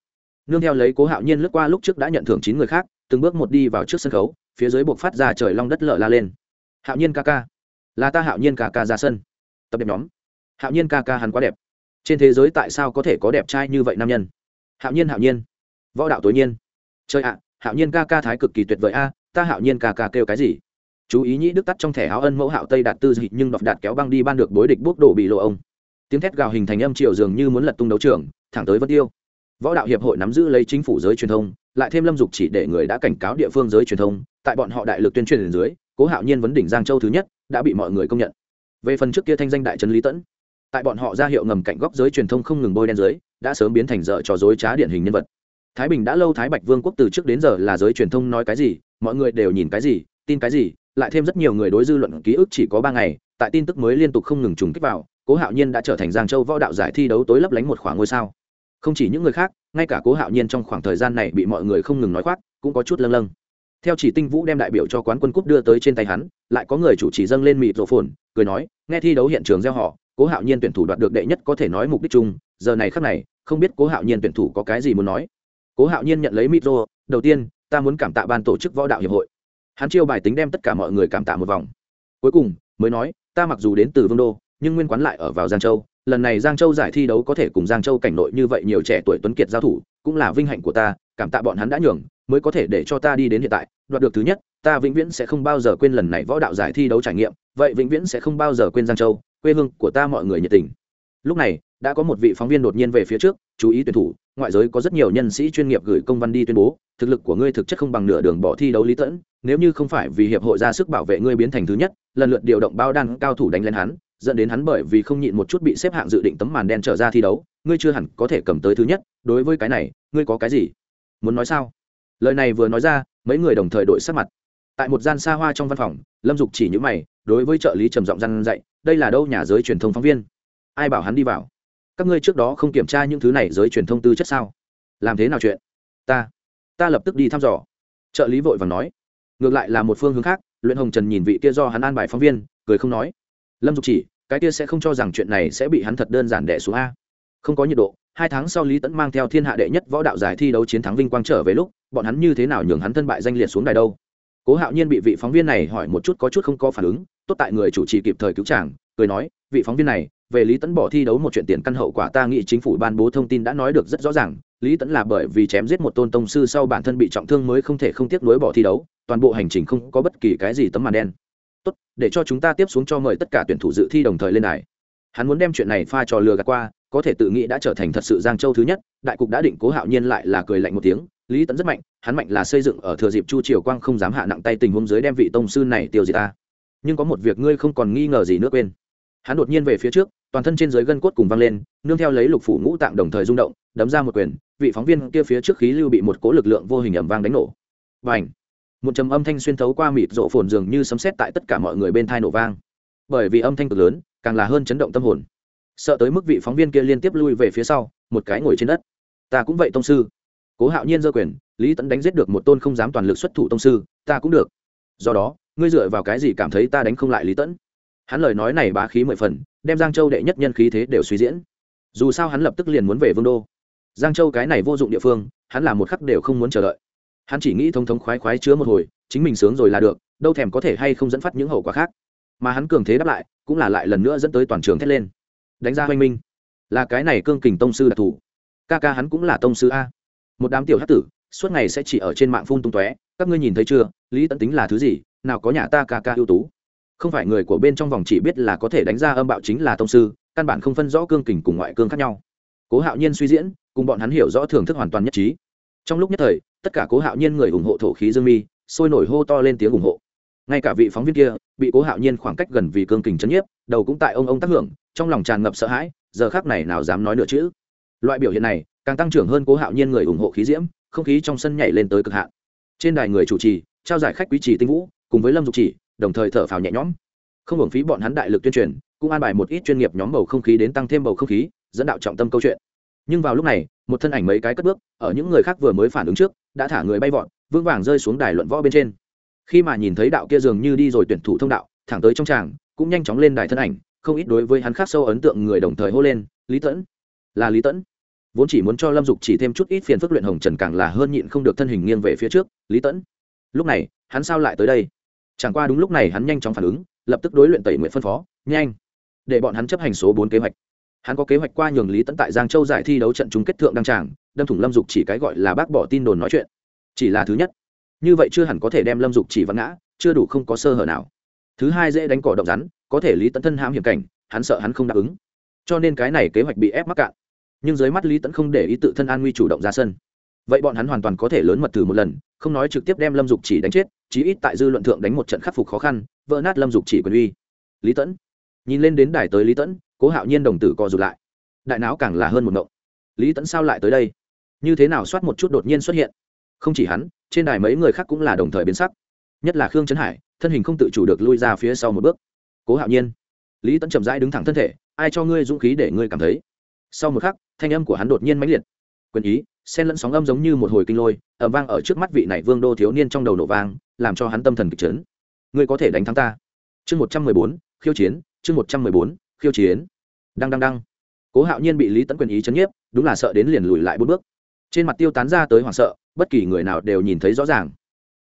A: Nương theo lấy cố hạo nhiên lướt qua lúc trước đã nhận thưởng chín người khác, từng bước một đi vào trước sân khấu, phía dưới buộc phát ra trời long đất lở la lên. Hạo nhiên ca ca. Là ta hạo nhiên ca ca ra sân. Tập đẹp nhóm hạo nhiên ca ca hắn quá đẹp. Trên thế giới tại sao có thể có đẹp trai như vậy nam nhân? Hạo nhiên hạo nhiên. Võ đạo tối nhiên. Chơi ạ, hạo nhiên ca ca thái cực kỳ tuyệt vời a, ta hạo nhiên ca ca kêu cái gì? Chú ý nhĩ đức tắt trong thẻ áo ân mẫu hạo tây đạt tư dị nhưng đọc đạt kéo băng đi ban được bối địch bốc đổ bị lộ ông. Tiếng thét gào hình thành âm triệu dường như muốn lật tung đấu trường, thẳng tới vân tiêu. Võ đạo hiệp hội nắm giữ lấy chính phủ giới truyền thông, lại thêm lâm dục chỉ để người đã cảnh cáo địa phương giới truyền thông, tại bọn họ đại lực tuyên truyền dưới, cố hạo nhiên vấn đỉnh giang châu thứ nhất, đã bị mọi người công nhận. Về phần trước kia thanh danh đại trấn lý tẫn tại bọn họ ra hiệu ngầm cạnh góc giới truyền thông không ngừng bôi đen giới, đã sớm biến thành dở trò dối trá điển hình nhân vật. Thái bình đã lâu thái bạch vương quốc từ trước đến giờ là giới truyền thông nói cái gì, mọi người đều nhìn cái gì, tin cái gì, lại thêm rất nhiều người đối dư luận ký ức chỉ có ba ngày, tại tin tức mới liên tục không ngừng trùng kích vào, cố hạo nhiên đã trở thành giang châu võ đạo giải thi đấu tối lấp lánh một khoảng ngôi sao. Không chỉ những người khác, ngay cả cố hạo nhiên trong khoảng thời gian này bị mọi người không ngừng nói khoác, cũng có chút lâng lâng. Theo chỉ tinh vũ đem đại biểu cho quán quân cúp đưa tới trên tay hắn, lại có người chủ trì dâng lên mịt rổ phồn, cười nói, nghe thi đấu hiện trường gieo họ cố hạo nhiên tuyển thủ đoạt được đệ nhất có thể nói mục đích chung, giờ này khắc này, không biết cố hạo nhiên tuyển thủ có cái gì muốn nói. Cố hạo nhiên nhận lấy micro đầu tiên, ta muốn cảm tạ ban tổ chức võ đạo hiệp hội. Hắn chiêu bài tính đem tất cả mọi người cảm tạ một vòng. Cuối cùng, mới nói, ta mặc dù đến từ vương đô, nhưng nguyên quán lại ở vào giang châu. Lần này giang châu giải thi đấu có thể cùng giang châu cảnh nội như vậy nhiều trẻ tuổi tuấn kiệt giao thủ, cũng là vinh hạnh của ta, cảm tạ bọn hắn đã nhường, mới có thể để cho ta đi đến hiện tại. Đoạt được thứ nhất, ta vĩnh viễn sẽ không bao giờ quên lần này võ đạo giải thi đấu trải nghiệm, vậy vĩnh viễn sẽ không bao giờ quên giang châu quê hương của ta mọi người nhiệt tình. Lúc này, đã có một vị phóng viên đột nhiên về phía trước, chú ý tuyển thủ, ngoại giới có rất nhiều nhân sĩ chuyên nghiệp gửi công văn đi tuyên bố, thực lực của ngươi thực chất không bằng nửa đường bỏ thi đấu lý tẫn, nếu như không phải vì hiệp hội ra sức bảo vệ ngươi biến thành thứ nhất, lần lượt điều động bao đan cao thủ đánh lên hắn, dẫn đến hắn bởi vì không nhịn một chút bị xếp hạng dự định tấm màn đen trở ra thi đấu, ngươi chưa hẳn có thể cầm tới thứ nhất, đối với cái này, ngươi có cái gì? Muốn nói sao? Lời này vừa nói ra, mấy người đồng thời đổi sắc mặt. Tại một gian xa hoa trong văn phòng, lâm dục chỉ những mày, đối với trợ lý trầm giọng răn dạy đây là đâu nhà giới truyền thông phóng viên? Ai bảo hắn đi vào? Các ngươi trước đó không kiểm tra những thứ này giới truyền thông tư chất sao? Làm thế nào chuyện? Ta ta lập tức đi thăm dò. Trợ lý vội vàng nói. Ngược lại là một phương hướng khác, luyện hồng trần nhìn vị kia do hắn an bài phóng viên, cười không nói. Lâm dục chỉ, cái kia sẽ không cho rằng chuyện này sẽ bị hắn thật đơn giản đẻ xuống a. Không có nhiệt độ, hai tháng sau lý tẫn mang theo thiên hạ đệ nhất võ đạo giải thi đấu chiến thắng vinh quang trở về lúc, bọn hắn như thế nào nhường hắn thân bại danh liệt xuống đài đâu? Cố hạo nhiên bị vị phóng viên này hỏi một chút có chút không có phản ứng, tốt tại người chủ trì kịp thời cứu chàng, cười nói, vị phóng viên này, về lý tẫn bỏ thi đấu một chuyện tiền căn hậu quả ta nghĩ chính phủ ban bố thông tin đã nói được rất rõ ràng, lý tẫn là bởi vì chém giết một tôn tông sư sau bản thân bị trọng thương mới không thể không tiếc nuối bỏ thi đấu, toàn bộ hành trình không có bất kỳ cái gì tấm màn đen. Tốt, để cho chúng ta tiếp xuống cho mời tất cả tuyển thủ dự thi đồng thời lên đài. Hắn muốn đem chuyện này pha trò lừa gạt qua, có thể tự nghĩ đã trở thành thật sự giang châu thứ nhất, đại cục đã định cố hạo nhiên lại là cười lạnh một tiếng lý tẫn rất mạnh, hắn mạnh là xây dựng ở thừa dịp chu triều quang không dám hạ nặng tay tình huống dưới đem vị tông sư này tiêu diệt ta. Nhưng có một việc ngươi không còn nghi ngờ gì nữa quên. Hắn đột nhiên về phía trước, toàn thân trên dưới gân cốt cùng văng lên, nương theo lấy lục phủ ngũ tạng đồng thời rung động, đấm ra một quyền, vị phóng viên kia phía trước khí lưu bị một cố lực lượng vô hình ẩm vang đánh nổ. Và ảnh một trầm âm thanh xuyên thấu qua mịt rộ phồn dường như sấm xét tại tất cả mọi người bên thai nổ vang. Bởi vì âm thanh cực lớn, càng là hơn chấn động tâm hồn. Sợ tới mức vị phóng viên kia liên tiếp lui về phía sau, một cái ngồi trên đất. Ta cũng vậy tông sư cố hạo nhiên dơ quyền, lý tẫn đánh giết được một tôn không dám toàn lực xuất thủ tông sư, ta cũng được. Do đó, ngươi dựa vào cái gì cảm thấy ta đánh không lại lý tẫn hắn lời nói này bá khí mười phần, đem giang châu đệ nhất nhân khí thế đều suy diễn. Dù sao hắn lập tức liền muốn về vương đô. Giang châu cái này vô dụng địa phương, hắn là một khắc đều không muốn chờ đợi. Hắn chỉ nghĩ thông thống khoái khoái chứa một hồi, chính mình sướng rồi là được, đâu thèm có thể hay không dẫn phát những hậu quả khác. Mà hắn cường thế đáp lại, cũng là lại lần nữa dẫn tới toàn trường thét lên. Đánh ra hoanh minh. Là cái này cương kình tông sư đặc thù. Ca ca hắn cũng là tông sư a một đám tiểu hát tử, suốt ngày sẽ chỉ ở trên mạng phun tung tóe. Các ngươi nhìn thấy chưa? Lý tận tính là thứ gì? Nào có nhà ta ca ca ưu tú? Không phải người của bên trong vòng chỉ biết là có thể đánh ra âm bạo chính là tông sư, căn bản không phân rõ cương kình cùng ngoại cương khác nhau. Cố hạo nhiên suy diễn, cùng bọn hắn hiểu rõ thưởng thức hoàn toàn nhất trí. Trong lúc nhất thời, tất cả cố hạo nhiên người ủng hộ thổ khí dương mi, sôi nổi hô to lên tiếng ủng hộ. Ngay cả vị phóng viên kia, bị cố hạo nhiên khoảng cách gần vì cương kình chấn nhiếp, đầu cũng tại ông ông tác hưởng, trong lòng tràn ngập sợ hãi, giờ khác này nào dám nói nữa chứ? loại biểu hiện này càng tăng trưởng hơn cố hạo nhiên người ủng hộ khí diễm, không khí trong sân nhảy lên tới cực hạn. Trên đài người chủ trì, trao giải khách quý trì tinh vũ, cùng với lâm dục chỉ, đồng thời thở phào nhẹ nhõm. Không hưởng phí bọn hắn đại lực tuyên truyền, cũng an bài một ít chuyên nghiệp nhóm bầu không khí đến tăng thêm bầu không khí, dẫn đạo trọng tâm câu chuyện. Nhưng vào lúc này, một thân ảnh mấy cái cất bước, ở những người khác vừa mới phản ứng trước, đã thả người bay vọt, vững vàng rơi xuống đài luận võ bên trên. Khi mà nhìn thấy đạo kia dường như đi rồi tuyển thủ thông đạo, thẳng tới trong tràng, cũng nhanh chóng lên đài thân ảnh, không ít đối với hắn khác sâu ấn tượng người đồng thời hô lên, lý tẫn. Là lý tẫn vốn chỉ muốn cho lâm dục chỉ thêm chút ít phiền phức luyện hồng trần càng là hơn nhịn không được thân hình nghiêng về phía trước, lý tẫn lúc này, hắn sao lại tới đây? Chẳng qua đúng lúc này hắn nhanh chóng phản ứng, lập tức đối luyện tẩy nguyện phân phó, nhanh, để bọn hắn chấp hành số bốn kế hoạch. Hắn có kế hoạch qua nhường lý tẫn tại giang châu giải thi đấu trận chung kết thượng đăng tràng, đâm thủng lâm dục chỉ cái gọi là bác bỏ tin đồn nói chuyện. Chỉ là thứ nhất, như vậy chưa hẳn có thể đem lâm dục chỉ vắng ngã, chưa đủ không có sơ hở nào. Thứ hai dễ đánh cỏ động rắn, có thể lý tẫn thân hãm hiểm cảnh, hắn sợ hắn không đáp ứng. Cho nên cái này kế hoạch bị ép mắc cạn nhưng dưới mắt lý tẫn không để ý tự thân an nguy chủ động ra sân. Vậy bọn hắn hoàn toàn có thể lớn mật thử một lần, không nói trực tiếp đem lâm dục chỉ đánh chết, chí ít tại dư luận thượng đánh một trận khắc phục khó khăn, vỡ nát lâm dục chỉ quyền uy. Lý tẫn, nhìn lên đến đài tới lý tẫn, cố hạo nhiên đồng tử co rụt lại. Đại não càng là hơn một ngộng. Lý tẫn sao lại tới đây? Như thế nào soát một chút đột nhiên xuất hiện? Không chỉ hắn, trên đài mấy người khác cũng là đồng thời biến sắc. Nhất là khương trấn hải, thân hình không tự chủ được lui ra phía sau một bước. Cố hạo nhiên, lý tẫn chậm rãi đứng thẳng thân thể, ai cho ngươi dũng khí để ngươi cảm thấy? Sau một khắc, thanh âm của hắn đột nhiên mãnh liệt. Quyền ý, xen lẫn sóng âm giống như một hồi kinh lôi ẩm vang ở trước mắt vị này vương đô thiếu niên trong đầu nổ vang, làm cho hắn tâm thần kịch trấn ngươi có thể đánh thắng ta. Chương một trăm mười bốn, khiêu chiến, chương một trăm mười bốn, khiêu chiến. Đăng đăng đăng. Cố hạo nhiên bị lý tẫn quyền ý chấn nhiếp, đúng là sợ đến liền lùi lại bốn bước. Trên mặt tiêu tán ra tới hoảng sợ, bất kỳ người nào đều nhìn thấy rõ ràng.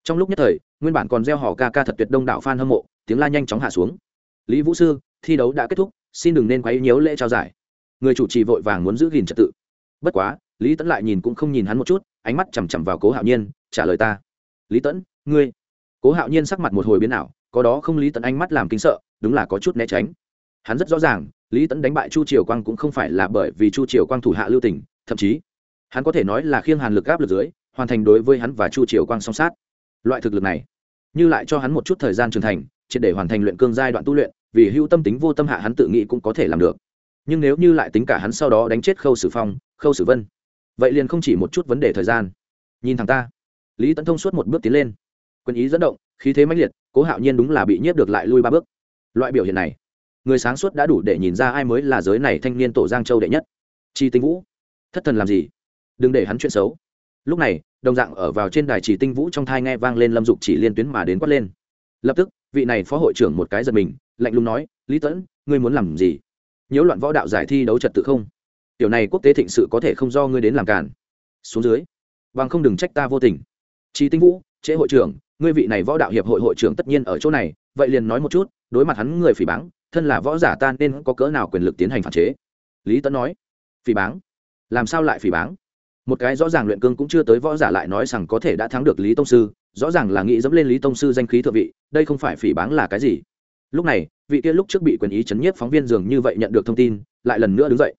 A: Trong lúc nhất thời, nguyên bản còn gieo hò ca ca thật tuyệt đông đảo f a n hâm mộ, tiếng la nhanh chóng hạ xuống. Lý vũ sư, thi đấu đã kết thúc, xin đừng nên quấy nhiễu lễ trao giải người chủ trì vội vàng muốn giữ gìn trật tự. Bất quá, lý tẫn lại nhìn cũng không nhìn hắn một chút, ánh mắt chằm chằm vào cố hạo nhiên, trả lời ta. Lý tẫn ngươi. Cố hạo nhiên sắc mặt một hồi biến ảo, có đó không lý tẫn ánh mắt làm kính sợ, đúng là có chút né tránh. Hắn rất rõ ràng, lý tẫn đánh bại chu triều quang cũng không phải là bởi vì chu triều quang thủ hạ lưu tỉnh thậm chí, hắn có thể nói là khiêng hàn lực áp lực dưới, hoàn thành đối với hắn và chu triều quang song sát. Loại thực lực này, như lại cho hắn một chút thời gian trưởng thành, triệt để hoàn thành luyện cương giai đoạn tu luyện, vì hưu tâm tính vô tâm hạ hắn tự nghĩ cũng có thể làm được nhưng nếu như lại tính cả hắn sau đó đánh chết khâu sử phong, khâu sử vân, vậy liền không chỉ một chút vấn đề thời gian. Nhìn thằng ta. Lý tấn thông suốt một bước tiến lên. Quân ý dẫn động, khí thế mãnh liệt, cố hạo nhiên đúng là bị nhiếp được lại lui ba bước. Loại biểu hiện này, người sáng suốt đã đủ để nhìn ra ai mới là giới này thanh niên tổ giang châu đệ nhất. Chi tinh vũ, thất thần làm gì? Đừng để hắn chuyện xấu. Lúc này, đồng dạng ở vào trên đài chỉ tinh vũ trong thai nghe vang lên lâm dục chỉ liên tuyến mà đến quát lên. Lập tức, vị này phó hội trưởng một cái giật mình, lạnh lùng nói, lý tẫn ngươi muốn làm gì? Nhiễu loạn võ đạo giải thi đấu trật tự không? Tiểu này quốc tế thịnh sự có thể không do ngươi đến làm cản xuống dưới. Bằng không đừng trách ta vô tình. Chi tinh vũ, trễ hội trưởng, ngươi vị này võ đạo hiệp hội hội trưởng tất nhiên ở chỗ này, vậy liền nói một chút, đối mặt hắn người phỉ báng, thân là võ giả ta nên có cỡ nào quyền lực tiến hành phản chế? Lý tấn nói. Phỉ báng? Làm sao lại phỉ báng? Một cái rõ ràng luyện cương cũng chưa tới võ giả lại nói rằng có thể đã thắng được lý tông sư, rõ ràng là nghĩ dẫm lên lý tông sư danh khí thượng vị, đây không phải phỉ báng là cái gì? Lúc này vị kia lúc trước bị quyền ý chấn nhiếp phóng viên dường như vậy nhận được thông tin, lại lần nữa đứng dậy.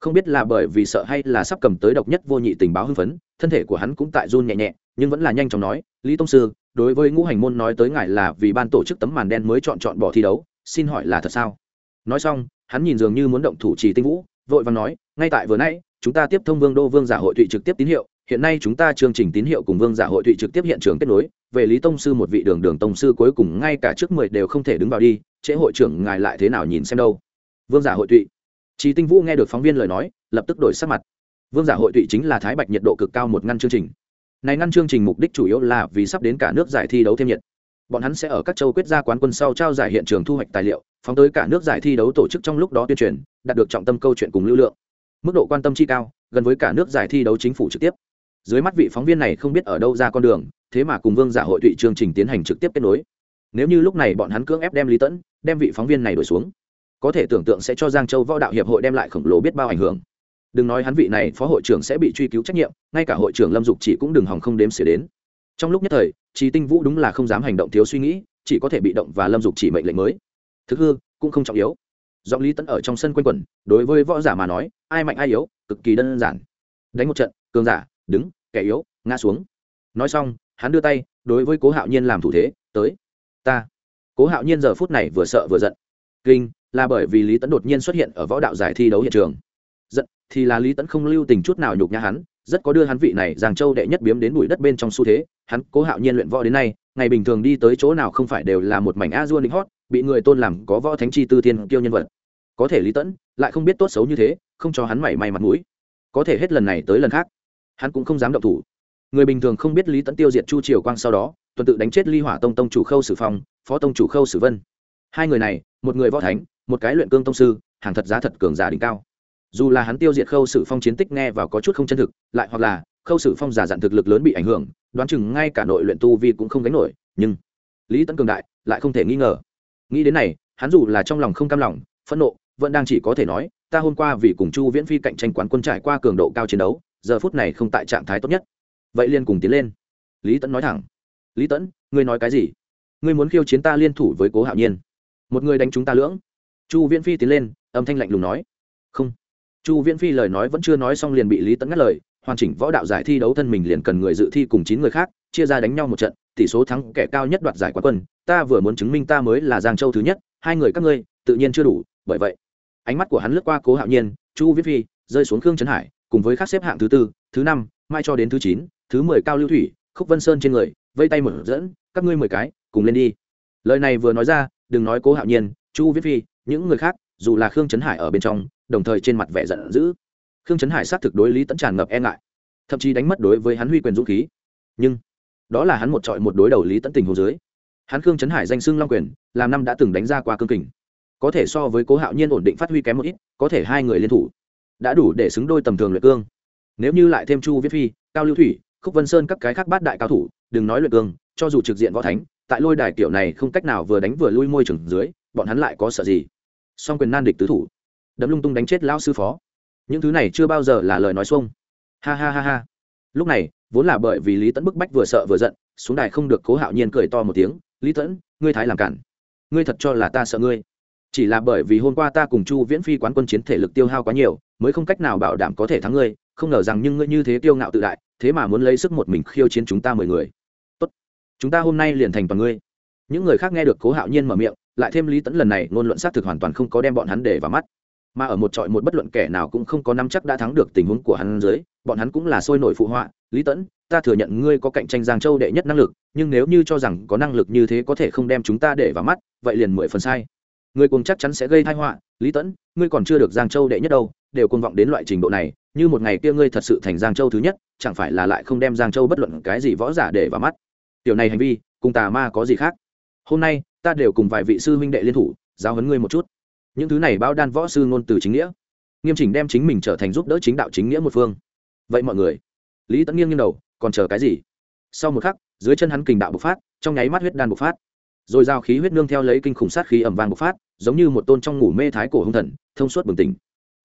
A: Không biết là bởi vì sợ hay là sắp cầm tới độc nhất vô nhị tình báo hưng phấn, thân thể của hắn cũng tại run nhẹ nhẹ, nhưng vẫn là nhanh chóng nói, lý tông sư, đối với ngũ hành môn nói tới ngài là vì ban tổ chức tấm màn đen mới chọn chọn bỏ thi đấu, xin hỏi là thật sao? Nói xong, hắn nhìn dường như muốn động thủ trì tinh vũ, vội vàng nói, ngay tại vừa nãy, chúng ta tiếp thông vương đô vương giả hội thụy trực tiếp tín hiệu, hiện nay chúng ta chương trình tín hiệu cùng vương giả hội thụy trực tiếp hiện trường kết nối về lý tông sư một vị đường đường tông sư cuối cùng ngay cả trước mười đều không thể đứng vào đi trễ hội trưởng ngài lại thế nào nhìn xem đâu vương giả hội tụy Trí Tinh Vũ nghe được phóng viên lời nói, lập tức đổi sắc mặt. Vương giả hội tụy chính là thái bạch nhiệt độ cực cao một ngăn chương trình. Này ngăn chương trình mục đích chủ yếu là vì sắp đến cả nước giải thi đấu thêm nhiệt. Bọn hắn sẽ ở các châu quyết ra quán quân sau trao giải hiện trường thu hoạch tài liệu, phóng tới cả nước giải thi đấu tổ chức trong lúc đó tuyên truyền, đạt được trọng tâm câu chuyện cùng lưu lượng. Mức độ quan tâm chi cao, gần với cả nước giải thi đấu chính phủ trực tiếp. Dưới mắt vị phóng viên này không biết ở đâu ra con đường, thế mà cùng Vương giả hội tụy chương trình tiến hành trực tiếp kết nối. Nếu như lúc này bọn hắn cưỡng ép đem Lý Tẫn, đem vị phóng viên này đuổi xuống, có thể tưởng tượng sẽ cho giang châu võ đạo hiệp hội đem lại khổng lồ biết bao ảnh hưởng. Đừng nói hắn vị này phó hội trưởng sẽ bị truy cứu trách nhiệm ngay cả hội trưởng lâm dục chỉ cũng đừng hòng không đếm xỉa đến. Trong lúc nhất thời trí tinh vũ đúng là không dám hành động thiếu suy nghĩ chỉ có thể bị động và lâm dục chỉ mệnh lệnh mới. Thực hư cũng không trọng yếu. Giọng lý tẫn ở trong sân quanh quẩn đối với võ giả mà nói ai mạnh ai yếu cực kỳ đơn giản. Đánh một trận cường giả đứng, kẻ yếu, ngã xuống. Nói xong, hắn đưa tay, đối với cố hạo nhiên làm thủ thế, tới. Ta. Cố hạo nhiên giờ phút này vừa sợ vừa giận. Kinh, là bởi vì lý Tấn đột nhiên xuất hiện ở võ đạo giải thi đấu hiện trường. Giận, thì là lý Tấn không lưu tình chút nào nhục nhã hắn, rất có đưa hắn vị này giang châu đệ nhất biếm đến bụi đất bên trong xu thế. Hắn, cố hạo nhiên luyện võ đến nay, ngày bình thường đi tới chỗ nào không phải đều là một mảnh a dua lính hót, bị người tôn làm có võ thánh chi tư thiên kiêu nhân vật. Có thể lý tẫn lại không biết tốt xấu như thế, không cho hắn mảy may mặt mũi. Có thể hết lần này tới lần khác hắn cũng không dám động thủ. Người bình thường không biết lý tẫn tiêu diệt chu triều quang sau đó, tuần tự đánh chết ly hỏa tông tông chủ khâu sử phong, phó tông chủ khâu sử vân. Hai người này, một người võ thánh, một cái luyện cương tông sư, hàng thật giá thật cường giả đỉnh cao. Dù là hắn tiêu diệt khâu sử phong chiến tích nghe vào có chút không chân thực, lại hoặc là khâu sử phong giả dặn thực lực lớn bị ảnh hưởng, đoán chừng ngay cả nội luyện tu vi cũng không gánh nổi, nhưng lý tấn cường đại lại không thể nghi ngờ. Nghĩ đến này, hắn dù là trong lòng không cam lòng, phẫn nộ, vẫn đang chỉ có thể nói, ta hôm qua vì cùng chu viễn phi cạnh tranh quán quân trải qua cường độ cao chiến đấu giờ phút này không tại trạng thái tốt nhất. Vậy liên cùng tiến lên. Lý tẫn nói thẳng. Lý tẫn ngươi nói cái gì? Ngươi muốn khiêu chiến ta liên thủ với cố hạo nhiên. Một người đánh chúng ta lưỡng. Chu viễn phi tiến lên, âm thanh lạnh lùng nói. Không. Chu viễn phi lời nói vẫn chưa nói xong liền bị lý tẫn ngắt lời, hoàn chỉnh võ đạo giải thi đấu thân mình liền cần người dự thi cùng chín người khác, chia ra đánh nhau một trận, tỷ số thắng kẻ cao nhất đoạt giải quán quân. Ta vừa muốn chứng minh ta mới là giang châu thứ nhất, hai người các ngươi, tự nhiên chưa đủ, bởi vậy. Ánh mắt của hắn lướt qua cố hạo nhiên, chu viễn phi, rơi xuống khương trấn hải cùng với các xếp hạng thứ tư, thứ năm, mai cho đến thứ chín, thứ mười cao lưu thủy, khúc vân sơn trên người, vây tay mở dẫn, các ngươi mười cái, cùng lên đi. Lời này vừa nói ra, đừng nói cố hạo nhiên, chu viết phi, những người khác, dù là khương trấn hải ở bên trong, đồng thời trên mặt vẻ giận dữ. Khương trấn hải xác thực đối lý tẫn tràn ngập e ngại, thậm chí đánh mất đối với hắn huy quyền dũng khí. Nhưng, đó là hắn một trọi một đối đầu lý tẫn tình hồ dưới. Hắn khương trấn hải danh xưng long quyền, làm năm đã từng đánh ra qua cương kình. Có thể so với cố hạo nhiên ổn định phát huy kém một ít, có thể hai người liên thủ đã đủ để xứng đôi tầm thường luyện cương. Nếu như lại thêm chu viết phi, cao lưu thủy, khúc vân sơn các cái khác bát đại cao thủ, đừng nói luyện cương, cho dù trực diện võ thánh, tại lôi đài kiểu này không cách nào vừa đánh vừa lui môi trường dưới, bọn hắn lại có sợ gì? Song quyền nan địch tứ thủ. Đấm lung tung đánh chết lão sư phó. Những thứ này chưa bao giờ là lời nói xuông. Ha ha ha ha. Lúc này, vốn là bởi vì lý tẫn bức bách vừa sợ vừa giận, xuống đài không được cố hạo nhiên cười to một tiếng, lý tẫn ngươi thái làm cản. Ngươi thật cho là ta sợ ngươi. Chỉ là bởi vì hôm qua ta cùng chu viễn phi quán quân chiến thể lực tiêu hao quá nhiều mới không cách nào bảo đảm có thể thắng ngươi, không ngờ rằng nhưng ngươi như thế tiêu ngạo tự đại, thế mà muốn lấy sức một mình khiêu chiến chúng ta mười người. Tốt, chúng ta hôm nay liền thành toàn ngươi. Những người khác nghe được cố hạo nhiên mở miệng, lại thêm lý tẫn lần này, ngôn luận xác thực hoàn toàn không có đem bọn hắn để vào mắt. Mà ở một trọi một bất luận kẻ nào cũng không có năm chắc đã thắng được tình huống của hắn dưới, bọn hắn cũng là sôi nổi phụ họa. Lý tẫn ta thừa nhận ngươi có cạnh tranh giang châu đệ nhất năng lực, nhưng nếu như cho rằng có năng lực như thế có thể không đem chúng ta để vào mắt, vậy liền mười phần sai. Người cùng chắc chắn sẽ gây thai họa lý tẫn, ngươi còn chưa được giang châu đệ nhất đâu, đều côn vọng đến loại trình độ này, như một ngày kia ngươi thật sự thành giang châu thứ nhất, chẳng phải là lại không đem giang châu bất luận cái gì võ giả để vào mắt? Tiểu này hành vi, cùng tà ma có gì khác? Hôm nay, ta đều cùng vài vị sư huynh đệ liên thủ, giáo huấn ngươi một chút. Những thứ này bao đan võ sư ngôn từ chính nghĩa. Nghiêm chỉnh đem chính mình trở thành giúp đỡ chính đạo chính nghĩa một phương. Vậy mọi người, lý tẫn nghiêng nghiêng đầu, còn chờ cái gì? Sau một khắc, dưới chân hắn kình đạo bộc phát, trong nháy mắt huyết đan bộc phát rồi giao khí huyết nương theo lấy kinh khủng sát khí ẩm vang bộc phát, giống như một tôn trong ngủ mê thái cổ hung thần, thông suốt bừng tỉnh.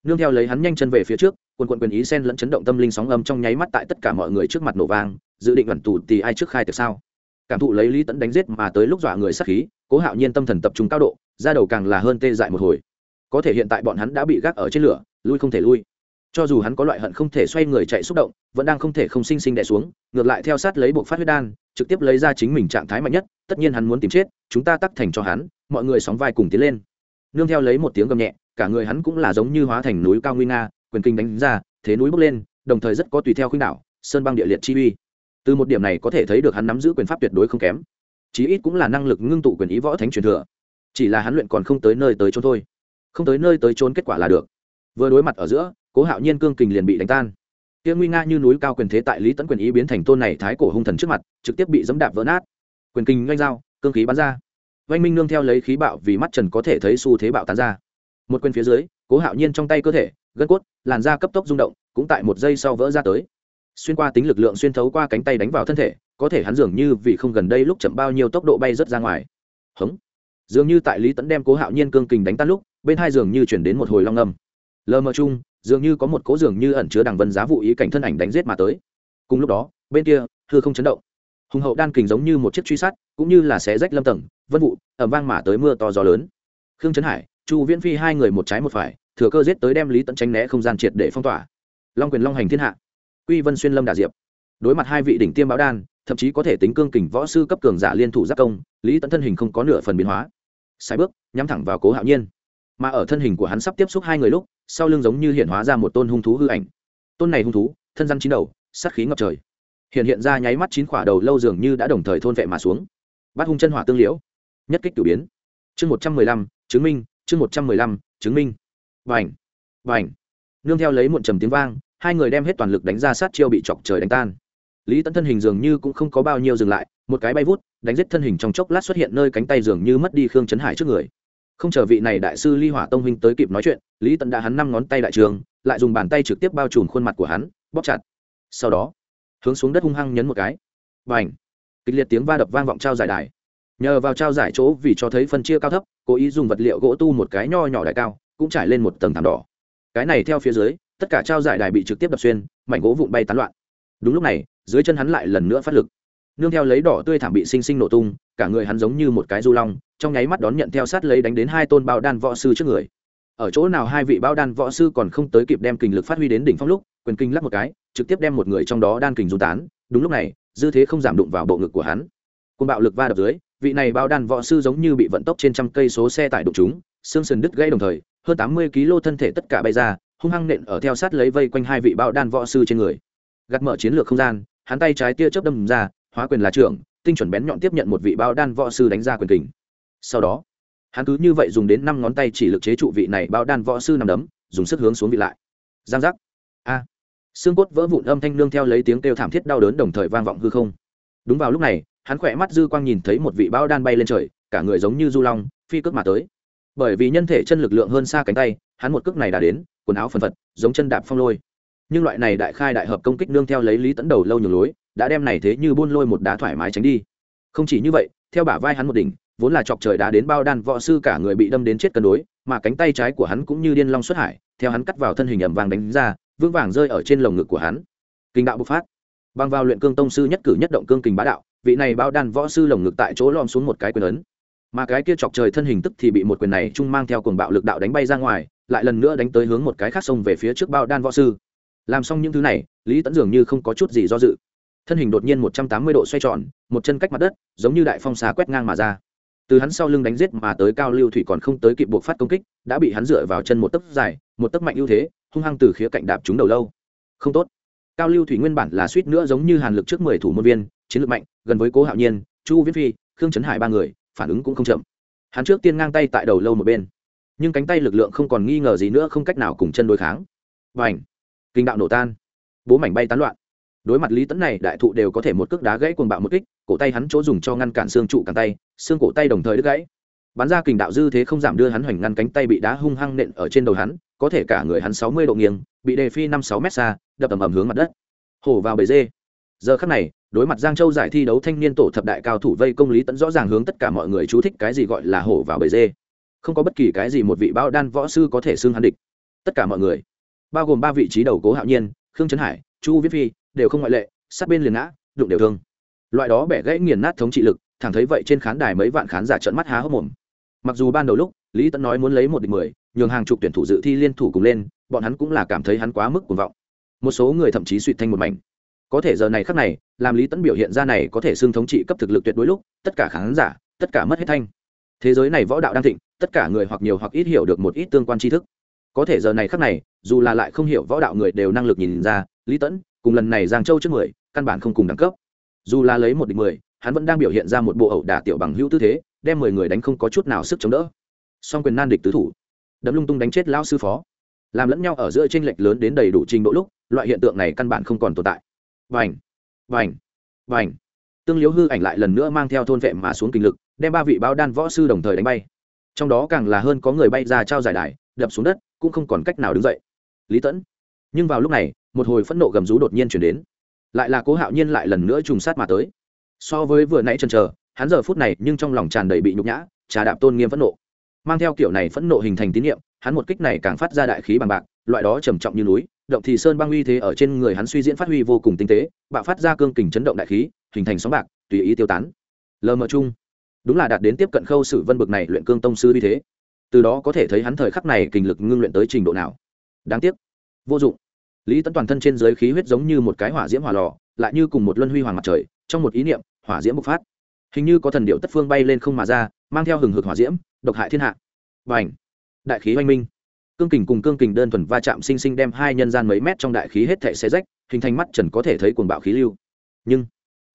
A: Nương theo lấy hắn nhanh chân về phía trước, quần quận quyền ý sen lẫn chấn động tâm linh sóng âm trong nháy mắt tại tất cả mọi người trước mặt nổ vang, dự định ẩn tù thì ai trước khai từ sao. Cảm thụ lấy lý tẫn đánh giết mà tới lúc dọa người sát khí, cố hạo nhiên tâm thần tập trung cao độ ra đầu càng là hơn tê dại một hồi. Có thể hiện tại bọn hắn đã bị gác ở trên lửa, lui không thể lui cho dù hắn có loại hận không thể xoay người chạy xúc động, vẫn đang không thể không sinh sinh đè xuống, ngược lại theo sát lấy buộc phát huyết đan, trực tiếp lấy ra chính mình trạng thái mạnh nhất, tất nhiên hắn muốn tìm chết, chúng ta tắc thành cho hắn, mọi người sóng vai cùng tiến lên. Nương theo lấy một tiếng gầm nhẹ, cả người hắn cũng là giống như hóa thành núi cao nguy nga, quyền kinh đánh ra, thế núi bốc lên, đồng thời rất có tùy theo khuynh đảo, sơn băng địa liệt chi uy. Từ một điểm này có thể thấy được hắn nắm giữ quyền pháp tuyệt đối không kém. Chí ít cũng là năng lực ngưng tụ quyền ý võ thánh truyền thừa. Chỉ là hắn luyện còn không tới nơi tới trốn thôi. Không tới nơi tới trốn kết quả là được. Vừa đối mặt ở giữa cố hạo nhiên cương kình liền bị đánh tan. Kia nguy nga như núi cao quyền thế tại lý tấn quyền ý biến thành tôn này thái cổ hung thần trước mặt, trực tiếp bị dẫm đạp vỡ nát. Quyền kinh doanh dao, cương khí bắn ra. Oanh minh nương theo lấy khí bạo vì mắt trần có thể thấy xu thế bạo tán ra. Một quyền phía dưới, cố hạo nhiên trong tay cơ thể, gân cốt, làn da cấp tốc rung động, cũng tại một giây sau vỡ ra tới. Xuyên qua tính lực lượng xuyên thấu qua cánh tay đánh vào thân thể, có thể hắn dường như vì không gần đây lúc chậm bao nhiêu tốc độ bay rớt ra ngoài. Hống. Dường như tại lý tẫn đem cố hạo nhiên cương kình đánh tan lúc, bên hai dường như chuyển đến một hồi long âm lờ mờ chung dường như có một cố dường như ẩn chứa đằng vân giá vụ ý cảnh thân ảnh đánh giết mà tới. Cùng lúc đó, bên kia thưa không chấn động. Hùng hậu đan kình giống như một chiếc truy sát, cũng như là xé rách lâm tầng, vân vụ ẩm vang mà tới mưa to gió lớn. Khương trấn hải, chu viễn phi hai người một trái một phải, thừa cơ giết tới đem lý tận tránh né không gian triệt để phong tỏa. Long quyền long hành thiên hạ. Quy vân xuyên lâm đà diệp. Đối mặt hai vị đỉnh tiêm báo đan, thậm chí có thể tính cương kình võ sư cấp cường giả liên thủ giáp công, lý tẫn thân hình không có nửa phần biến hóa. Sai bước, nhắm thẳng vào cố hạo nhiên mà ở thân hình của hắn sắp tiếp xúc hai người lúc, sau lưng giống như hiện hóa ra một tôn hung thú hư ảnh. Tôn này hung thú, thân răn chín đầu sắt khí ngập trời. Hiện hiện ra nháy mắt chín khỏa đầu lâu dường như đã đồng thời thôn vệ mà xuống. Bắt hung chân hỏa tương liễu, nhất kích cử biến. Chương một trăm mười lăm, chứng minh, chương một trăm mười lăm, chứng minh. Vành vành. Nương theo lấy muộn trầm tiếng vang, hai người đem hết toàn lực đánh ra sát chiêu bị chọc trời đánh tan. Lý tấn thân hình dường như cũng không có bao nhiêu dừng lại, một cái bay vút, đánh giết thân hình trong chốc lát xuất hiện nơi cánh tay dường như mất đi khương trấn hải trước người không chờ vị này đại sư ly hỏa tông huynh tới kịp nói chuyện, lý Tận đã hắn năm ngón tay đại trường, lại dùng bàn tay trực tiếp bao trùm khuôn mặt của hắn, bóp chặt. Sau đó, hướng xuống đất hung hăng nhấn một cái. B à n h kịch liệt tiếng va đập vang vọng trao giải đài. Nhờ vào trao giải chỗ vì cho thấy phân chia cao thấp, cố ý dùng vật liệu gỗ tu một cái nho nhỏ đại cao, cũng trải lên một tầng thảm đỏ. Cái này theo phía dưới, tất cả trao giải đài bị trực tiếp đập xuyên, mảnh gỗ vụn bay tán loạn. Đúng lúc này, dưới chân hắn lại lần nữa phát lực. Nương theo lấy đỏ tươi thảm bị xinh xinh nổ tung cả người hắn giống như một cái du long, trong nháy mắt đón nhận theo sát lấy đánh đến hai tôn bao đan võ sư trước người. Ở chỗ nào hai vị bao đan võ sư còn không tới kịp đem kình lực phát huy đến đỉnh phong lúc, quyền kinh lắc một cái, trực tiếp đem một người trong đó đan kình du tán, đúng lúc này, dư thế không giảm đụng vào bộ ngực của hắn. Côn bạo lực va đập dưới, vị này bao đan võ sư giống như bị vận tốc trên trăm cây số xe tải đụng chúng xương sườn đứt gãy đồng thời, hơn tám mươi kg thân thể tất cả bay ra, hung hăng nện ở theo sát lấy vây quanh hai vị bao đan võ sư trên người. Gạt mở chiến lược không gian, hắn tay trái tia chớp đâm ra, hóa quyền là trưởng tinh chuẩn bén nhọn tiếp nhận một vị bao đan võ sư đánh ra quyền kình. Sau đó, hắn cứ như vậy dùng đến năm ngón tay chỉ lực chế trụ vị này bao đan võ sư nằm đấm, dùng sức hướng xuống vị lại. Giang giác. A. Xương cốt vỡ vụn âm thanh nương theo lấy tiếng kêu thảm thiết đau đớn đồng thời vang vọng hư không. Đúng vào lúc này, hắn khỏe mắt dư quang nhìn thấy một vị bao đan bay lên trời, cả người giống như du long, phi cước mà tới. Bởi vì nhân thể chân lực lượng hơn xa cánh tay, hắn một cước này đã đến, quần áo phần phật, giống chân đạp phong lôi. Nhưng loại này đại khai đại hợp công kích nương theo lấy lý tấn đầu lâu nhiều lối đã đem này thế như buôn lôi một đá thoải mái tránh đi. Không chỉ như vậy, theo bả vai hắn một đỉnh, vốn là chọc trời đá đến bao đan võ sư cả người bị đâm đến chết cân đối, mà cánh tay trái của hắn cũng như điên long xuất hải, theo hắn cắt vào thân hình ẩm vàng đánh ra, vững vàng rơi ở trên lồng ngực của hắn. Kinh đạo bộc phát. Bằng vào luyện cương tông sư nhất cử nhất động cương kình bá đạo, vị này bao đan võ sư lồng ngực tại chỗ lom xuống một cái quyền ấn. Mà cái kia chọc trời thân hình tức thì bị một quyền này trung mang theo cuồng bạo lực đạo đánh bay ra ngoài, lại lần nữa đánh tới hướng một cái khác sông về phía trước bao đan võ sư. Làm xong những thứ này, lý tẫn dường như không có chút gì do dự thân hình đột nhiên một trăm tám mươi độ xoay tròn, một chân cách mặt đất, giống như đại phong xá quét ngang mà ra. Từ hắn sau lưng đánh giết mà tới cao lưu thủy còn không tới kịp buộc phát công kích, đã bị hắn dựa vào chân một tấc dài, một tấc mạnh ưu thế, hung hăng từ khía cạnh đạp trúng đầu lâu. Không tốt. Cao lưu thủy nguyên bản là suýt nữa giống như hàn lực trước mười thủ môn viên, chiến lược mạnh, gần với cố hạo nhiên, chu viễn phi, khương trấn hải ba người, phản ứng cũng không chậm. Hắn trước tiên ngang tay tại đầu lâu một bên. Nhưng cánh tay lực lượng không còn nghi ngờ gì nữa, không cách nào cùng chân đối kháng. Và ảnh kinh đạo nổ tan. Bố mảnh bay tán loạn đối mặt lý tấn này, đại thụ đều có thể một cước đá gãy cuồng bạo một kích, cổ tay hắn chỗ dùng cho ngăn cản xương trụ càng tay, xương cổ tay đồng thời đứt gãy. Bắn ra kình đạo dư thế không giảm đưa hắn hoành ngăn cánh tay bị đá hung hăng nện ở trên đầu hắn, có thể cả người hắn sáu mươi độ nghiêng, bị đề phi năm sáu mét xa, đập ầm ầm hướng mặt đất. Hổ vào bể dê. Giờ khắc này, đối mặt giang châu giải thi đấu thanh niên tổ thập đại cao thủ vây công lý tẫn rõ ràng hướng tất cả mọi người chú thích cái gì gọi là hổ vào bể dê. Không có bất kỳ cái gì một vị bao đan võ sư có thể xưng hắn địch. Tất cả mọi người, bao gồm ba vị trí đầu cố hạo nhiên, khương trấn hải, chu viết phi đều không ngoại lệ, sát bên liền ngã, đụng đều thương. Loại đó bẻ gãy nghiền nát thống trị lực, thẳng thấy vậy trên khán đài mấy vạn khán giả trợn mắt há hốc mồm. Mặc dù ban đầu lúc, lý tẫn nói muốn lấy một địch mười, nhường hàng chục tuyển thủ dự thi liên thủ cùng lên, bọn hắn cũng là cảm thấy hắn quá mức cuồng vọng. Một số người thậm chí suy thanh một mảnh. Có thể giờ này khắc này, làm lý tẫn biểu hiện ra này có thể xưng thống trị cấp thực lực tuyệt đối lúc, tất cả khán giả, tất cả mất hết thanh. Thế giới này võ đạo đang thịnh, tất cả người hoặc nhiều hoặc ít hiểu được một ít tương quan tri thức. Có thể giờ này khắc này, dù là lại không hiểu võ đạo người đều năng lực nhìn ra, lý tẫn cùng lần này giang châu trước mười, căn bản không cùng đẳng cấp. Dù là lấy một địch mười, hắn vẫn đang biểu hiện ra một bộ ẩu đả tiểu bằng hữu tư thế, đem mười người đánh không có chút nào sức chống đỡ. Song quyền nan địch tứ thủ. Đấm lung tung đánh chết lão sư phó. Làm lẫn nhau ở giữa tranh lệch lớn đến đầy đủ trình độ lúc, loại hiện tượng này căn bản không còn tồn tại. Vành vành vành. Tương liếu hư ảnh lại lần nữa mang theo thôn vệ mà xuống kinh lực, đem ba vị báo đan võ sư đồng thời đánh bay. Trong đó càng là hơn có người bay ra trao giải đài, đập xuống đất, cũng không còn cách nào đứng dậy. Lý tẫn. Nhưng vào lúc này một hồi phẫn nộ gầm rú đột nhiên chuyển đến. Lại là cố hạo nhiên lại lần nữa trùng sát mà tới. So với vừa nãy chần chờ, hắn giờ phút này nhưng trong lòng tràn đầy bị nhục nhã, trà đạp tôn nghiêm phẫn nộ. Mang theo kiểu này phẫn nộ hình thành tín nhiệm hắn một kích này càng phát ra đại khí bằng bạc, loại đó trầm trọng như núi, động thì sơn băng uy thế ở trên người hắn suy diễn phát huy vô cùng tinh tế, bạo phát ra cương kình chấn động đại khí, hình thành sóng bạc, tùy ý tiêu tán. Lờ mờ chung, đúng là đạt đến tiếp cận khâu sử vân bực này luyện cương tông sư uy thế. Từ đó có thể thấy hắn thời khắc này kình lực ngưng luyện tới trình độ nào. Đáng tiếc, vô dụng lý tấn toàn thân trên giới khí huyết giống như một cái hỏa diễm hỏa lò, lại như cùng một luân huy hoàng mặt trời, trong một ý niệm, hỏa diễm bộc phát. Hình như có thần điệu tất phương bay lên không mà ra, mang theo hừng hực hỏa diễm, độc hại thiên hạ. Và h đại khí oanh minh. Cương kình cùng cương kình đơn thuần va chạm sinh sinh đem hai nhân gian mấy mét trong đại khí hết thể xe rách, hình thành mắt trần có thể thấy cuồng bạo khí lưu. Nhưng,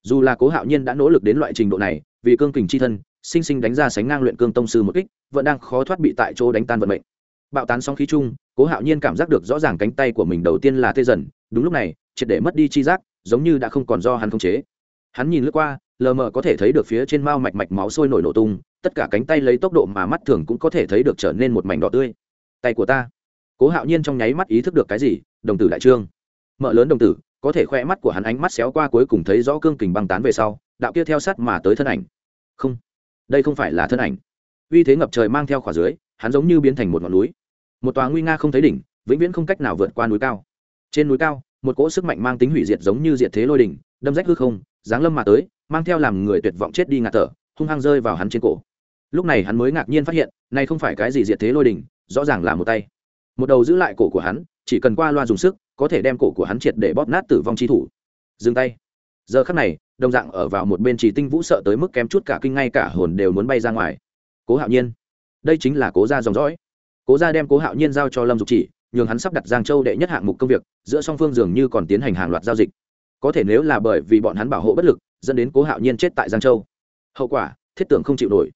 A: dù là cố hạo nhiên đã nỗ lực đến loại trình độ này, vì cương kình c h i thân, sinh sinh đánh ra sánh ngang luyện cương tông sư một kích, vẫn đang khó thoát bị tại chỗ đánh tan vận mệnh bạo tán sóng khí chung, cố hạo nhiên cảm giác được rõ ràng cánh tay của mình đầu tiên là tê dần, đúng lúc này, triệt để mất đi chi giác, giống như đã không còn do hắn khống chế. Hắn nhìn lướt qua, lờ mờ có thể thấy được phía trên mao mạch mạch máu sôi nổi nổ tung, tất cả cánh tay lấy tốc độ mà mắt thường cũng có thể thấy được trở nên một mảnh đỏ tươi. Tay của ta. Cố hạo nhiên trong nháy mắt ý thức được cái gì, đồng tử đại trương. Mợ lớn đồng tử, có thể khoe mắt của hắn ánh mắt xéo qua cuối cùng thấy rõ cương kình băng tán về sau, đạo kia theo sát mà tới thân ảnh. Không, đây không phải là thân ảnh. Uy thế ngập trời mang theo khỏa dưới, hắn giống như biến thành một ngọn núi một tòa nguy nga không thấy đỉnh, vĩnh viễn không cách nào vượt qua núi cao. Trên núi cao, một cỗ sức mạnh mang tính hủy diệt giống như diệt thế lôi đỉnh, đâm rách hư không, giáng lâm mà tới, mang theo làm người tuyệt vọng chết đi ngạt thở, hung hăng rơi vào hắn trên cổ. Lúc này hắn mới ngạc nhiên phát hiện, này không phải cái gì diệt thế lôi đỉnh, rõ ràng là một tay. Một đầu giữ lại cổ của hắn, chỉ cần qua loa dùng sức, có thể đem cổ của hắn triệt để bóp nát tử vong chi thủ. Dừng tay. Giờ khắc này, đồng dạng ở vào một bên chỉ tinh vũ sợ tới mức kém chút cả kinh ngay cả hồn đều muốn bay ra ngoài. Cố hạo nhiên. Đây chính là cố gia dòng dõi cố gia đem cố hạo nhiên giao cho lâm dục chỉ, nhường hắn sắp đặt giang châu đệ nhất hạng mục công việc, giữa song phương dường như còn tiến hành hàng loạt giao dịch. Có thể nếu là bởi vì bọn hắn bảo hộ bất lực, dẫn đến cố hạo nhiên chết tại giang châu. Hậu quả, thiết tưởng không chịu nổi.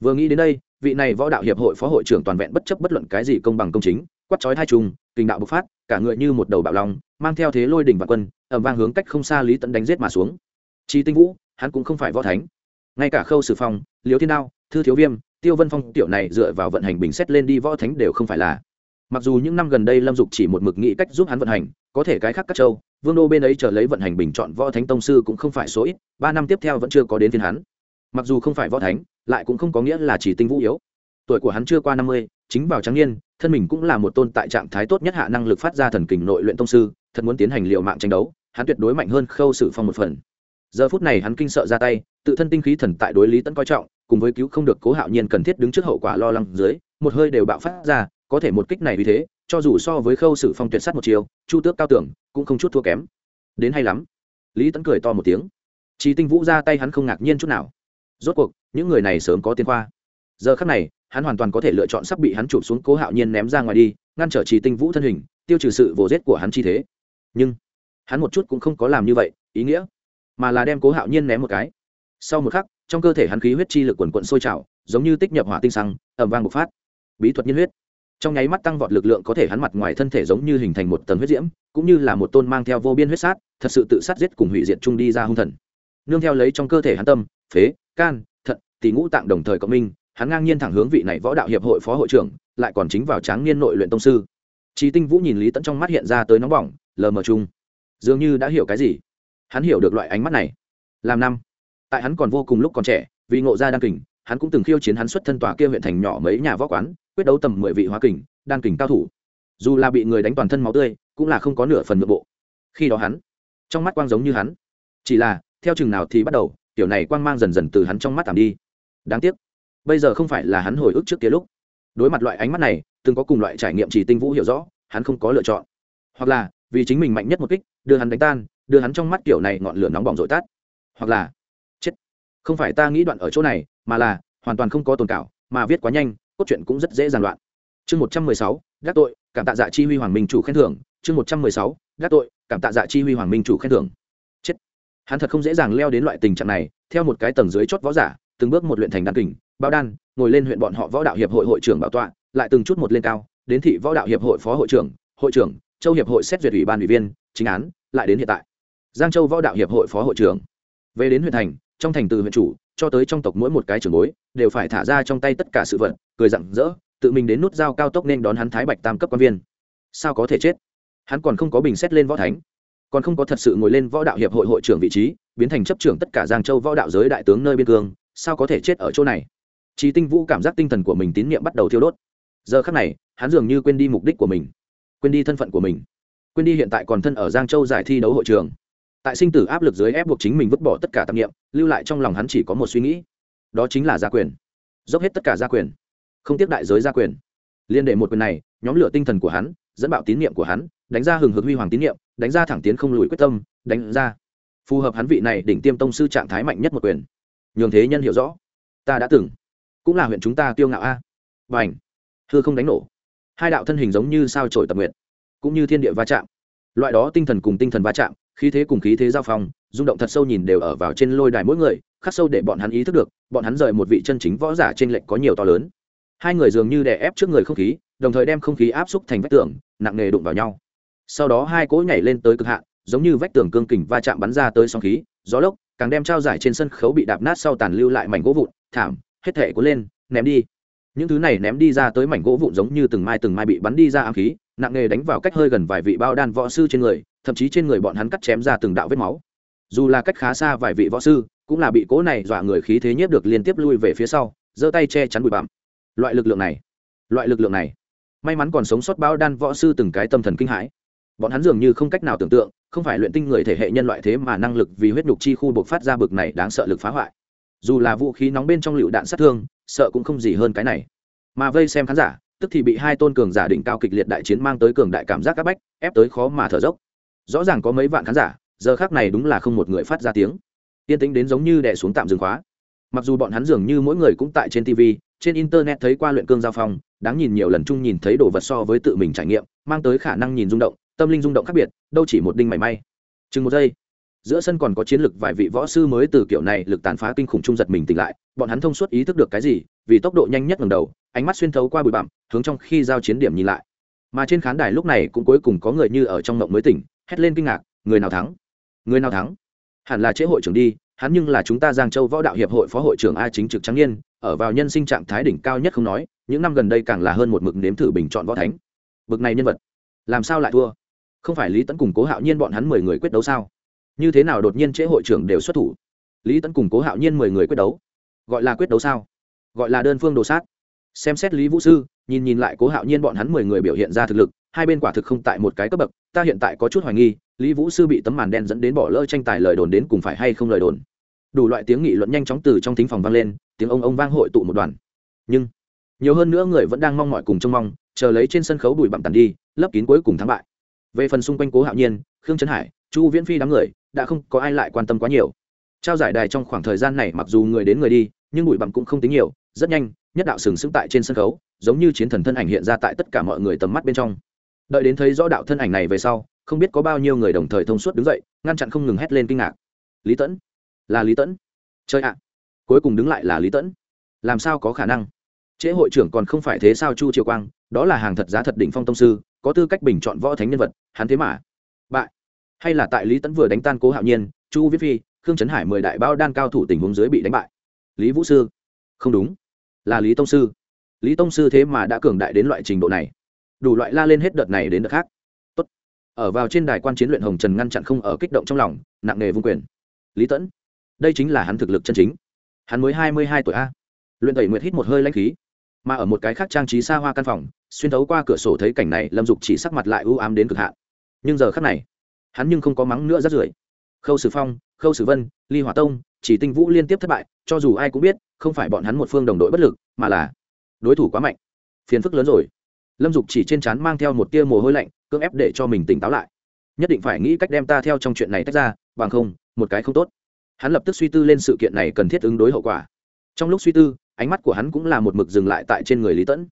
A: Vừa nghĩ đến đây, vị này võ đạo hiệp hội phó hội trưởng toàn vẹn bất chấp bất luận cái gì công bằng công chính quắt chói hai trùng, kinh đạo bộc phát, cả người như một đầu bạo long, mang theo thế lôi đỉnh và quân ẩm vang hướng cách không xa lý tận đánh giết mà xuống. Chi tinh vũ, hắn cũng không phải võ thánh. Ngay cả khâu sử phong liếu thiên đao, thư thiếu viêm tiêu vân phong tiểu này dựa vào vận hành bình xét lên đi võ thánh đều không phải là. Mặc dù những năm gần đây lâm dục chỉ một mực nghĩ cách giúp hắn vận hành, có thể cái khác các châu, vương đô bên ấy chờ lấy vận hành bình chọn võ thánh tông sư cũng không phải số ít, ba năm tiếp theo vẫn chưa có đến thiên hắn. Mặc dù không phải võ thánh, lại cũng không có nghĩa là chỉ tinh vũ yếu. Tuổi của hắn chưa qua năm mươi, chính vào tráng niên, thân mình cũng là một tôn tại trạng thái tốt nhất hạ năng lực phát ra thần kình nội luyện tông sư, thật muốn tiến hành liệu mạng tranh đấu, hắn tuyệt đối mạnh hơn khâu sử phong một phần giờ phút này hắn kinh sợ ra tay, tự thân tinh khí thần tại đối lý tẫn coi trọng, cùng với cứu không được cố hạo nhiên cần thiết đứng trước hậu quả lo lắng dưới, một hơi đều bạo phát ra, có thể một kích này vì thế, cho dù so với khâu sử phong tuyệt sắt một chiều chu tước cao tưởng, cũng không chút thua kém. Đến hay lắm? Lý tẫn cười to một tiếng. Chí tinh vũ ra tay hắn không ngạc nhiên chút nào. Rốt cuộc, những người này sớm có tiên khoa. Giờ khắc này, hắn hoàn toàn có thể lựa chọn sắp bị hắn chụp xuống cố hạo nhiên ném ra ngoài đi, ngăn trở Chí tinh vũ thân hình, tiêu trừ sự vồ rết của hắn chi thế. Nhưng, hắn một chút cũng không có làm như vậy, ý nghĩa? Mà là đem cố hạo nhiên ném một cái. Sau một khắc trong cơ thể hắn khí huyết chi lực quần quận sôi trào giống như tích nhập hỏa tinh xăng ẩm vang bộc phát. Bí thuật nhiên huyết. Trong nháy mắt tăng vọt lực lượng có thể hắn mặt ngoài thân thể giống như hình thành một tầng huyết diễm cũng như là một tôn mang theo vô biên huyết sát thật sự tự sát giết cùng hủy diệt chung đi ra hung thần. Nương theo lấy trong cơ thể hắn tâm phế can thận tỷ ngũ tạng đồng thời cộng minh hắn ngang nhiên thẳng hướng vị này võ đạo hiệp hội phó hội trưởng lại còn chính vào tráng niên nội luyện tông sư. Trí Tinh Vũ nhìn Lý Tẫn trong mắt hiện ra tới nóng bỏng, lờ mờ chung. Dường như đã hiểu cái gì. Hắn hiểu được loại ánh mắt này. Làm năm, tại hắn còn vô cùng lúc còn trẻ, vì ngộ ra đan kình, hắn cũng từng khiêu chiến hắn xuất thân tòa kia huyện thành nhỏ mấy nhà võ quán, quyết đấu tầm mười vị hóa kình, đan kình cao thủ. Dù là bị người đánh toàn thân máu tươi, cũng là không có nửa phần nội bộ. Khi đó hắn, trong mắt quang giống như hắn. Chỉ là, theo chừng nào thì bắt đầu, tiểu này quang mang dần dần từ hắn trong mắt tạm đi. Đáng tiếc, bây giờ không phải là hắn hồi ức trước kia lúc đối mặt loại ánh mắt này từng có cùng loại trải nghiệm chỉ tinh vũ hiểu rõ hắn không có lựa chọn hoặc là vì chính mình mạnh nhất một kích đưa hắn đánh tan, đưa hắn trong mắt kiểu này ngọn lửa nóng bỏng dội tắt. Hoặc là, chết, không phải ta nghĩ đoạn ở chỗ này, mà là, hoàn toàn không có tồn cảo, mà viết quá nhanh, cốt truyện cũng rất dễ dàn loạn. Chương một trăm mười sáu, gác tội, cảm tạ dạ chi huy hoàng minh chủ khen thưởng. Chương một trăm mười sáu, gác tội, cảm tạ dạ chi huy hoàng minh chủ khen thưởng. Chết. Hắn thật không dễ dàng leo đến loại tình trạng này, theo một cái tầng dưới chót võ giả, từng bước một luyện thành đan kình bao đan, ngồi lên huyện bọn họ võ đạo hiệp hội hội trưởng bảo tọa, lại từng chút một lên cao, đến thị võ đạo hiệp hội phó hội trưởng hội trưởng châu hiệp hội xét duyệt ủy ban ủy viên chính án lại đến hiện tại. Giang châu võ đạo hiệp hội phó hội trưởng. Về đến huyện thành trong thành từ huyện chủ cho tới trong tộc mỗi một cái trường bối đều phải thả ra trong tay tất cả sự vận cười rặng rỡ tự mình đến nút giao cao tốc nên đón hắn thái bạch tam cấp quan viên. Sao có thể chết? Hắn còn không có bình xét lên võ thánh còn không có thật sự ngồi lên võ đạo hiệp hội hội trưởng vị trí biến thành chấp trưởng tất cả giang châu võ đạo giới đại tướng nơi biên cương sao có thể chết ở chỗ này? Chí Tinh Vũ cảm giác tinh thần của mình tín niệm bắt đầu thiêu đốt. Giờ khắc này, hắn dường như quên đi mục đích của mình, quên đi thân phận của mình, quên đi hiện tại còn thân ở Giang Châu giải thi đấu hội trường. Tại sinh tử áp lực dưới ép buộc chính mình vứt bỏ tất cả tạp niệm, lưu lại trong lòng hắn chỉ có một suy nghĩ, đó chính là gia quyền. Dốc hết tất cả gia quyền, không tiếp đại giới gia quyền. Liên đệ một quyền này, nhóm lửa tinh thần của hắn, dẫn bạo tín niệm của hắn, đánh ra hừng hực huy hoàng tín niệm, đánh ra thẳng tiến không lùi quyết tâm, đánh ra. phù hợp hắn vị này đỉnh tiêm tông sư trạng thái mạnh nhất một quyền. Nhường thế nhân hiểu rõ. Ta đã từng. Cũng là huyện chúng ta tiêu ngạo a. Và ảnh hư không đánh nổ hai đạo thân hình giống như sao trổi tập nguyện cũng như thiên địa va chạm. Loại đó tinh thần cùng tinh thần va chạm, khí thế cùng khí thế giao phong, rung động thật sâu nhìn đều ở vào trên lôi đài mỗi người, khắc sâu để bọn hắn ý thức được, bọn hắn rời một vị chân chính võ giả trên lệnh có nhiều to lớn. Hai người dường như đè ép trước người không khí, đồng thời đem không khí áp xúc thành vách tường, nặng nề đụng vào nhau. Sau đó hai cỗ nhảy lên tới cực hạn, giống như vách tường cương kình va chạm bắn ra tới sóng khí, gió lốc, càng đem trao giải trên sân khấu bị đạp nát sau tàn lưu lại mảnh gỗ vụn, thảm, hết thể cuốn lên, ném đi những thứ này ném đi ra tới mảnh gỗ vụn giống như từng mai từng mai bị bắn đi ra ám khí, nặng nề đánh vào cách hơi gần vài vị bao đan võ sư trên người, thậm chí trên người bọn hắn cắt chém ra từng đạo vết máu. Dù là cách khá xa vài vị võ sư, cũng là bị cố này dọa người khí thế nhiếp được liên tiếp lui về phía sau, giơ tay che chắn bụi bặm. Loại lực lượng này, loại lực lượng này, may mắn còn sống sót bao đan võ sư từng cái tâm thần kinh hãi. Bọn hắn dường như không cách nào tưởng tượng, không phải luyện tinh người thể hệ nhân loại thế mà năng lực vì huyết nhục chi khu buộc phát ra bực này đáng sợ lực phá hoại. Dù là vũ khí nóng bên trong lựu đạn sát thương sợ cũng không gì hơn cái này. Mà vây xem khán giả, tức thì bị hai tôn cường giả đỉnh cao kịch liệt đại chiến mang tới cường đại cảm giác áp bách, ép tới khó mà thở dốc. Rõ ràng có mấy vạn khán giả, giờ khác này đúng là không một người phát ra tiếng. Tiên tĩnh đến giống như đè xuống tạm dừng khóa. Mặc dù bọn hắn dường như mỗi người cũng tại trên tv trên internet thấy qua luyện cương giao phong, đáng nhìn nhiều lần chung nhìn thấy đồ vật so với tự mình trải nghiệm, mang tới khả năng nhìn rung động, tâm linh rung động khác biệt, đâu chỉ một đinh mảy may. Chừng một giây giữa sân còn có chiến lực vài vị võ sư mới từ kiểu này lực tàn phá kinh khủng trung giật mình tỉnh lại, bọn hắn thông suốt ý thức được cái gì, vì tốc độ nhanh nhất ngầm đầu, ánh mắt xuyên thấu qua bụi bặm, hướng trong khi giao chiến điểm nhìn lại. Mà trên khán đài lúc này cũng cuối cùng có người như ở trong mộng mới tỉnh, hét lên kinh ngạc, người nào thắng? Người nào thắng? Hẳn là chế hội trưởng đi, hắn nhưng là chúng ta giang châu võ đạo hiệp hội phó hội trưởng a chính trực trắng niên, ở vào nhân sinh trạng thái đỉnh cao nhất không nói, những năm gần đây càng là hơn một mực nếm thử bình chọn võ thánh. Bực này nhân vật, làm sao lại thua? Không phải lý tấn cùng cố hạo nhiên bọn hắn mười người quyết đấu sao? Như thế nào đột nhiên chế hội trưởng đều xuất thủ? Lý tấn cùng cố hạo nhiên mười người quyết đấu. Gọi là quyết đấu sao? Gọi là đơn phương đồ sát. Xem xét lý vũ sư, nhìn nhìn lại cố hạo nhiên bọn hắn mười người biểu hiện ra thực lực, hai bên quả thực không tại một cái cấp bậc, ta hiện tại có chút hoài nghi, lý vũ sư bị tấm màn đen dẫn đến bỏ lỡ tranh tài lời đồn đến cùng phải hay không lời đồn. Đủ loại tiếng nghị luận nhanh chóng từ trong thính phòng vang lên, tiếng ông ông vang hội tụ một đoàn. Nhưng, nhiều hơn nữa người vẫn đang mong mọi cùng trông mong, chờ lấy trên sân khấu bụi bặm tàn đi, lấp kín cuối cùng thắng bại. Về phần xung quanh cố hạo nhiên, khương trấn hải, chu viễn phi đám người đã không có ai lại quan tâm quá nhiều. Trao giải đài trong khoảng thời gian này mặc dù người đến người đi, nhưng bụi bặm cũng không tính nhiều, rất nhanh, nhất đạo sừng sững tại trên sân khấu, giống như chiến thần thân ảnh hiện ra tại tất cả mọi người tầm mắt bên trong. Đợi đến thấy rõ đạo thân ảnh này về sau, không biết có bao nhiêu người đồng thời thông suốt đứng dậy, ngăn chặn không ngừng hét lên kinh ngạc. Lý tẫn, là lý tẫn. Chơi ạ, cuối cùng đứng lại là lý tẫn. Làm sao có khả năng? Trễ hội trưởng còn không phải thế sao chu triều quang, đó là hàng thật giá thật đỉnh phong tông sư, có tư cách bình chọn võ thánh nhân vật, hắn thế mà hay là tại lý Tấn vừa đánh tan cố hạo nhiên chu viết phi khương trấn hải mười đại bao đan cao thủ tình huống dưới bị đánh bại lý vũ sư không đúng là lý tông sư lý tông sư thế mà đã cường đại đến loại trình độ này đủ loại la lên hết đợt này đến đợt khác Tốt. ở vào trên đài quan chiến luyện hồng trần ngăn chặn không ở kích động trong lòng nặng nề vung quyền lý tẫn đây chính là hắn thực lực chân chính hắn mới hai mươi hai tuổi a luyện tẩy nguyệt hít một hơi lanh khí mà ở một cái khác trang trí xa hoa căn phòng xuyên thấu qua cửa sổ thấy cảnh này lâm dục chỉ sắc mặt lại ưu ám đến cực hạn nhưng giờ khắc này hắn nhưng không có mắng nữa rát rưởi khâu sử phong, khâu sử vân, ly hỏa tông, chỉ tinh vũ liên tiếp thất bại, cho dù ai cũng biết, không phải bọn hắn một phương đồng đội bất lực, mà là đối thủ quá mạnh. Phiền phức lớn rồi. Lâm dục chỉ trên trán mang theo một tia mồ hôi lạnh, cưỡng ép để cho mình tỉnh táo lại. Nhất định phải nghĩ cách đem ta theo trong chuyện này tách ra, bằng không, một cái không tốt. Hắn lập tức suy tư lên sự kiện này cần thiết ứng đối hậu quả. Trong lúc suy tư, ánh mắt của hắn cũng là một mực dừng lại tại trên người lý tẫn.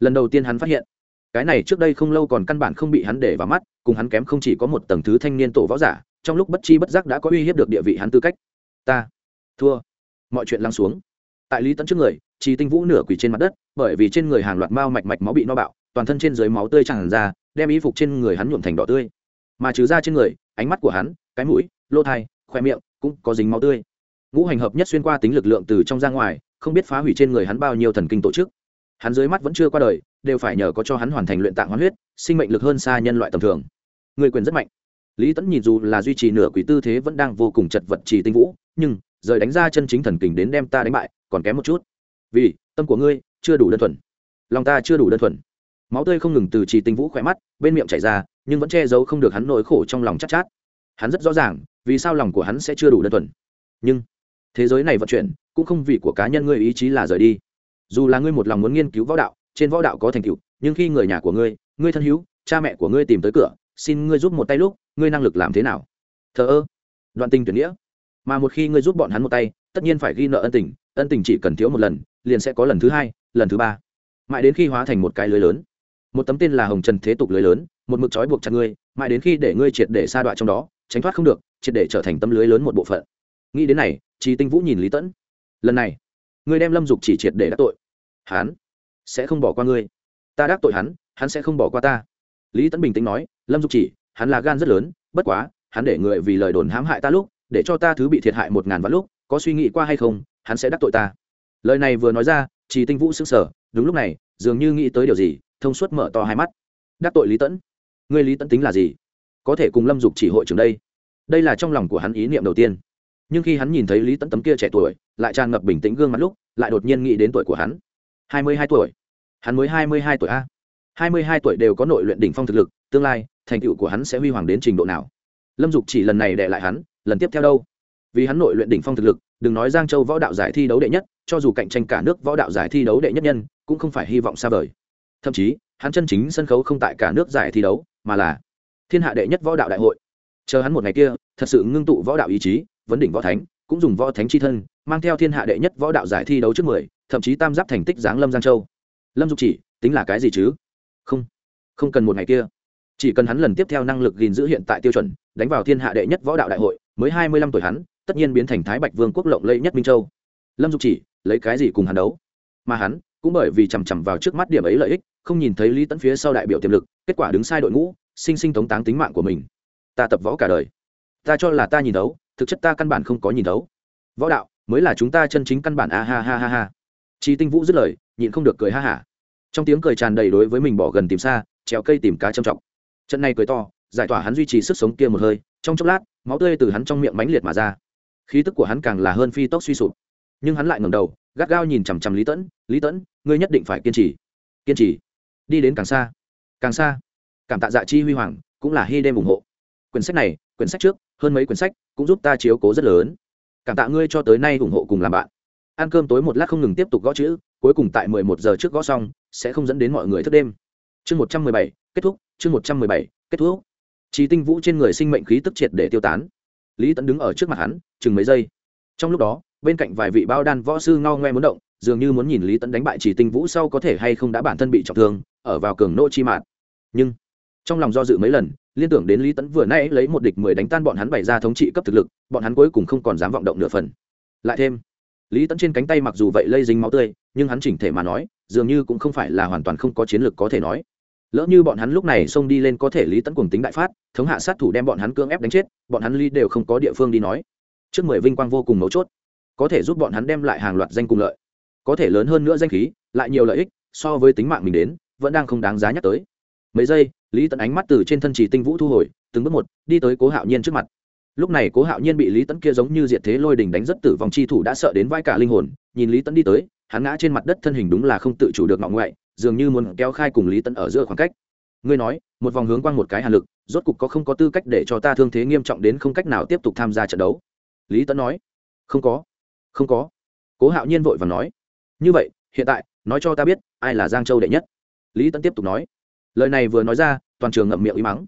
A: Lần đầu tiên hắn phát hiện cái này trước đây không lâu còn căn bản không bị hắn để vào mắt, cùng hắn kém không chỉ có một tầng thứ thanh niên tổ võ giả, trong lúc bất chi bất giác đã có uy hiếp được địa vị hắn tư cách. Ta, thua. Mọi chuyện lắng xuống. Tại lý tẫn trước người chỉ tinh vũ nửa quỳ trên mặt đất, bởi vì trên người hàng loạt mao mạch mạch máu bị no bạo, toàn thân trên dưới máu tươi tràn ra, đem y phục trên người hắn nhuộm thành đỏ tươi. Mà trừ ra trên người, ánh mắt của hắn, cái mũi lô thai khoe miệng cũng có dính máu tươi. Ngũ hành hợp nhất xuyên qua tính lực lượng từ trong ra ngoài, không biết phá hủy trên người hắn bao nhiêu thần kinh tổ chức hắn dưới mắt vẫn chưa qua đời đều phải nhờ có cho hắn hoàn thành luyện tạng hoán huyết sinh mệnh lực hơn xa nhân loại tầm thường. Người quyền rất mạnh. Lý tẫn nhìn dù là duy trì nửa quỷ tư thế vẫn đang vô cùng chật vật trì tinh vũ nhưng rời đánh ra chân chính thần kình đến đem ta đánh bại còn kém một chút. Vì tâm của ngươi chưa đủ đơn thuần. Lòng ta chưa đủ đơn thuần. Máu tươi không ngừng từ trì tinh vũ khỏe mắt bên miệng chảy ra nhưng vẫn che giấu không được hắn nỗi khổ trong lòng chắc chát, chát. Hắn rất rõ ràng vì sao lòng của hắn sẽ chưa đủ đơn thuần. Nhưng thế giới này vận chuyển cũng không vì của cá nhân ngươi ý chí là rời đi dù là ngươi một lòng muốn nghiên cứu võ đạo, trên võ đạo có thành tựu, nhưng khi người nhà của ngươi ngươi thân hữu, cha mẹ của ngươi tìm tới cửa, xin ngươi giúp một tay lúc, ngươi năng lực làm thế nào? Thờ ơ. Đoạn tình tuyển nghĩa. Mà một khi ngươi giúp bọn hắn một tay, tất nhiên phải ghi nợ ân tình ân tình chỉ cần thiếu một lần, liền sẽ có lần thứ hai, lần thứ ba. Mãi đến khi hóa thành một cái lưới lớn. Một tấm tên là hồng trần thế tục lưới lớn, một mực trói buộc chặt ngươi, mãi đến khi để ngươi triệt để sa đoạn trong đó, tránh thoát không được, triệt để trở thành tấm lưới lớn một bộ phận. Nghĩ đến này trí tinh vũ nhìn lý tẫn. Lần này, ngươi đem lâm dục chỉ triệt để đắc tội hắn sẽ không bỏ qua ngươi. Ta đắc tội hắn hắn sẽ không bỏ qua ta. Lý tấn bình tĩnh nói, lâm dục chỉ, hắn là gan rất lớn, bất quá, hắn để người vì lời đồn hãm hại ta lúc, để cho ta thứ bị thiệt hại một ngàn vạn lúc, có suy nghĩ qua hay không, hắn sẽ đắc tội ta. Lời này vừa nói ra, chỉ tinh vũ sững sờ, đúng lúc này, dường như nghĩ tới điều gì, thông suốt mở to hai mắt. Đắc tội lý tẫn ngươi lý tẫn tính là gì? Có thể cùng lâm dục chỉ hội trưởng đây. Đây là trong lòng của hắn ý niệm đầu tiên. Nhưng khi hắn nhìn thấy lý tẫn tấm kia trẻ tuổi, lại tràn ngập bình tĩnh gương mặt lúc, lại đột nhiên nghĩ đến tuổi của hắn hai mươi hai tuổi. Hắn mới hai mươi hai tuổi a. hai mươi hai tuổi đều có nội luyện đỉnh phong thực lực, tương lai, thành tựu của hắn sẽ huy hoàng đến trình độ nào? Lâm dục chỉ lần này đệ lại hắn, lần tiếp theo đâu? Vì hắn nội luyện đỉnh phong thực lực, đừng nói giang châu võ đạo giải thi đấu đệ nhất, cho dù cạnh tranh cả nước võ đạo giải thi đấu đệ nhất nhân, cũng không phải hy vọng xa vời. Thậm chí, hắn chân chính sân khấu không tại cả nước giải thi đấu, mà là thiên hạ đệ nhất võ đạo đại hội. Chờ hắn một ngày kia, thật sự ngưng tụ võ đạo ý chí, vấn đỉnh võ thánh, cũng dùng võ thánh c h i thân, mang theo thiên hạ đệ nhất võ đạo giải thi đấu trước mười thậm chí tam giáp thành tích giáng lâm giang châu. Lâm dục chỉ, tính là cái gì chứ? Không không cần một ngày kia. Chỉ cần hắn lần tiếp theo năng lực gìn giữ hiện tại tiêu chuẩn, đánh vào thiên hạ đệ nhất võ đạo đại hội, mới hai mươi lăm tuổi hắn, tất nhiên biến thành thái bạch vương quốc lộng lẫy nhất minh châu. Lâm dục chỉ, lấy cái gì cùng hắn đấu? Mà hắn, cũng bởi vì chằm chằm vào trước mắt điểm ấy lợi ích, không nhìn thấy lý tẫn phía sau đại biểu tiềm lực, kết quả đứng sai đội ngũ, sinh sinh tống táng tính mạng của mình. Ta tập võ cả đời. Ta cho là ta nhìn đấu, thực chất ta căn bản không có nhìn đấu. Võ đạo, mới là chúng ta chân chính căn bản. A ha ha ha ha chi tinh vũ dứt lời, nhịn không được cười ha hả. Trong tiếng cười tràn đầy đối với mình bỏ gần tìm xa, trèo cây tìm cá trầm trọng. Trận này cười to, giải tỏa hắn duy trì sức sống kia một hơi, trong chốc lát, máu tươi từ hắn trong miệng mãnh liệt mà ra. Khí tức của hắn càng là hơn phi tốc suy sụp. Nhưng hắn lại ngẩng đầu, gắt gao nhìn chằm chằm lý tẫn lý tẫn, ngươi nhất định phải kiên trì. Kiên trì. Đi đến càng xa. Càng xa. Cảm tạ dạ chi huy hoàng, cũng là hy đêm ủng hộ. Quyển sách này, quyển sách trước, hơn mấy quyển sách, cũng giúp ta chiếu cố rất lớn. Cảm tạ ngươi cho tới nay ủng hộ cùng làm bạn ăn cơm tối một lát không ngừng tiếp tục gõ chữ, cuối cùng tại mười một giờ trước gõ xong, sẽ không dẫn đến mọi người thức đêm. Chương một trăm mười bảy, kết thúc, chương một trăm mười bảy, kết thúc. Trí tinh vũ trên người sinh mệnh khí tức triệt để tiêu tán. Lý tẫn đứng ở trước mặt hắn, chừng mấy giây. Trong lúc đó, bên cạnh vài vị bao đan võ sư ngao ngoe muốn động, dường như muốn nhìn lý tẫn đánh bại chỉ tinh vũ sau có thể hay không đã bản thân bị trọng thương, ở vào cường nô chi mạn. Nhưng, trong lòng do dự mấy lần, liên tưởng đến lý tẫn vừa nay lấy một địch mười đánh tan bọn hắn bày ra thống trị cấp thực lực, bọn hắn cuối cùng không còn dám vọng động nửa phần. Lại thêm lý tẫn trên cánh tay mặc dù vậy lây dính máu tươi, nhưng hắn chỉnh thể mà nói, dường như cũng không phải là hoàn toàn không có chiến lược có thể nói. Lỡ như bọn hắn lúc này xông đi lên có thể lý tẫn cùng tính đại phát, thống hạ sát thủ đem bọn hắn cưỡng ép đánh chết, bọn hắn ly đều không có địa phương đi nói. Trước mười vinh quang vô cùng mấu chốt, có thể giúp bọn hắn đem lại hàng loạt danh cùng lợi. Có thể lớn hơn nữa danh khí, lại nhiều lợi ích, so với tính mạng mình đến, vẫn đang không đáng giá nhắc tới. Mấy giây, lý tẫn ánh mắt từ trên thân chỉ tinh vũ thu hồi, từng bước một, đi tới cố hạo nhiên trước mặt lúc này cố hạo nhiên bị lý tẫn kia giống như diệt thế lôi đình đánh rất tử vong chi thủ đã sợ đến vai cả linh hồn, nhìn lý tẫn đi tới, hắn ngã trên mặt đất thân hình đúng là không tự chủ được ngọng ngoại, dường như muốn kéo khai cùng lý tẫn ở giữa khoảng cách. Ngươi nói, một vòng hướng quang một cái hàn lực, rốt cục có không có tư cách để cho ta thương thế nghiêm trọng đến không cách nào tiếp tục tham gia trận đấu? Lý tẫn nói. Không có. Không có. Cố hạo nhiên vội và nói. Như vậy, hiện tại, nói cho ta biết, ai là giang châu đệ nhất? Lý tẫn tiếp tục nói. Lời này vừa nói ra, toàn trường ngậm miệng ý mắng.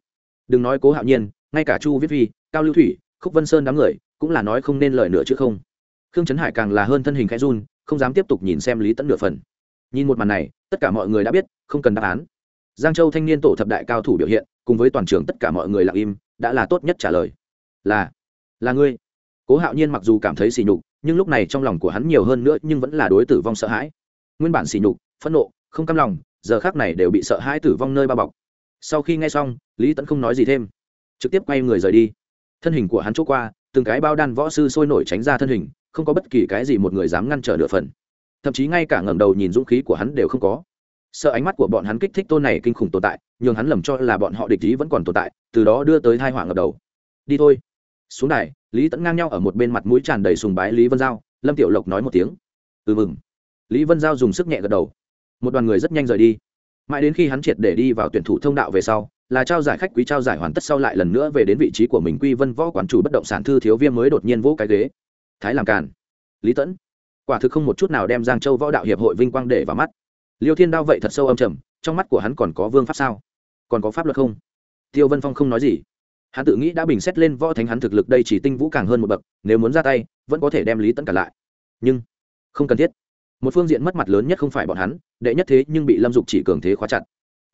A: Đừng nói cố hạo nhiên ngay cả chu viết vi, cao lưu thủy, khúc vân sơn đám người cũng là nói không nên lời nữa chứ không. Khương trấn hải càng là hơn thân hình khẽ run, không dám tiếp tục nhìn xem lý tẫn nửa phần. Nhìn một màn này, tất cả mọi người đã biết, không cần đáp án. Giang châu thanh niên tổ thập đại cao thủ biểu hiện, cùng với toàn trường tất cả mọi người lặng im, đã là tốt nhất trả lời. Là là ngươi. Cố hạo nhiên mặc dù cảm thấy sỉ nhục, nhưng lúc này trong lòng của hắn nhiều hơn nữa nhưng vẫn là đối tử vong sợ hãi. Nguyên bản sỉ nhục, phẫn nộ, không cam lòng, giờ khác này đều bị sợ hãi tử vong nơi bao bọc. Sau khi nghe xong, lý tẫn không nói gì thêm trực tiếp quay người rời đi. Thân hình của hắn chỗ qua, từng cái bao đan võ sư sôi nổi tránh ra thân hình, không có bất kỳ cái gì một người dám ngăn trở nửa phần. Thậm chí ngay cả ngẩng đầu nhìn dũng khí của hắn đều không có. Sợ ánh mắt của bọn hắn kích thích tôn này kinh khủng tồn tại, nhường hắn lầm cho là bọn họ địch ý vẫn còn tồn tại, từ đó đưa tới thai họa ngập đầu. Đi thôi. Xuống đài, lý tẫn ngang nhau ở một bên mặt mũi tràn đầy sùng bái lý vân giao, lâm tiểu lộc nói một tiếng. Ừ mừng. Lý vân giao dùng sức nhẹ gật đầu. Một đoàn người rất nhanh rời đi. Mãi đến khi hắn triệt để đi vào tuyển thủ thông đạo về sau là trao giải khách quý trao giải hoàn tất sau lại lần nữa về đến vị trí của mình quy vân võ quán chủ bất động sản thư thiếu viêm mới đột nhiên vỗ cái ghế. Thái làm càn. Lý tẫn. Quả thực không một chút nào đem giang châu võ đạo hiệp hội vinh quang để vào mắt. Liêu thiên đao vậy thật sâu âm trầm, trong mắt của hắn còn có vương pháp sao? Còn có pháp luật không? Tiêu vân phong không nói gì. Hắn tự nghĩ đã bình xét lên võ thánh hắn thực lực đây chỉ tinh vũ càng hơn một bậc, nếu muốn ra tay, vẫn có thể đem lý tẫn cả lại. Nhưng, không cần thiết. Một phương diện mất mặt lớn nhất không phải bọn hắn, đệ nhất thế nhưng bị lâm dục chỉ cường thế khóa chặt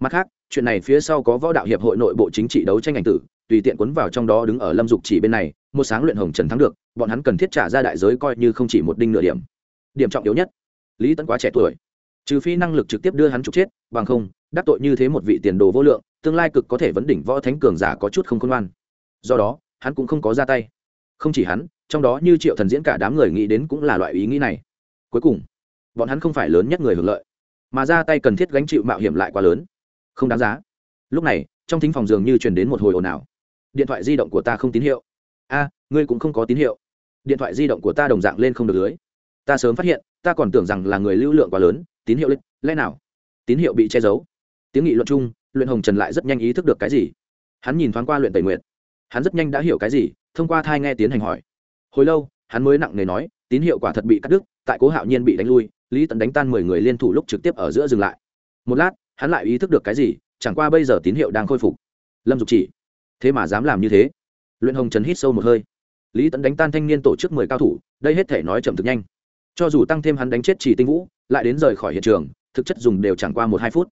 A: mặt khác, chuyện này phía sau có võ đạo hiệp hội nội bộ chính trị đấu tranh ảnh tử, tùy tiện cuốn vào trong đó đứng ở lâm dục chỉ bên này, một sáng luyện hồng trần thắng được, bọn hắn cần thiết trả ra đại giới coi như không chỉ một đinh nửa điểm. Điểm trọng yếu nhất, lý tấn quá trẻ tuổi. Trừ phi năng lực trực tiếp đưa hắn trục chết, bằng không, đắc tội như thế một vị tiền đồ vô lượng, tương lai cực có thể vấn đỉnh võ thánh cường giả có chút không khôn ngoan. Do đó, hắn cũng không có ra tay. Không chỉ hắn, trong đó như triệu thần diễn cả đám người nghĩ đến cũng là loại ý nghĩ này. Cuối cùng, bọn hắn không phải lớn nhất người hưởng lợi, mà ra tay cần thiết gánh chịu mạo hiểm lại quá lớn không đáng giá. Lúc này, trong thính phòng dường như truyền đến một hồi ồn ào. Điện thoại di động của ta không tín hiệu. A, ngươi cũng không có tín hiệu. Điện thoại di động của ta đồng dạng lên không được lưới. Ta sớm phát hiện, ta còn tưởng rằng là người lưu lượng quá lớn, tín hiệu lịch, lẽ nào? Tín hiệu bị che giấu. Tiếng nghị luận chung, luyện hồng trần lại rất nhanh ý thức được cái gì. Hắn nhìn thoáng qua luyện tẩy nguyện hắn rất nhanh đã hiểu cái gì, thông qua thai nghe tiến hành hỏi. Hồi lâu, hắn mới nặng nề nói, tín hiệu quả thật bị cắt đứt, tại cố hạo nhiên bị đánh lui, lý tận đánh tan mười người liên thủ lúc trực tiếp ở giữa dừng lại. Một lát hắn lại ý thức được cái gì, chẳng qua bây giờ tín hiệu đang khôi phục. Lâm dục chỉ, thế mà dám làm như thế. Luyện hồng trần hít sâu một hơi. Lý tẫn đánh tan thanh niên tổ chức mười cao thủ, đây hết thể nói chậm thực nhanh. Cho dù tăng thêm hắn đánh chết chỉ tinh vũ, lại đến rời khỏi hiện trường, thực chất dùng đều chẳng qua một hai phút.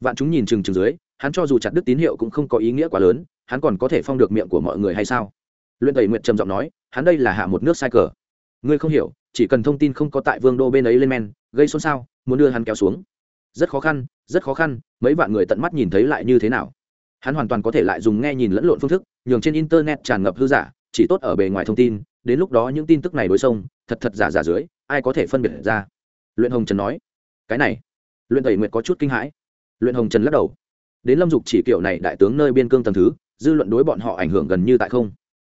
A: Vạn chúng nhìn chừng chừng dưới, hắn cho dù chặt đứt tín hiệu cũng không có ý nghĩa quá lớn, hắn còn có thể phong được miệng của mọi người hay sao? Luyện tẩy nguyện trầm giọng nói, hắn đây là hạ một nước sai cờ. Ngươi không hiểu, chỉ cần thông tin không có tại vương đô bên ấy lên men, gây xôn xao, muốn đưa hắn kéo xuống. Rất khó khăn rất khó khăn, mấy vạn người tận mắt nhìn thấy lại như thế nào. Hắn hoàn toàn có thể lại dùng nghe nhìn lẫn lộn phương thức, nhường trên internet tràn ngập hư giả, chỉ tốt ở bề ngoài thông tin, đến lúc đó những tin tức này đối xông, thật thật giả giả dưới, ai có thể phân biệt ra. Luyện hồng trần nói, cái này. Luyện tẩy nguyệt có chút kinh hãi. Luyện hồng trần lắc đầu. Đến lâm dục chỉ kiểu này đại tướng nơi biên cương tầm thứ, dư luận đối bọn họ ảnh hưởng gần như tại không.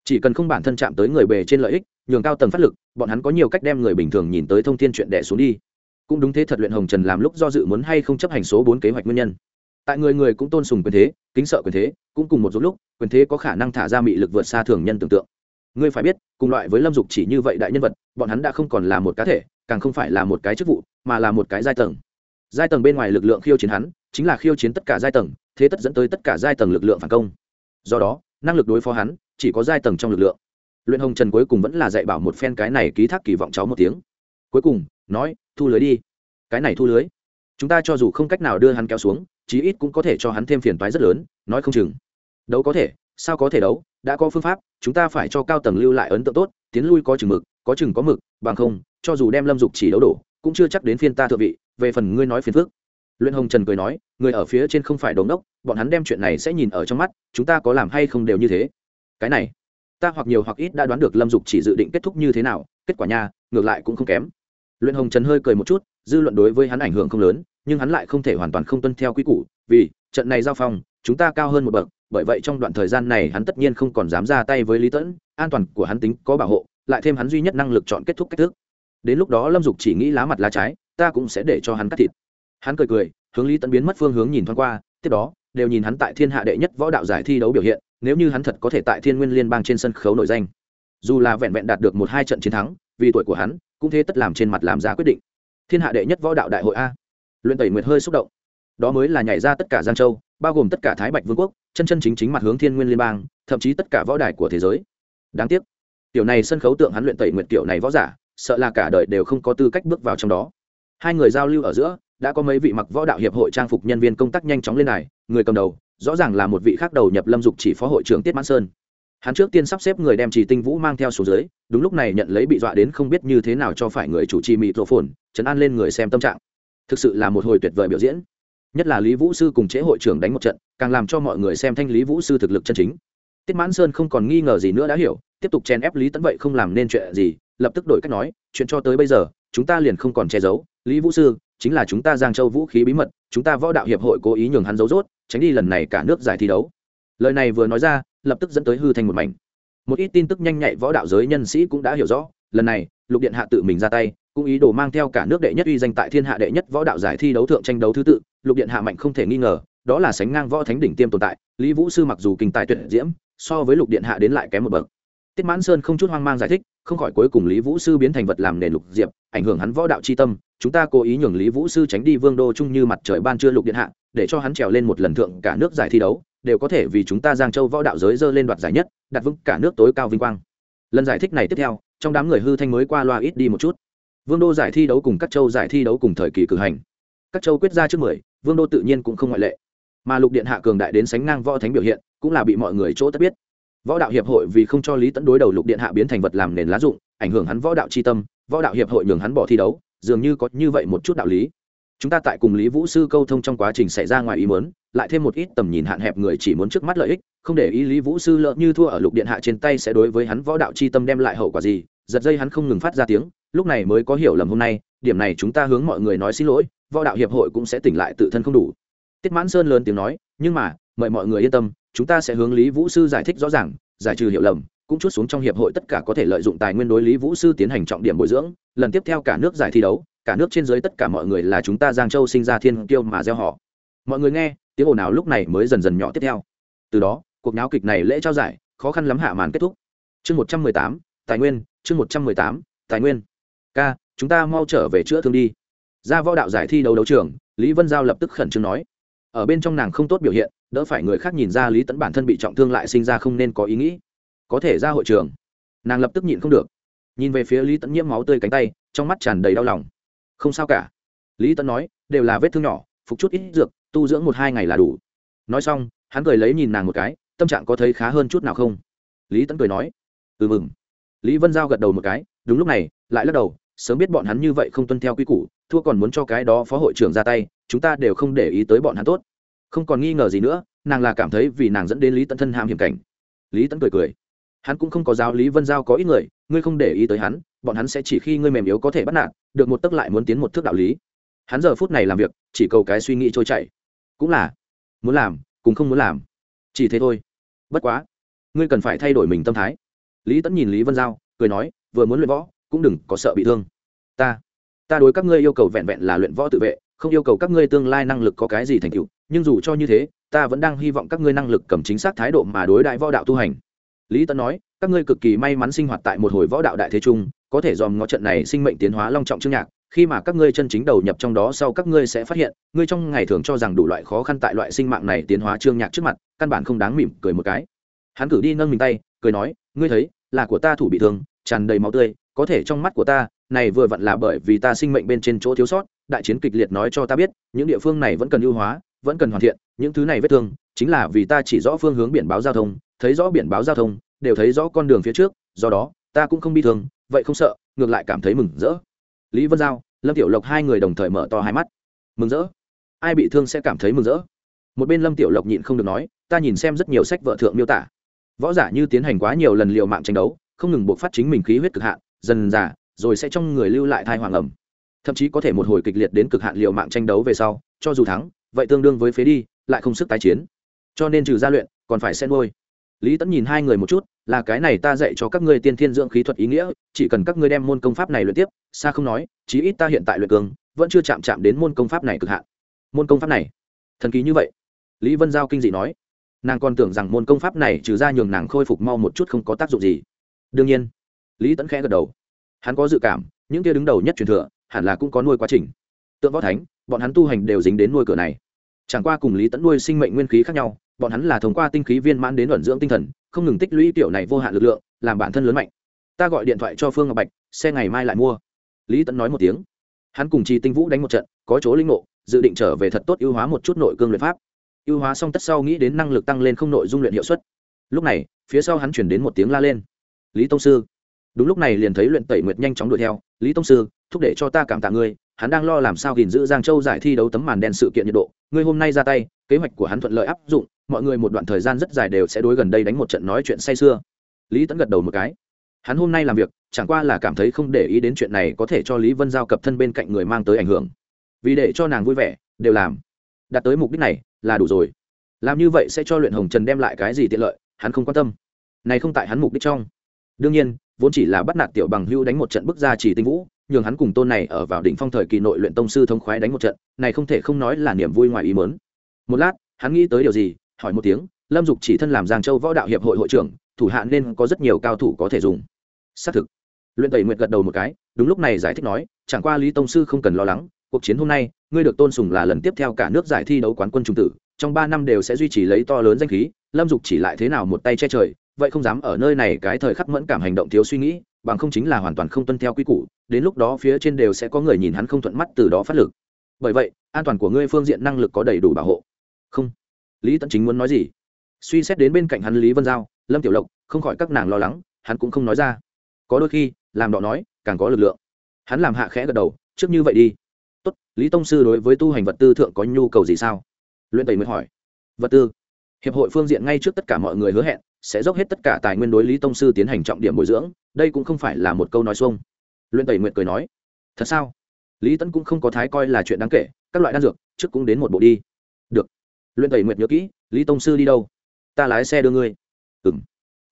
A: Chỉ cần không bản thân chạm tới người bề trên lợi ích, nhường cao tầng phát lực, bọn hắn có nhiều cách đem người bình thường nhìn tới thông tin chuyện đẻ xuống đi cũng đúng thế thật luyện hồng trần làm lúc do dự muốn hay không chấp hành số bốn kế hoạch nguyên nhân. Tại người người cũng tôn sùng quyền thế, kính sợ quyền thế, cũng cùng một lúc quyền thế có khả năng thả ra mị lực vượt xa thường nhân tưởng tượng. Ngươi phải biết, cùng loại với lâm dục chỉ như vậy đại nhân vật, bọn hắn đã không còn là một cá thể, càng không phải là một cái chức vụ, mà là một cái giai tầng. Giai tầng bên ngoài lực lượng khiêu chiến hắn, chính là khiêu chiến tất cả giai tầng, thế tất dẫn tới tất cả giai tầng lực lượng phản công. Do đó, năng lực đối phó hắn, chỉ có giai tầng trong lực lượng. Luyện hồng trần cuối cùng vẫn là dạy bảo một phen cái này ký thác kỳ vọng cháu một tiếng. Cuối cùng nói, thu lưới đi. Cái này thu lưới? Chúng ta cho dù không cách nào đưa hắn kéo xuống, chí ít cũng có thể cho hắn thêm phiền toái rất lớn, nói không chừng. Đấu có thể, sao có thể đấu, đã có phương pháp, chúng ta phải cho cao tầng lưu lại ấn tượng tốt, tiến lui có chừng mực, có chừng có mực, bằng không, cho dù đem lâm dục chỉ đấu đổ, cũng chưa chắc đến phiên ta thượng vị, về phần ngươi nói phiền phước luyện hồng trần cười nói, người ở phía trên không phải đống đốc, bọn hắn đem chuyện này sẽ nhìn ở trong mắt, chúng ta có làm hay không đều như thế. Cái này, ta hoặc nhiều hoặc ít đã đoán được lâm dục chỉ dự định kết thúc như thế nào, kết quả nha, ngược lại cũng không kém luyện hồng trần hơi cười một chút, dư luận đối với hắn ảnh hưởng không lớn, nhưng hắn lại không thể hoàn toàn không tuân theo quy củ, vì trận này giao phong, chúng ta cao hơn một bậc, bởi vậy trong đoạn thời gian này hắn tất nhiên không còn dám ra tay với lý tẫn, an toàn của hắn tính có bảo hộ, lại thêm hắn duy nhất năng lực chọn kết thúc cách thức. Đến lúc đó lâm dục chỉ nghĩ lá mặt lá trái, ta cũng sẽ để cho hắn cắt thịt. Hắn cười cười, hướng lý tẫn biến mất phương hướng nhìn thoáng qua, tiếp đó, đều nhìn hắn tại thiên hạ đệ nhất võ đạo giải thi đấu biểu hiện, nếu như hắn thật có thể tại thiên nguyên liên bang trên sân khấu nổi danh, dù là vẹn vẹn đạt được một hai trận chiến thắng vì tuổi của hắn, cũng thế tất làm trên mặt làm ra quyết định. Thiên hạ đệ nhất võ đạo đại hội a. Luyện tẩy nguyệt hơi xúc động. Đó mới là nhảy ra tất cả giang châu, bao gồm tất cả thái bạch vương quốc, chân chân chính chính mặt hướng thiên nguyên liên bang, thậm chí tất cả võ đài của thế giới. Đáng tiếc, tiểu này sân khấu tượng hắn luyện tẩy nguyệt tiểu này võ giả, sợ là cả đời đều không có tư cách bước vào trong đó. Hai người giao lưu ở giữa, đã có mấy vị mặc võ đạo hiệp hội trang phục nhân viên công tác nhanh chóng lên này người cầm đầu, rõ ràng là một vị khác đầu nhập lâm dục chỉ phó hội trưởng tiết mãn sơn hắn trước tiên sắp xếp người đem trì tinh vũ mang theo xuống dưới, đúng lúc này nhận lấy bị dọa đến không biết như thế nào cho phải người chủ trì mịt rổ phồn chấn an lên người xem tâm trạng. Thực sự là một hồi tuyệt vời biểu diễn. Nhất là lý vũ sư cùng chế hội trưởng đánh một trận, càng làm cho mọi người xem thanh lý vũ sư thực lực chân chính. Tiết mãn sơn không còn nghi ngờ gì nữa đã hiểu, tiếp tục chen ép lý tấn vậy không làm nên chuyện gì, lập tức đổi cách nói, chuyện cho tới bây giờ, chúng ta liền không còn che giấu. Lý vũ sư, chính là chúng ta giang châu vũ khí bí mật, chúng ta võ đạo hiệp hội cố ý nhường hắn giấu rốt, tránh đi lần này cả nước giải thi đấu lời này vừa nói ra, lập tức dẫn tới hư thành một mảnh. Một ít tin tức nhanh nhạy võ đạo giới nhân sĩ cũng đã hiểu rõ, lần này, lục điện hạ tự mình ra tay, cũng ý đồ mang theo cả nước đệ nhất uy danh tại thiên hạ đệ nhất võ đạo giải thi đấu thượng tranh đấu thứ tự, lục điện hạ mạnh không thể nghi ngờ, đó là sánh ngang võ thánh đỉnh tiêm tồn tại, lý vũ sư mặc dù kinh tài tuyệt diễm, so với lục điện hạ đến lại kém một bậc. Tiết mãn sơn không chút hoang mang giải thích, không khỏi cuối cùng lý vũ sư biến thành vật làm nền lục diệp, ảnh hưởng hắn võ đạo c h i tâm, chúng ta cố ý nhường lý vũ sư tránh đi vương đô chung như mặt trời ban trưa lục điện hạ, để cho hắn trèo lên một lần thượng cả nước giải thi đấu đều có thể vì chúng ta giang châu võ đạo giới dơ lên đoạt giải nhất, đặt vững cả nước tối cao vinh quang. Lần giải thích này tiếp theo, trong đám người hư thanh mới qua loa ít đi một chút. Vương đô giải thi đấu cùng các châu giải thi đấu cùng thời kỳ cử hành. Các châu quyết ra trước mười, vương đô tự nhiên cũng không ngoại lệ. Mà lục điện hạ cường đại đến sánh ngang võ thánh biểu hiện, cũng là bị mọi người chỗ tất biết. Võ đạo hiệp hội vì không cho lý tẫn đối đầu lục điện hạ biến thành vật làm nền lá dụng, ảnh hưởng hắn võ đạo c h i tâm, võ đạo hiệp hội nhường hắn bỏ thi đấu, dường như có như vậy một chút đạo lý chúng ta tại cùng lý vũ sư câu thông trong quá trình xảy ra ngoài ý muốn, lại thêm một ít tầm nhìn hạn hẹp người chỉ muốn trước mắt lợi ích không để ý lý vũ sư lợn như thua ở lục điện hạ trên tay sẽ đối với hắn võ đạo c h i tâm đem lại hậu quả gì giật dây hắn không ngừng phát ra tiếng lúc này mới có hiểu lầm hôm nay điểm này chúng ta hướng mọi người nói xin lỗi võ đạo hiệp hội cũng sẽ tỉnh lại tự thân không đủ. Tiết mãn sơn lớn tiếng nói nhưng mà mời mọi người yên tâm chúng ta sẽ hướng lý vũ sư giải thích rõ ràng giải trừ hiểu lầm cũng chút xuống trong hiệp hội tất cả có thể lợi dụng tài nguyên đối lý vũ sư tiến hành trọng điểm bồi dưỡng, lần tiếp theo cả nước giải thi đấu, cả nước trên dưới tất cả mọi người là chúng ta giang châu sinh ra thiên kiêu mà gieo họ. Mọi người nghe, tiếng ồn nào lúc này mới dần dần nhỏ tiếp theo. Từ đó, cuộc náo kịch này lễ trao giải, khó khăn lắm hạ màn kết thúc. Chương một trăm mười tám, tài nguyên, chương một trăm mười tám, tài nguyên. K chúng ta mau trở về chữa thương đi. Ra võ đạo giải thi đấu đấu trường, lý vân giao lập tức khẩn trương nói. Ở bên trong nàng không tốt biểu hiện, đỡ phải người khác nhìn ra lý tẫn bản thân bị trọng thương lại sinh ra không nên có ý nghĩ có thể ra hội trường. Nàng lập tức nhịn không được. Nhìn về phía lý tẫn nhiễm máu tươi cánh tay, trong mắt tràn đầy đau lòng. Không sao cả. Lý tẫn nói, đều là vết thương nhỏ, phục chút ít dược, tu dưỡng một hai ngày là đủ. Nói xong, hắn cười lấy nhìn nàng một cái, tâm trạng có thấy khá hơn chút nào không? Lý tẫn cười nói ừ mừng. Lý vân giao gật đầu một cái, đúng lúc này, lại lắc đầu, sớm biết bọn hắn như vậy không tuân theo quy củ, thua còn muốn cho cái đó phó hội trưởng ra tay, chúng ta đều không để ý tới bọn hắn tốt. Không còn nghi ngờ gì nữa, nàng là cảm thấy vì nàng dẫn đến lý tẫn thân ham hiểm cảnh. Lý tẫn cười cười hắn cũng không có giáo lý vân giao có ít người, ngươi không để ý tới hắn, bọn hắn sẽ chỉ khi ngươi mềm yếu có thể bắt nạt, được một tấc lại muốn tiến một thước đạo lý. Hắn giờ phút này làm việc, chỉ cầu cái suy nghĩ trôi chảy. Cũng là, muốn làm, cũng không muốn làm. Chỉ thế thôi. Bất quá, ngươi cần phải thay đổi mình tâm thái. Lý tẫn nhìn lý vân giao, cười nói, vừa muốn luyện võ, cũng đừng có sợ bị thương. Ta ta đối các ngươi yêu cầu vẹn vẹn là luyện võ tự vệ, không yêu cầu các ngươi tương lai năng lực có cái gì thành tựu. Nhưng dù cho như thế, ta vẫn đang hy vọng các ngươi năng lực cầm chính xác thái độ mà đối đại võ đạo tu hành lý tấn nói, các ngươi cực kỳ may mắn sinh hoạt tại một hồi võ đạo đại thế trung, có thể dòm ngó trận này sinh mệnh tiến hóa long trọng chương nhạc. Khi mà các ngươi chân chính đầu nhập trong đó sau các ngươi sẽ phát hiện, ngươi trong ngày thường cho rằng đủ loại khó khăn tại loại sinh mạng này tiến hóa chương nhạc trước mặt, căn bản không đáng mỉm cười một cái. Hắn cử đi nâng mình tay, cười nói, ngươi thấy, là của ta thủ bị thương, tràn đầy máu tươi, có thể trong mắt của ta, này vừa vặn là bởi vì ta sinh mệnh bên trên chỗ thiếu sót, đại chiến kịch liệt nói cho ta biết, những địa phương này vẫn cần ưu hóa, vẫn cần hoàn thiện, những thứ này vết thương chính là vì ta chỉ rõ phương hướng biển báo giao thông, thấy rõ biển báo giao thông, đều thấy rõ con đường phía trước, do đó, ta cũng không bi thương, vậy không sợ, ngược lại cảm thấy mừng rỡ. Lý vân giao, lâm tiểu lộc hai người đồng thời mở to hai mắt. Mừng rỡ? Ai bị thương sẽ cảm thấy mừng rỡ? Một bên lâm tiểu lộc nhịn không được nói, ta nhìn xem rất nhiều sách vợ thượng miêu tả. Võ giả như tiến hành quá nhiều lần liều mạng tranh đấu, không ngừng buộc phát chính mình khí huyết cực hạn, dần giả rồi sẽ trong người lưu lại thai hoàng ẩm. Thậm chí có thể một hồi kịch liệt đến cực hạn liều mạng tranh đấu về sau, cho dù thắng, vậy tương đương với phế đi, lại không sức tái chiến cho nên trừ gia luyện, còn phải xen nuôi lý tẫn nhìn hai người một chút, là cái này ta dạy cho các ngươi tiên thiên dưỡng khí thuật ý nghĩa, chỉ cần các ngươi đem môn công pháp này luyện tiếp, xa không nói, chí ít ta hiện tại luyện cường, vẫn chưa chạm chạm đến môn công pháp này cực hạn. Môn công pháp này? Thần kỳ như vậy. Lý vân giao kinh dị nói. Nàng còn tưởng rằng môn công pháp này trừ ra nhường nàng khôi phục mau một chút không có tác dụng gì. Đương nhiên, lý tẫn khẽ gật đầu. Hắn có dự cảm, những kia đứng đầu nhất truyền thừa, hẳn là cũng có nuôi quá trình. Tượng võ thánh, bọn hắn tu hành đều dính đến nuôi cửa này chẳng qua cùng lý tẫn nuôi sinh mệnh nguyên khí khác nhau, bọn hắn là thông qua tinh khí viên mãn đến luận dưỡng tinh thần, không ngừng tích lũy tiểu này vô hạn lực lượng, làm bản thân lớn mạnh. Ta gọi điện thoại cho phương ngọc bạch, xe ngày mai lại mua. Lý tẫn nói một tiếng. Hắn cùng trì tinh vũ đánh một trận, có chỗ linh ngộ, dự định trở về thật tốt ưu hóa một chút nội cương luyện pháp. Ưu hóa xong tất sau nghĩ đến năng lực tăng lên không nội dung luyện hiệu suất. Lúc này, phía sau hắn chuyển đến một tiếng la lên. Lý tông sư. Đúng lúc này liền thấy luyện tẩy nguyệt nhanh chóng đuổi theo. Lý tông sư, thúc để cho ta cảm tạ ngươi hắn đang lo làm sao gìn giữ giang châu giải thi đấu tấm màn đen sự kiện nhiệt độ. Ngươi hôm nay ra tay, kế hoạch của hắn thuận lợi áp dụng, mọi người một đoạn thời gian rất dài đều sẽ đối gần đây đánh một trận nói chuyện say sưa. Lý tẫn gật đầu một cái. Hắn hôm nay làm việc, chẳng qua là cảm thấy không để ý đến chuyện này có thể cho lý vân giao cập thân bên cạnh người mang tới ảnh hưởng. Vì để cho nàng vui vẻ, đều làm. Đạt tới mục đích này, là đủ rồi. Làm như vậy sẽ cho luyện hồng trần đem lại cái gì tiện lợi, hắn không quan tâm. Này không tại hắn mục đích trong. Đương nhiên vốn chỉ là bắt nạt tiểu bằng hưu đánh một trận bức ra chỉ tinh vũ, nhường hắn cùng tôn này ở vào đỉnh phong thời kỳ nội luyện tông sư thông khoái đánh một trận, này không thể không nói là niềm vui ngoài ý mớn một lát, hắn nghĩ tới điều gì, hỏi một tiếng, lâm dục chỉ thân làm giang châu võ đạo hiệp hội hội trưởng, thủ hạ nên có rất nhiều cao thủ có thể dùng. Xác thực. Luyện tẩy nguyệt gật đầu một cái, đúng lúc này giải thích nói, chẳng qua lý tông sư không cần lo lắng, cuộc chiến hôm nay, ngươi được tôn sùng là lần tiếp theo cả nước giải thi đấu quán quân trung tử, trong ba năm đều sẽ duy trì lấy to lớn danh khí, lâm dục chỉ lại thế nào một tay che trời vậy không dám ở nơi này cái thời khắc mẫn cảm hành động thiếu suy nghĩ, bằng không chính là hoàn toàn không tuân theo quy củ, đến lúc đó phía trên đều sẽ có người nhìn hắn không thuận mắt từ đó phát lực. Bởi vậy, an toàn của ngươi phương diện năng lực có đầy đủ bảo hộ. Không. Lý tận chính muốn nói gì? Suy xét đến bên cạnh hắn lý vân giao, lâm tiểu lộc, không khỏi các nàng lo lắng, hắn cũng không nói ra. Có đôi khi, làm đọ nói, càng có lực lượng. Hắn làm hạ khẽ gật đầu, trước như vậy đi. Tốt, lý tông sư đối với tu hành vật tư thượng có nhu cầu gì sao? Luyện tẩy mới hỏi. Vật tư. Hiệp hội phương diện ngay trước tất cả mọi người hứa hẹn sẽ dốc hết tất cả tài nguyên đối lý tông sư tiến hành trọng điểm bồi dưỡng, đây cũng không phải là một câu nói xuông. Luyện tẩy nguyện cười nói, thật sao? Lý tấn cũng không có thái coi là chuyện đáng kể, các loại đan dược, trước cũng đến một bộ đi. Được. Luyện tẩy nguyệt nhớ kỹ, lý tông sư đi đâu? Ta lái xe đưa ngươi. Ừ m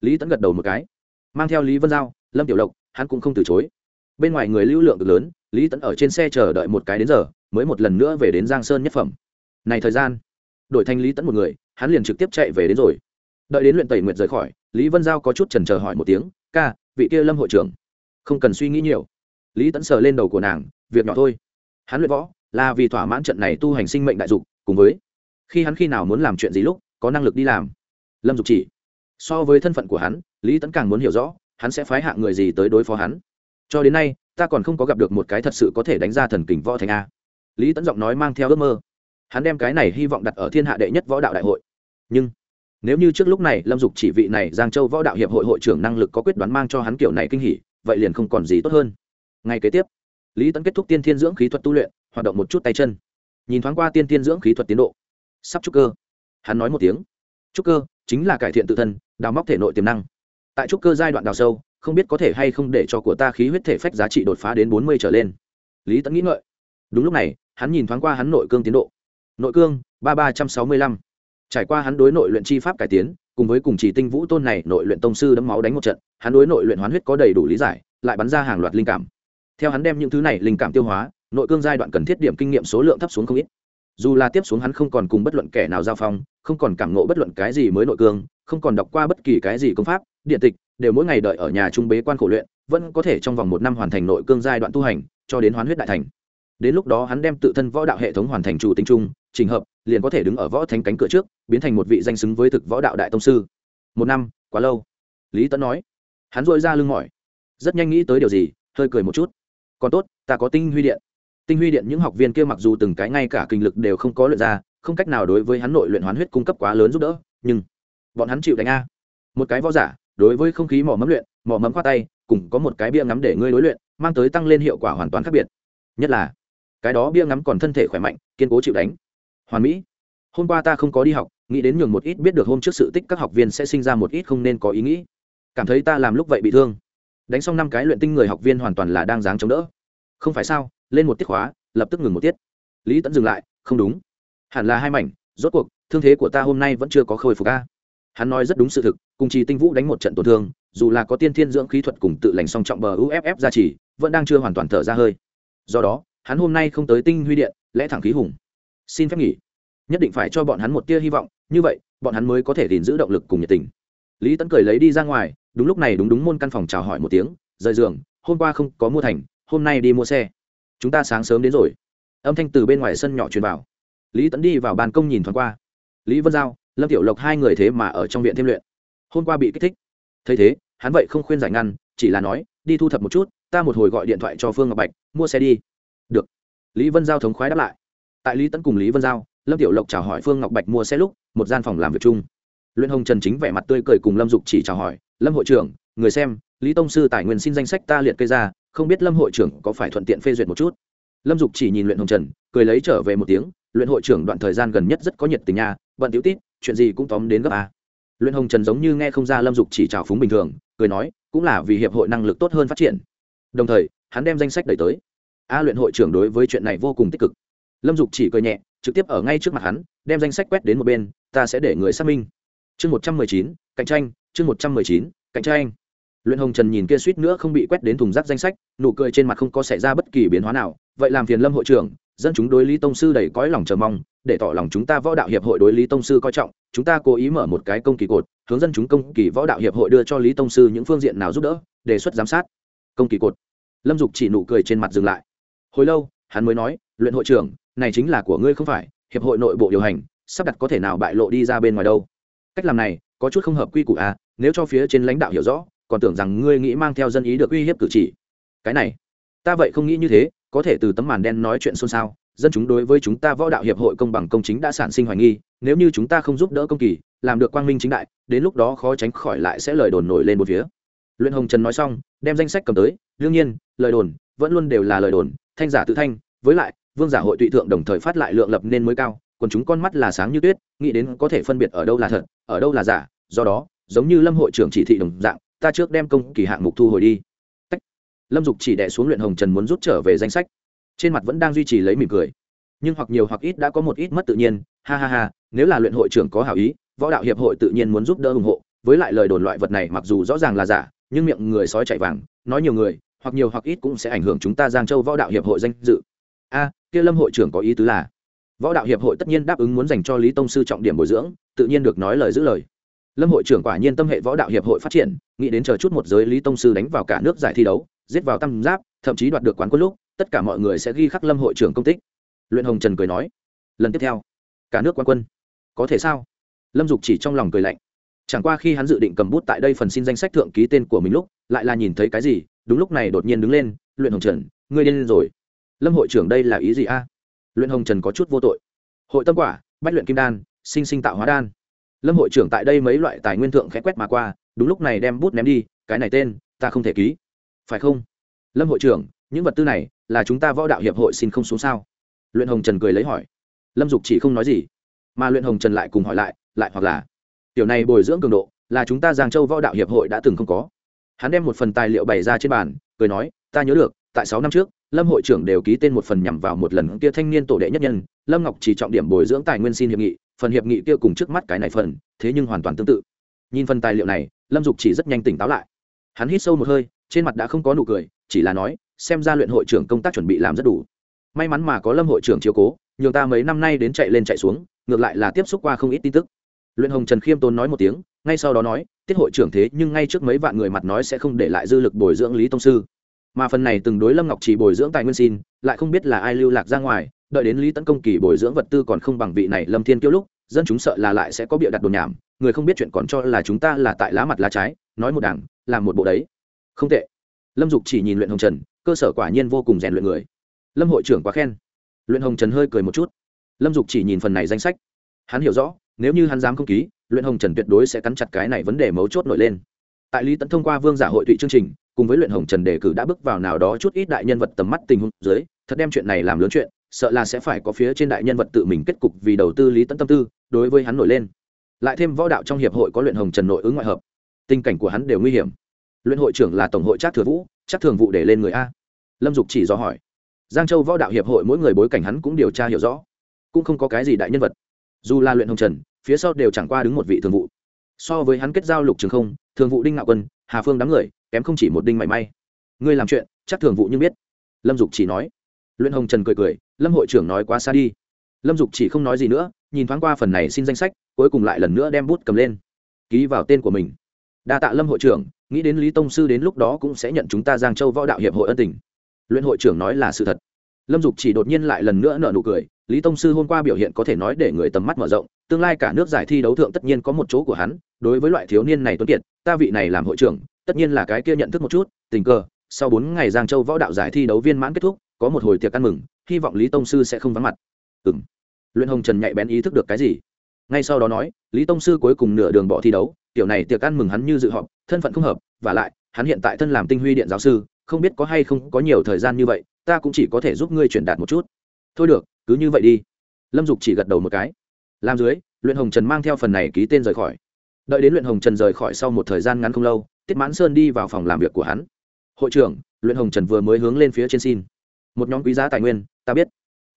A: lý tấn gật đầu một cái, mang theo lý vân giao, lâm tiểu lộc, hắn cũng không từ chối. Bên ngoài người lưu lượng cực lớn, lý tấn ở trên xe chờ đợi một cái đến giờ, mới một lần nữa về đến giang sơn nhất phẩm. Này thời gian, đổi thành lý tấn một người, hắn liền trực tiếp chạy về đến rồi đợi đến luyện tẩy nguyệt rời khỏi, lý vân giao có chút trần chờ hỏi một tiếng, ca, vị kia lâm hội trưởng, không cần suy nghĩ nhiều. Lý tẫn sờ lên đầu của nàng, việc nhỏ thôi. Hắn luyện võ là vì thỏa mãn trận này tu hành sinh mệnh đại dục, cùng với khi hắn khi nào muốn làm chuyện gì lúc, có năng lực đi làm. Lâm dục chỉ. So với thân phận của hắn, lý tẫn càng muốn hiểu rõ, hắn sẽ phái hạ người gì tới đối phó hắn. Cho đến nay, ta còn không có gặp được một cái thật sự có thể đánh ra thần kình võ thành a. Lý tẫn giọng nói mang theo ước mơ. Hắn đem cái này hy vọng đặt ở thiên hạ đệ nhất võ đạo đại hội. Nhưng nếu như trước lúc này lâm dục chỉ vị này giang châu võ đạo hiệp hội hội trưởng năng lực có quyết đoán mang cho hắn kiểu này kinh hỉ, vậy liền không còn gì tốt hơn. Ngay kế tiếp, lý Tấn kết thúc tiên thiên dưỡng khí thuật tu luyện, hoạt động một chút tay chân. Nhìn thoáng qua tiên thiên dưỡng khí thuật tiến độ. Sắp trúc cơ. Hắn nói một tiếng. Trúc cơ chính là cải thiện tự thân, đào móc thể nội tiềm năng. Tại trúc cơ giai đoạn đào sâu, không biết có thể hay không để cho của ta khí huyết thể phách giá trị đột phá đến bốn mươi trở lên. Lý Tấn nghĩ ngợi. Đúng lúc này, hắn nhìn thoáng qua hắn nội cương tiến độ. Nội cương, ba ba trăm sáu mươi lăm trải qua hắn đối nội luyện chi pháp cải tiến, cùng với cùng chỉ tinh vũ tôn này nội luyện tông sư đấm máu đánh một trận, hắn đối nội luyện hoán huyết có đầy đủ lý giải, lại bắn ra hàng loạt linh cảm. Theo hắn đem những thứ này linh cảm tiêu hóa, nội cương giai đoạn cần thiết điểm kinh nghiệm số lượng thấp xuống không ít. Dù là tiếp xuống hắn không còn cùng bất luận kẻ nào giao phong, không còn cảm ngộ bất luận cái gì mới nội cương, không còn đọc qua bất kỳ cái gì công pháp, điện tịch, đều mỗi ngày đợi ở nhà trung bế quan khổ luyện, vẫn có thể trong vòng một năm hoàn thành nội cương giai đoạn tu hành, cho đến hoán huyết đại thành đến lúc đó hắn đem tự thân võ đạo hệ thống hoàn thành chủ tinh trung trình hợp, liền có thể đứng ở võ thánh cánh cửa trước, biến thành một vị danh xứng với thực võ đạo đại tông sư. Một năm, quá lâu. Lý tấn nói. Hắn dội ra lưng mỏi. Rất nhanh nghĩ tới điều gì, hơi cười một chút. Còn tốt, ta có tinh huy điện. Tinh huy điện những học viên kia mặc dù từng cái ngay cả kinh lực đều không có luyện ra, không cách nào đối với hắn nội luyện hoán huyết cung cấp quá lớn giúp đỡ, nhưng bọn hắn chịu đánh a. Một cái võ giả, đối với không khí mỏ mẫm luyện, mỏ mẫm khoa tay, cùng có một cái bia ngắm để ngươi đối luyện, mang tới tăng lên hiệu quả hoàn toàn khác biệt. Nhất là cái đó bia ngắm còn thân thể khỏe mạnh, kiên cố chịu đánh. Hoàn mỹ, hôm qua ta không có đi học, nghĩ đến nhường một ít biết được hôm trước sự tích các học viên sẽ sinh ra một ít không nên có ý nghĩ. Cảm thấy ta làm lúc vậy bị thương. Đánh xong năm cái luyện tinh người học viên hoàn toàn là đang dáng chống đỡ. Không phải sao, lên một tiết khóa, lập tức ngừng một tiết. Lý tẫn dừng lại, không đúng. Hẳn là hai mảnh, rốt cuộc, thương thế của ta hôm nay vẫn chưa có khôi phục ca hắn nói rất đúng sự thực, cùng trì tinh vũ đánh một trận tổn thương, dù là có tiên thiên dưỡng khí thuật cùng tự lành song trọng bờ uff ra chỉ, vẫn đang chưa hoàn toàn thở ra hơi. Do đó hắn hôm nay không tới tinh huy điện, lẽ thẳng khí hùng. Xin phép nghỉ. Nhất định phải cho bọn hắn một tia hy vọng, như vậy, bọn hắn mới có thể gìn giữ động lực cùng nhiệt tình. Lý tấn cười lấy đi ra ngoài, đúng lúc này đúng đúng môn căn phòng chào hỏi một tiếng, rời giường, hôm qua không có mua thành, hôm nay đi mua xe. Chúng ta sáng sớm đến rồi. Âm thanh từ bên ngoài sân nhỏ truyền vào. Lý tấn đi vào ban công nhìn thoáng qua. Lý vân giao, lâm tiểu lộc hai người thế mà ở trong viện thêm luyện. Hôm qua bị kích thích. Thấy thế, hắn vậy không khuyên giải ngăn, chỉ là nói, đi thu thập một chút, ta một hồi gọi điện thoại cho phương ngọc bạch, mua xe đi lý vân giao thống khoái đáp lại tại lý tấn cùng lý vân giao lâm tiểu lộc chào hỏi phương ngọc bạch mua xe lúc một gian phòng làm việc chung luyện hồng trần chính vẻ mặt tươi cười cùng lâm dục chỉ chào hỏi lâm hội trưởng người xem lý tông sư tài nguyên xin danh sách ta liệt kê ra không biết lâm hội trưởng có phải thuận tiện phê duyệt một chút lâm dục chỉ nhìn luyện hồng trần cười lấy trở về một tiếng luyện hội trưởng đoạn thời gian gần nhất rất có nhiệt tình nha bận tiểu tít chuyện gì cũng tóm đến gấp a luyện hồng trần giống như nghe không ra lâm dục chỉ trào phúng bình thường cười nói cũng là vì hiệp hội năng lực tốt hơn phát triển đồng thời hắn đem danh sách đẩy tới a luyện hội trưởng đối với chuyện này vô cùng tích cực. Lâm dục chỉ cười nhẹ, trực tiếp ở ngay trước mặt hắn, đem danh sách quét đến một bên, ta sẽ để người xác minh. Chương một trăm mười chín, cạnh tranh. Chương một trăm mười chín, cạnh tranh. Luyện hồng trần nhìn kia suýt nữa không bị quét đến thùng rác danh sách, nụ cười trên mặt không có xảy ra bất kỳ biến hóa nào. Vậy làm phiền lâm hội trưởng, dân chúng đối lý tông sư đầy cõi lòng chờ mong, để tỏ lòng chúng ta võ đạo hiệp hội đối lý tông sư coi trọng, chúng ta cố ý mở một cái công kỳ cột, hướng dân chúng công kỳ võ đạo hiệp hội đưa cho lý tông sư những phương diện nào giúp đỡ, đề xuất giám sát. Công kỳ cột. Lâm dục chỉ nụ cười trên mặt dừng lại hồi lâu, hắn mới nói, luyện hội trưởng, này chính là của ngươi không phải, hiệp hội nội bộ điều hành, sắp đặt có thể nào bại lộ đi ra bên ngoài đâu? Cách làm này, có chút không hợp quy củ à nếu cho phía trên lãnh đạo hiểu rõ, còn tưởng rằng ngươi nghĩ mang theo dân ý được uy hiếp cử chỉ. Cái này, ta vậy không nghĩ như thế, có thể từ tấm màn đen nói chuyện xôn xao, dân chúng đối với chúng ta võ đạo hiệp hội công bằng công chính đã sản sinh hoài nghi, nếu như chúng ta không giúp đỡ công kỳ, làm được quang minh chính đại, đến lúc đó khó tránh khỏi lại sẽ lời đồn nổi lên một phía. Luyện hồng trần nói xong, đem danh sách cầm tới, đương nhiên, lời đồn vẫn luôn đều là lời đồn thanh giả tự thanh, với lại, vương giả hội tụy thượng đồng thời phát lại lượng lập nên mới cao, còn chúng con mắt là sáng như tuyết, nghĩ đến có thể phân biệt ở đâu là thật, ở đâu là giả, do đó, giống như lâm hội trưởng chỉ thị đồng dạng, ta trước đem công kỳ hạng mục thu hồi đi. Tách. lâm dục chỉ đẻ xuống luyện hồng trần muốn rút trở về danh sách. Trên mặt vẫn đang duy trì lấy mỉm cười. Nhưng hoặc nhiều hoặc ít đã có một ít mất tự nhiên, ha ha ha, nếu là luyện hội trưởng có hảo ý, võ đạo hiệp hội tự nhiên muốn giúp đỡ ủng hộ, với lại lời đồn loại vật này mặc dù rõ ràng là giả, nhưng miệng người sói chạy vàng, nói nhiều người hoặc nhiều hoặc ít cũng sẽ ảnh hưởng chúng ta giang châu võ đạo hiệp hội danh dự. A, kia lâm hội trưởng có ý tứ là, võ đạo hiệp hội tất nhiên đáp ứng muốn dành cho lý tông sư trọng điểm bồi dưỡng, tự nhiên được nói lời giữ lời. Lâm hội trưởng quả nhiên tâm hệ võ đạo hiệp hội phát triển, nghĩ đến chờ chút một giới lý tông sư đánh vào cả nước giải thi đấu, giết vào tam giáp, thậm chí đoạt được quán quân lúc, tất cả mọi người sẽ ghi khắc lâm hội trưởng công tích. Luyện hồng trần cười nói, lần tiếp theo, cả nước quán quân, có thể sao? Lâm dục chỉ trong lòng cười lạnh. Chẳng qua khi hắn dự định cầm bút tại đây phần xin danh sách thượng ký tên của mình lúc, lại là nhìn thấy cái gì đúng lúc này đột nhiên đứng lên, luyện hồng trần, ngươi điên rồi. Lâm hội trưởng đây là ý gì a? Luyện hồng trần có chút vô tội. Hội tâm quả, bách luyện kim đan, sinh sinh tạo hóa đan. Lâm hội trưởng tại đây mấy loại tài nguyên thượng khẽ quét mà qua, đúng lúc này đem bút ném đi, cái này tên, ta không thể ký. Phải không? Lâm hội trưởng, những vật tư này là chúng ta võ đạo hiệp hội xin không xuống sao? Luyện hồng trần cười lấy hỏi. Lâm dục chỉ không nói gì, mà luyện hồng trần lại cùng hỏi lại lại hoặc là, tiểu này bồi dưỡng cường độ, là chúng ta giang châu võ đạo hiệp hội đã từng không có hắn đem một phần tài liệu bày ra trên bàn, cười nói, ta nhớ được, tại sáu năm trước, lâm hội trưởng đều ký tên một phần nhằm vào một lần kia thanh niên tổ đệ nhất nhân, lâm ngọc chỉ trọng điểm bồi dưỡng tài nguyên xin hiệp nghị, phần hiệp nghị kia cùng trước mắt cái này phần, thế nhưng hoàn toàn tương tự. Nhìn phần tài liệu này, lâm dục chỉ rất nhanh tỉnh táo lại. Hắn hít sâu một hơi, trên mặt đã không có nụ cười, chỉ là nói, xem ra luyện hội trưởng công tác chuẩn bị làm rất đủ. May mắn mà có lâm hội trưởng chiếu cố, nhường ta mấy năm nay đến chạy lên chạy xuống, ngược lại là tiếp xúc qua không ít tin tức. Luyện hồng trần khiêm tốn nói một tiếng, ngay sau đó nói tiết hội trưởng thế nhưng ngay trước mấy vạn người mặt nói sẽ không để lại dư lực bồi dưỡng lý tông sư. Mà phần này từng đối lâm ngọc chỉ bồi dưỡng tài nguyên xin, lại không biết là ai lưu lạc ra ngoài, đợi đến lý tấn công kỳ bồi dưỡng vật tư còn không bằng vị này lâm thiên kiêu lúc, dân chúng sợ là lại sẽ có bịa đặt đồn nhảm, người không biết chuyện còn cho là chúng ta là tại lá mặt lá trái, nói một đảng, làm một bộ đấy. Không tệ. Lâm dục chỉ nhìn luyện hồng trần, cơ sở quả nhiên vô cùng rèn luyện người. Lâm hội trưởng quá khen. Luyện hồng trần hơi cười một chút. Lâm dục chỉ nhìn phần này danh sách. Hắn hiểu rõ nếu như hắn dám không ký, luyện hồng trần tuyệt đối sẽ cắn chặt cái này vấn đề mấu chốt nổi lên. Tại lý tấn thông qua vương giả hội tụy chương trình, cùng với luyện hồng trần đề cử đã bước vào nào đó chút ít đại nhân vật tầm mắt tình huống dưới, thật đem chuyện này làm lớn chuyện, sợ là sẽ phải có phía trên đại nhân vật tự mình kết cục vì đầu tư lý tấn tâm tư, đối với hắn nổi lên. Lại thêm võ đạo trong hiệp hội có luyện hồng trần nội ứng ngoại hợp, tình cảnh của hắn đều nguy hiểm. Luyện hội trưởng là tổng hội trác thừa vũ chắc thường vụ để lên người a. Lâm dục chỉ do hỏi. Giang châu võ đạo hiệp hội mỗi người bối cảnh hắn cũng điều tra hiểu rõ, cũng không có cái gì đại nhân vật. Dù là luyện hồng trần phía sau đều chẳng qua đứng một vị thường vụ. So với hắn kết giao lục trường không, thường vụ đinh ngạo quân, hà phương đám người, kém không chỉ một đinh mảy may. Ngươi làm chuyện, chắc thường vụ nhưng biết. Lâm dục chỉ nói. Luyện hồng trần cười cười, lâm hội trưởng nói quá xa đi. Lâm dục chỉ không nói gì nữa, nhìn thoáng qua phần này xin danh sách, cuối cùng lại lần nữa đem bút cầm lên. Ký vào tên của mình. Đa tạ lâm hội trưởng, nghĩ đến lý tông sư đến lúc đó cũng sẽ nhận chúng ta giang châu võ đạo hiệp hội ân tình. Luyện hội trưởng nói là sự thật. Lâm dục chỉ đột nhiên lại lần nữa nợ nụ cười lý tông sư hôm qua biểu hiện có thể nói để người tầm mắt mở rộng, tương lai cả nước giải thi đấu thượng tất nhiên có một chỗ của hắn, đối với loại thiếu niên này tuấn kiệt, ta vị này làm hội trưởng, tất nhiên là cái kia nhận thức một chút, tình cờ, sau bốn ngày giang châu võ đạo giải thi đấu viên mãn kết thúc, có một hồi tiệc ăn mừng, hy vọng lý tông sư sẽ không vắng mặt. Ừ m luyện hồng trần nhạy bén ý thức được cái gì? Ngay sau đó nói, lý tông sư cuối cùng nửa đường bỏ thi đấu, tiểu này tiệc ăn mừng hắn như dự họp, thân phận không hợp, và lại, hắn hiện tại thân làm tinh huy điện giáo sư, không biết có hay không có nhiều thời gian như vậy, ta cũng chỉ có thể giúp ngươi truyền đạt một chút. Thôi được cứ như vậy đi. Lâm dục chỉ gật đầu một cái. Làm dưới, luyện hồng trần mang theo phần này ký tên rời khỏi. Đợi đến luyện hồng trần rời khỏi sau một thời gian ngắn không lâu, tiết mãn sơn đi vào phòng làm việc của hắn. Hội trưởng, luyện hồng trần vừa mới hướng lên phía trên xin. Một nhóm quý giá tài nguyên, ta biết.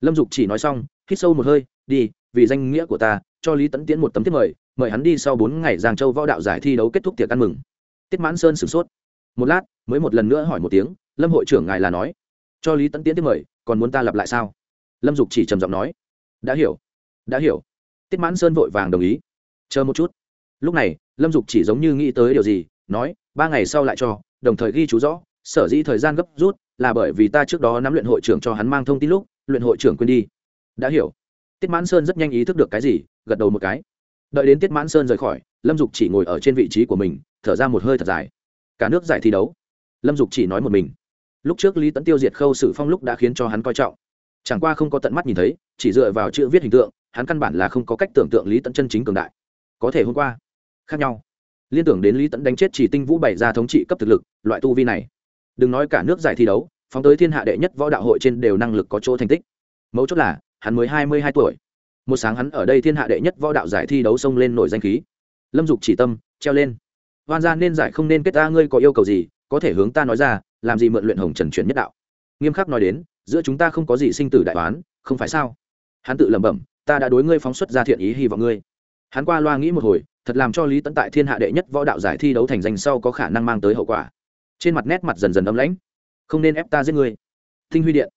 A: Lâm dục chỉ nói xong, hít sâu một hơi, đi, vì danh nghĩa của ta, cho lý tấn tiến một tấm tiếp mời mời hắn đi sau bốn ngày giang châu võ đạo giải thi đấu kết thúc tiệc ăn mừng. Tiết mãn sơn sửng sốt. Một lát, mới một lần nữa hỏi một tiếng, lâm hội trưởng ngài là nói, cho lý tấn tiến tiếp mời, còn muốn ta lặp lại sao? Lâm dục chỉ trầm giọng nói, đã hiểu đã hiểu. Tiết mãn sơn vội vàng đồng ý. Chờ một chút. Lúc này, lâm dục chỉ giống như nghĩ tới điều gì, nói, ba ngày sau lại cho, đồng thời ghi chú rõ, sở dĩ thời gian gấp rút là bởi vì ta trước đó nắm luyện hội trưởng cho hắn mang thông tin lúc, luyện hội trưởng quên đi. Đã hiểu. Tiết mãn sơn rất nhanh ý thức được cái gì, gật đầu một cái. Đợi đến tiết mãn sơn rời khỏi, lâm dục chỉ ngồi ở trên vị trí của mình, thở ra một hơi thật dài. Cả nước giải thi đấu. Lâm dục chỉ nói một mình. Lúc trước lý tấn tiêu diệt khâu sử phong lúc đã khiến cho hắn coi trọng chẳng qua không có tận mắt nhìn thấy, chỉ dựa vào chữ viết hình tượng, hắn căn bản là không có cách tưởng tượng lý tẫn chân chính cường đại. Có thể hôm qua, khác nhau. Liên tưởng đến lý tẫn đánh chết chỉ tinh vũ bày ra thống trị cấp thực lực, loại tu vi này. Đừng nói cả nước giải thi đấu, phóng tới thiên hạ đệ nhất võ đạo hội trên đều năng lực có chỗ thành tích. Mấu chốt là, hắn mới hai mươi hai tuổi. Một sáng hắn ở đây thiên hạ đệ nhất võ đạo giải thi đấu xông lên nổi danh khí. Lâm dục chỉ tâm, treo lên. Hoan gia nên giải không nên kết ta, ngươi có yêu cầu gì, có thể hướng ta nói ra, làm gì mượn luyện hồng trần chuyển nhất đạo. Nghiêm khắc nói đến giữa chúng ta không có gì sinh tử đại toán không phải sao? Hắn tự lẩm bẩm, ta đã đối ngươi phóng xuất ra thiện ý hy vọng ngươi. Hắn qua loa nghĩ một hồi, thật làm cho lý tấn tại thiên hạ đệ nhất võ đạo giải thi đấu thành danh sau có khả năng mang tới hậu quả. Trên mặt nét mặt dần dần ấm lãnh. Không nên ép ta giết ngươi. Tinh huy điện.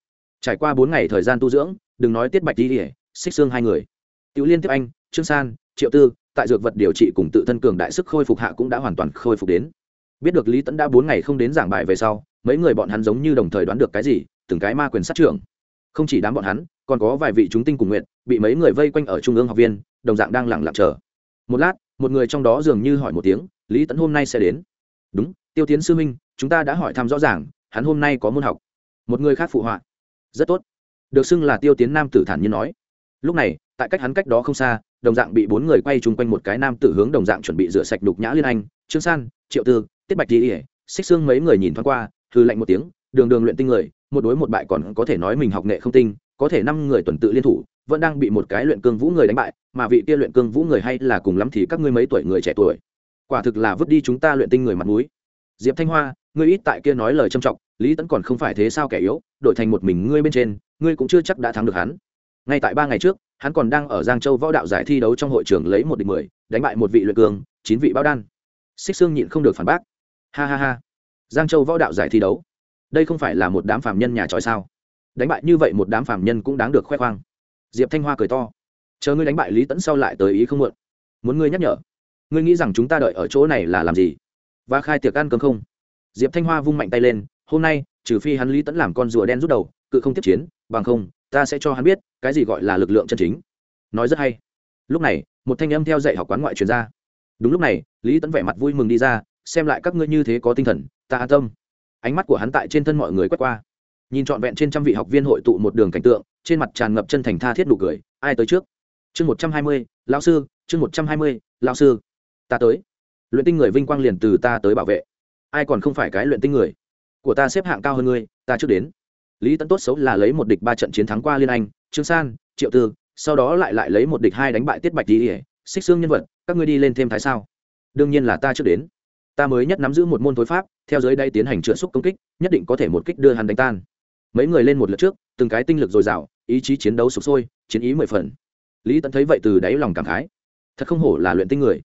A: Trải qua bốn ngày thời gian tu dưỡng, đừng nói tiết bạch đi ỉa xích xương hai người. Tiểu liên tiếp anh, trương san, triệu tư, tại dược vật điều trị cùng tự thân cường đại sức khôi phục hạ cũng đã hoàn toàn khôi phục đến. Biết được lý tẫn đã bốn ngày không đến giảng bài về sau, mấy người bọn hắn giống như đồng thời đoán được cái gì từng cái ma quyền sát trưởng. Không chỉ đám bọn hắn, còn có vài vị chúng tinh cùng nguyện, bị mấy người vây quanh ở trung ương học viên, đồng dạng đang lẳng lặng chờ. Một lát, một người trong đó dường như hỏi một tiếng, lý tẫn hôm nay sẽ đến? Đúng, tiêu tiến sư minh chúng ta đã hỏi thăm rõ ràng, hắn hôm nay có môn học. Một người khác phụ họa. Rất tốt. Được xưng là tiêu tiến nam tử thản nhiên nói. Lúc này, tại cách hắn cách đó không xa, đồng dạng bị bốn người quay chung quanh một cái nam tử hướng đồng dạng chuẩn bị rửa sạch đục nhã liên anh, trương san, triệu tư, tiết bạch đi ỉa xích xương mấy người nhìn thoáng qua thư lạnh một tiếng, đường đường luyện tinh người một đối một bại còn có thể nói mình học nghệ không tinh, có thể năm người tuần tự liên thủ, vẫn đang bị một cái luyện cương vũ người đánh bại, mà vị kia luyện cương vũ người hay là cùng lắm thì các ngươi mấy tuổi người trẻ tuổi. Quả thực là vứt đi chúng ta luyện tinh người mặt mũi. Diệp thanh hoa, ngươi ít tại kia nói lời trâm trọng, lý tẫn còn không phải thế sao kẻ yếu, đổi thành một mình ngươi bên trên, ngươi cũng chưa chắc đã thắng được hắn. Ngay tại ba ngày trước, hắn còn đang ở giang châu võ đạo giải thi đấu trong hội trường lấy một địch mười, đánh bại một vị luyện cường chín vị bao đan. Xích xương nhịn không được phản bác. Ha ha ha. Giang châu võ đạo giải thi đấu đây không phải là một đám phàm nhân nhà tròi sao? Đánh bại như vậy một đám phàm nhân cũng đáng được khoe khoang. Diệp thanh hoa cười to. Chờ ngươi đánh bại lý tẫn sau lại tới ý không muộn. Muốn ngươi nhắc nhở, ngươi nghĩ rằng chúng ta đợi ở chỗ này là làm gì? Và khai tiệc ăn cơm không? Diệp thanh hoa vung mạnh tay lên. Hôm nay, trừ phi hắn lý tẫn làm con rùa đen rút đầu, cự không tiếp chiến, bằng không, ta sẽ cho hắn biết, cái gì gọi là lực lượng chân chính. Nói rất hay. Lúc này, một thanh âm theo dạy học quán ngoại truyền ra. Đúng lúc này, lý tẫn vẻ mặt vui mừng đi ra, xem lại các ngươi như thế có tinh thần, ta an tâm ánh mắt của hắn tại trên thân mọi người quét qua. Nhìn trọn vẹn trên trăm vị học viên hội tụ một đường cảnh tượng, trên mặt tràn ngập chân thành tha thiết nụ cười. Ai tới trước? Chương một trăm hai mươi lao sư, chương một trăm hai mươi lao sư. Ta tới. Luyện tinh người vinh quang liền từ ta tới bảo vệ. Ai còn không phải cái luyện tinh người? Của ta xếp hạng cao hơn ngươi, ta trước đến. Lý tấn tốt xấu là lấy một địch ba trận chiến thắng qua liên anh, trương san, triệu tư, sau đó lại lại lấy một địch hai đánh bại tiết bạch đi xích xương nhân vật, các ngươi đi lên thêm thái sao? Đương nhiên là ta trước đến ta mới nhất nắm giữ một môn thối pháp, theo giới đây tiến hành trượt xúc công kích, nhất định có thể một kích đưa hắn đánh tan. Mấy người lên một lượt trước, từng cái tinh lực dồi dào, ý chí chiến đấu sụp sôi, chiến ý mười phần. Lý tẫn thấy vậy từ đáy lòng cảm khái. Thật không hổ là luyện tinh người.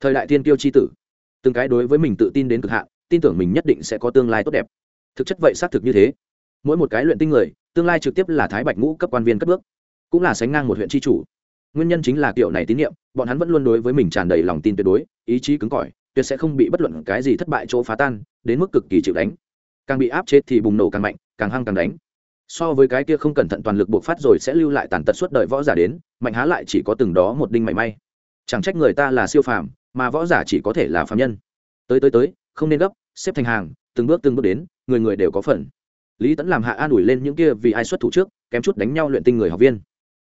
A: Thời đại tiên tiêu c h i tử. Từng cái đối với mình tự tin đến cực hạn, tin tưởng mình nhất định sẽ có tương lai tốt đẹp. Thực chất vậy xác thực như thế. Mỗi một cái luyện tinh người, tương lai trực tiếp là thái bạch ngũ cấp quan viên cấp bước, cũng là sánh ngang một huyện tri chủ. Nguyên nhân chính là kiểu này tín nhiệm, bọn hắn vẫn luôn đối với mình tràn đầy lòng tin tuyệt đối, ý chí cứng cỏi tuyệt sẽ không bị bất luận cái gì thất bại chỗ phá tan, đến mức cực kỳ chịu đánh. Càng bị áp chết thì bùng nổ càng mạnh, càng hăng càng đánh. So với cái kia không cẩn thận toàn lực buộc phát rồi sẽ lưu lại tàn tật suốt đời võ giả đến, mạnh há lại chỉ có từng đó một đinh mảy may. Chẳng trách người ta là siêu phàm, mà võ giả chỉ có thể là phàm nhân. Tới tới tới, không nên gấp, xếp thành hàng, từng bước từng bước đến, người người đều có phần. Lý tẫn làm hạ an ủi lên những kia vì ai xuất thủ trước, kém chút đánh nhau luyện tinh người học viên.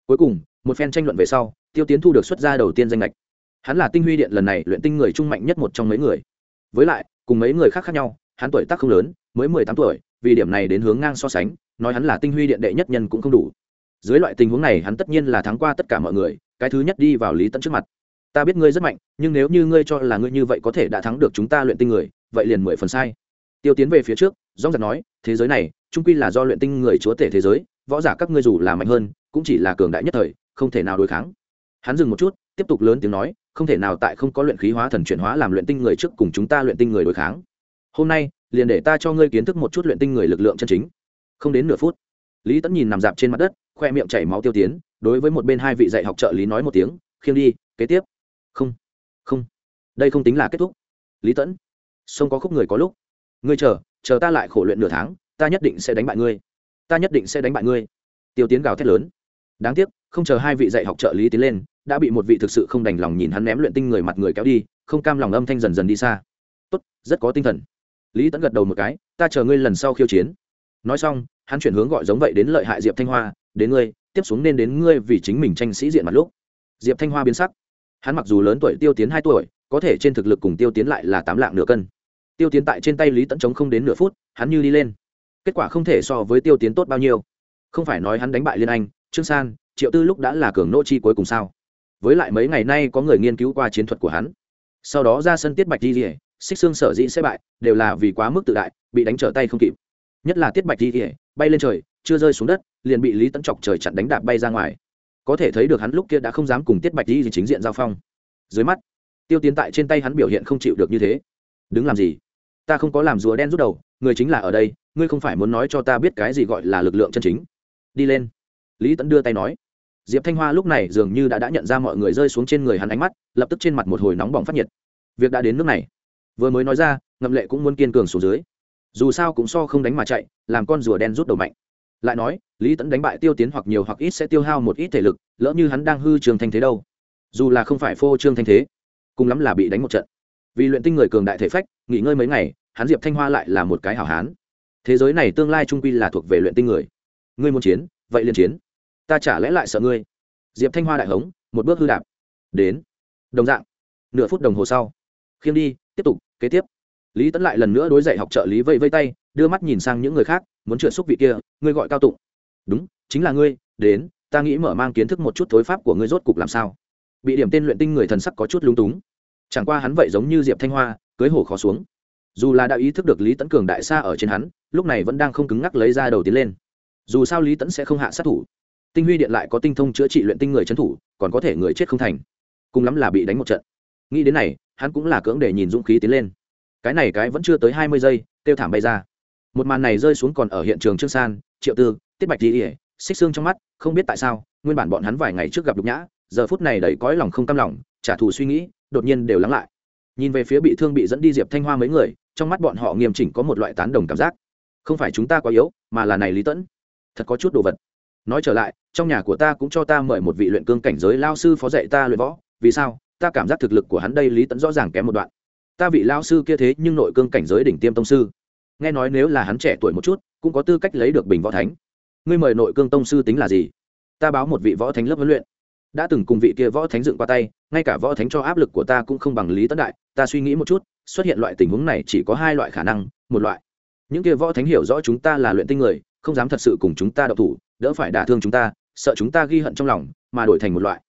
A: Cuối cùng, một phen tranh luận về sau, tiêu tiến thu được xuất gia đầu tiên danh lệch hắn là tinh huy điện lần này luyện tinh người trung mạnh nhất một trong mấy người. Với lại, cùng mấy người khác khác nhau, hắn tuổi tác không lớn, mới mười tám tuổi, vì điểm này đến hướng ngang so sánh, nói hắn là tinh huy điện đệ nhất nhân cũng không đủ. Dưới loại tình huống này hắn tất nhiên là thắng qua tất cả mọi người, cái thứ nhất đi vào lý tẫn trước mặt. Ta biết ngươi rất mạnh, nhưng nếu như ngươi cho là ngươi như vậy có thể đã thắng được chúng ta luyện tinh người, vậy liền mười phần sai. Tiêu tiến về phía trước dóng giật nói, thế giới này, trung quy là do luyện tinh người chúa tể thế giới, võ giả các ngươi dù là mạnh hơn, cũng chỉ là cường đại nhất thời, không thể nào đối kháng hắn dừng một chút, tiếp tục lớn tiếng nói, không thể nào tại không có luyện khí hóa thần chuyển hóa làm luyện tinh người trước cùng chúng ta luyện tinh người đối kháng. Hôm nay, liền để ta cho ngươi kiến thức một chút luyện tinh người lực lượng chân chính. Không đến nửa phút, lý tẫn nhìn nằm dạp trên mặt đất, khoe miệng chảy máu tiêu tiến, đối với một bên hai vị dạy học trợ lý nói một tiếng khiêng đi, kế tiếp. Không không, đây không tính là kết thúc. Lý tẫn sông có khúc người có lúc. Ngươi chờ chờ ta lại khổ luyện nửa tháng, ta nhất định sẽ đánh bại ngươi. Ta nhất định sẽ đánh bại ngươi. Tiêu tiến gào thét lớn. Đáng tiếc, không chờ hai vị dạy học trợ lý tiến lên đã bị một vị thực sự không đành lòng nhìn hắn ném luyện tinh người mặt người kéo đi, không cam lòng âm thanh dần dần đi xa. Tốt, rất có tinh thần. Lý tẫn gật đầu một cái, ta chờ ngươi lần sau khiêu chiến. Nói xong, hắn chuyển hướng gọi giống vậy đến lợi hại diệp thanh hoa, đến ngươi, tiếp xuống nên đến ngươi vì chính mình tranh sĩ diện mặt lúc. Diệp thanh hoa biến sắc. Hắn mặc dù lớn tuổi tiêu tiến hai tuổi, có thể trên thực lực cùng tiêu tiến lại là tám lạng nửa cân. Tiêu tiến tại trên tay lý tẫn chống không đến nửa phút, hắn như đi lên. Kết quả không thể so với tiêu tiến tốt bao nhiêu. Không phải nói hắn đánh bại liên anh, trương san, triệu tư lúc đã là cường nô chi cuối cùng sao? Với lại mấy ngày nay có người nghiên cứu qua chiến thuật của hắn. Sau đó ra sân tiết bạch di rỉa xích xương sở dĩ sẽ bại, đều là vì quá mức tự đại, bị đánh trở tay không kịp. Nhất là tiết bạch di rỉa bay lên trời, chưa rơi xuống đất, liền bị lý tấn chọc trời chặn đánh đạp bay ra ngoài. Có thể thấy được hắn lúc kia đã không dám cùng tiết bạch di chính diện giao phong. Dưới mắt, tiêu tiến tại trên tay hắn biểu hiện không chịu được như thế. Đứng làm gì? Ta không có làm rùa đen rút đầu, người chính là ở đây, ngươi không phải muốn nói cho ta biết cái gì gọi là lực lượng chân chính. Đi lên. Lý tẫn đưa tay nói diệp thanh hoa lúc này dường như đã đã nhận ra mọi người rơi xuống trên người hắn ánh mắt, lập tức trên mặt một hồi nóng bỏng phát nhiệt. Việc đã đến nước này. Vừa mới nói ra, ngậm lệ cũng muốn kiên cường xuống dưới. Dù sao cũng so không đánh mà chạy, làm con rùa đen rút đầu mạnh. Lại nói, lý tẫn đánh bại tiêu tiến hoặc nhiều hoặc ít sẽ tiêu hao một ít thể lực, lỡ như hắn đang hư trường thanh thế đâu. Dù là không phải phô trương thanh thế, cùng lắm là bị đánh một trận. Vì luyện tinh người cường đại thể phách, nghỉ ngơi mấy ngày, hắn diệp thanh hoa lại là một cái hảo hán. Thế giới này tương lai trung quy là thuộc về luyện tinh người. Ngươi muốn chiến, vậy liền chiến ta chả lẽ lại sợ ngươi. Diệp thanh hoa đại hống, một bước hư đạp. Đến. Đồng dạng. Nửa phút đồng hồ sau. Khiêm đi, tiếp tục, kế tiếp. Lý tấn lại lần nữa đối dạy học trợ lý vây vây tay, đưa mắt nhìn sang những người khác, muốn trượt xúc vị kia, ngươi gọi cao tụng. Đúng, chính là ngươi, đến, ta nghĩ mở mang kiến thức một chút thối pháp của ngươi rốt cục làm sao. Bị điểm tên luyện tinh người thần sắc có chút lung túng. Chẳng qua hắn vậy giống như diệp thanh hoa, cưới hổ khó xuống. Dù là đã ý thức được lý tấn cường đại xa ở trên hắn, lúc này vẫn đang không cứng ngắc lấy ra đầu tiến lên. Dù sao lý tấn sẽ không hạ sát thủ tinh huy điện lại có tinh thông chữa trị luyện tinh người trấn thủ, còn có thể người chết không thành. Cùng lắm là bị đánh một trận. Nghĩ đến này, hắn cũng là cưỡng để nhìn dũng khí tiến lên. Cái này cái vẫn chưa tới hai mươi giây tiêu thảm bay ra. Một màn này rơi xuống còn ở hiện trường trương san, triệu tư, tiết bạch đi ỉa xích xương trong mắt, không biết tại sao, nguyên bản bọn hắn vài ngày trước gặp đục nhã, giờ phút này đầy cõi lòng không cam lòng, trả thù suy nghĩ, đột nhiên đều lắng lại. Nhìn về phía bị thương bị dẫn đi diệp thanh hoa mấy người, trong mắt bọn họ nghiêm chỉnh có một loại tán đồng cảm giác. Không phải chúng ta quá yếu, mà là này lý tẫn. Thật có chút đồ vật nói trở lại, trong nhà của ta cũng cho ta mời một vị luyện cương cảnh giới lao sư phó dạy ta luyện võ. Vì sao? Ta cảm giác thực lực của hắn đây lý tẫn rõ ràng kém một đoạn. Ta vị lao sư kia thế nhưng nội cương cảnh giới đỉnh tiêm tông sư. Nghe nói nếu là hắn trẻ tuổi một chút, cũng có tư cách lấy được bình võ thánh. Ngươi mời nội cương tông sư tính là gì? Ta báo một vị võ thánh lớp huấn luyện. Đã từng cùng vị kia võ thánh dựng qua tay, ngay cả võ thánh cho áp lực của ta cũng không bằng lý tấn đại. Ta suy nghĩ một chút, xuất hiện loại tình huống này chỉ có hai loại khả năng. Một loại, những kia võ thánh hiểu rõ chúng ta là luyện tinh người, không dám thật sự cùng chúng ta đậu thủ đỡ phải đả thương chúng ta, sợ chúng ta ghi hận trong lòng, mà đổi thành một loại.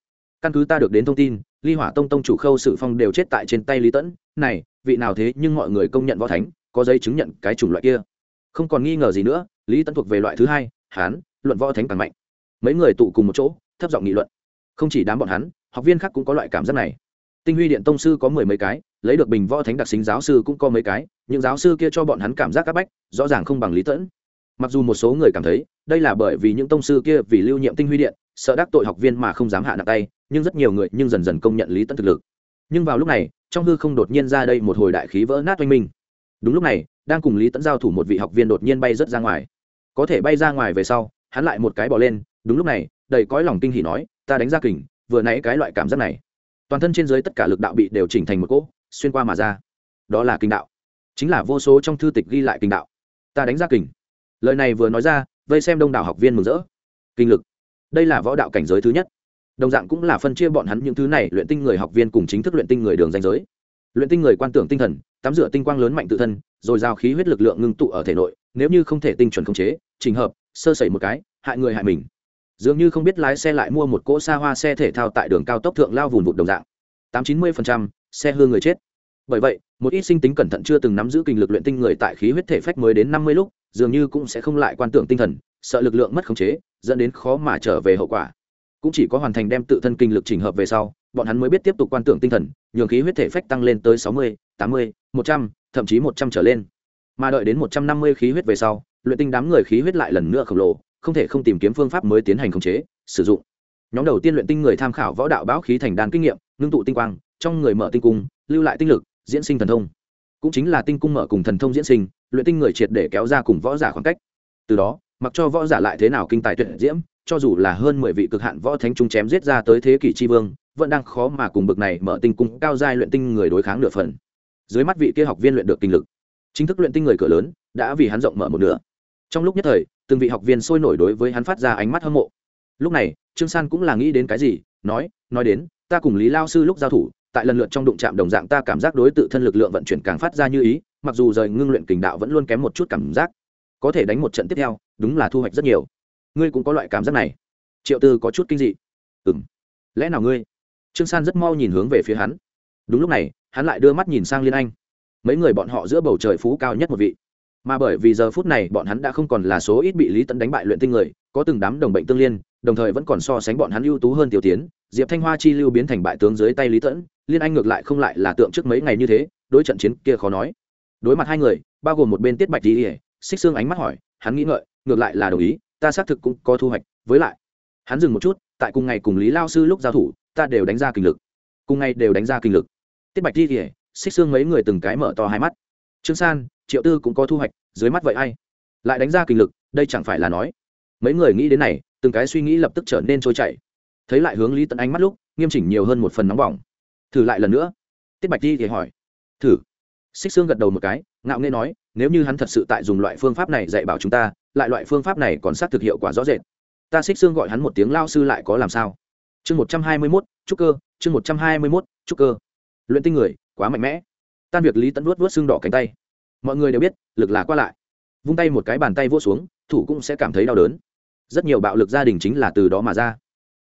A: Căn cứ ta được đến thông tin, ly hỏa tông tông chủ khâu sự phong đều chết tại trên tay lý tẫn. Này, vị nào thế nhưng mọi người công nhận võ thánh, có giấy chứng nhận cái chủng loại kia. Không còn nghi ngờ gì nữa, lý tẫn thuộc về loại thứ hai, hán, luận võ thánh càng mạnh. Mấy người tụ cùng một chỗ, thấp giọng nghị luận. Không chỉ đám bọn hắn, học viên khác cũng có loại cảm giác này. Tinh huy điện tông sư có mười mấy cái, lấy được bình võ thánh đặc xính giáo sư cũng có mấy cái, những giáo sư kia cho bọn hắn cảm giác áp bách, rõ ràng không bằng lý tẫn mặc dù một số người cảm thấy, đây là bởi vì những tông sư kia vì lưu nhiệm tinh huy điện, sợ đắc tội học viên mà không dám hạ nặng tay, nhưng rất nhiều người nhưng dần dần công nhận lý tẫn thực lực. Nhưng vào lúc này, trong hư không đột nhiên ra đây một hồi đại khí vỡ nát oanh minh. Đúng lúc này, đang cùng lý tẫn giao thủ một vị học viên đột nhiên bay rớt ra ngoài. Có thể bay ra ngoài về sau, hắn lại một cái bỏ lên, đúng lúc này, đầy cõi lòng kinh hỉ nói, ta đánh ra kình, vừa nãy cái loại cảm giác này. Toàn thân trên dưới tất cả lực đạo bị đều chỉnh thành một cỗ, xuyên qua mà ra. Đó là kinh đạo. Chính là vô số trong thư tịch ghi lại kinh đạo. Ta đánh ra kình lời này vừa nói ra, vây xem đông đảo học viên mừng rỡ. Kinh lực. Đây là võ đạo cảnh giới thứ nhất. Đồng dạng cũng là phân chia bọn hắn những thứ này luyện tinh người học viên cùng chính thức luyện tinh người đường danh giới. Luyện tinh người quan tưởng tinh thần, tắm rửa tinh quang lớn mạnh tự thân, rồi giao khí huyết lực lượng ngưng tụ ở thể nội, nếu như không thể tinh chuẩn khống chế trình hợp, sơ sẩy một cái, hại người hại mình. Dường như không biết lái xe lại mua một cỗ xa hoa xe thể thao tại đường cao tốc thượng lao vùn vụt đồng dạng. Tám chín mươi xe hư người chết. Bởi vậy một ít sinh tính cẩn thận chưa từng nắm giữ kinh lực luyện tinh người tại khí huyết thể phách mới đến năm mươi lúc, dường như cũng sẽ không lại quan tưởng tinh thần, sợ lực lượng mất khống chế, dẫn đến khó mà trở về hậu quả. Cũng chỉ có hoàn thành đem tự thân kinh lực chỉnh hợp về sau, bọn hắn mới biết tiếp tục quan tưởng tinh thần, nhường khí huyết thể phách tăng lên tới sáu mươi, tám mươi, một trăm, thậm chí một trăm trở lên. Mà đợi đến một trăm năm mươi khí huyết về sau, luyện tinh đám người khí huyết lại lần nữa khổng lồ, không thể không tìm kiếm phương pháp mới tiến hành khống chế, sử dụng. Nhóm đầu tiên luyện tinh người tham khảo võ đạo báo khí thành đàn kinh nghiệm, ngưng tụ tinh quang, trong người mở tinh cung, lưu lại tinh lực diễn sinh thần thông. Cũng chính là tinh cung mở cùng thần thông diễn sinh, luyện tinh người triệt để kéo ra cùng võ giả khoảng cách. Từ đó, mặc cho võ giả lại thế nào kinh tài tuyệt diễm, cho dù là hơn mười vị cực hạn võ thánh trung chém giết ra tới thế kỷ tri vương, vẫn đang khó mà cùng bực này mở tinh cung cao giai luyện tinh người đối kháng nửa phần. Dưới mắt vị kia học viên luyện được kinh lực. Chính thức luyện tinh người cửa lớn, đã vì hắn rộng mở một nửa. Trong lúc nhất thời, từng vị học viên sôi nổi đối với hắn phát ra ánh mắt hâm mộ. Lúc này, trương san cũng là nghĩ đến cái gì, nói nói đến ta cùng lý lao sư lúc giao thủ, tại lần lượt trong đụng chạm đồng dạng ta cảm giác đối tự thân lực lượng vận chuyển càng phát ra như ý, mặc dù rời ngưng luyện kình đạo vẫn luôn kém một chút cảm giác. Có thể đánh một trận tiếp theo, đúng là thu hoạch rất nhiều. Ngươi cũng có loại cảm giác này. Triệu tư có chút kinh dị. Ừ m lẽ nào ngươi? Trương san rất mau nhìn hướng về phía hắn. Đúng lúc này, hắn lại đưa mắt nhìn sang liên anh. Mấy người bọn họ giữa bầu trời phú cao nhất một vị. Mà bởi vì giờ phút này bọn hắn đã không còn là số ít bị lý tẫn đánh bại luyện tinh người, có từng đám đồng bệnh tương liên đồng thời vẫn còn so sánh bọn hắn ưu tú hơn tiểu tiến, diệp thanh hoa chi lưu biến thành bại tướng dưới tay lý tẫn, liên anh ngược lại không lại là tượng trước mấy ngày như thế, đối trận chiến kia khó nói. Đối mặt hai người, bao gồm một bên tiết bạch đi xích xương ánh mắt hỏi, hắn nghĩ ngợi, ngược lại là đồng ý, ta xác thực cũng có thu hoạch, với lại, hắn dừng một chút, tại cùng ngày cùng lý lao sư lúc giao thủ, ta đều đánh ra kinh lực. Cùng ngày đều đánh ra kinh lực. Tiết bạch đi kỉa xích xương mấy người từng cái mở to hai mắt. Trương san, triệu tư cũng có thu hoạch, dưới mắt vậy ai? Lại đánh ra kinh lực, đây chẳng phải là nói mấy người nghĩ đến này, từng cái suy nghĩ lập tức trở nên trôi chảy. Thấy lại hướng lý tận ánh mắt lúc, nghiêm chỉnh nhiều hơn một phần nóng bỏng. Thử lại lần nữa. Tiết bạch đi thì hỏi. Thử. Xích xương gật đầu một cái, ngạo nghê nói, nếu như hắn thật sự tại dùng loại phương pháp này dạy bảo chúng ta, lại loại phương pháp này còn xác thực hiệu quả rõ rệt. Ta xích xương gọi hắn một tiếng lao sư lại có làm sao? Chương một trăm hai mươi mốt, trúc cơ, chương một trăm hai mươi mốt, trúc cơ. Luyện tinh người, quá mạnh mẽ. Tan việc lý tẫn vuốt vuốt xương đỏ cánh tay. Mọi người đều biết, lực là qua lại. Vung tay một cái bàn tay vô xuống, thủ cũng sẽ cảm thấy đau đớn rất nhiều bạo lực gia đình chính là từ đó mà ra.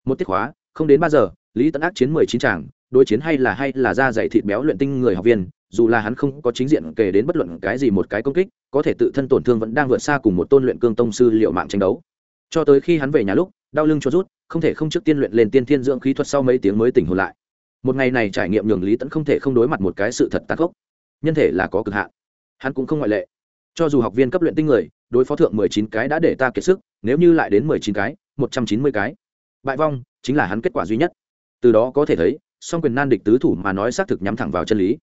A: Một tiết khóa, không đến ba giờ, lý tẫn ác chiến mười chín tràng đối chiến hay là hay là da dày thịt béo luyện tinh người học viên, dù là hắn không có chính diện kể đến bất luận cái gì một cái công kích, có thể tự thân tổn thương vẫn đang vượt xa cùng một tôn luyện cương tông sư liệu mạng tranh đấu. Cho tới khi hắn về nhà lúc, đau lưng cho rút, không thể không trước tiên luyện lên tiên thiên dưỡng khí thuật sau mấy tiếng mới tỉnh hồn lại. Một ngày này trải nghiệm nhường lý tẫn không thể không đối mặt một cái sự thật tàn khốc. Nhân thể là có cực hạn, hắn cũng không ngoại lệ cho dù học viên cấp luyện tinh người, đối phó thượng mười chín cái đã để ta kiệt sức, nếu như lại đến mười chín cái, một trăm chín mươi cái. Bại vong chính là hắn kết quả duy nhất. Từ đó có thể thấy, song quyền nan địch tứ thủ mà nói xác thực nhắm thẳng vào chân lý.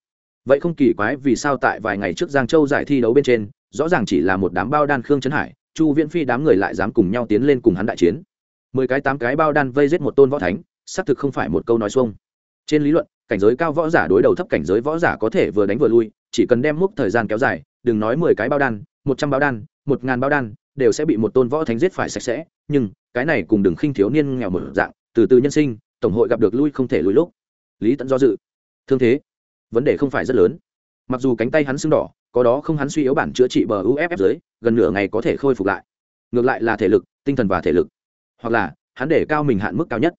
A: Vậy không kỳ quái vì sao tại vài ngày trước giang châu giải thi đấu bên trên, rõ ràng chỉ là một đám bao đan khương trấn hải, chu viễn phi đám người lại dám cùng nhau tiến lên cùng hắn đại chiến. Mười cái tám cái bao đan vây giết một tôn võ thánh, xác thực không phải một câu nói xuông. Trên lý luận, cảnh giới cao võ giả đối đầu thấp cảnh giới võ giả có thể vừa đánh vừa lui, chỉ cần đem múc thời gian kéo dài đừng nói mười cái bao đan, một trăm bao đan, một ngàn bao đan, đều sẽ bị một tôn võ thánh giết phải sạch sẽ. Nhưng, cái này cùng đừng khinh thiếu niên nghèo một dạng, từ từ nhân sinh, tổng hội gặp được lui không thể lùi lúc. Lý tẫn do dự. Thương thế, vấn đề không phải rất lớn. Mặc dù cánh tay hắn sưng đỏ, có đó không hắn suy yếu bản chữa trị bờ uff dưới, gần nửa ngày có thể khôi phục lại. Ngược lại là thể lực, tinh thần và thể lực. Hoặc là, hắn để cao mình hạn mức cao nhất.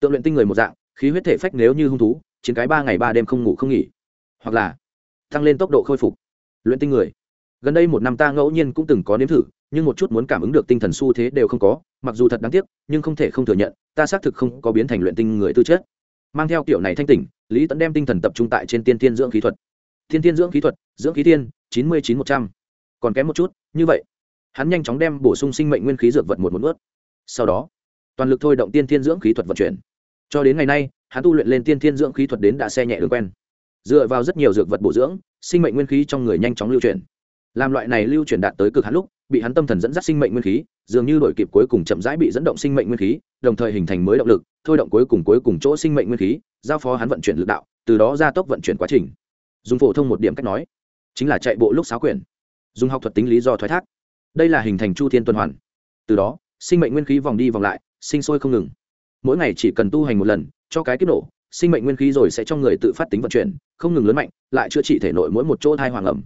A: Tượng luyện tinh người một dạng, khí huyết thể phách nếu như hung thú, chiến cái ba ngày ba đêm không ngủ không nghỉ. Hoặc là, tăng lên tốc độ khôi phục luyện tinh người. Gần đây một năm ta ngẫu nhiên cũng từng có nếm thử, nhưng một chút muốn cảm ứng được tinh thần xu thế đều không có, mặc dù thật đáng tiếc, nhưng không thể không thừa nhận, ta xác thực không có biến thành luyện tinh người tư chất. Mang theo kiểu này thanh tỉnh, lý tẫn đem tinh thần tập trung tại trên tiên tiên dưỡng khí thuật. Thiên tiên dưỡng khí thuật, dưỡng khí tiên, chín mươi chín một trăm. Còn kém một chút, như vậy. Hắn nhanh chóng đem bổ sung sinh mệnh nguyên khí dược vật một một ướt sau đó, toàn lực thôi động tiên tiên dưỡng khí thuật vận chuyển. Cho đến ngày nay, hắn tu luyện lên tiên tiên dưỡng khí thuật đến đã xe nhẹ đường quen dựa vào rất nhiều dược vật bổ dưỡng, sinh mệnh nguyên khí trong người nhanh chóng lưu chuyển. Làm loại này lưu chuyển đạt tới cực hắn lúc, bị hắn tâm thần dẫn dắt sinh mệnh nguyên khí, dường như đổi kịp cuối cùng chậm rãi bị dẫn động sinh mệnh nguyên khí, đồng thời hình thành mới động lực, thôi động cuối cùng cuối cùng chỗ sinh mệnh nguyên khí, giao phó hắn vận chuyển lực đạo, từ đó gia tốc vận chuyển quá trình. Dùng phổ thông một điểm cách nói, chính là chạy bộ lúc sáu quyển. Dùng học thuật tính lý do thoái thác. Đây là hình thành chu thiên tuần hoàn. Từ đó, sinh mệnh nguyên khí vòng đi vòng lại, sinh sôi không ngừng. Mỗi ngày chỉ cần tu hành một lần, cho cái kiếp nổ, sinh mệnh nguyên khí rồi sẽ cho người tự phát tính vận chuyển không ngừng lớn mạnh, lại chữa trị thể nội mỗi một chỗ thai hoàng ẩm.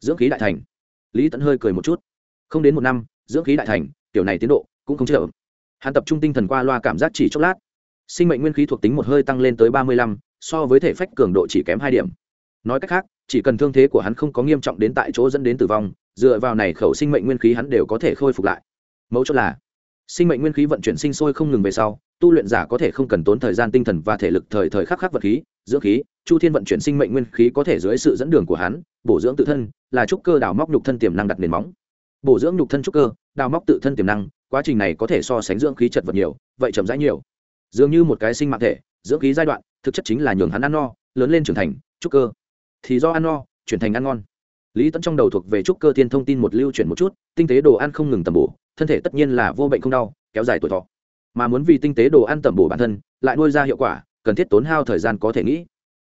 A: Dưỡng khí đại thành. Lý tẫn hơi cười một chút. Không đến một năm, dưỡng khí đại thành, kiểu này tiến độ cũng không chậm. Hắn tập trung tinh thần qua loa cảm giác chỉ chốc lát. Sinh mệnh nguyên khí thuộc tính một hơi tăng lên tới ba mươi lăm, so với thể phách cường độ chỉ kém hai điểm. Nói cách khác, chỉ cần thương thế của hắn không có nghiêm trọng đến tại chỗ dẫn đến tử vong, dựa vào này khẩu sinh mệnh nguyên khí hắn đều có thể khôi phục lại. Mẫu chốt là, sinh mệnh nguyên khí vận chuyển sinh sôi không ngừng về sau tu luyện giả có thể không cần tốn thời gian tinh thần và thể lực thời thời khắc khắc vật khí, dưỡng khí, chu thiên vận chuyển sinh mệnh nguyên khí có thể dưới sự dẫn đường của hắn, bổ dưỡng tự thân, là trúc cơ đào móc nhục thân tiềm năng đặt nền móng. Bổ dưỡng nhục thân trúc cơ, đào móc tự thân tiềm năng, quá trình này có thể so sánh dưỡng khí chật vật nhiều, vậy chậm rãi nhiều. Dường như một cái sinh mạng thể, dưỡng khí giai đoạn, thực chất chính là nhường hắn ăn no, lớn lên trưởng thành, trúc cơ. Thì do ăn no, chuyển thành ăn ngon. Lý tẫn trong đầu thuộc về trúc cơ thiên thông tin một lưu chuyển một chút, tinh tế đồ ăn không ngừng tầm bổ, thân thể tất nhiên là vô bệnh không đau, kéo dài tuổi thọ mà muốn vì tinh tế đồ ăn tẩm bổ bản thân, lại nuôi ra hiệu quả, cần thiết tốn hao thời gian có thể nghĩ.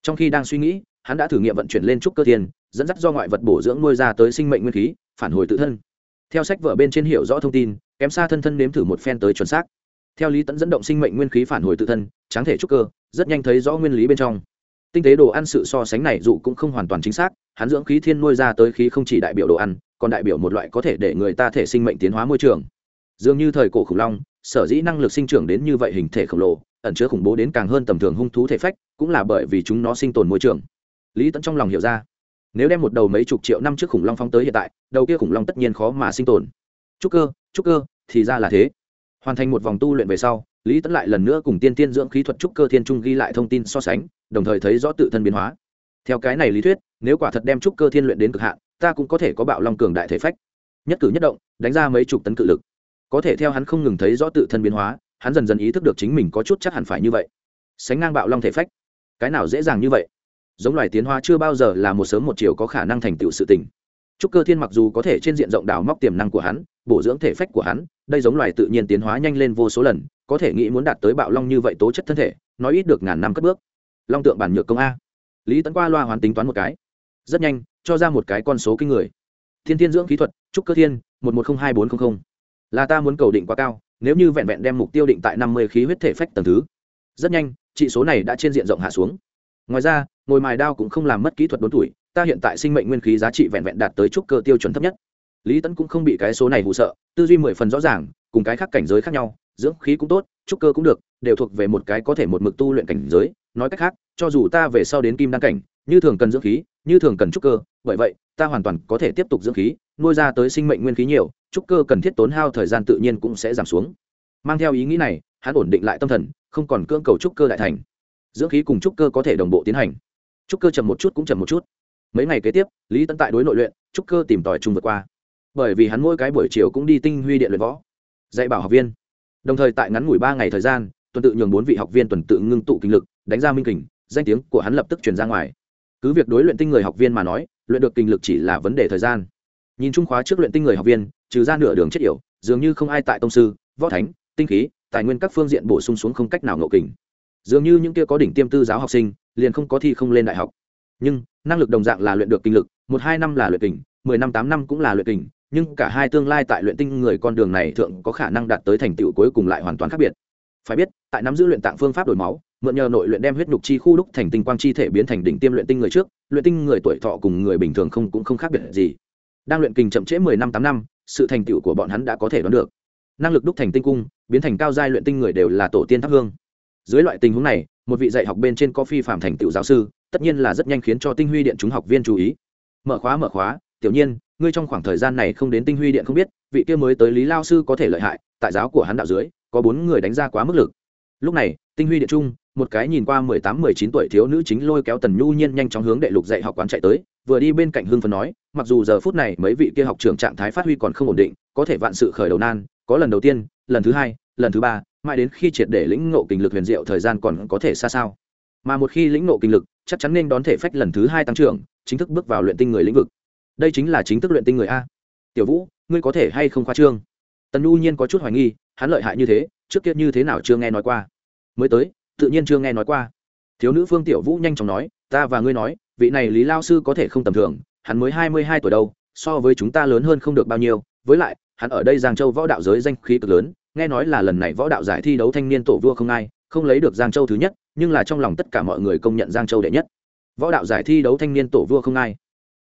A: Trong khi đang suy nghĩ, hắn đã thử nghiệm vận chuyển lên trúc cơ thiên, dẫn dắt do ngoại vật bổ dưỡng nuôi ra tới sinh mệnh nguyên khí, phản hồi tự thân. Theo sách vở bên trên hiểu rõ thông tin, kém xa thân thân nếm thử một phen tới chuẩn xác. Theo lý tẫn dẫn động sinh mệnh nguyên khí phản hồi tự thân, tráng thể trúc cơ, rất nhanh thấy rõ nguyên lý bên trong. Tinh tế đồ ăn sự so sánh này dụ cũng không hoàn toàn chính xác, hắn dưỡng khí thiên nuôi ra tới khí không chỉ đại biểu đồ ăn, còn đại biểu một loại có thể để người ta thể sinh mệnh tiến hóa môi trường. Dường như thời cổ khủng long sở dĩ năng lực sinh trưởng đến như vậy hình thể khổng lồ, ẩn chứa khủng bố đến càng hơn tầm thường hung thú thể phách, cũng là bởi vì chúng nó sinh tồn môi trường. Lý tẫn trong lòng hiểu ra, nếu đem một đầu mấy chục triệu năm trước khủng long phong tới hiện tại, đầu kia khủng long tất nhiên khó mà sinh tồn. Trúc cơ trúc cơ, thì ra là thế. Hoàn thành một vòng tu luyện về sau, lý tẫn lại lần nữa cùng tiên tiên dưỡng khí thuật trúc cơ thiên trung ghi lại thông tin so sánh, đồng thời thấy rõ tự thân biến hóa. Theo cái này lý thuyết, nếu quả thật đem trúc cơ thiên luyện đến cực hạn, ta cũng có thể có bạo long cường đại thể phách. Nhất cử nhất động, đánh ra mấy chục tấn cự lực có thể theo hắn không ngừng thấy rõ tự thân biến hóa, hắn dần dần ý thức được chính mình có chút chắc hẳn phải như vậy. Sánh ngang bạo long thể phách. Cái nào dễ dàng như vậy? Giống loài tiến hóa chưa bao giờ là một sớm một chiều có khả năng thành tựu sự tình. Trúc cơ thiên mặc dù có thể trên diện rộng đào móc tiềm năng của hắn, bổ dưỡng thể phách của hắn, đây giống loài tự nhiên tiến hóa nhanh lên vô số lần, có thể nghĩ muốn đạt tới bạo long như vậy tố chất thân thể, nói ít được ngàn năm cất bước. Long tượng bản nhược công a. Lý tấn qua loa hoàn tính toán một cái. Rất nhanh, cho ra một cái con số kinh người. Thiên thiên dưỡng kỹ thuật, trúc cơ thiên, một một không hai bốn trăm linh là ta muốn cầu định quá cao, nếu như vẹn vẹn đem mục tiêu định tại năm mươi khí huyết thể phách tầng thứ. Rất nhanh trị số này đã trên diện rộng hạ xuống. Ngoài ra, ngồi mài đao cũng không làm mất kỹ thuật đốn tuổi, ta hiện tại sinh mệnh nguyên khí giá trị vẹn vẹn đạt tới trúc cơ tiêu chuẩn thấp nhất. Lý tẫn cũng không bị cái số này hụ sợ, tư duy mười phần rõ ràng, cùng cái khác cảnh giới khác nhau, dưỡng khí cũng tốt, trúc cơ cũng được, đều thuộc về một cái có thể một mực tu luyện cảnh giới. Nói cách khác, cho dù ta về sau đến kim đăng cảnh, như thường cần dưỡng khí như thường cần trúc cơ, bởi vậy, ta hoàn toàn có thể tiếp tục dưỡng khí, nuôi ra tới sinh mệnh nguyên khí nhiều, trúc cơ cần thiết tốn hao thời gian tự nhiên cũng sẽ giảm xuống. Mang theo ý nghĩ này, hắn ổn định lại tâm thần, không còn cưỡng cầu trúc cơ đại thành. Dưỡng khí cùng trúc cơ có thể đồng bộ tiến hành. Trúc cơ chậm một chút cũng chậm một chút. Mấy ngày kế tiếp, lý tấn tại đối nội luyện, trúc cơ tìm tòi chung vượt qua. Bởi vì hắn mỗi cái buổi chiều cũng đi tinh huy điện luyện võ, dạy bảo học viên. Đồng thời tại ngắn ngủi ba ngày thời gian, tuần tự nhường bốn vị học viên tuần tự ngưng tụ kinh lực, đánh ra minh kình, danh tiếng của hắn lập tức truyền ra ngoài cứ việc đối luyện tinh người học viên mà nói, luyện được kinh lực chỉ là vấn đề thời gian. Nhìn trung khóa trước luyện tinh người học viên, trừ ra nửa đường chết yểu, dường như không ai tại tông sư, võ thánh, tinh khí, tài nguyên các phương diện bổ sung xuống không cách nào ngộ kình. Dường như những kia có đỉnh tiêm tư giáo học sinh, liền không có thi không lên đại học. Nhưng, năng lực đồng dạng là luyện được kinh lực, một hai năm là luyện kình, mười năm tám năm cũng là luyện kình, nhưng cả hai tương lai tại luyện tinh người con đường này thượng có khả năng đạt tới thành tựu cuối cùng lại hoàn toàn khác biệt. Phải biết, tại nắm giữ luyện tạng phương pháp đổi máu mượn nhờ nội luyện đem huyết nhục chi khu đúc thành tinh quang chi thể biến thành đỉnh tiêm luyện tinh người trước, luyện tinh người tuổi thọ cùng người bình thường không cũng không khác biệt gì. Đang luyện kình chậm trễ mười năm, tám năm, sự thành tựu của bọn hắn đã có thể đoán được. Năng lực đúc thành tinh cung, biến thành cao giai luyện tinh người đều là tổ tiên thắp hương. Dưới loại tình huống này, một vị dạy học bên trên có phi phạm thành tựu giáo sư, tất nhiên là rất nhanh khiến cho tinh huy điện chúng học viên chú ý. Mở khóa mở khóa, tiểu nhiên, ngươi trong khoảng thời gian này không đến tinh huy điện không biết, vị kia mới tới lý lao sư có thể lợi hại, tại giáo của hắn đạo dưới, có bốn người đánh ra quá mức lực. Lúc này, tinh huy điện trung một cái nhìn qua mười tám, mười chín tuổi thiếu nữ chính lôi kéo tần nhu nhiên nhanh chóng hướng đệ lục dạy học quán chạy tới, vừa đi bên cạnh hưng phấn nói, mặc dù giờ phút này mấy vị kia học trưởng trạng thái phát huy còn không ổn định, có thể vạn sự khởi đầu nan, có lần đầu tiên, lần thứ hai, lần thứ ba, mãi đến khi triệt để lĩnh ngộ kinh lực huyền diệu thời gian còn có thể xa sao. Mà một khi lĩnh ngộ kinh lực, chắc chắn nên đón thể phách lần thứ hai tăng trưởng, chính thức bước vào luyện tinh người lĩnh vực. Đây chính là chính thức luyện tinh người a. Tiểu vũ, ngươi có thể hay không khoa trương? Tần nhu nhiên có chút hoài nghi, hắn lợi hại như thế, trước kia như thế nào chưa nghe nói qua. Mới tới tự nhiên chưa nghe nói qua. Thiếu nữ phương tiểu vũ nhanh chóng nói, ta và ngươi nói, vị này lý lao sư có thể không tầm thường, hắn mới hai mươi hai tuổi đâu, so với chúng ta lớn hơn không được bao nhiêu. Với lại, hắn ở đây giang châu võ đạo giới danh khí cực lớn, nghe nói là lần này võ đạo giải thi đấu thanh niên tổ vua không ai, không lấy được giang châu thứ nhất, nhưng là trong lòng tất cả mọi người công nhận giang châu đệ nhất. Võ đạo giải thi đấu thanh niên tổ vua không ai.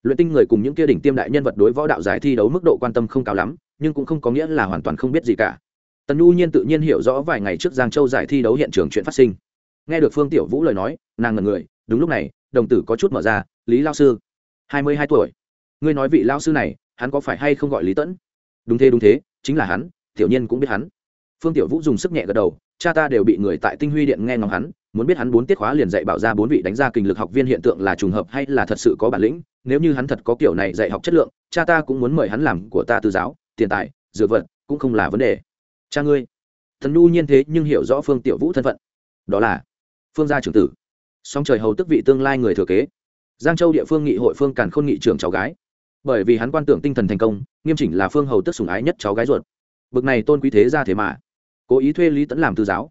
A: Luyện tinh người cùng những kia đỉnh tiêm đại nhân vật đối võ đạo giải thi đấu mức độ quan tâm không cao lắm, nhưng cũng không có nghĩa là hoàn toàn không biết gì cả. Tần nhu nhiên tự nhiên hiểu rõ vài ngày trước giang châu giải thi đấu hiện trường chuyện phát sinh nghe được phương tiểu vũ lời nói, nàng ngần người, đúng lúc này, đồng tử có chút mở ra, lý lao sư, hai mươi hai tuổi. Ngươi nói vị lao sư này, hắn có phải hay không gọi lý tẫn? Đúng thế đúng thế, chính là hắn, tiểu nhiên cũng biết hắn. Phương tiểu vũ dùng sức nhẹ gật đầu, cha ta đều bị người tại tinh huy điện nghe ngóng hắn, muốn biết hắn bốn tiết khóa liền dạy bảo ra bốn vị đánh ra kinh lực học viên hiện tượng là trùng hợp hay là thật sự có bản lĩnh, nếu như hắn thật có kiểu này dạy học chất lượng, cha ta cũng muốn mời hắn làm của ta tư giáo, tiền tài, dược vật, cũng không là vấn đề. Cha ngươi. Thần nhu nhiên thế nhưng hiểu rõ phương tiểu vũ thân phận. Đó là phương gia trưởng tử. Song trời hầu tức vị tương lai người thừa kế. Giang châu địa phương nghị hội phương càn khôn nghị trưởng cháu gái. Bởi vì hắn quan tưởng tinh thần thành công, nghiêm chỉnh là phương hầu tức sùng ái nhất cháu gái ruột. Bực này tôn quý thế ra thế mà. Cố ý thuê lý tẫn làm tư giáo.